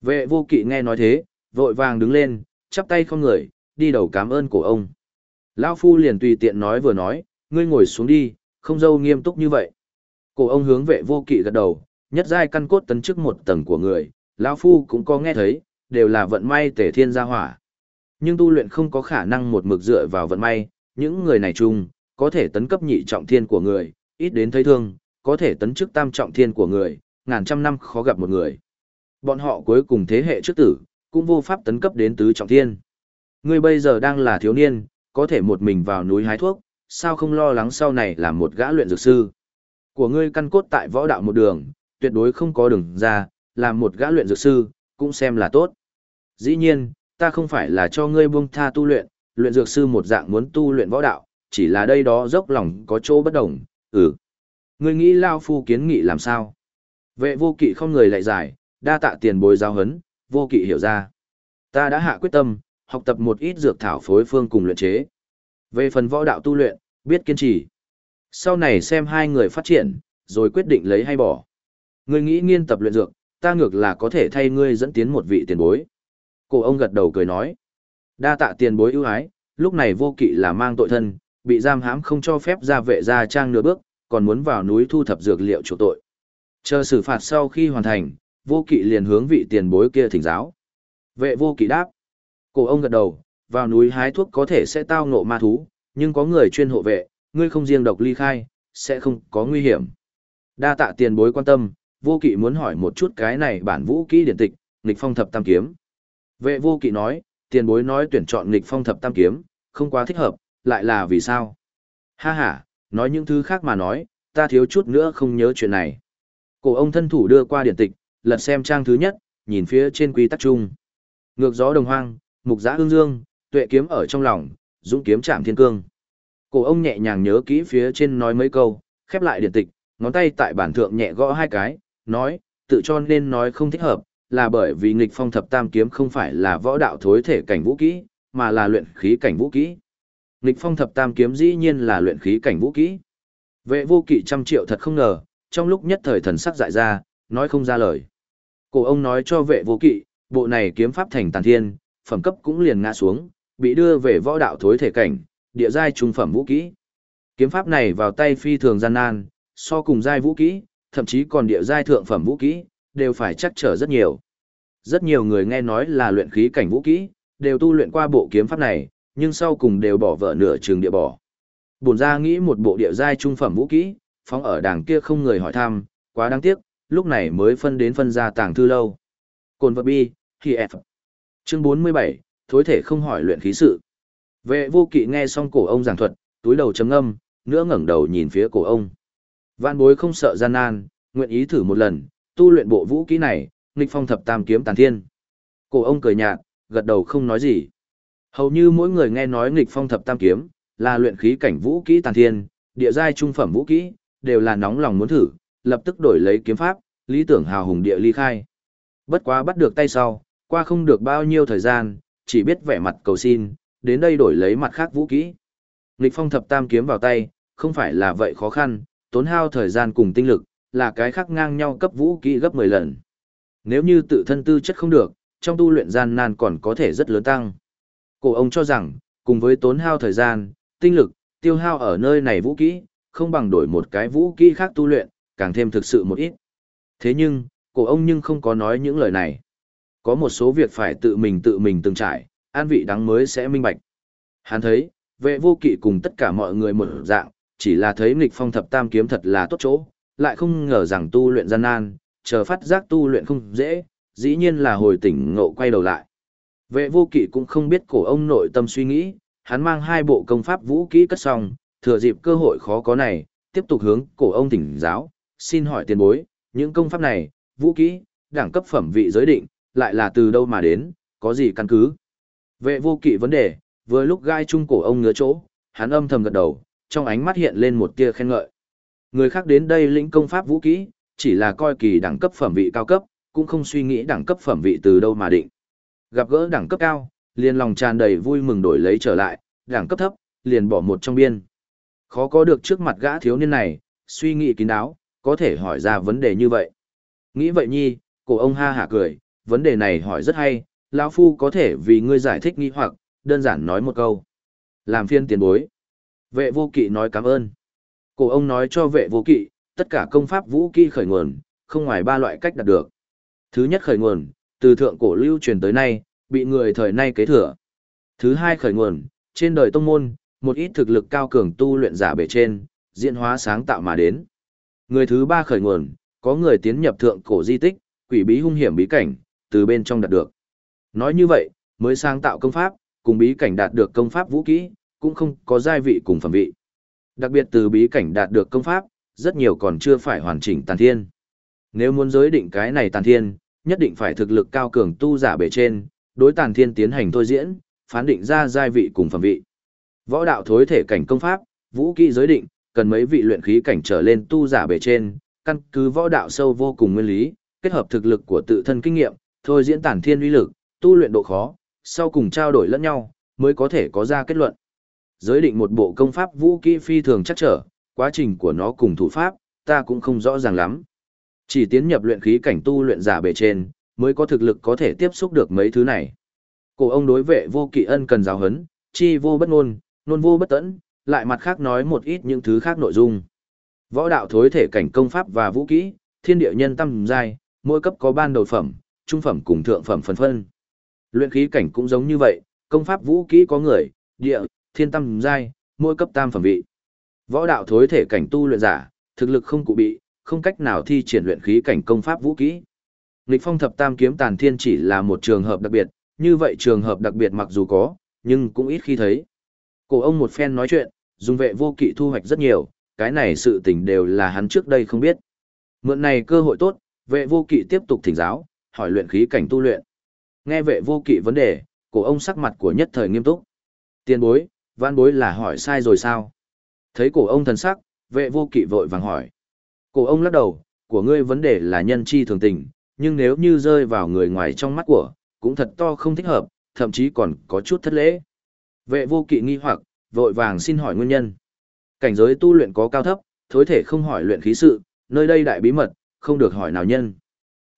Vệ vô kỵ nghe nói thế, vội vàng đứng lên, chắp tay không người, đi đầu cảm ơn cổ ông. Lao phu liền tùy tiện nói vừa nói, ngươi ngồi xuống đi, không dâu nghiêm túc như vậy. Cổ ông hướng vệ vô kỵ gật đầu, nhất giai căn cốt tấn chức một tầng của người, lão phu cũng có nghe thấy, đều là vận may tể thiên gia hỏa. Nhưng tu luyện không có khả năng một mực dựa vào vận may, những người này chung, có thể tấn cấp nhị trọng thiên của người, ít đến thấy thương, có thể tấn chức tam trọng thiên của người, ngàn trăm năm khó gặp một người. Bọn họ cuối cùng thế hệ trước tử, cũng vô pháp tấn cấp đến tứ trọng thiên. Ngươi bây giờ đang là thiếu niên, có thể một mình vào núi hái thuốc, sao không lo lắng sau này làm một gã luyện dược sư. Của ngươi căn cốt tại võ đạo một đường, tuyệt đối không có đường ra, làm một gã luyện dược sư, cũng xem là tốt. Dĩ nhiên, ta không phải là cho ngươi buông tha tu luyện, luyện dược sư một dạng muốn tu luyện võ đạo, chỉ là đây đó dốc lòng có chỗ bất đồng, ừ. Ngươi nghĩ Lao Phu kiến nghị làm sao? Vệ vô kỵ không người lại giải, đa tạ tiền bối giao hấn, vô kỵ hiểu ra. Ta đã hạ quyết tâm, học tập một ít dược thảo phối phương cùng luyện chế. Về phần võ đạo tu luyện, biết kiên trì. Sau này xem hai người phát triển, rồi quyết định lấy hay bỏ. Ngươi nghĩ nghiên tập luyện dược, ta ngược là có thể thay ngươi dẫn tiến một vị tiền bối. Cổ ông gật đầu cười nói. Đa tạ tiền bối ưu ái, lúc này vô kỵ là mang tội thân, bị giam hãm không cho phép ra vệ ra trang nửa bước, còn muốn vào núi thu thập dược liệu chỗ tội. Chờ xử phạt sau khi hoàn thành, vô kỵ liền hướng vị tiền bối kia thỉnh giáo. Vệ vô kỵ đáp. Cổ ông gật đầu, vào núi hái thuốc có thể sẽ tao ngộ ma thú, nhưng có người chuyên hộ vệ, ngươi không riêng độc ly khai, sẽ không có nguy hiểm. Đa tạ tiền bối quan tâm, vô kỵ muốn hỏi một chút cái này bản vũ kỹ điển tịch, nghịch phong thập tam kiếm. Vệ vô kỵ nói, tiền bối nói tuyển chọn nghịch phong thập tam kiếm, không quá thích hợp, lại là vì sao? Ha ha, nói những thứ khác mà nói, ta thiếu chút nữa không nhớ chuyện này. Cổ ông thân thủ đưa qua điển tịch, lật xem trang thứ nhất, nhìn phía trên quy tắc chung. Ngược gió đồng hoang, mục giã hương dương, tuệ kiếm ở trong lòng, dũng kiếm chạm thiên cương. Cổ ông nhẹ nhàng nhớ kỹ phía trên nói mấy câu, khép lại điển tịch, ngón tay tại bản thượng nhẹ gõ hai cái, nói, tự cho nên nói không thích hợp, là bởi vì nghịch phong thập tam kiếm không phải là võ đạo thối thể cảnh vũ kỹ, mà là luyện khí cảnh vũ kỹ. Nghịch phong thập tam kiếm dĩ nhiên là luyện khí cảnh vũ kỹ. Vệ vô kỵ trăm triệu thật không ngờ, trong lúc nhất thời thần sắc dại ra, nói không ra lời. Cổ ông nói cho vệ vô kỵ, bộ này kiếm pháp thành tàn thiên, phẩm cấp cũng liền ngã xuống, bị đưa về võ đạo thối thể cảnh, địa giai trung phẩm vũ kỹ. Kiếm pháp này vào tay phi thường gian nan, so cùng giai vũ kỹ, thậm chí còn địa giai thượng phẩm vũ kỹ, đều phải chắc trở rất nhiều. Rất nhiều người nghe nói là luyện khí cảnh vũ kỹ, đều tu luyện qua bộ kiếm pháp này, nhưng sau cùng đều bỏ vợ nửa trường địa bỏ. Bổn ra nghĩ một bộ địa giai trung phẩm vũ kỹ, phóng ở đàng kia không người hỏi thăm, quá đáng tiếc, lúc này mới phân đến phân ra tàng thư lâu. Cồn vật bi, thì F. Chương 47, thối thể không hỏi luyện khí sự. Vệ vô kỵ nghe xong cổ ông giảng thuật, túi đầu chấm âm, nữa ngẩng đầu nhìn phía cổ ông. Vạn bối không sợ gian nan, nguyện ý thử một lần, tu luyện bộ vũ kỹ này, nghịch phong thập tam kiếm tàn thiên. Cổ ông cười nhạt, gật đầu không nói gì. Hầu như mỗi người nghe nói nghịch phong thập tam kiếm, là luyện khí cảnh vũ kỹ tàn thiên, địa giai trung phẩm vũ kỹ, đều là nóng lòng muốn thử, lập tức đổi lấy kiếm pháp, lý tưởng hào hùng địa ly khai. Bất quá bắt được tay sau, qua không được bao nhiêu thời gian, chỉ biết vẻ mặt cầu xin, đến đây đổi lấy mặt khác vũ kỹ. Nghịch phong thập tam kiếm vào tay, không phải là vậy khó khăn, tốn hao thời gian cùng tinh lực, là cái khác ngang nhau cấp vũ kỹ gấp 10 lần. Nếu như tự thân tư chất không được, trong tu luyện gian nan còn có thể rất lớn tăng. Cổ ông cho rằng, cùng với tốn hao thời gian, tinh lực, tiêu hao ở nơi này vũ kỹ, không bằng đổi một cái vũ kỹ khác tu luyện, càng thêm thực sự một ít. Thế nhưng, cổ ông nhưng không có nói những lời này. Có một số việc phải tự mình tự mình từng trải, an vị đắng mới sẽ minh bạch. Hắn thấy, vệ vô kỵ cùng tất cả mọi người một dạng, chỉ là thấy nghịch phong thập tam kiếm thật là tốt chỗ, lại không ngờ rằng tu luyện gian nan, chờ phát giác tu luyện không dễ, dĩ nhiên là hồi tỉnh ngộ quay đầu lại. Vệ vô kỵ cũng không biết cổ ông nội tâm suy nghĩ, hắn mang hai bộ công pháp vũ kỹ cất xong, thừa dịp cơ hội khó có này, tiếp tục hướng cổ ông tỉnh giáo, xin hỏi tiền bối, những công pháp này, vũ kỹ, đẳng cấp phẩm vị giới định, lại là từ đâu mà đến, có gì căn cứ. Vệ vô kỵ vấn đề, vừa lúc gai chung cổ ông ngứa chỗ, hắn âm thầm gật đầu, trong ánh mắt hiện lên một tia khen ngợi. Người khác đến đây lĩnh công pháp vũ kỹ, chỉ là coi kỳ đẳng cấp phẩm vị cao cấp, cũng không suy nghĩ đẳng cấp phẩm vị từ đâu mà định. Gặp gỡ đẳng cấp cao, liền lòng tràn đầy vui mừng đổi lấy trở lại, đẳng cấp thấp, liền bỏ một trong biên. Khó có được trước mặt gã thiếu niên này, suy nghĩ kín đáo, có thể hỏi ra vấn đề như vậy. Nghĩ vậy nhi, cổ ông ha hả cười, vấn đề này hỏi rất hay, lão phu có thể vì ngươi giải thích nghi hoặc, đơn giản nói một câu. Làm phiên tiền bối. Vệ vô kỵ nói cảm ơn. Cổ ông nói cho vệ vô kỵ, tất cả công pháp vũ kỹ khởi nguồn, không ngoài ba loại cách đạt được. Thứ nhất khởi nguồn, từ thượng cổ lưu truyền tới nay, bị người thời nay kế thừa. Thứ hai khởi nguồn, trên đời tông môn, một ít thực lực cao cường tu luyện giả bề trên, diễn hóa sáng tạo mà đến. Người thứ ba khởi nguồn, có người tiến nhập thượng cổ di tích, quỷ bí hung hiểm bí cảnh, từ bên trong đạt được. Nói như vậy, mới sáng tạo công pháp, cùng bí cảnh đạt được công pháp vũ kỹ, cũng không có giai vị cùng phẩm vị. Đặc biệt từ bí cảnh đạt được công pháp, rất nhiều còn chưa phải hoàn chỉnh tàn thiên. Nếu muốn giới định cái này tàn thiên, nhất định phải thực lực cao cường tu giả bề trên, đối tàn thiên tiến hành thôi diễn, phán định ra giai vị cùng phẩm vị. Võ đạo thối thể cảnh công pháp, vũ kỹ giới định, cần mấy vị luyện khí cảnh trở lên tu giả bề trên, căn cứ võ đạo sâu vô cùng nguyên lý, kết hợp thực lực của tự thân kinh nghiệm, thôi diễn tản thiên uy lực, tu luyện độ khó, sau cùng trao đổi lẫn nhau, mới có thể có ra kết luận. Giới định một bộ công pháp vũ kỹ phi thường chắc trở, quá trình của nó cùng thủ pháp, ta cũng không rõ ràng lắm. Chỉ tiến nhập luyện khí cảnh tu luyện giả bề trên, mới có thực lực có thể tiếp xúc được mấy thứ này. Cổ ông đối vệ vô kỵ ân cần giáo hấn, chi vô bất ngôn, nôn vô bất tẫn, lại mặt khác nói một ít những thứ khác nội dung. Võ đạo thối thể cảnh công pháp và vũ kỹ, thiên địa nhân tâm giai, mỗi cấp có ban đầu phẩm, trung phẩm cùng thượng phẩm phân phân. Luyện khí cảnh cũng giống như vậy, công pháp vũ kỹ có người, địa, thiên tâm giai, mỗi cấp tam phẩm vị. Võ đạo thối thể cảnh tu luyện giả, thực lực không cụ bị, không cách nào thi triển luyện khí cảnh công pháp vũ kỹ. Lịch phong thập tam kiếm tàn thiên chỉ là một trường hợp đặc biệt, như vậy trường hợp đặc biệt mặc dù có, nhưng cũng ít khi thấy. Cổ ông một phen nói chuyện, dùng vệ vô kỵ thu hoạch rất nhiều, cái này sự tình đều là hắn trước đây không biết. Mượn này cơ hội tốt, vệ vô kỵ tiếp tục thỉnh giáo, hỏi luyện khí cảnh tu luyện. Nghe vệ vô kỵ vấn đề, cổ ông sắc mặt của nhất thời nghiêm túc. Tiên bối, văn bối là hỏi sai rồi sao? Thấy cổ ông thần sắc, vệ vô kỵ vội vàng hỏi. Cổ ông lắc đầu, của ngươi vấn đề là nhân chi thường tình, nhưng nếu như rơi vào người ngoài trong mắt của, cũng thật to không thích hợp, thậm chí còn có chút thất lễ. Vệ vô kỵ nghi hoặc, vội vàng xin hỏi nguyên nhân. Cảnh giới tu luyện có cao thấp, thối thể không hỏi luyện khí sự, nơi đây đại bí mật, không được hỏi nào nhân.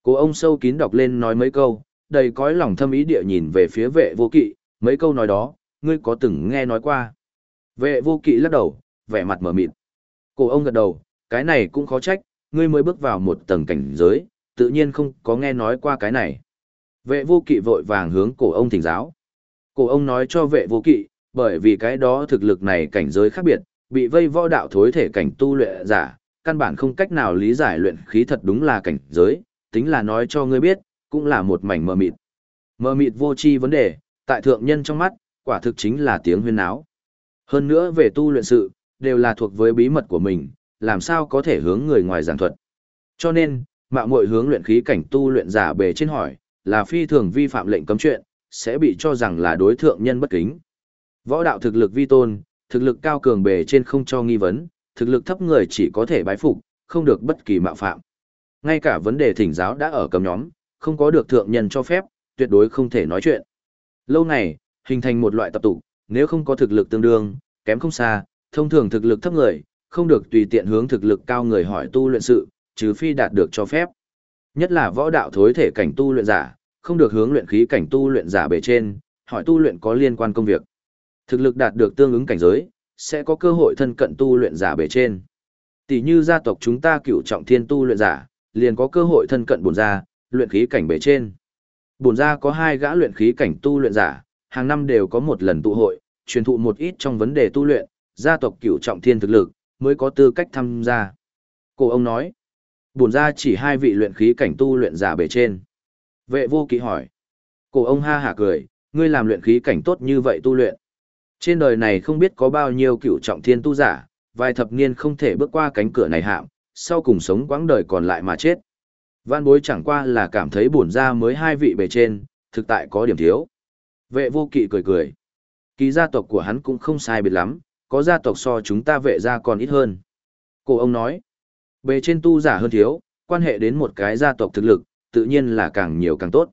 Cổ ông sâu kín đọc lên nói mấy câu, đầy cõi lòng thâm ý địa nhìn về phía vệ vô kỵ, mấy câu nói đó, ngươi có từng nghe nói qua. Vệ vô kỵ lắc đầu, vẻ mặt mở mịt. Cổ ông gật đầu, cái này cũng khó trách, ngươi mới bước vào một tầng cảnh giới, tự nhiên không có nghe nói qua cái này. Vệ vô kỵ vội vàng hướng cổ ông thỉnh giáo. Cổ ông nói cho vệ vô kỵ, bởi vì cái đó thực lực này cảnh giới khác biệt, bị vây võ đạo thối thể cảnh tu luyện giả, căn bản không cách nào lý giải luyện khí thật đúng là cảnh giới, tính là nói cho ngươi biết, cũng là một mảnh mờ mịt. Mờ mịt vô chi vấn đề, tại thượng nhân trong mắt, quả thực chính là tiếng huyên náo. Hơn nữa về tu luyện sự, đều là thuộc với bí mật của mình, làm sao có thể hướng người ngoài giảng thuật. Cho nên, mạo muội hướng luyện khí cảnh tu luyện giả bề trên hỏi, là phi thường vi phạm lệnh cấm chuyện, sẽ bị cho rằng là đối thượng nhân bất kính. Võ đạo thực lực vi tôn, thực lực cao cường bề trên không cho nghi vấn, thực lực thấp người chỉ có thể bái phục, không được bất kỳ mạo phạm. Ngay cả vấn đề thỉnh giáo đã ở cầm nhóm, không có được thượng nhân cho phép, tuyệt đối không thể nói chuyện. Lâu này, hình thành một loại tập tụ, nếu không có thực lực tương đương, kém không xa, thông thường thực lực thấp người, không được tùy tiện hướng thực lực cao người hỏi tu luyện sự, trừ phi đạt được cho phép. Nhất là võ đạo thối thể cảnh tu luyện giả, không được hướng luyện khí cảnh tu luyện giả bề trên, hỏi tu luyện có liên quan công việc. Thực lực đạt được tương ứng cảnh giới, sẽ có cơ hội thân cận tu luyện giả bề trên. Tỷ như gia tộc chúng ta cửu trọng thiên tu luyện giả, liền có cơ hội thân cận bổn gia, luyện khí cảnh bề trên. Bổn gia có hai gã luyện khí cảnh tu luyện giả, hàng năm đều có một lần tụ hội, truyền thụ một ít trong vấn đề tu luyện, gia tộc cửu trọng thiên thực lực, mới có tư cách tham gia. Cổ ông nói, buồn ra chỉ hai vị luyện khí cảnh tu luyện giả bề trên. Vệ vô kỵ hỏi, cổ ông ha hả cười, ngươi làm luyện khí cảnh tốt như vậy tu luyện. Trên đời này không biết có bao nhiêu cửu trọng thiên tu giả, vài thập niên không thể bước qua cánh cửa này hạm, sau cùng sống quãng đời còn lại mà chết. Văn bối chẳng qua là cảm thấy buồn ra mới hai vị bề trên, thực tại có điểm thiếu. Vệ vô kỵ cười cười. Kỳ gia tộc của hắn cũng không sai biệt lắm, có gia tộc so chúng ta vệ gia còn ít hơn. Cổ ông nói, bề trên tu giả hơn thiếu, quan hệ đến một cái gia tộc thực lực, tự nhiên là càng nhiều càng tốt.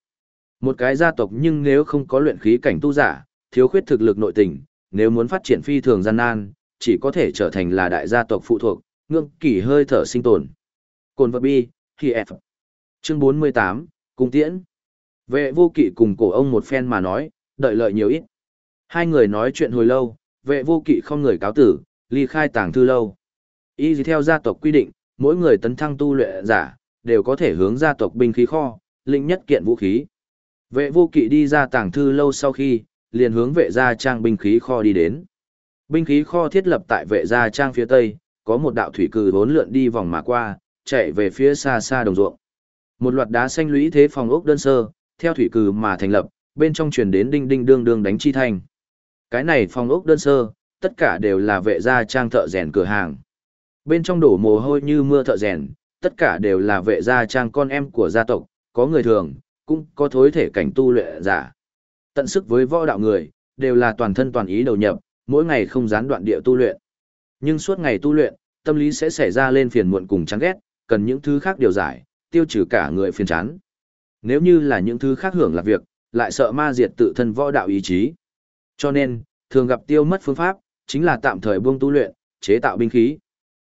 Một cái gia tộc nhưng nếu không có luyện khí cảnh tu giả, thiếu khuyết thực lực nội tình, nếu muốn phát triển phi thường gian nan, chỉ có thể trở thành là đại gia tộc phụ thuộc, ngưỡng kỳ hơi thở sinh tồn. Cồn vật bi, khi F. Chương 48, Cung Tiễn. Vệ vô kỵ cùng cổ ông một phen mà nói, đợi lợi nhiều ít. Hai người nói chuyện hồi lâu, vệ vô kỵ không người cáo tử, ly khai tàng thư lâu. Y theo gia tộc quy định, mỗi người tấn thăng tu luyện giả, đều có thể hướng gia tộc binh khí kho, linh nhất kiện vũ khí. Vệ vô kỵ đi ra tàng thư lâu sau khi, liền hướng vệ gia trang binh khí kho đi đến. Binh khí kho thiết lập tại vệ gia trang phía tây, có một đạo thủy cử vốn lượn đi vòng mà qua, chạy về phía xa xa đồng ruộng. Một loạt đá xanh lũy thế phòng ốc đơn sơ, theo thủy cử mà thành lập, bên trong truyền đến đinh đinh đương đương đánh chi thanh. Cái này phòng ốc đơn sơ, tất cả đều là vệ gia trang thợ rèn cửa hàng. Bên trong đổ mồ hôi như mưa thợ rèn, tất cả đều là vệ gia trang con em của gia tộc, có người thường, cũng có thối thể cảnh tu luyện giả. Tận sức với võ đạo người, đều là toàn thân toàn ý đầu nhập, mỗi ngày không gián đoạn địa tu luyện. Nhưng suốt ngày tu luyện, tâm lý sẽ xảy ra lên phiền muộn cùng chán ghét, cần những thứ khác điều giải, tiêu trừ cả người phiền chán. Nếu như là những thứ khác hưởng là việc, lại sợ ma diệt tự thân võ đạo ý chí. Cho nên, thường gặp tiêu mất phương pháp, chính là tạm thời buông tu luyện, chế tạo binh khí.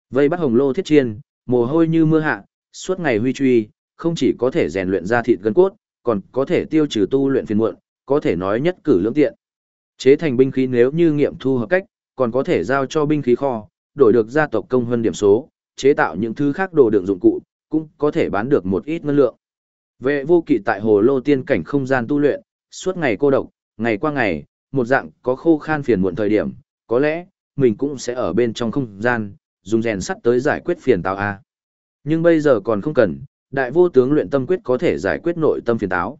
Vây bắt hồng lô thiết chiên, mồ hôi như mưa hạ, suốt ngày huy truy, không chỉ có thể rèn luyện ra thịt gân cốt, còn có thể tiêu trừ tu luyện phiền muộn, có thể nói nhất cử lưỡng tiện. Chế thành binh khí nếu như nghiệm thu hợp cách, còn có thể giao cho binh khí kho, đổi được gia tộc công hơn điểm số, chế tạo những thứ khác đồ đựng dụng cụ, cũng có thể bán được một ít ngân lượng. Vệ vô kỵ tại hồ lô tiên cảnh không gian tu luyện, suốt ngày cô độc, ngày qua ngày, một dạng có khô khan phiền muộn thời điểm, có lẽ, mình cũng sẽ ở bên trong không gian, dùng rèn sắt tới giải quyết phiền táo A. Nhưng bây giờ còn không cần, đại vô tướng luyện tâm quyết có thể giải quyết nội tâm phiền táo.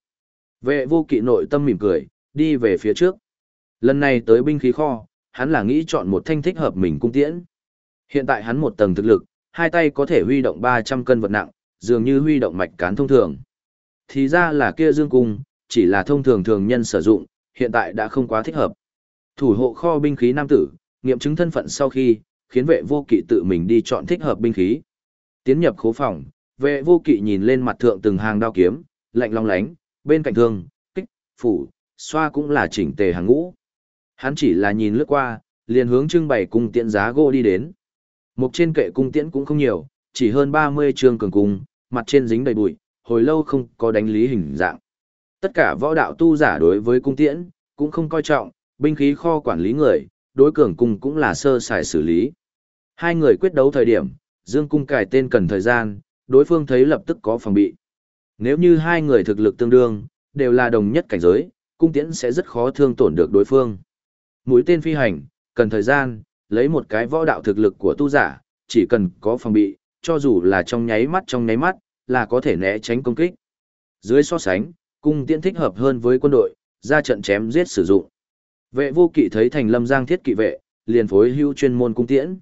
Vệ vô kỵ nội tâm mỉm cười, đi về phía trước. Lần này tới binh khí kho, hắn là nghĩ chọn một thanh thích hợp mình cung tiễn. Hiện tại hắn một tầng thực lực, hai tay có thể huy động 300 cân vật nặng, dường như huy động mạch cán thông thường. Thì ra là kia dương cung, chỉ là thông thường thường nhân sử dụng, hiện tại đã không quá thích hợp. Thủ hộ kho binh khí nam tử, nghiệm chứng thân phận sau khi, khiến vệ vô kỵ tự mình đi chọn thích hợp binh khí. Tiến nhập khố phòng, vệ vô kỵ nhìn lên mặt thượng từng hàng đao kiếm, lạnh long lánh, bên cạnh thương, kích, phủ, xoa cũng là chỉnh tề hàng ngũ. Hắn chỉ là nhìn lướt qua, liền hướng trưng bày cung tiễn giá gỗ đi đến. Một trên kệ cung tiễn cũng không nhiều, chỉ hơn 30 trường cường cung, mặt trên dính đầy bụi, hồi lâu không có đánh lý hình dạng. Tất cả võ đạo tu giả đối với cung tiễn, cũng không coi trọng, binh khí kho quản lý người, đối cường cung cũng là sơ sài xử lý. Hai người quyết đấu thời điểm, Dương cung cải tên cần thời gian, đối phương thấy lập tức có phòng bị. Nếu như hai người thực lực tương đương, đều là đồng nhất cảnh giới, cung tiễn sẽ rất khó thương tổn được đối phương. Mũi tên phi hành, cần thời gian, lấy một cái võ đạo thực lực của tu giả, chỉ cần có phòng bị, cho dù là trong nháy mắt trong nháy mắt, là có thể né tránh công kích. Dưới so sánh, cung tiễn thích hợp hơn với quân đội, ra trận chém giết sử dụng. Vệ vô kỵ thấy thành lâm giang thiết kỵ vệ, liền phối hưu chuyên môn cung tiễn.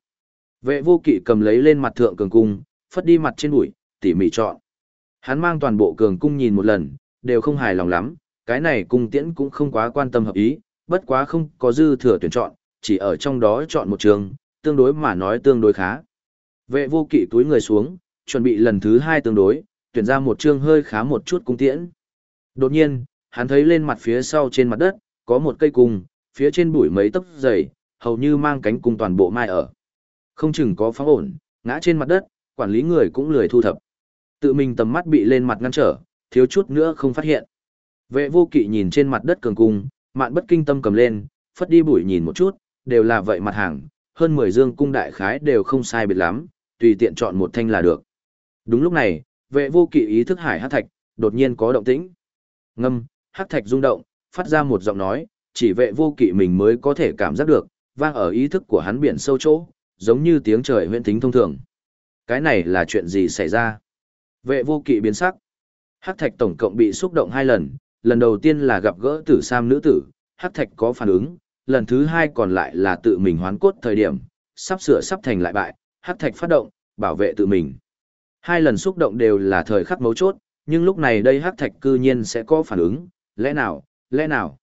Vệ vô kỵ cầm lấy lên mặt thượng cường cung, phất đi mặt trên bụi, tỉ mỉ chọn. Hắn mang toàn bộ cường cung nhìn một lần, đều không hài lòng lắm, cái này cung tiễn cũng không quá quan tâm hợp ý, bất quá không có dư thừa tuyển chọn, chỉ ở trong đó chọn một trường, tương đối mà nói tương đối khá. Vệ vô kỵ túi người xuống, chuẩn bị lần thứ hai tương đối, tuyển ra một chương hơi khá một chút cung tiễn. Đột nhiên, hắn thấy lên mặt phía sau trên mặt đất, có một cây cung, phía trên bụi mấy tấc dày, hầu như mang cánh cung toàn bộ mai ở. Không chừng có phá ổn, ngã trên mặt đất, quản lý người cũng lười thu thập. Tự mình tầm mắt bị lên mặt ngăn trở, thiếu chút nữa không phát hiện. Vệ vô kỵ nhìn trên mặt đất cường cung, mạn bất kinh tâm cầm lên, phất đi bụi nhìn một chút, đều là vậy mặt hàng, hơn 10 dương cung đại khái đều không sai biệt lắm, tùy tiện chọn một thanh là được. Đúng lúc này, vệ vô kỵ ý thức hải hát thạch, đột nhiên có động tĩnh. Ngâm, hát thạch rung động, phát ra một giọng nói, chỉ vệ vô kỵ mình mới có thể cảm giác được, vang ở ý thức của hắn biển sâu chỗ, giống như tiếng trời huyện tính thông thường. Cái này là chuyện gì xảy ra? Vệ vô kỵ biến sắc. Hắc thạch tổng cộng bị xúc động hai lần, lần đầu tiên là gặp gỡ tử sam nữ tử, Hắc thạch có phản ứng, lần thứ hai còn lại là tự mình hoán cốt thời điểm, sắp sửa sắp thành lại bại, Hắc thạch phát động, bảo vệ tự mình. Hai lần xúc động đều là thời khắc mấu chốt, nhưng lúc này đây Hắc thạch cư nhiên sẽ có phản ứng, lẽ nào, lẽ nào?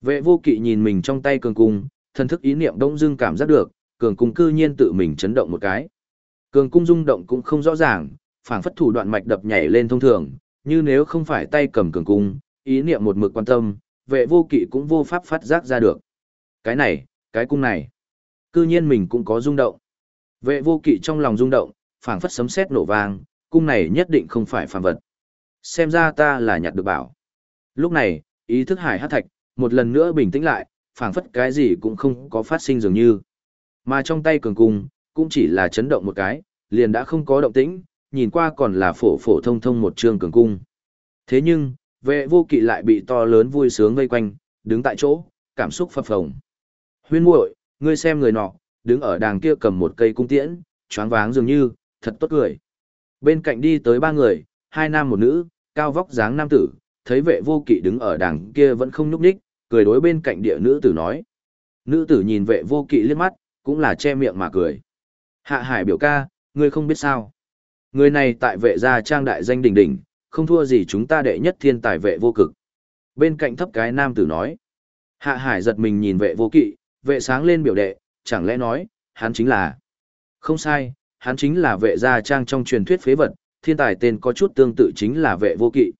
Vệ vô kỵ nhìn mình trong tay cường cung, thân thức ý niệm đông dưng cảm giác được, cường cung cư nhiên tự mình chấn động một cái. Cường cung rung động cũng không rõ ràng, phảng phất thủ đoạn mạch đập nhảy lên thông thường, như nếu không phải tay cầm cường cung, ý niệm một mực quan tâm, vệ vô kỵ cũng vô pháp phát giác ra được. Cái này, cái cung này, cư nhiên mình cũng có rung động. Vệ vô kỵ trong lòng rung động, phảng phất sấm sét nổ vang, cung này nhất định không phải phàm vật. Xem ra ta là nhặt được bảo. Lúc này, ý thức hải Hắc thạch, một lần nữa bình tĩnh lại, phảng phất cái gì cũng không có phát sinh dường như. Mà trong tay cường cung, cũng chỉ là chấn động một cái, liền đã không có động tĩnh, nhìn qua còn là phổ phổ thông thông một trường cường cung. Thế nhưng, vệ vô kỵ lại bị to lớn vui sướng vây quanh, đứng tại chỗ, cảm xúc phập phồng. Huyên muội, ngươi xem người nọ, đứng ở đàng kia cầm một cây cung tiễn, choáng váng dường như, thật tốt cười. Bên cạnh đi tới ba người, hai nam một nữ, cao vóc dáng nam tử, thấy vệ vô kỵ đứng ở đằng kia vẫn không nhúc nhích, cười đối bên cạnh địa nữ tử nói. Nữ tử nhìn vệ vô kỵ liếc mắt, cũng là che miệng mà cười. Hạ hải biểu ca, ngươi không biết sao. Người này tại vệ gia trang đại danh đỉnh đỉnh, không thua gì chúng ta đệ nhất thiên tài vệ vô cực. Bên cạnh thấp cái nam tử nói. Hạ hải giật mình nhìn vệ vô kỵ, vệ sáng lên biểu đệ, chẳng lẽ nói, hắn chính là. Không sai, hắn chính là vệ gia trang trong truyền thuyết phế vật, thiên tài tên có chút tương tự chính là vệ vô kỵ.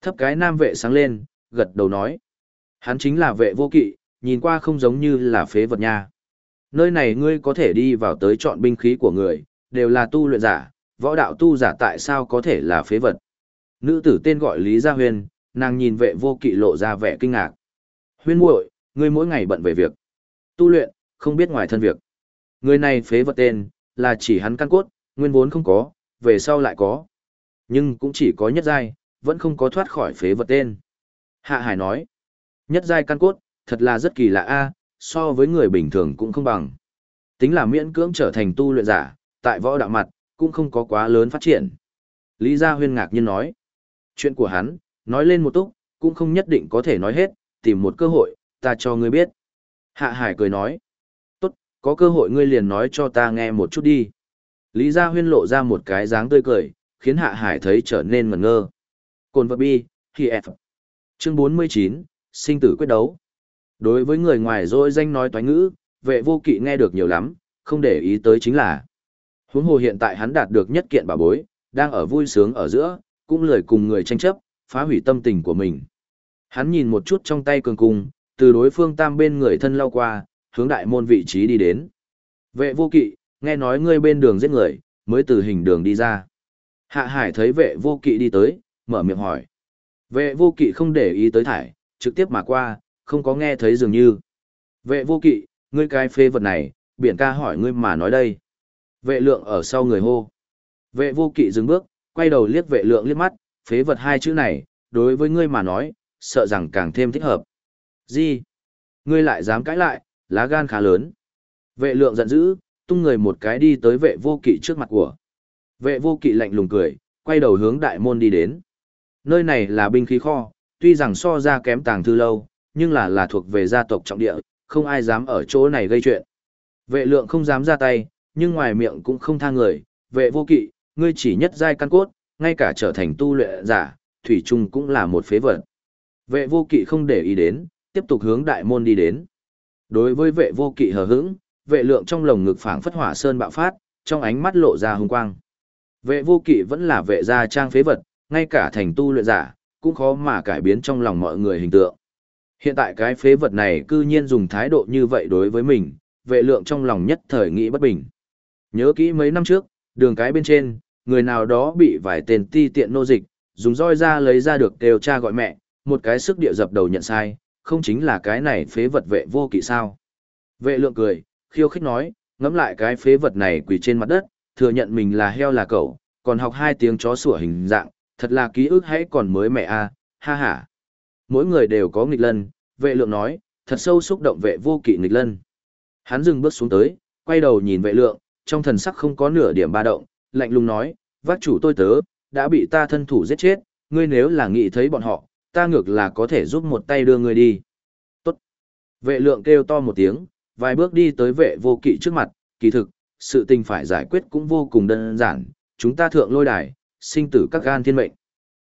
Thấp cái nam vệ sáng lên, gật đầu nói. Hắn chính là vệ vô kỵ, nhìn qua không giống như là phế vật nha. Nơi này ngươi có thể đi vào tới chọn binh khí của người, đều là tu luyện giả, võ đạo tu giả tại sao có thể là phế vật. Nữ tử tên gọi Lý Gia Huyên, nàng nhìn vệ vô kỵ lộ ra vẻ kinh ngạc. Huyên muội, ngươi mỗi ngày bận về việc. Tu luyện, không biết ngoài thân việc. Người này phế vật tên, là chỉ hắn căn cốt, nguyên vốn không có, về sau lại có. Nhưng cũng chỉ có nhất giai, vẫn không có thoát khỏi phế vật tên. Hạ Hải nói, nhất giai căn cốt, thật là rất kỳ lạ a, so với người bình thường cũng không bằng. Tính là miễn cưỡng trở thành tu luyện giả, tại võ đạo mặt, cũng không có quá lớn phát triển. Lý Gia Huyên ngạc nhiên nói, chuyện của hắn, nói lên một túc, cũng không nhất định có thể nói hết, tìm một cơ hội, ta cho ngươi biết. Hạ Hải cười nói, có cơ hội ngươi liền nói cho ta nghe một chút đi. Lý Gia Huyên lộ ra một cái dáng tươi cười, khiến Hạ Hải thấy trở nên ngẩn ngơ. Cồn vật bi, khi F. Chương 49, sinh tử quyết đấu. Đối với người ngoài rồi danh nói toán ngữ, vệ vô kỵ nghe được nhiều lắm, không để ý tới chính là. Huống hồ hiện tại hắn đạt được nhất kiện bà bối, đang ở vui sướng ở giữa, cũng lười cùng người tranh chấp, phá hủy tâm tình của mình. Hắn nhìn một chút trong tay cường cung, từ đối phương tam bên người thân lao qua, hướng đại môn vị trí đi đến. Vệ vô kỵ, nghe nói ngươi bên đường giết người, mới từ hình đường đi ra. Hạ hải thấy vệ vô kỵ đi tới, mở miệng hỏi. Vệ vô kỵ không để ý tới thải, trực tiếp mà qua, không có nghe thấy dường như. Vệ vô kỵ, ngươi cái phê vật này, biển ca hỏi ngươi mà nói đây. Vệ lượng ở sau người hô. Vệ vô kỵ dừng bước, quay đầu liếc vệ lượng liếc mắt, phế vật hai chữ này, đối với ngươi mà nói, sợ rằng càng thêm thích hợp. Gì? Ngươi lại dám cãi lại, lá gan khá lớn. Vệ lượng giận dữ, tung người một cái đi tới vệ vô kỵ trước mặt của. Vệ vô kỵ lạnh lùng cười, quay đầu hướng đại môn đi đến. Nơi này là binh khí kho, tuy rằng so ra kém tàng thư lâu, nhưng là là thuộc về gia tộc trọng địa, không ai dám ở chỗ này gây chuyện. Vệ lượng không dám ra tay, nhưng ngoài miệng cũng không tha người, vệ vô kỵ, ngươi chỉ nhất giai căn cốt, ngay cả trở thành tu luyện giả, thủy chung cũng là một phế vật. Vệ vô kỵ không để ý đến, tiếp tục hướng đại môn đi đến. Đối với vệ vô kỵ hờ hững, vệ lượng trong lồng ngực phảng phất hỏa sơn bạo phát, trong ánh mắt lộ ra hung quang. Vệ vô kỵ vẫn là vệ gia trang phế vật, ngay cả thành tu luyện giả, cũng khó mà cải biến trong lòng mọi người hình tượng. Hiện tại cái phế vật này cư nhiên dùng thái độ như vậy đối với mình, vệ lượng trong lòng nhất thời nghĩ bất bình. Nhớ kỹ mấy năm trước, đường cái bên trên, người nào đó bị vài tên ti tiện nô dịch, dùng roi ra lấy ra được đều cha gọi mẹ, một cái sức địa dập đầu nhận sai, không chính là cái này phế vật vệ vô kỵ sao. Vệ lượng cười, khiêu khích nói, ngẫm lại cái phế vật này quỳ trên mặt đất, thừa nhận mình là heo là cẩu, còn học hai tiếng chó sủa hình dạng, thật là ký ức hãy còn mới mẹ a, ha ha. Mỗi người đều có nghịch lân, vệ lượng nói, thật sâu xúc động vệ vô kỵ nghịch lân. Hắn dừng bước xuống tới, quay đầu nhìn vệ lượng, trong thần sắc không có nửa điểm ba động, lạnh lùng nói, vác chủ tôi tớ, đã bị ta thân thủ giết chết, ngươi nếu là nghĩ thấy bọn họ, ta ngược là có thể giúp một tay đưa ngươi đi. Tốt. Vệ lượng kêu to một tiếng, vài bước đi tới vệ vô kỵ trước mặt, kỳ thực, sự tình phải giải quyết cũng vô cùng đơn giản, chúng ta thượng lôi đài, sinh tử các gan thiên mệnh.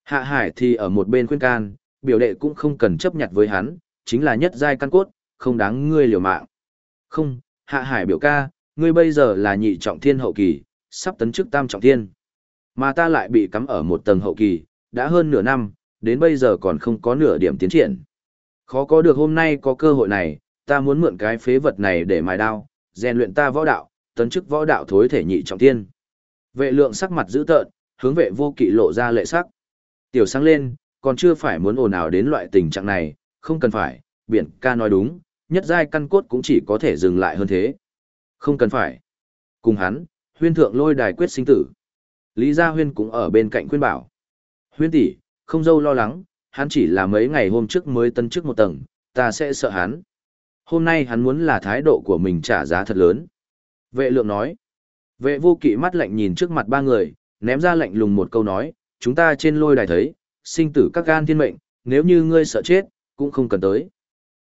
Hạ hải thì ở một bên khuyên can, biểu đệ cũng không cần chấp nhặt với hắn, chính là nhất giai căn cốt, không đáng ngươi liều mạng. Không, hạ hải biểu ca, ngươi bây giờ là nhị trọng thiên hậu kỳ, sắp tấn chức tam trọng thiên. Mà ta lại bị cắm ở một tầng hậu kỳ, đã hơn nửa năm, đến bây giờ còn không có nửa điểm tiến triển. Khó có được hôm nay có cơ hội này, ta muốn mượn cái phế vật này để mài đao, rèn luyện ta võ đạo, tấn chức võ đạo thối thể nhị trọng thiên. Vệ lượng sắc mặt dữ tợn, hướng vệ vô kỵ lộ ra lệ sắc. Tiểu sáng lên, còn chưa phải muốn ồn ào đến loại tình trạng này, không cần phải, biển ca nói đúng, nhất giai căn cốt cũng chỉ có thể dừng lại hơn thế. Không cần phải. Cùng hắn, huyên thượng lôi đài quyết sinh tử. Lý Gia Huyên cũng ở bên cạnh khuyên bảo. Huyên tỷ, không dâu lo lắng, hắn chỉ là mấy ngày hôm trước mới tân chức một tầng, ta sẽ sợ hắn. Hôm nay hắn muốn là thái độ của mình trả giá thật lớn. Vệ lượng nói. Vệ vô kỵ mắt lạnh nhìn trước mặt ba người, ném ra lạnh lùng một câu nói, chúng ta trên lôi đài thấy, sinh tử các gan thiên mệnh, nếu như ngươi sợ chết, cũng không cần tới.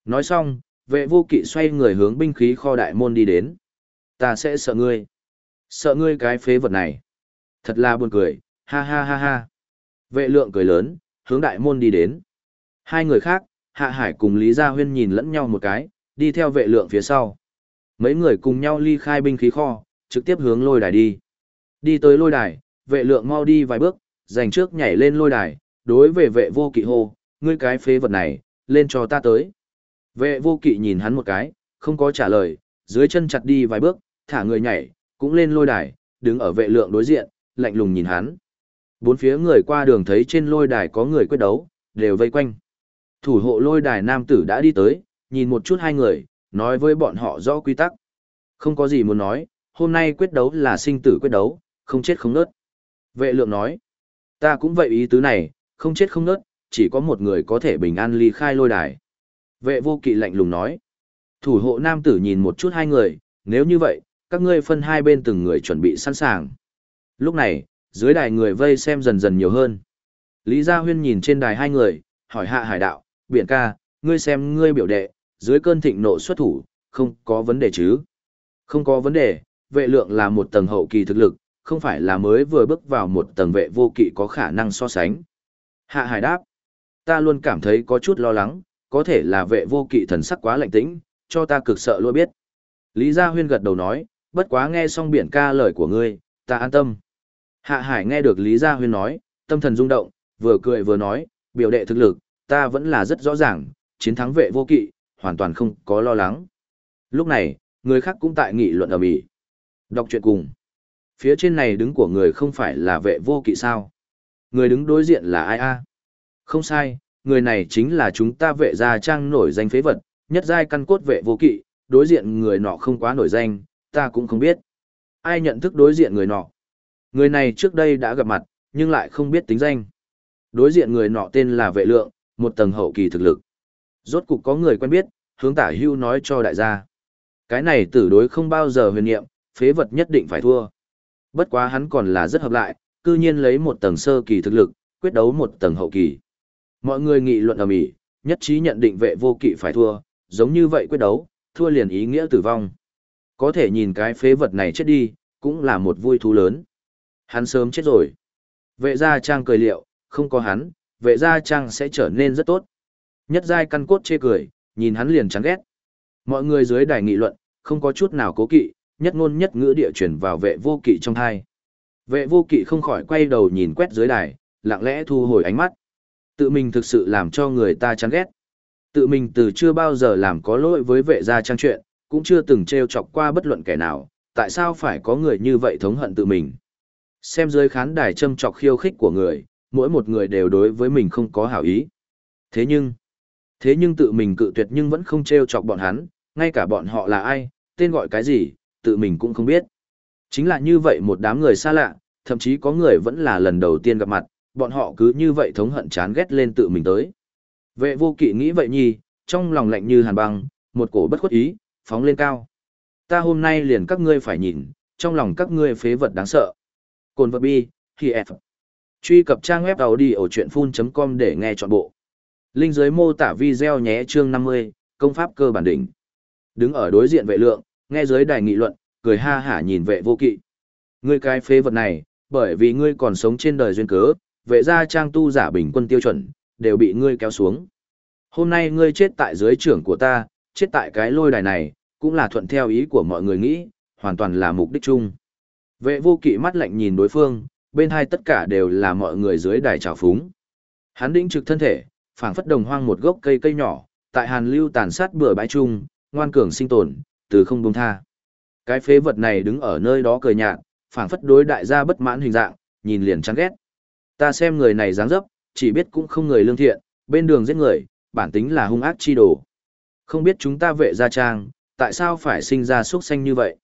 Nói xong, vệ vô kỵ xoay người hướng binh khí kho đại môn đi đến. Ta sẽ sợ ngươi. Sợ ngươi cái phế vật này. Thật là buồn cười, ha ha ha ha. Vệ lượng cười lớn, hướng đại môn đi đến. Hai người khác, Hạ Hải cùng Lý Gia Huyên nhìn lẫn nhau một cái, đi theo vệ lượng phía sau. Mấy người cùng nhau ly khai binh khí kho, trực tiếp hướng lôi đài đi. Đi tới lôi đài, vệ lượng mau đi vài bước, dành trước nhảy lên lôi đài, đối về vệ vô kỵ hô, ngươi cái phế vật này, lên cho ta tới. Vệ vô kỵ nhìn hắn một cái, không có trả lời, dưới chân chặt đi vài bước, thả người nhảy, cũng lên lôi đài, đứng ở vệ lượng đối diện, lạnh lùng nhìn hắn. Bốn phía người qua đường thấy trên lôi đài có người quyết đấu, đều vây quanh. Thủ hộ lôi đài nam tử đã đi tới, nhìn một chút hai người, nói với bọn họ rõ quy tắc. Không có gì muốn nói, hôm nay quyết đấu là sinh tử quyết đấu, không chết không nớt. Vệ lượng nói, ta cũng vậy ý tứ này, không chết không nớt, chỉ có một người có thể bình an ly khai lôi đài. Vệ vô kỵ lạnh lùng nói, thủ hộ nam tử nhìn một chút hai người, nếu như vậy, các ngươi phân hai bên từng người chuẩn bị sẵn sàng. Lúc này, dưới đài người vây xem dần dần nhiều hơn. Lý Gia Huyên nhìn trên đài hai người, hỏi hạ hải đạo, biển ca, ngươi xem ngươi biểu đệ, dưới cơn thịnh nộ xuất thủ, không có vấn đề chứ. Không có vấn đề, vệ lượng là một tầng hậu kỳ thực lực, không phải là mới vừa bước vào một tầng vệ vô kỵ có khả năng so sánh. Hạ hải đáp, ta luôn cảm thấy có chút lo lắng, có thể là vệ vô kỵ thần sắc quá lạnh tĩnh, cho ta cực sợ luôn biết. Lý Gia Huyên gật đầu nói, bất quá nghe xong biển ca lời của ngươi, ta an tâm. Hạ Hải nghe được Lý Gia Huyên nói, tâm thần rung động, vừa cười vừa nói, biểu đệ thực lực, ta vẫn là rất rõ ràng, chiến thắng vệ vô kỵ, hoàn toàn không có lo lắng. Lúc này, người khác cũng tại nghị luận ở mỹ. Đọc chuyện cùng. Phía trên này đứng của người không phải là vệ vô kỵ sao? Người đứng đối diện là ai a? Không sai, người này chính là chúng ta vệ gia trang nổi danh phế vật, nhất giai căn cốt vệ vô kỵ, đối diện người nọ không quá nổi danh, ta cũng không biết. Ai nhận thức đối diện người nọ? Người này trước đây đã gặp mặt, nhưng lại không biết tính danh. Đối diện người nọ tên là vệ lượng, một tầng hậu kỳ thực lực. Rốt cục có người quen biết, hướng tả hưu nói cho đại gia. Cái này tử đối không bao giờ huyền niệm, phế vật nhất định phải thua. Bất quá hắn còn là rất hợp lại, cư nhiên lấy một tầng sơ kỳ thực lực, quyết đấu một tầng hậu kỳ. Mọi người nghị luận ầm ĩ, Nhất trí nhận định vệ vô kỵ phải thua, giống như vậy quyết đấu, thua liền ý nghĩa tử vong. Có thể nhìn cái phế vật này chết đi, cũng là một vui thú lớn. Hắn sớm chết rồi. Vệ gia trang cười liệu, không có hắn, vệ gia trang sẽ trở nên rất tốt. Nhất giai căn cốt chê cười, nhìn hắn liền chán ghét. Mọi người dưới đài nghị luận, không có chút nào cố kỵ, nhất ngôn nhất ngữ địa chuyển vào vệ vô kỵ trong thai. Vệ vô kỵ không khỏi quay đầu nhìn quét dưới đài, lặng lẽ thu hồi ánh mắt. Tự mình thực sự làm cho người ta chán ghét. Tự mình từ chưa bao giờ làm có lỗi với vệ gia trang chuyện, cũng chưa từng trêu chọc qua bất luận kẻ nào, tại sao phải có người như vậy thống hận tự mình. Xem dưới khán đài châm chọc khiêu khích của người, mỗi một người đều đối với mình không có hảo ý. Thế nhưng, thế nhưng tự mình cự tuyệt nhưng vẫn không treo chọc bọn hắn, ngay cả bọn họ là ai, tên gọi cái gì, tự mình cũng không biết. Chính là như vậy một đám người xa lạ, thậm chí có người vẫn là lần đầu tiên gặp mặt, bọn họ cứ như vậy thống hận chán ghét lên tự mình tới. Vệ vô kỵ nghĩ vậy nhi, trong lòng lạnh như hàn băng, một cổ bất khuất ý, phóng lên cao. Ta hôm nay liền các ngươi phải nhìn, trong lòng các ngươi phế vật đáng sợ. Cồn vật bi, khi F. Truy cập trang web đầu đi ở chuyện full.com để nghe trọn bộ. Linh dưới mô tả video nhé chương 50, công pháp cơ bản đỉnh. Đứng ở đối diện vệ lượng, nghe dưới đài nghị luận, cười ha hả nhìn vệ vô kỵ. Ngươi cái phế vật này, bởi vì ngươi còn sống trên đời duyên cớ, vệ gia trang tu giả bình quân tiêu chuẩn, đều bị ngươi kéo xuống. Hôm nay ngươi chết tại dưới trưởng của ta, chết tại cái lôi đài này, cũng là thuận theo ý của mọi người nghĩ, hoàn toàn là mục đích chung. Vệ vô kỵ mắt lạnh nhìn đối phương, bên hai tất cả đều là mọi người dưới đài trào phúng. Hắn đĩnh trực thân thể, phảng phất đồng hoang một gốc cây cây nhỏ, tại hàn lưu tàn sát bừa bãi chung, ngoan cường sinh tồn, từ không buông tha. Cái phế vật này đứng ở nơi đó cười nhạt, phảng phất đối đại gia bất mãn hình dạng, nhìn liền chán ghét. Ta xem người này dáng dấp, chỉ biết cũng không người lương thiện, bên đường giết người, bản tính là hung ác chi đồ. Không biết chúng ta vệ gia trang, tại sao phải sinh ra xuất xanh như vậy?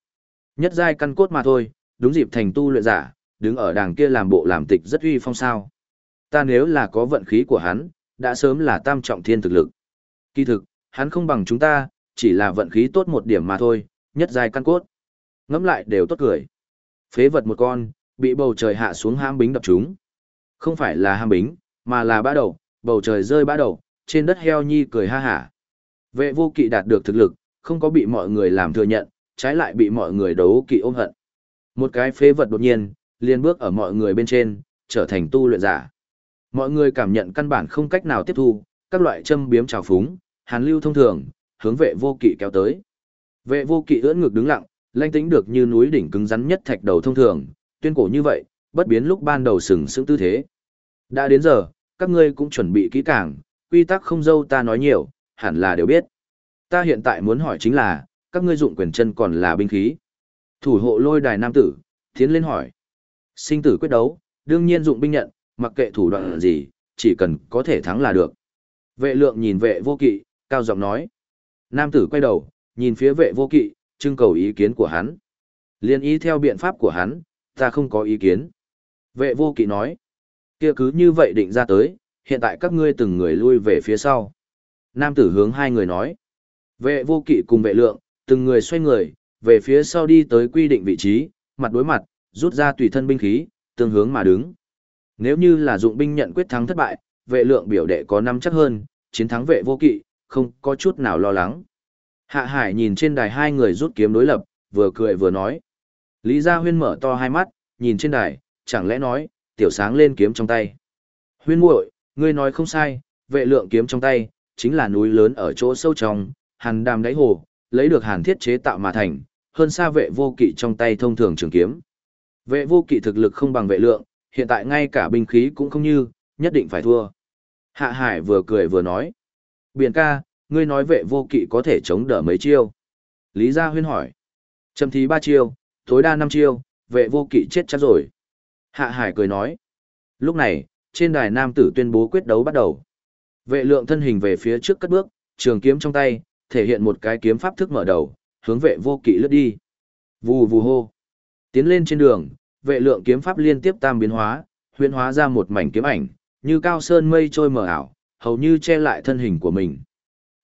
Nhất giai căn cốt mà thôi, đúng dịp thành tu luyện giả, đứng ở đàng kia làm bộ làm tịch rất uy phong sao. Ta nếu là có vận khí của hắn, đã sớm là tam trọng thiên thực lực. Kỳ thực, hắn không bằng chúng ta, chỉ là vận khí tốt một điểm mà thôi, nhất dài căn cốt. Ngẫm lại đều tốt cười. Phế vật một con, bị bầu trời hạ xuống ham bính đập chúng. Không phải là ham bính, mà là bã đầu, bầu trời rơi bã đầu, trên đất heo nhi cười ha hả. Vệ vô kỵ đạt được thực lực, không có bị mọi người làm thừa nhận, trái lại bị mọi người đấu kỵ ôm hận. Một cái phế vật đột nhiên, liền bước ở mọi người bên trên, trở thành tu luyện giả. Mọi người cảm nhận căn bản không cách nào tiếp thu, các loại châm biếm trào phúng, hàn lưu thông thường, hướng vệ vô kỵ kéo tới. Vệ vô kỵ ưỡn ngực đứng lặng, lanh tính được như núi đỉnh cứng rắn nhất thạch đầu thông thường, tuyên cổ như vậy, bất biến lúc ban đầu sừng sững tư thế. Đã đến giờ, các ngươi cũng chuẩn bị kỹ càng, quy tắc không dâu ta nói nhiều, hẳn là đều biết. Ta hiện tại muốn hỏi chính là, các ngươi dụng quyền chân còn là binh khí. Thủ hộ lôi đài nam tử, tiến lên hỏi. Sinh tử quyết đấu, đương nhiên dụng binh nhận, mặc kệ thủ đoạn gì, chỉ cần có thể thắng là được. Vệ lượng nhìn vệ vô kỵ, cao giọng nói. Nam tử quay đầu, nhìn phía vệ vô kỵ, trưng cầu ý kiến của hắn. Liên ý theo biện pháp của hắn, ta không có ý kiến. Vệ vô kỵ nói. kia cứ như vậy định ra tới, hiện tại các ngươi từng người lui về phía sau. Nam tử hướng hai người nói. Vệ vô kỵ cùng vệ lượng, từng người xoay người, về phía sau đi tới quy định vị trí, mặt đối mặt, rút ra tùy thân binh khí, tương hướng mà đứng. Nếu như là dụng binh nhận quyết thắng thất bại, vệ lượng biểu đệ có năm chắc hơn, chiến thắng vệ vô kỵ, không có chút nào lo lắng. Hạ Hải nhìn trên đài hai người rút kiếm đối lập, vừa cười vừa nói. Lý Gia Huyên mở to hai mắt, nhìn trên đài, chẳng lẽ nói, tiểu sáng lên kiếm trong tay. Huyên muội, ngươi nói không sai, vệ lượng kiếm trong tay, chính là núi lớn ở chỗ sâu trong, hàn đàm đáy hồ, lấy được hàn thiết chế tạo mà thành, hơn xa vệ vô kỵ trong tay thông thường trường kiếm. Vệ vô kỵ thực lực không bằng vệ lượng, hiện tại ngay cả binh khí cũng không như, nhất định phải thua. Hạ Hải vừa cười vừa nói. Biển ca, ngươi nói vệ vô kỵ có thể chống đỡ mấy chiêu. Lý Gia Huyên hỏi. Trầm thí ba chiêu, tối đa năm chiêu, vệ vô kỵ chết chắc rồi. Hạ Hải cười nói. Lúc này, trên đài nam tử tuyên bố quyết đấu bắt đầu. Vệ lượng thân hình về phía trước cất bước, trường kiếm trong tay, thể hiện một cái kiếm pháp thức mở đầu, hướng vệ vô kỵ lướt đi. Vù vù hô. Tiến lên trên đường, vệ lượng kiếm pháp liên tiếp tam biến hóa, huyễn hóa ra một mảnh kiếm ảnh, như cao sơn mây trôi mờ ảo, hầu như che lại thân hình của mình.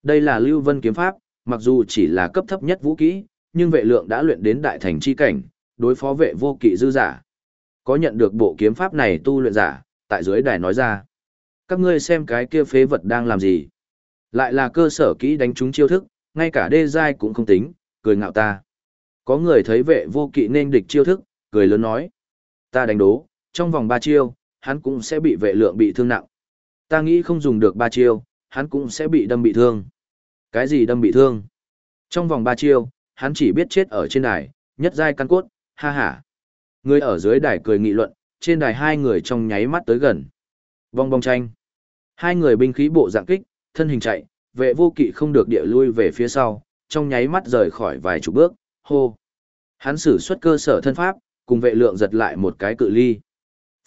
Đây là Lưu Vân kiếm pháp, mặc dù chỉ là cấp thấp nhất vũ kỹ, nhưng vệ lượng đã luyện đến đại thành chi cảnh, đối phó vệ vô kỵ dư giả. Có nhận được bộ kiếm pháp này tu luyện giả, tại dưới đài nói ra. Các ngươi xem cái kia phế vật đang làm gì? Lại là cơ sở kỹ đánh trúng chiêu thức, ngay cả đê giai cũng không tính, cười ngạo ta. Có người thấy vệ vô kỵ nên địch chiêu thức, cười lớn nói. Ta đánh đố, trong vòng ba chiêu, hắn cũng sẽ bị vệ lượng bị thương nặng. Ta nghĩ không dùng được ba chiêu, hắn cũng sẽ bị đâm bị thương. Cái gì đâm bị thương? Trong vòng ba chiêu, hắn chỉ biết chết ở trên đài, nhất giai căn cốt, ha ha. Người ở dưới đài cười nghị luận, trên đài hai người trong nháy mắt tới gần. Vong bong tranh. Hai người binh khí bộ dạng kích, thân hình chạy, vệ vô kỵ không được địa lui về phía sau, trong nháy mắt rời khỏi vài chục bước, hô. Hắn sử xuất cơ sở thân pháp, cùng vệ lượng giật lại một cái cự ly.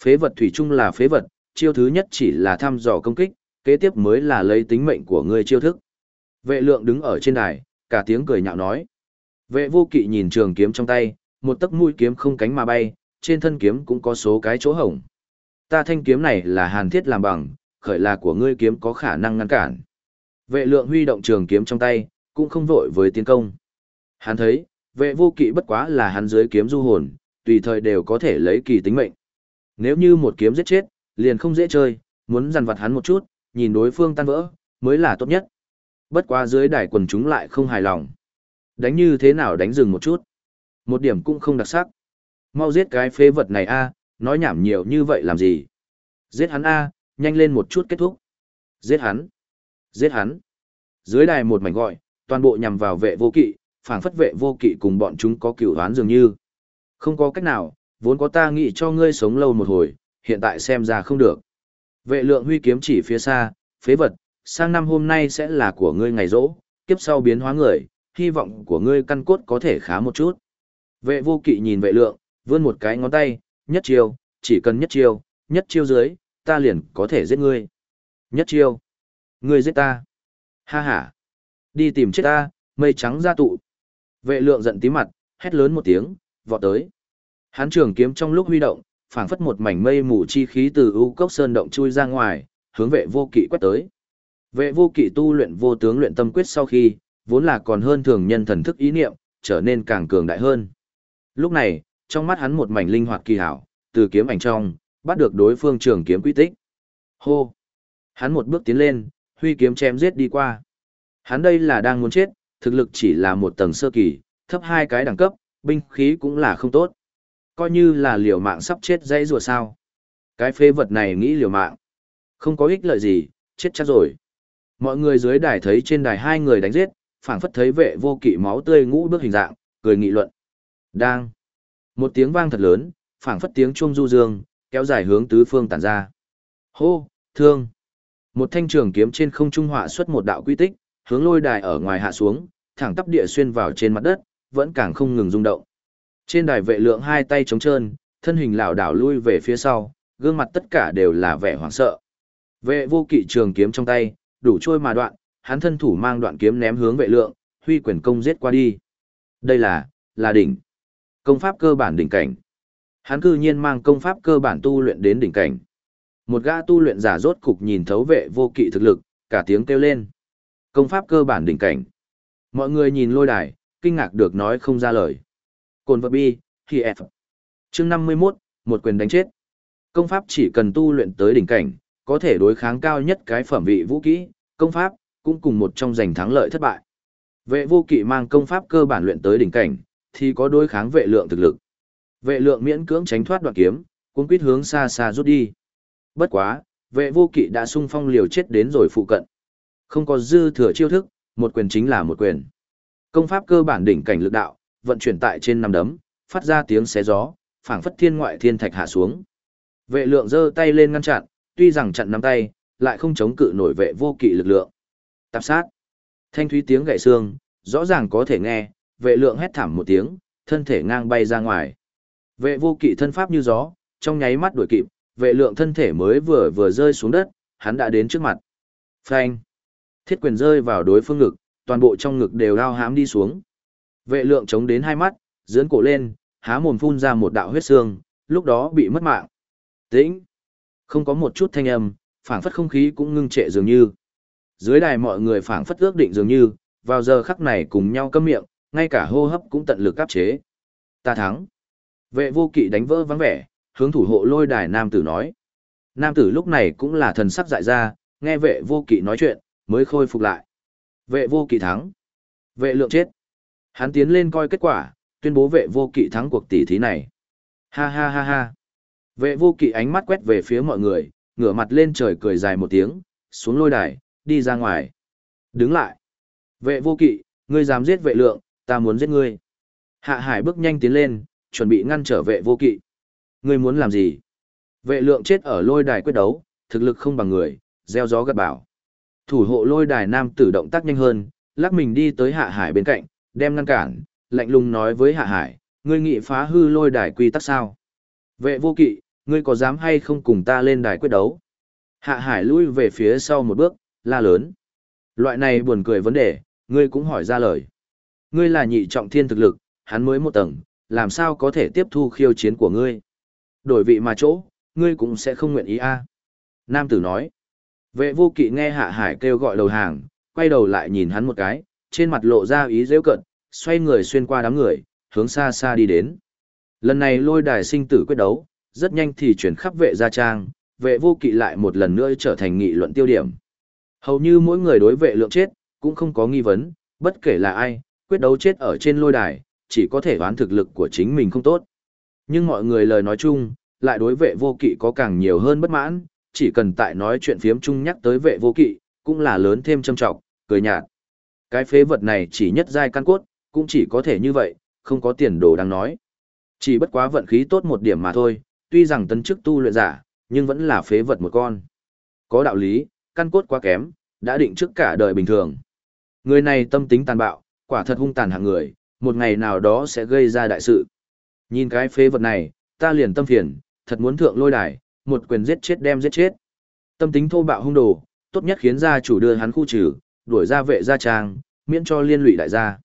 Phế vật thủy chung là phế vật, chiêu thứ nhất chỉ là thăm dò công kích, kế tiếp mới là lấy tính mệnh của ngươi chiêu thức. Vệ lượng đứng ở trên đài, cả tiếng cười nhạo nói. Vệ vô kỵ nhìn trường kiếm trong tay, một tấc mũi kiếm không cánh mà bay, trên thân kiếm cũng có số cái chỗ hổng. Ta thanh kiếm này là hàn thiết làm bằng, khởi là của ngươi kiếm có khả năng ngăn cản. Vệ lượng huy động trường kiếm trong tay, cũng không vội với tiến công. Hắn thấy, vệ vô kỵ bất quá là hắn dưới kiếm du hồn, tùy thời đều có thể lấy kỳ tính mệnh. Nếu như một kiếm giết chết, liền không dễ chơi, muốn dằn vặt hắn một chút, nhìn đối phương tan vỡ, mới là tốt nhất. Bất quá dưới đài quần chúng lại không hài lòng. Đánh như thế nào đánh dừng một chút. Một điểm cũng không đặc sắc. Mau giết cái phế vật này a, nói nhảm nhiều như vậy làm gì. Giết hắn a, nhanh lên một chút kết thúc. Giết hắn. Giết hắn. Dưới đài một mảnh gọi, toàn bộ nhằm vào vệ vô kỵ, phảng phất vệ vô kỵ cùng bọn chúng có cựu đoán dường như. Không có cách nào, vốn có ta nghĩ cho ngươi sống lâu một hồi, hiện tại xem ra không được. Vệ lượng huy kiếm chỉ phía xa, phế vật, sang năm hôm nay sẽ là của ngươi ngày rỗ, kiếp sau biến hóa người, hy vọng của ngươi căn cốt có thể khá một chút. Vệ vô kỵ nhìn vệ lượng, vươn một cái ngón tay, nhất chiêu, chỉ cần nhất chiêu, nhất chiêu dưới, ta liền có thể giết ngươi. Nhất chiêu, ngươi giết ta. Ha ha, đi tìm chết ta, mây trắng ra tụ. Vệ lượng giận tí mặt, hét lớn một tiếng, vọt tới. Hán trường kiếm trong lúc huy động, phảng phất một mảnh mây mù chi khí từ u cốc sơn động chui ra ngoài, hướng vệ vô kỵ quét tới. Vệ vô kỵ tu luyện vô tướng luyện tâm quyết sau khi, vốn là còn hơn thường nhân thần thức ý niệm, trở nên càng cường đại hơn. Lúc này, trong mắt hắn một mảnh linh hoạt kỳ hảo, từ kiếm ảnh trong, bắt được đối phương trường kiếm quy tích. Hô! Hắn một bước tiến lên, huy kiếm chém giết đi qua. Hắn đây là đang muốn chết, thực lực chỉ là một tầng sơ kỳ, thấp hai cái đẳng cấp, binh khí cũng là không tốt. Coi như là liều mạng sắp chết dây rùa sao. Cái phế vật này nghĩ liều mạng. Không có ích lợi gì, chết chắc rồi. Mọi người dưới đài thấy trên đài hai người đánh giết, phảng phất thấy vệ vô kỵ máu tươi ngũ bước hình dạng, cười nghị luận. Đang. Một tiếng vang thật lớn, phảng phất tiếng chuông du dương, kéo dài hướng tứ phương tản ra. Hô, thương. Một thanh trường kiếm trên không trung họa xuất một đạo quy tích, hướng lôi đài ở ngoài hạ xuống, thẳng tắp địa xuyên vào trên mặt đất, vẫn càng không ngừng rung động. Trên đài vệ lượng hai tay trống trơn, thân hình lảo đảo lui về phía sau, gương mặt tất cả đều là vẻ hoảng sợ. Vệ vô kỵ trường kiếm trong tay, đủ trôi mà đoạn, hắn thân thủ mang đoạn kiếm ném hướng vệ lượng, huy quyền công giết qua đi. Đây là, là đỉnh. Công pháp cơ bản đỉnh cảnh. Hắn cư nhiên mang công pháp cơ bản tu luyện đến đỉnh cảnh. Một gã tu luyện giả rốt cục nhìn thấu vệ vô kỵ thực lực, cả tiếng kêu lên. Công pháp cơ bản đỉnh cảnh. Mọi người nhìn lôi đài, kinh ngạc được nói không ra lời. Cồn vật bi, khi F. Chương 51, một quyền đánh chết. Công pháp chỉ cần tu luyện tới đỉnh cảnh, có thể đối kháng cao nhất cái phẩm vị vũ kỹ, công pháp, cũng cùng một trong giành thắng lợi thất bại. Vệ vô kỵ mang công pháp cơ bản luyện tới đỉnh cảnh, thì có đối kháng vệ lượng thực lực. Vệ lượng miễn cưỡng tránh thoát đoạn kiếm, cuống quýt hướng xa xa rút đi. Bất quá, vệ vô kỵ đã sung phong liều chết đến rồi phụ cận. Không có dư thừa chiêu thức, một quyền chính là một quyền. Công pháp cơ bản đỉnh cảnh lực đạo, vận chuyển tại trên năm đấm, phát ra tiếng xé gió, phảng phất thiên ngoại thiên thạch hạ xuống. Vệ lượng giơ tay lên ngăn chặn, tuy rằng chặn nắm tay, lại không chống cự nổi vệ vô kỵ lực lượng. Tạp sát. Thanh thúy tiếng gãy xương, rõ ràng có thể nghe, vệ lượng hét thảm một tiếng, thân thể ngang bay ra ngoài. Vệ vô kỵ thân pháp như gió, trong nháy mắt đuổi kịp, vệ lượng thân thể mới vừa vừa rơi xuống đất, hắn đã đến trước mặt. Phanh. Thiết quyền rơi vào đối phương ngực, toàn bộ trong ngực đều lao hám đi xuống. Vệ lượng chống đến hai mắt, dưỡng cổ lên, há mồm phun ra một đạo huyết xương, lúc đó bị mất mạng. Tĩnh. Không có một chút thanh âm, phảng phất không khí cũng ngưng trệ dường như. Dưới đài mọi người phảng phất ước định dường như, vào giờ khắc này cùng nhau câm miệng, ngay cả hô hấp cũng tận lực áp chế. Ta thắng. Vệ vô kỵ đánh vỡ vắng vẻ, hướng thủ hộ lôi đài nam tử nói. Nam tử lúc này cũng là thần sắc dại ra, nghe vệ vô kỵ nói chuyện, mới khôi phục lại. Vệ vô kỵ thắng. Vệ lượng chết. Hắn tiến lên coi kết quả, tuyên bố vệ vô kỵ thắng cuộc tỷ thí này. Ha ha ha ha. Vệ vô kỵ ánh mắt quét về phía mọi người, ngửa mặt lên trời cười dài một tiếng, xuống lôi đài, đi ra ngoài. Đứng lại. Vệ vô kỵ, ngươi dám giết vệ lượng, ta muốn giết ngươi. Hạ hải bước nhanh tiến lên, chuẩn bị ngăn trở vệ vô kỵ. Ngươi muốn làm gì? Vệ lượng chết ở lôi đài quyết đấu, thực lực không bằng người, gieo gió gật bảo. Thủ hộ lôi đài nam tử động tác nhanh hơn, lắc mình đi tới hạ hải bên cạnh, đem ngăn cản, lạnh lùng nói với hạ hải, ngươi nghị phá hư lôi đài quy tắc sao? Vệ vô kỵ, ngươi có dám hay không cùng ta lên đài quyết đấu? Hạ hải lui về phía sau một bước, la lớn. Loại này buồn cười vấn đề, ngươi cũng hỏi ra lời. Ngươi là nhị trọng thiên thực lực, hắn mới một tầng, làm sao có thể tiếp thu khiêu chiến của ngươi? Đổi vị mà chỗ, ngươi cũng sẽ không nguyện ý a. Nam tử nói. Vệ vô kỵ nghe hạ hải kêu gọi đầu hàng, quay đầu lại nhìn hắn một cái, trên mặt lộ ra ý dễ cận, xoay người xuyên qua đám người, hướng xa xa đi đến. Lần này lôi đài sinh tử quyết đấu, rất nhanh thì chuyển khắp vệ gia trang, vệ vô kỵ lại một lần nữa trở thành nghị luận tiêu điểm. Hầu như mỗi người đối vệ lượng chết, cũng không có nghi vấn, bất kể là ai, quyết đấu chết ở trên lôi đài, chỉ có thể đoán thực lực của chính mình không tốt. Nhưng mọi người lời nói chung, lại đối vệ vô kỵ có càng nhiều hơn bất mãn, chỉ cần tại nói chuyện phiếm chung nhắc tới vệ vô kỵ, cũng là lớn thêm châm trọng, cười nhạt. Cái phế vật này chỉ nhất giai căn cốt, cũng chỉ có thể như vậy, không có tiền đồ đang nói. Chỉ bất quá vận khí tốt một điểm mà thôi, tuy rằng tấn chức tu luyện giả, nhưng vẫn là phế vật một con. Có đạo lý, căn cốt quá kém, đã định trước cả đời bình thường. Người này tâm tính tàn bạo, quả thật hung tàn hạng người, một ngày nào đó sẽ gây ra đại sự. Nhìn cái phế vật này, ta liền tâm phiền, thật muốn thượng lôi đài, một quyền giết chết đem giết chết. Tâm tính thô bạo hung đồ, tốt nhất khiến gia chủ đưa hắn khu trừ, đuổi ra vệ gia trang, miễn cho liên lụy đại gia.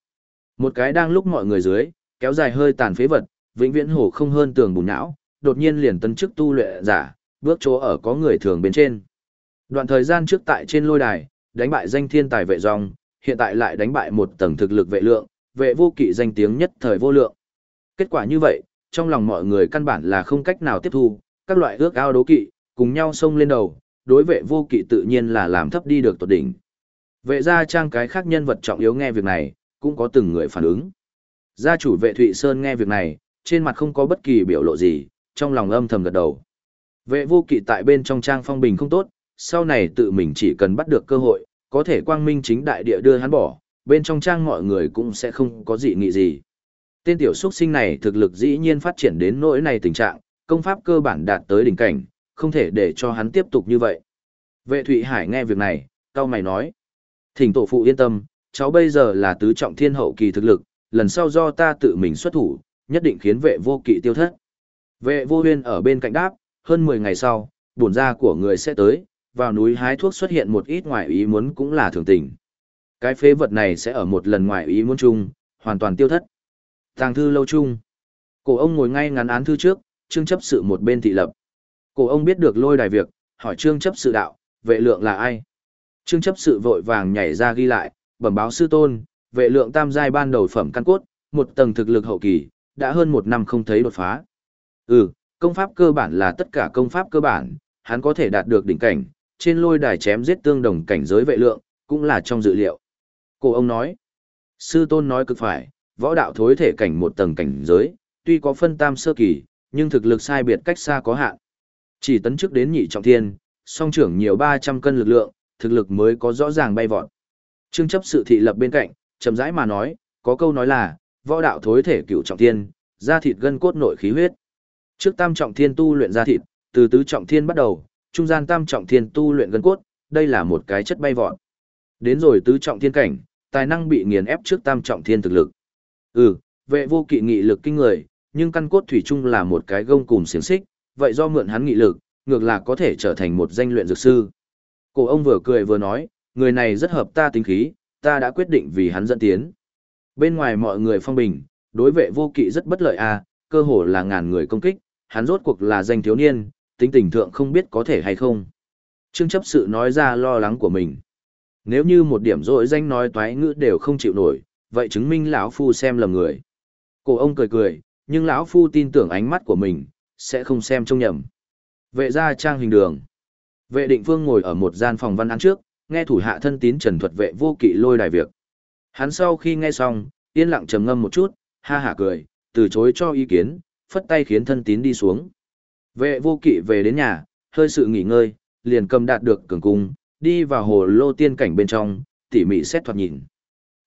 Một cái đang lúc mọi người dưới, kéo dài hơi tàn phế vật, vĩnh viễn hổ không hơn tường bùn não, đột nhiên liền tân chức tu luyện giả, bước chỗ ở có người thường bên trên. Đoạn thời gian trước tại trên lôi đài, đánh bại danh thiên tài vệ dòng, hiện tại lại đánh bại một tầng thực lực vệ lượng, vệ vô kỵ danh tiếng nhất thời vô lượng. Kết quả như vậy, trong lòng mọi người căn bản là không cách nào tiếp thu, các loại ước ao đố kỵ, cùng nhau xông lên đầu, đối vệ vô kỵ tự nhiên là làm thấp đi được tột đỉnh. Vệ gia trang cái khác nhân vật trọng yếu nghe việc này, cũng có từng người phản ứng. Gia chủ vệ Thụy Sơn nghe việc này, trên mặt không có bất kỳ biểu lộ gì, trong lòng âm thầm gật đầu. Vệ vô kỵ tại bên trong trang phong bình không tốt, sau này tự mình chỉ cần bắt được cơ hội, có thể quang minh chính đại địa đưa hắn bỏ, bên trong trang mọi người cũng sẽ không có gì nghị gì. Tên tiểu xuất sinh này thực lực dĩ nhiên phát triển đến nỗi này tình trạng, công pháp cơ bản đạt tới đỉnh cảnh, không thể để cho hắn tiếp tục như vậy. Vệ Thụy Hải nghe việc này, cao mày nói. Thỉnh tổ phụ yên tâm, cháu bây giờ là tứ trọng thiên hậu kỳ thực lực, lần sau do ta tự mình xuất thủ, nhất định khiến vệ vô kỵ tiêu thất. Vệ vô huyên ở bên cạnh đáp, hơn 10 ngày sau, bổn gia của người sẽ tới, vào núi hái thuốc xuất hiện một ít ngoại ý muốn cũng là thường tình. Cái phế vật này sẽ ở một lần ngoại ý muốn chung, hoàn toàn tiêu thất. Tàng thư lâu chung. Cổ ông ngồi ngay ngắn án thư trước, trương chấp sự một bên thị lập. Cổ ông biết được lôi đài việc, hỏi trương chấp sự đạo, vệ lượng là ai? Trương chấp sự vội vàng nhảy ra ghi lại, bẩm báo sư tôn, vệ lượng tam giai ban đầu phẩm căn cốt, một tầng thực lực hậu kỳ, đã hơn một năm không thấy đột phá. Ừ, công pháp cơ bản là tất cả công pháp cơ bản, hắn có thể đạt được đỉnh cảnh, trên lôi đài chém giết tương đồng cảnh giới vệ lượng, cũng là trong dự liệu. Cổ ông nói, sư tôn nói cực phải, võ đạo thối thể cảnh một tầng cảnh giới, tuy có phân tam sơ kỳ, nhưng thực lực sai biệt cách xa có hạn. Chỉ tấn chức đến nhị trọng thiên, song trưởng nhiều 300 cân lực lượng, thực lực mới có rõ ràng bay vọt. Trương chấp sự thị lập bên cạnh, chậm rãi mà nói, có câu nói là, võ đạo thối thể cửu trọng thiên, da thịt gân cốt nội khí huyết. Trước tam trọng thiên tu luyện da thịt, từ tứ trọng thiên bắt đầu, trung gian tam trọng thiên tu luyện gân cốt, đây là một cái chất bay vọt. Đến rồi tứ trọng thiên cảnh, tài năng bị nghiền ép trước tam trọng thiên thực lực. Ừ, vệ vô kỵ nghị lực kinh người, nhưng căn cốt thủy chung là một cái gông cùng xiềng xích, vậy do mượn hắn nghị lực, ngược là có thể trở thành một danh luyện dược sư. Cổ ông vừa cười vừa nói, người này rất hợp ta tính khí, ta đã quyết định vì hắn dẫn tiến. Bên ngoài mọi người phong bình, đối vệ vô kỵ rất bất lợi à, cơ hồ là ngàn người công kích, hắn rốt cuộc là danh thiếu niên, tính tình thượng không biết có thể hay không. Trương chấp sự nói ra lo lắng của mình. Nếu như một điểm rỗi danh nói toái ngữ đều không chịu nổi, vậy chứng minh lão phu xem lầm người. Cổ ông cười cười, nhưng lão phu tin tưởng ánh mắt của mình, sẽ không xem trông nhầm. Vệ gia trang hình đường. Vệ định phương ngồi ở một gian phòng văn án trước, nghe thủ hạ thân tín trần thuật vệ vô kỵ lôi đài việc. Hắn sau khi nghe xong, yên lặng trầm ngâm một chút, ha hả cười, từ chối cho ý kiến, phất tay khiến thân tín đi xuống. Vệ vô kỵ về đến nhà, hơi sự nghỉ ngơi, liền cầm đạt được cường cung, đi vào hồ lô tiên cảnh bên trong, tỉ mỉ xét thoạt nhìn.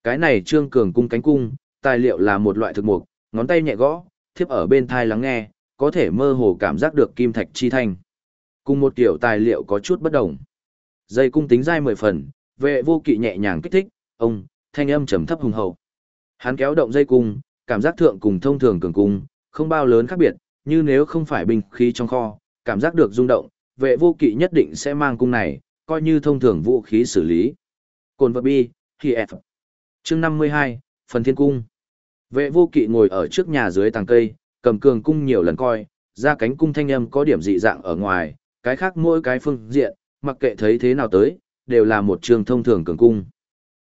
Cái này trương cường cung cánh cung, tài liệu là một loại thực mục, ngón tay nhẹ gõ, thiếp ở bên thai lắng nghe, có thể mơ hồ cảm giác được kim thạch chi thanh. Cùng một kiểu tài liệu có chút bất đồng. Dây cung tính dai mười phần, vệ vô kỵ nhẹ nhàng kích thích, ông, thanh âm trầm thấp hùng hậu. Hắn kéo động dây cung, cảm giác thượng cùng thông thường cường cung, không bao lớn khác biệt, như nếu không phải binh khí trong kho, cảm giác được rung động, vệ vô kỵ nhất định sẽ mang cung này, coi như thông thường vũ khí xử lý. Cồn vật bi, khi F. Chương 52, Phần Thiên Cung. Vệ vô kỵ ngồi ở trước nhà dưới tàng cây, cầm cường cung nhiều lần coi, ra cánh cung thanh âm có điểm dị dạng ở ngoài, cái khác mỗi cái phương diện, mặc kệ thấy thế nào tới, đều là một trường thông thường cường cung.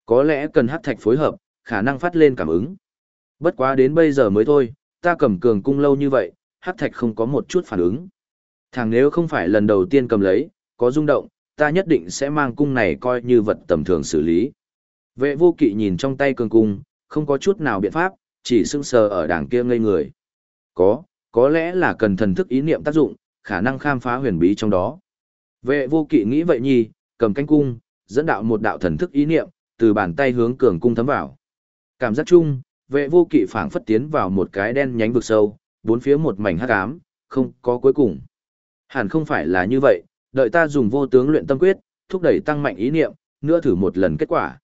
Có lẽ cần hát thạch phối hợp, khả năng phát lên cảm ứng. Bất quá đến bây giờ mới thôi, ta cầm cường cung lâu như vậy, hát thạch không có một chút phản ứng. Thằng nếu không phải lần đầu tiên cầm lấy, có rung động, ta nhất định sẽ mang cung này coi như vật tầm thường xử lý. Vệ vô kỵ nhìn trong tay cường cung, không có chút nào biện pháp, chỉ sưng sờ ở đảng kia ngây người. Có, có lẽ là cần thần thức ý niệm tác dụng, khả năng khám phá huyền bí trong đó. Vệ vô kỵ nghĩ vậy nhi, cầm canh cung, dẫn đạo một đạo thần thức ý niệm, từ bàn tay hướng cường cung thấm vào. Cảm giác chung, vệ vô kỵ phảng phất tiến vào một cái đen nhánh vực sâu, bốn phía một mảnh hắc ám, không có cuối cùng. Hẳn không phải là như vậy, đợi ta dùng vô tướng luyện tâm quyết, thúc đẩy tăng mạnh ý niệm, nữa thử một lần kết quả.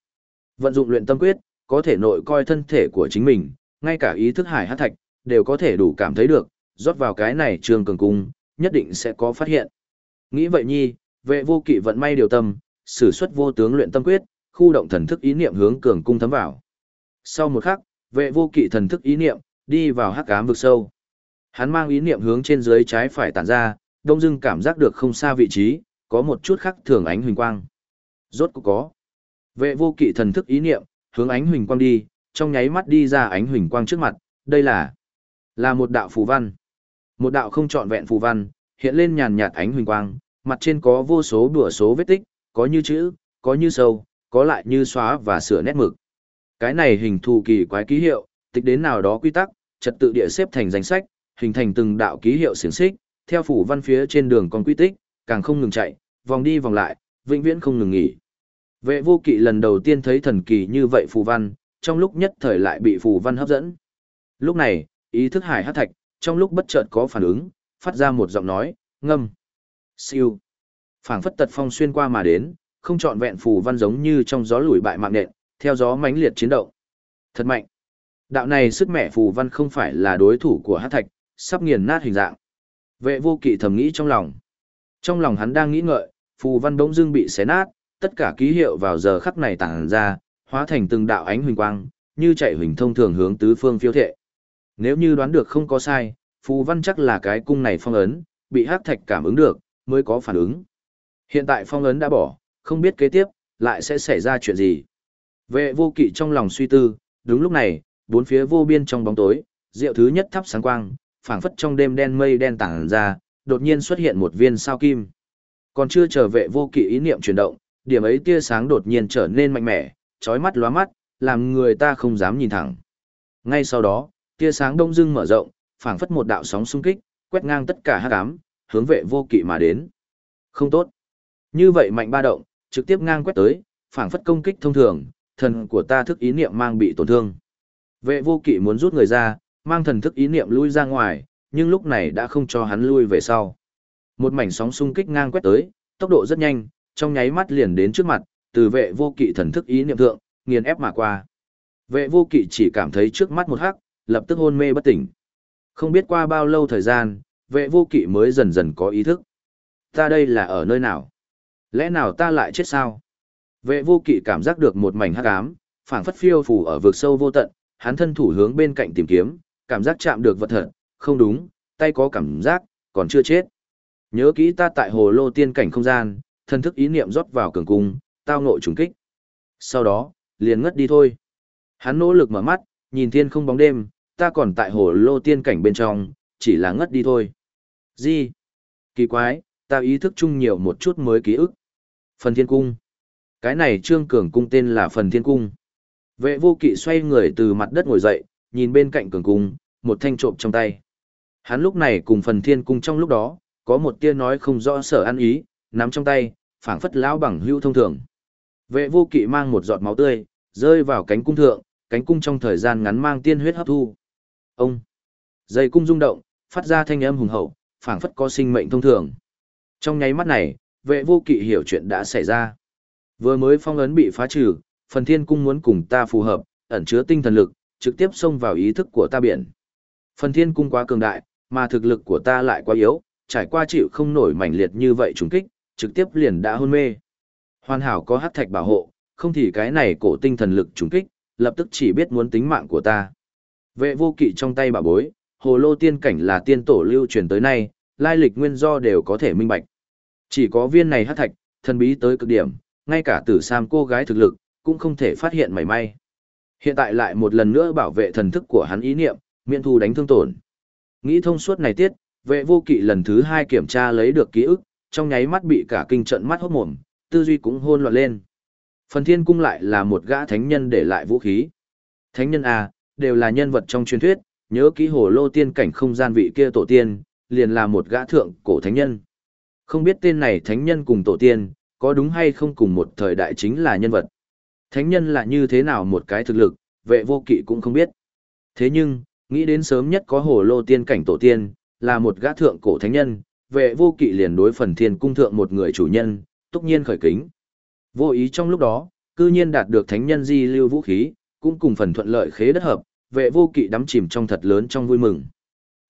Vận dụng luyện tâm quyết, có thể nội coi thân thể của chính mình, ngay cả ý thức hải hát thạch, đều có thể đủ cảm thấy được, rót vào cái này trường cường cung, nhất định sẽ có phát hiện. Nghĩ vậy nhi, vệ vô kỵ vận may điều tâm, sử xuất vô tướng luyện tâm quyết, khu động thần thức ý niệm hướng cường cung thấm vào. Sau một khắc, vệ vô kỵ thần thức ý niệm, đi vào hắc ám vực sâu. Hắn mang ý niệm hướng trên dưới trái phải tản ra, đông dưng cảm giác được không xa vị trí, có một chút khắc thường ánh huỳnh quang. Rốt cũng có. Vệ vô kỵ thần thức ý niệm, hướng ánh huỳnh quang đi, trong nháy mắt đi ra ánh huỳnh quang trước mặt, đây là là một đạo phù văn. Một đạo không trọn vẹn phù văn, hiện lên nhàn nhạt ánh huỳnh quang, mặt trên có vô số đùa số vết tích, có như chữ, có như sâu, có lại như xóa và sửa nét mực. Cái này hình thù kỳ quái ký hiệu, tịch đến nào đó quy tắc, trật tự địa xếp thành danh sách, hình thành từng đạo ký hiệu xiển xích, theo phủ văn phía trên đường con quy tích, càng không ngừng chạy, vòng đi vòng lại, vĩnh viễn không ngừng nghỉ. Vệ vô kỵ lần đầu tiên thấy thần kỳ như vậy phù văn, trong lúc nhất thời lại bị phù văn hấp dẫn. Lúc này, ý thức hải hát thạch, trong lúc bất chợt có phản ứng, phát ra một giọng nói, ngâm. Siêu. phảng phất tật phong xuyên qua mà đến, không trọn vẹn phù văn giống như trong gió lùi bại mạng nện, theo gió mãnh liệt chiến động. Thật mạnh. Đạo này sức mẹ phù văn không phải là đối thủ của hát thạch, sắp nghiền nát hình dạng. Vệ vô kỵ thầm nghĩ trong lòng. Trong lòng hắn đang nghĩ ngợi, phù văn bỗng dưng bị xé nát, tất cả ký hiệu vào giờ khắc này tản ra, hóa thành từng đạo ánh huỳnh quang, như chạy huỳnh thông thường hướng tứ phương phiêu thệ. Nếu như đoán được không có sai, phù văn chắc là cái cung này phong ấn, bị hắc thạch cảm ứng được, mới có phản ứng. Hiện tại phong ấn đã bỏ, không biết kế tiếp, lại sẽ xảy ra chuyện gì. Vệ vô kỵ trong lòng suy tư, đúng lúc này, bốn phía vô biên trong bóng tối, diệu thứ nhất thắp sáng quang, phảng phất trong đêm đen mây đen tảng ra, đột nhiên xuất hiện một viên sao kim. Còn chưa chờ vệ vô kỵ ý niệm chuyển động, điểm ấy tia sáng đột nhiên trở nên mạnh mẽ, chói mắt lóa mắt, làm người ta không dám nhìn thẳng. Ngay sau đó, tia sáng đông dưng mở rộng, phảng phất một đạo sóng xung kích, quét ngang tất cả hắc ám, hướng vệ vô kỵ mà đến. Không tốt. Như vậy mạnh ba động, trực tiếp ngang quét tới, phảng phất công kích thông thường, thần của ta thức ý niệm mang bị tổn thương. Vệ vô kỵ muốn rút người ra, mang thần thức ý niệm lui ra ngoài, nhưng lúc này đã không cho hắn lui về sau. Một mảnh sóng xung kích ngang quét tới, tốc độ rất nhanh, trong nháy mắt liền đến trước mặt, từ vệ vô kỵ thần thức ý niệm thượng, nghiền ép mà qua. Vệ vô kỵ chỉ cảm thấy trước mắt một hắc, lập tức hôn mê bất tỉnh. Không biết qua bao lâu thời gian, vệ vô kỵ mới dần dần có ý thức. Ta đây là ở nơi nào? Lẽ nào ta lại chết sao? Vệ vô kỵ cảm giác được một mảnh hắc ám, phảng phất phiêu phù ở vực sâu vô tận, hắn thân thủ hướng bên cạnh tìm kiếm, cảm giác chạm được vật thật, không đúng, tay có cảm giác, còn chưa chết. Nhớ kỹ ta tại hồ lô tiên cảnh không gian, thân thức ý niệm rót vào cường cung, tao ngộ trùng kích. Sau đó, liền ngất đi thôi. Hắn nỗ lực mở mắt, nhìn thiên không bóng đêm, ta còn tại hồ lô tiên cảnh bên trong, chỉ là ngất đi thôi. Gì? Kỳ quái, ta ý thức chung nhiều một chút mới ký ức. Phần thiên cung. Cái này Trương Cường cung tên là Phần Thiên Cung. Vệ vô kỵ xoay người từ mặt đất ngồi dậy, nhìn bên cạnh Cường cung, một thanh trộm trong tay. Hắn lúc này cùng Phần Thiên Cung trong lúc đó, có một tia nói không rõ sở ăn ý, nắm trong tay, phảng phất lão bằng hữu thông thường. Vệ vô kỵ mang một giọt máu tươi, rơi vào cánh cung thượng, cánh cung trong thời gian ngắn mang tiên huyết hấp thu. Ông! Dây cung rung động, phát ra thanh âm hùng hậu, phảng phất có sinh mệnh thông thường. Trong nháy mắt này, vệ vô kỵ hiểu chuyện đã xảy ra. Vừa mới phong ấn bị phá trừ, phần thiên cung muốn cùng ta phù hợp, ẩn chứa tinh thần lực, trực tiếp xông vào ý thức của ta biển. Phần thiên cung quá cường đại, mà thực lực của ta lại quá yếu, trải qua chịu không nổi mảnh liệt như vậy trùng kích, trực tiếp liền đã hôn mê. Hoàn hảo có hắc thạch bảo hộ, không thì cái này cổ tinh thần lực trùng kích, lập tức chỉ biết muốn tính mạng của ta. Vệ vô kỵ trong tay bà bối, hồ lô tiên cảnh là tiên tổ lưu truyền tới nay, lai lịch nguyên do đều có thể minh bạch. Chỉ có viên này hắc thạch, thần bí tới cực điểm, ngay cả tử sam cô gái thực lực, cũng không thể phát hiện mảy may. Hiện tại lại một lần nữa bảo vệ thần thức của hắn ý niệm, miễn thu đánh thương tổn. Nghĩ thông suốt này tiết, vệ vô kỵ lần thứ hai kiểm tra lấy được ký ức, trong nháy mắt bị cả kinh trận mắt hốt mồm, tư duy cũng hôn loạn lên. Phần thiên cung lại là một gã thánh nhân để lại vũ khí. Thánh nhân à, đều là nhân vật trong truyền thuyết, nhớ kỹ hồ lô tiên cảnh không gian vị kia tổ tiên, liền là một gã thượng cổ thánh nhân. Không biết tên này thánh nhân cùng tổ tiên, có đúng hay không cùng một thời đại chính là nhân vật. Thánh nhân là như thế nào một cái thực lực, vệ vô kỵ cũng không biết. Thế nhưng, nghĩ đến sớm nhất có hồ lô tiên cảnh tổ tiên, là một gã thượng cổ thánh nhân, vệ vô kỵ liền đối phần thiên cung thượng một người chủ nhân, túc nhiên khởi kính. Vô ý trong lúc đó, cư nhiên đạt được thánh nhân di lưu vũ khí, cũng cùng phần thuận lợi khế đất hợp, vệ vô kỵ đắm chìm trong thật lớn trong vui mừng.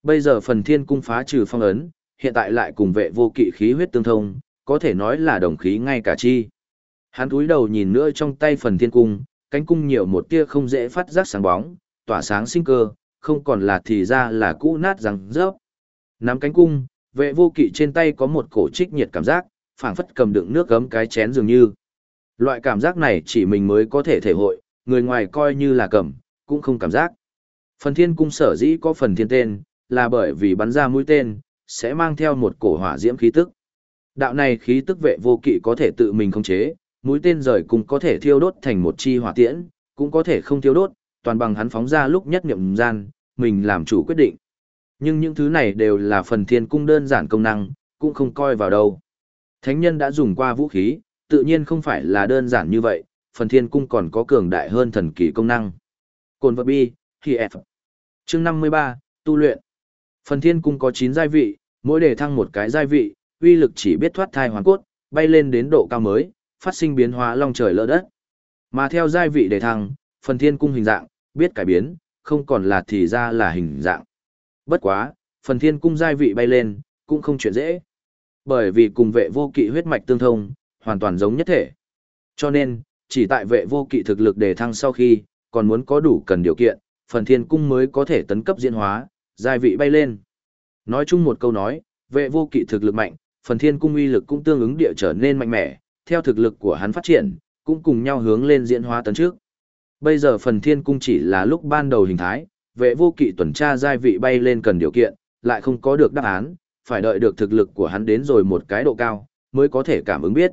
Bây giờ phần thiên cung phá trừ phong ấn, hiện tại lại cùng vệ vô kỵ khí huyết tương thông, có thể nói là đồng khí ngay cả chi. Hắn túi đầu nhìn nữa trong tay phần thiên cung, cánh cung nhiều một tia không dễ phát giác sáng bóng, tỏa sáng sinh cơ, không còn là thì ra là cũ nát răng rớp. Nắm cánh cung, vệ vô kỵ trên tay có một cổ trích nhiệt cảm giác, phảng phất cầm đựng nước gấm cái chén dường như. Loại cảm giác này chỉ mình mới có thể thể hội, người ngoài coi như là cầm, cũng không cảm giác. Phần thiên cung sở dĩ có phần thiên tên, là bởi vì bắn ra mũi tên, sẽ mang theo một cổ hỏa diễm khí tức. Đạo này khí tức vệ vô kỵ có thể tự mình khống chế, mũi tên rời cùng có thể thiêu đốt thành một chi hỏa tiễn, cũng có thể không thiêu đốt, toàn bằng hắn phóng ra lúc nhất niệm gian, mình làm chủ quyết định. Nhưng những thứ này đều là phần thiên cung đơn giản công năng, cũng không coi vào đâu. Thánh nhân đã dùng qua vũ khí, tự nhiên không phải là đơn giản như vậy, phần thiên cung còn có cường đại hơn thần kỳ công năng. Cồn vật bi, Thì F. Chương 53, tu luyện. Phần thiên cung có 9 giai vị, mỗi đề thăng một cái giai vị, uy lực chỉ biết thoát thai hoàn cốt, bay lên đến độ cao mới, phát sinh biến hóa long trời lỡ đất. Mà theo giai vị đề thăng, phần thiên cung hình dạng, biết cải biến, không còn là thì ra là hình dạng. Bất quá, phần thiên cung giai vị bay lên, cũng không chuyện dễ. Bởi vì cùng vệ vô kỵ huyết mạch tương thông, hoàn toàn giống nhất thể. Cho nên, chỉ tại vệ vô kỵ thực lực đề thăng sau khi, còn muốn có đủ cần điều kiện, phần thiên cung mới có thể tấn cấp diễn hóa, giai vị bay lên. Nói chung một câu nói, vệ vô kỵ thực lực mạnh, phần thiên cung uy lực cũng tương ứng địa trở nên mạnh mẽ, theo thực lực của hắn phát triển, cũng cùng nhau hướng lên diễn hóa tấn trước. Bây giờ phần thiên cung chỉ là lúc ban đầu hình thái, vệ vô kỵ tuần tra giai vị bay lên cần điều kiện, lại không có được đáp án, phải đợi được thực lực của hắn đến rồi một cái độ cao, mới có thể cảm ứng biết.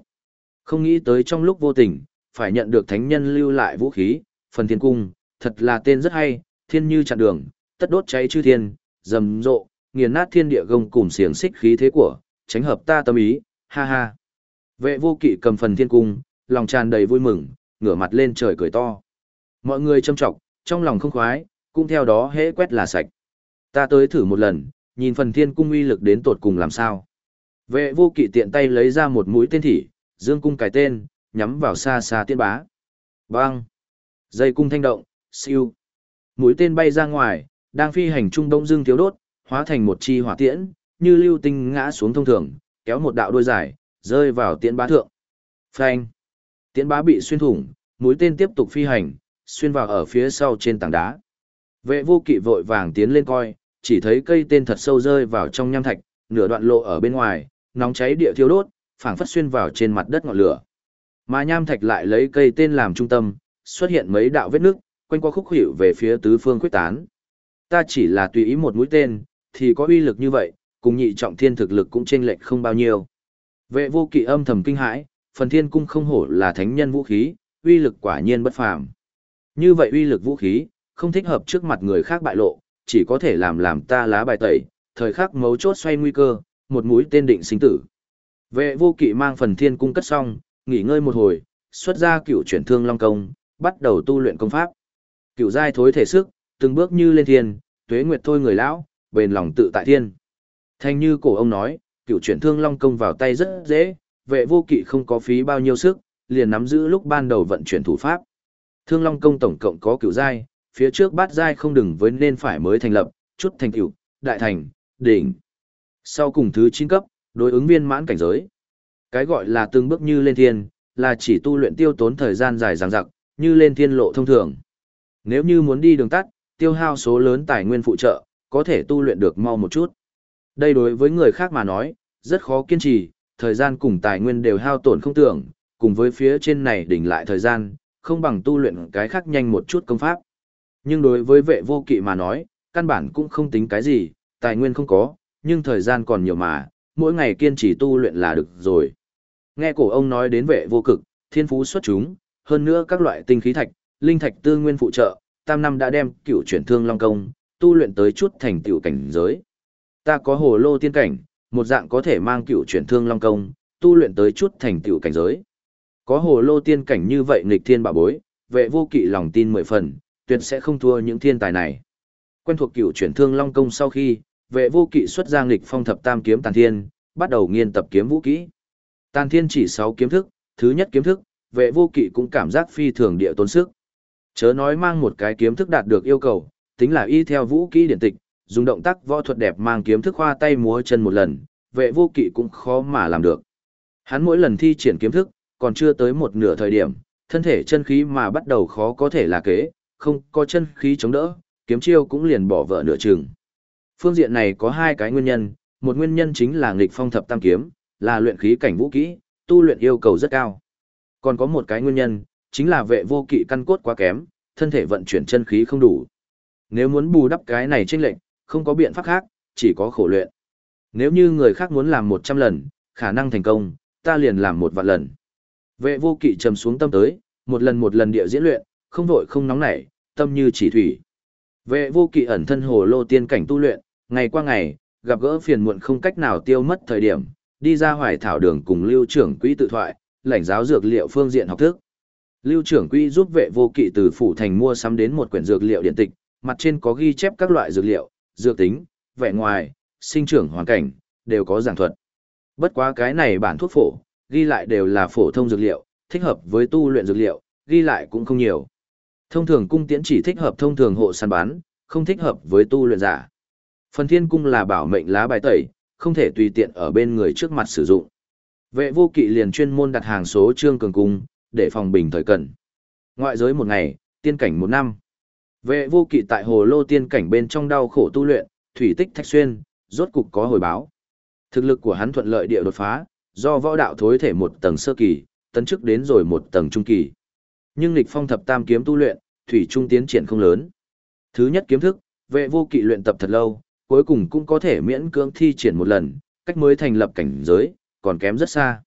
Không nghĩ tới trong lúc vô tình, phải nhận được thánh nhân lưu lại vũ khí, phần thiên cung, thật là tên rất hay, thiên như chặn đường, tất đốt cháy chư thiên, rầm rộ, nghiền nát thiên địa gông cùng xiềng xích khí thế của, tránh hợp ta tâm ý, ha ha. Vệ vô kỵ cầm phần thiên cung, lòng tràn đầy vui mừng, ngửa mặt lên trời cười to. Mọi người châm trọng, trong lòng không khoái, cũng theo đó hễ quét là sạch. Ta tới thử một lần, nhìn phần thiên cung uy lực đến tột cùng làm sao. Vệ vô kỵ tiện tay lấy ra một mũi tên thỉ, dương cung cài tên, nhắm vào xa xa tiên bá. Bang! Dây cung thanh động, siêu. Mũi tên bay ra ngoài, đang phi hành trung đông dương thiếu đốt, hóa thành một chi hỏa tiễn, như lưu tinh ngã xuống thông thường, kéo một đạo đuôi dài, rơi vào tiễn bá thượng. Phanh! Tiễn bá bị xuyên thủng, mũi tên tiếp tục phi hành, xuyên vào ở phía sau trên tảng đá. Vệ vô kỵ vội vàng tiến lên coi, chỉ thấy cây tên thật sâu rơi vào trong nham thạch, nửa đoạn lộ ở bên ngoài, nóng cháy địa thiêu đốt, phảng phất xuyên vào trên mặt đất ngọn lửa. Mà nham thạch lại lấy cây tên làm trung tâm, xuất hiện mấy đạo vết nước, quanh qua khúc hiệu về phía tứ phương quyết tán. Ta chỉ là tùy ý một mũi tên, thì có uy lực như vậy, cùng nhị trọng thiên thực lực cũng chênh lệch không bao nhiêu. Vệ vô kỵ âm thầm kinh hãi, phần thiên cung không hổ là thánh nhân vũ khí, uy lực quả nhiên bất phàm. Như vậy uy lực vũ khí, không thích hợp trước mặt người khác bại lộ, chỉ có thể làm làm ta lá bài tẩy, thời khắc mấu chốt xoay nguy cơ, một mũi tên định sinh tử. Vệ vô kỵ mang phần thiên cung cất xong, nghỉ ngơi một hồi, xuất ra cựu chuyển thương long công, bắt đầu tu luyện công pháp. Cựu giai thối thể sức, từng bước như lên thiên, tuế nguyệt thôi người lão, bền lòng tự tại thiên. Thanh như cổ ông nói, cựu chuyển thương long công vào tay rất dễ, vệ vô kỵ không có phí bao nhiêu sức, liền nắm giữ lúc ban đầu vận chuyển thủ pháp. Thương long công tổng cộng có cựu giai, phía trước bát giai không đừng với nên phải mới thành lập, chút thành tựu, đại thành, đỉnh. Sau cùng thứ 9 cấp, đối ứng viên mãn cảnh giới. Cái gọi là từng bước như lên thiên, là chỉ tu luyện tiêu tốn thời gian dài dằng dặc, như lên thiên lộ thông thường. Nếu như muốn đi đường tắt, tiêu hao số lớn tài nguyên phụ trợ, có thể tu luyện được mau một chút. Đây đối với người khác mà nói, rất khó kiên trì, thời gian cùng tài nguyên đều hao tổn không tưởng, cùng với phía trên này đỉnh lại thời gian, không bằng tu luyện cái khác nhanh một chút công pháp. Nhưng đối với vệ vô kỵ mà nói, căn bản cũng không tính cái gì, tài nguyên không có, nhưng thời gian còn nhiều mà, mỗi ngày kiên trì tu luyện là được rồi. Nghe cổ ông nói đến vệ vô cực, thiên phú xuất chúng, hơn nữa các loại tinh khí thạch, linh thạch tư nguyên phụ trợ, tam năm đã đem cựu chuyển thương long công, tu luyện tới chút thành tựu cảnh giới. Ta có hồ lô tiên cảnh, một dạng có thể mang cựu chuyển thương long công, tu luyện tới chút thành tựu cảnh giới. Có hồ lô tiên cảnh như vậy nghịch thiên bảo bối, vệ vô kỵ lòng tin mười phần, tuyệt sẽ không thua những thiên tài này. Quen thuộc cựu chuyển thương long công sau khi, vệ vô kỵ xuất ra nghịch phong thập tam kiếm tàn thiên, bắt đầu nghiên tập kiếm vũ kỹ. Tàn thiên chỉ 6 kiếm thức, thứ nhất kiếm thức, vệ vô kỵ cũng cảm giác phi thường địa tốn sức. Chớ nói mang một cái kiếm thức đạt được yêu cầu, tính là y theo vũ kỹ điển tịch, dùng động tác võ thuật đẹp mang kiếm thức khoa tay múa chân một lần, vệ vô kỵ cũng khó mà làm được. Hắn mỗi lần thi triển kiếm thức, còn chưa tới một nửa thời điểm, thân thể chân khí mà bắt đầu khó có thể là kế, không có chân khí chống đỡ, kiếm chiêu cũng liền bỏ vợ nửa chừng. Phương diện này có hai cái nguyên nhân, một nguyên nhân chính là nghịch phong thập tam kiếm, là luyện khí cảnh vũ kỹ, tu luyện yêu cầu rất cao. Còn có một cái nguyên nhân, chính là vệ vô kỵ căn cốt quá kém, thân thể vận chuyển chân khí không đủ. Nếu muốn bù đắp cái này chênh lệnh, không có biện pháp khác, chỉ có khổ luyện. Nếu như người khác muốn làm 100 lần, khả năng thành công, ta liền làm một vạn lần. Vệ vô kỵ trầm xuống tâm tới, một lần một lần địa diễn luyện, không vội không nóng nảy, tâm như chỉ thủy. Vệ vô kỵ ẩn thân hồ lô tiên cảnh tu luyện, ngày qua ngày, gặp gỡ phiền muộn không cách nào tiêu mất thời điểm, đi ra hoài thảo đường cùng lưu trưởng quỹ tự thoại, lãnh giáo dược liệu phương diện học thức. Lưu trưởng quỹ giúp vệ vô kỵ từ phủ thành mua sắm đến một quyển dược liệu điện tịch, mặt trên có ghi chép các loại dược liệu, dược tính, vẻ ngoài, sinh trưởng hoàn cảnh, đều có giảng thuật. Bất quá cái này bản thuốc phổ, ghi lại đều là phổ thông dược liệu, thích hợp với tu luyện dược liệu, ghi lại cũng không nhiều. Thông thường cung tiễn chỉ thích hợp thông thường hộ săn bán, không thích hợp với tu luyện giả. Phần thiên cung là bảo mệnh lá bài tẩy, không thể tùy tiện ở bên người trước mặt sử dụng. Vệ vô kỵ liền chuyên môn đặt hàng số trương cường cung, để phòng bình thời cần. Ngoại giới một ngày, tiên cảnh một năm. Vệ vô kỵ tại hồ lô tiên cảnh bên trong đau khổ tu luyện, thủy tích thạch xuyên, rốt cục có hồi báo. Thực lực của hắn thuận lợi địa đột phá, do võ đạo thối thể một tầng sơ kỳ, tấn chức đến rồi một tầng trung kỳ. Nhưng lịch phong thập tam kiếm tu luyện, thủy trung tiến triển không lớn. Thứ nhất kiếm thức, vệ vô kỵ luyện tập thật lâu, cuối cùng cũng có thể miễn cưỡng thi triển một lần, cách mới thành lập cảnh giới, còn kém rất xa.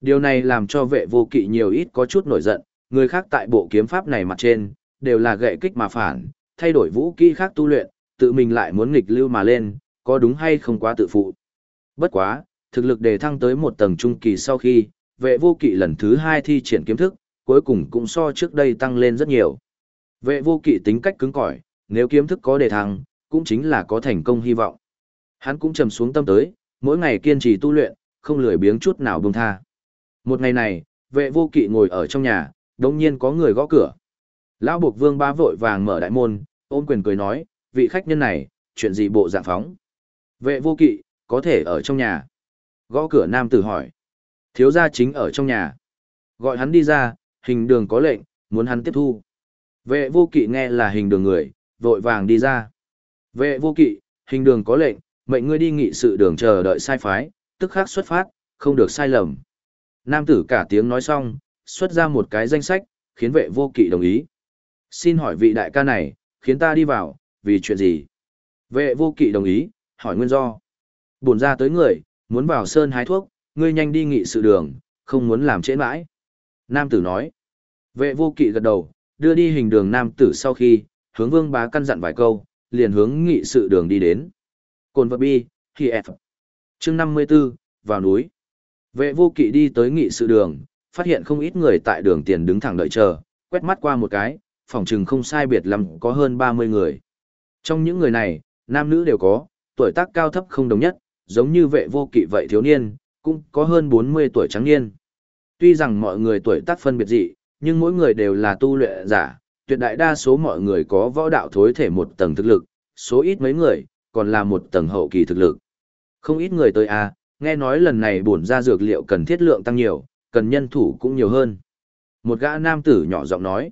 Điều này làm cho vệ vô kỵ nhiều ít có chút nổi giận, người khác tại bộ kiếm pháp này mặt trên, đều là gậy kích mà phản, thay đổi vũ kỹ khác tu luyện, tự mình lại muốn nghịch lưu mà lên, có đúng hay không quá tự phụ. Bất quá, thực lực đề thăng tới một tầng trung kỳ sau khi, vệ vô kỵ lần thứ hai thi triển kiếm thức, cuối cùng cũng so trước đây tăng lên rất nhiều. Vệ vô kỵ tính cách cứng cỏi, nếu kiếm thức có đề thăng, cũng chính là có thành công hy vọng. Hắn cũng trầm xuống tâm tới, mỗi ngày kiên trì tu luyện, không lười biếng chút nào buông tha. Một ngày này, vệ vô kỵ ngồi ở trong nhà, đồng nhiên có người gõ cửa. Lão buộc vương ba vội vàng mở đại môn, ôm quyền cười nói, vị khách nhân này, chuyện gì bộ dạng phóng. Vệ vô kỵ, có thể ở trong nhà. Gõ cửa nam tử hỏi. Thiếu gia chính ở trong nhà. Gọi hắn đi ra, hình đường có lệnh, muốn hắn tiếp thu. Vệ vô kỵ nghe là hình đường người, vội vàng đi ra. Vệ vô kỵ, hình đường có lệnh, mệnh ngươi đi nghị sự đường chờ đợi sai phái, tức khắc xuất phát, không được sai lầm. Nam tử cả tiếng nói xong, xuất ra một cái danh sách, khiến vệ vô kỵ đồng ý. Xin hỏi vị đại ca này, khiến ta đi vào, vì chuyện gì? Vệ vô kỵ đồng ý, hỏi nguyên do. Bổn ra tới người, muốn vào sơn hái thuốc, ngươi nhanh đi nghị sự đường, không muốn làm trễ mãi. Nam tử nói. Vệ vô kỵ gật đầu, đưa đi hình đường nam tử sau khi, hướng vương bá căn dặn vài câu, liền hướng nghị sự đường đi đến. Cồn vật bi, khi F. Chương 54, vào núi. Vệ vô kỵ đi tới nghị sự đường, phát hiện không ít người tại đường tiền đứng thẳng đợi chờ, quét mắt qua một cái, phòng trừng không sai biệt lắm có hơn 30 người. Trong những người này, nam nữ đều có, tuổi tác cao thấp không đồng nhất, giống như vệ vô kỵ vậy thiếu niên, cũng có hơn 40 tuổi trắng niên. Tuy rằng mọi người tuổi tác phân biệt dị, nhưng mỗi người đều là tu luyện giả, tuyệt đại đa số mọi người có võ đạo thối thể một tầng thực lực, số ít mấy người, còn là một tầng hậu kỳ thực lực. Không ít người tới a, à, nghe nói lần này bổn ra dược liệu cần thiết lượng tăng nhiều, cần nhân thủ cũng nhiều hơn. Một gã nam tử nhỏ giọng nói,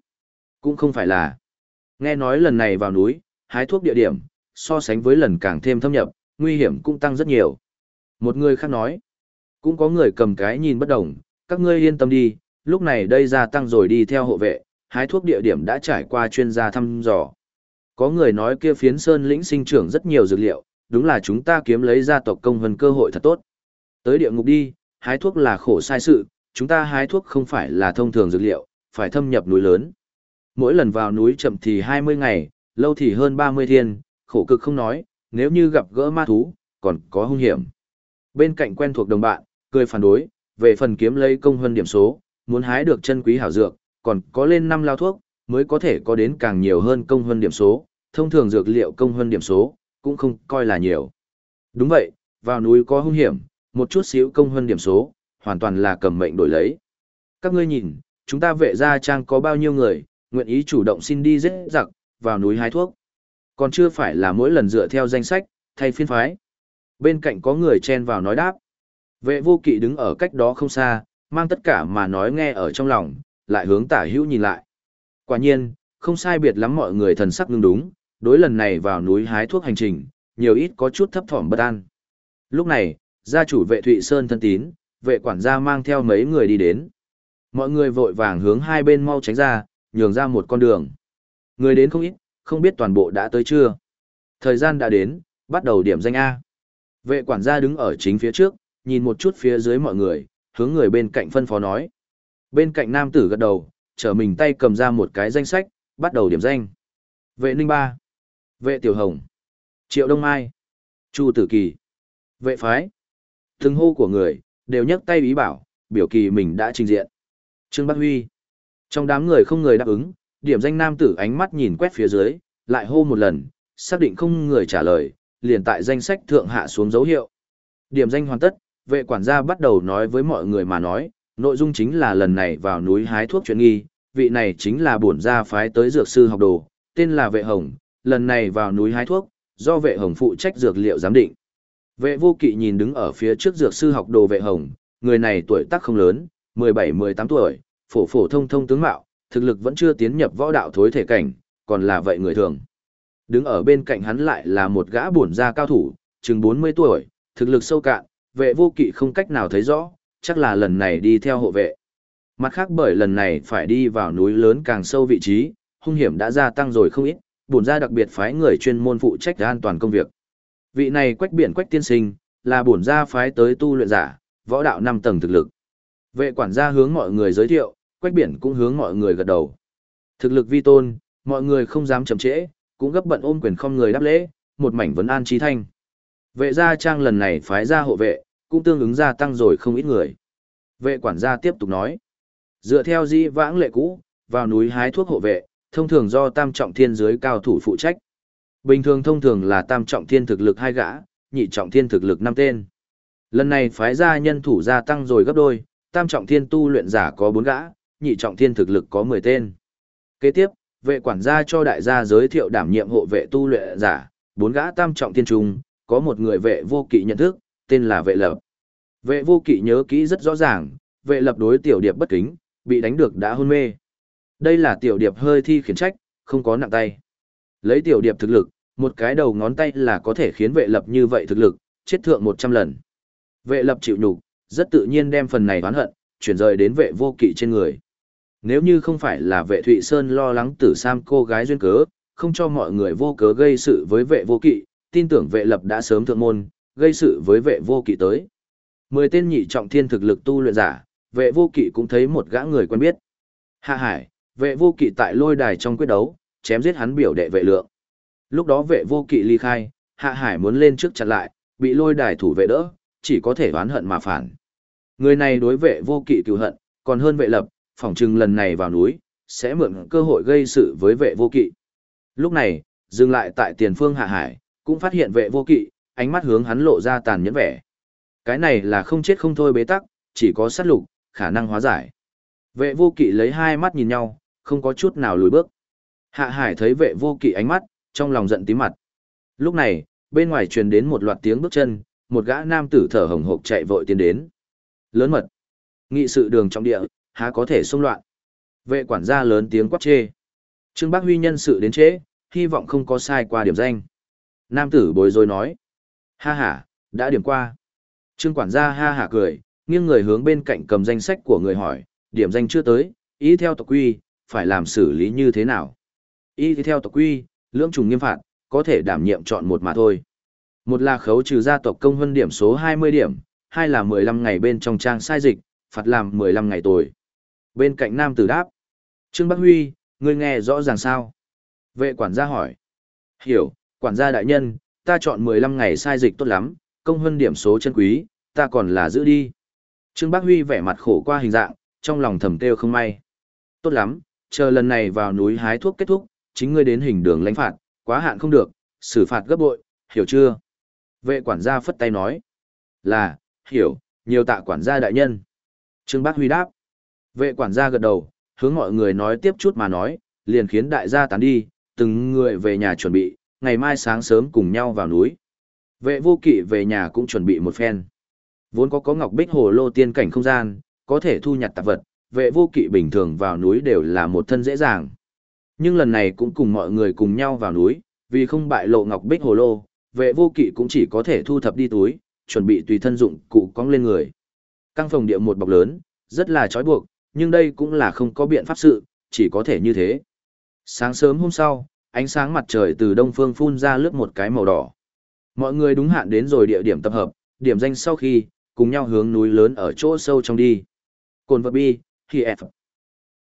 cũng không phải là. Nghe nói lần này vào núi, hái thuốc địa điểm, so sánh với lần càng thêm thâm nhập, nguy hiểm cũng tăng rất nhiều. Một người khác nói, cũng có người cầm cái nhìn bất đồng, các ngươi yên tâm đi, lúc này đây gia tăng rồi đi theo hộ vệ, hái thuốc địa điểm đã trải qua chuyên gia thăm dò. Có người nói kia phiến sơn lĩnh sinh trưởng rất nhiều dược liệu, đúng là chúng ta kiếm lấy gia tộc công hơn cơ hội thật tốt. Tới địa ngục đi, hái thuốc là khổ sai sự, chúng ta hái thuốc không phải là thông thường dược liệu, phải thâm nhập núi lớn. Mỗi lần vào núi chậm thì 20 ngày, lâu thì hơn 30 thiên, khổ cực không nói, nếu như gặp gỡ ma thú, còn có hung hiểm. Bên cạnh quen thuộc đồng bạn, cười phản đối, về phần kiếm lấy công hơn điểm số, muốn hái được chân quý hảo dược, còn có lên năm lao thuốc, mới có thể có đến càng nhiều hơn công hơn điểm số, thông thường dược liệu công hơn điểm số, cũng không coi là nhiều. Đúng vậy, vào núi có hung hiểm, một chút xíu công hơn điểm số, hoàn toàn là cầm mệnh đổi lấy. Các ngươi nhìn, chúng ta vệ gia trang có bao nhiêu người, nguyện ý chủ động xin đi dễ dặc, vào núi hái thuốc. Còn chưa phải là mỗi lần dựa theo danh sách, thay phiên phái. Bên cạnh có người chen vào nói đáp. Vệ vô kỵ đứng ở cách đó không xa, mang tất cả mà nói nghe ở trong lòng, lại hướng tả hữu nhìn lại. Quả nhiên, không sai biệt lắm mọi người thần sắc ngưng đúng, đối lần này vào núi hái thuốc hành trình, nhiều ít có chút thấp thỏm bất an. Lúc này, gia chủ vệ Thụy Sơn thân tín, vệ quản gia mang theo mấy người đi đến. Mọi người vội vàng hướng hai bên mau tránh ra, nhường ra một con đường. Người đến không ít, không biết toàn bộ đã tới chưa. Thời gian đã đến, bắt đầu điểm danh A. Vệ quản gia đứng ở chính phía trước, nhìn một chút phía dưới mọi người, hướng người bên cạnh phân phó nói. Bên cạnh nam tử gật đầu, trở mình tay cầm ra một cái danh sách, bắt đầu điểm danh. Vệ Ninh Ba, Vệ Tiểu Hồng, Triệu Đông Mai, Chu Tử Kỳ, Vệ Phái. Từng hô của người, đều nhấc tay ý bảo, biểu kỳ mình đã trình diện. Trương Bắc Huy. Trong đám người không người đáp ứng, điểm danh nam tử ánh mắt nhìn quét phía dưới, lại hô một lần, xác định không người trả lời, liền tại danh sách thượng hạ xuống dấu hiệu. Điểm danh hoàn tất, vệ quản gia bắt đầu nói với mọi người mà nói, nội dung chính là lần này vào núi hái thuốc chuyện nghi, vị này chính là bổn gia phái tới dược sư học đồ, tên là vệ hồng, lần này vào núi hái thuốc, do vệ hồng phụ trách dược liệu giám định. Vệ vô kỵ nhìn đứng ở phía trước dược sư học đồ vệ hồng, người này tuổi tác không lớn, 17-18 tuổi, phổ phổ thông thông tướng mạo, thực lực vẫn chưa tiến nhập võ đạo thối thể cảnh, còn là vậy người thường. Đứng ở bên cạnh hắn lại là một gã bổn gia cao thủ, chừng 40 tuổi, thực lực sâu cạn, vệ vô kỵ không cách nào thấy rõ, chắc là lần này đi theo hộ vệ. Mặt khác bởi lần này phải đi vào núi lớn càng sâu vị trí, hung hiểm đã gia tăng rồi không ít, bổn gia đặc biệt phái người chuyên môn phụ trách an toàn công việc. Vị này quách biển quách tiên sinh, là bổn gia phái tới tu luyện giả, võ đạo 5 tầng thực lực. Vệ quản gia hướng mọi người giới thiệu, quách biển cũng hướng mọi người gật đầu. Thực lực vi tôn, mọi người không dám chậm trễ, cũng gấp bận ôm quyền không người đáp lễ, một mảnh vấn an trí thanh. Vệ gia trang lần này phái ra hộ vệ, cũng tương ứng gia tăng rồi không ít người. Vệ quản gia tiếp tục nói, dựa theo di vãng lệ cũ, vào núi hái thuốc hộ vệ, thông thường do tam trọng thiên dưới cao thủ phụ trách. Bình thường thông thường là tam trọng thiên thực lực hai gã, nhị trọng thiên thực lực năm tên. Lần này phái ra nhân thủ gia tăng rồi gấp đôi, tam trọng thiên tu luyện giả có bốn gã, nhị trọng thiên thực lực có 10 tên. Kế tiếp, vệ quản gia cho đại gia giới thiệu đảm nhiệm hộ vệ tu luyện giả, bốn gã tam trọng thiên trung, có một người vệ vô kỵ nhận thức, tên là vệ lập. Vệ vô kỵ nhớ kỹ rất rõ ràng, vệ lập đối tiểu điệp bất kính, bị đánh được đã hôn mê. Đây là tiểu điệp hơi thi khiển trách, không có nặng tay. Lấy tiểu điệp thực lực, một cái đầu ngón tay là có thể khiến vệ lập như vậy thực lực, chết thượng 100 lần. Vệ lập chịu nhục, rất tự nhiên đem phần này oán hận, chuyển rời đến vệ vô kỵ trên người. Nếu như không phải là vệ Thụy Sơn lo lắng tử Sam cô gái duyên cớ, không cho mọi người vô cớ gây sự với vệ vô kỵ, tin tưởng vệ lập đã sớm thượng môn, gây sự với vệ vô kỵ tới. Mười tên nhị trọng thiên thực lực tu luyện giả, vệ vô kỵ cũng thấy một gã người quen biết. Hạ hải, vệ vô kỵ tại lôi đài trong quyết đấu, chém giết hắn biểu đệ vệ lượng. Lúc đó vệ vô kỵ ly khai, hạ hải muốn lên trước chặn lại, bị lôi đài thủ vệ đỡ, chỉ có thể oán hận mà phản. Người này đối vệ vô kỵ cựu hận, còn hơn vệ lập, phỏng chừng lần này vào núi, sẽ mượn cơ hội gây sự với vệ vô kỵ. Lúc này, dừng lại tại tiền phương hạ hải, cũng phát hiện vệ vô kỵ, ánh mắt hướng hắn lộ ra tàn nhẫn vẻ. Cái này là không chết không thôi bế tắc, chỉ có sát lục, khả năng hóa giải. Vệ vô kỵ lấy hai mắt nhìn nhau, không có chút nào lùi bước. Hạ hải thấy vệ vô kỵ ánh mắt, trong lòng giận tím mặt. Lúc này, bên ngoài truyền đến một loạt tiếng bước chân, một gã nam tử thở hồng hộc chạy vội tiến đến. Lớn mật. Nghị sự đường trong địa, há có thể xông loạn. Vệ quản gia lớn tiếng quát chê. Trương Bác Huy nhân sự đến trễ, hy vọng không có sai qua điểm danh. Nam tử bối rối nói. Ha ha, đã điểm qua. Trương quản gia ha ha cười, nghiêng người hướng bên cạnh cầm danh sách của người hỏi, điểm danh chưa tới, ý theo tộc quy, phải làm xử lý như thế nào? Ý theo tộc quy, lưỡng trùng nghiêm phạt, có thể đảm nhiệm chọn một mà thôi. Một là khấu trừ gia tộc công hơn điểm số 20 điểm, hai là 15 ngày bên trong trang sai dịch, phạt làm 15 ngày tồi. Bên cạnh nam tử đáp. Trương Bắc Huy, ngươi nghe rõ ràng sao? Vệ quản gia hỏi. Hiểu, quản gia đại nhân, ta chọn 15 ngày sai dịch tốt lắm, công hơn điểm số chân quý, ta còn là giữ đi. Trương Bác Huy vẻ mặt khổ qua hình dạng, trong lòng thầm kêu không may. Tốt lắm, chờ lần này vào núi hái thuốc kết thúc, chính ngươi đến hình đường lãnh phạt, quá hạn không được, xử phạt gấp bội, hiểu chưa? Vệ quản gia phất tay nói. Là, hiểu, nhiều tạ quản gia đại nhân. Trương Bác Huy đáp. Vệ quản gia gật đầu, hướng mọi người nói tiếp chút mà nói, liền khiến đại gia tán đi, từng người về nhà chuẩn bị, ngày mai sáng sớm cùng nhau vào núi. Vệ vô kỵ về nhà cũng chuẩn bị một phen. Vốn có có ngọc bích hồ lô tiên cảnh không gian, có thể thu nhặt tạp vật, vệ vô kỵ bình thường vào núi đều là một thân dễ dàng. Nhưng lần này cũng cùng mọi người cùng nhau vào núi, vì không bại lộ ngọc bích hồ lô, vệ vô kỵ cũng chỉ có thể thu thập đi túi, chuẩn bị tùy thân dụng cụ cong lên người. Căng phòng địa một bọc lớn, rất là trói buộc, nhưng đây cũng là không có biện pháp sự, chỉ có thể như thế. Sáng sớm hôm sau, ánh sáng mặt trời từ đông phương phun ra lướt một cái màu đỏ. Mọi người đúng hạn đến rồi địa điểm tập hợp, điểm danh sau khi, cùng nhau hướng núi lớn ở chỗ sâu trong đi. Cồn vật bi, khi F.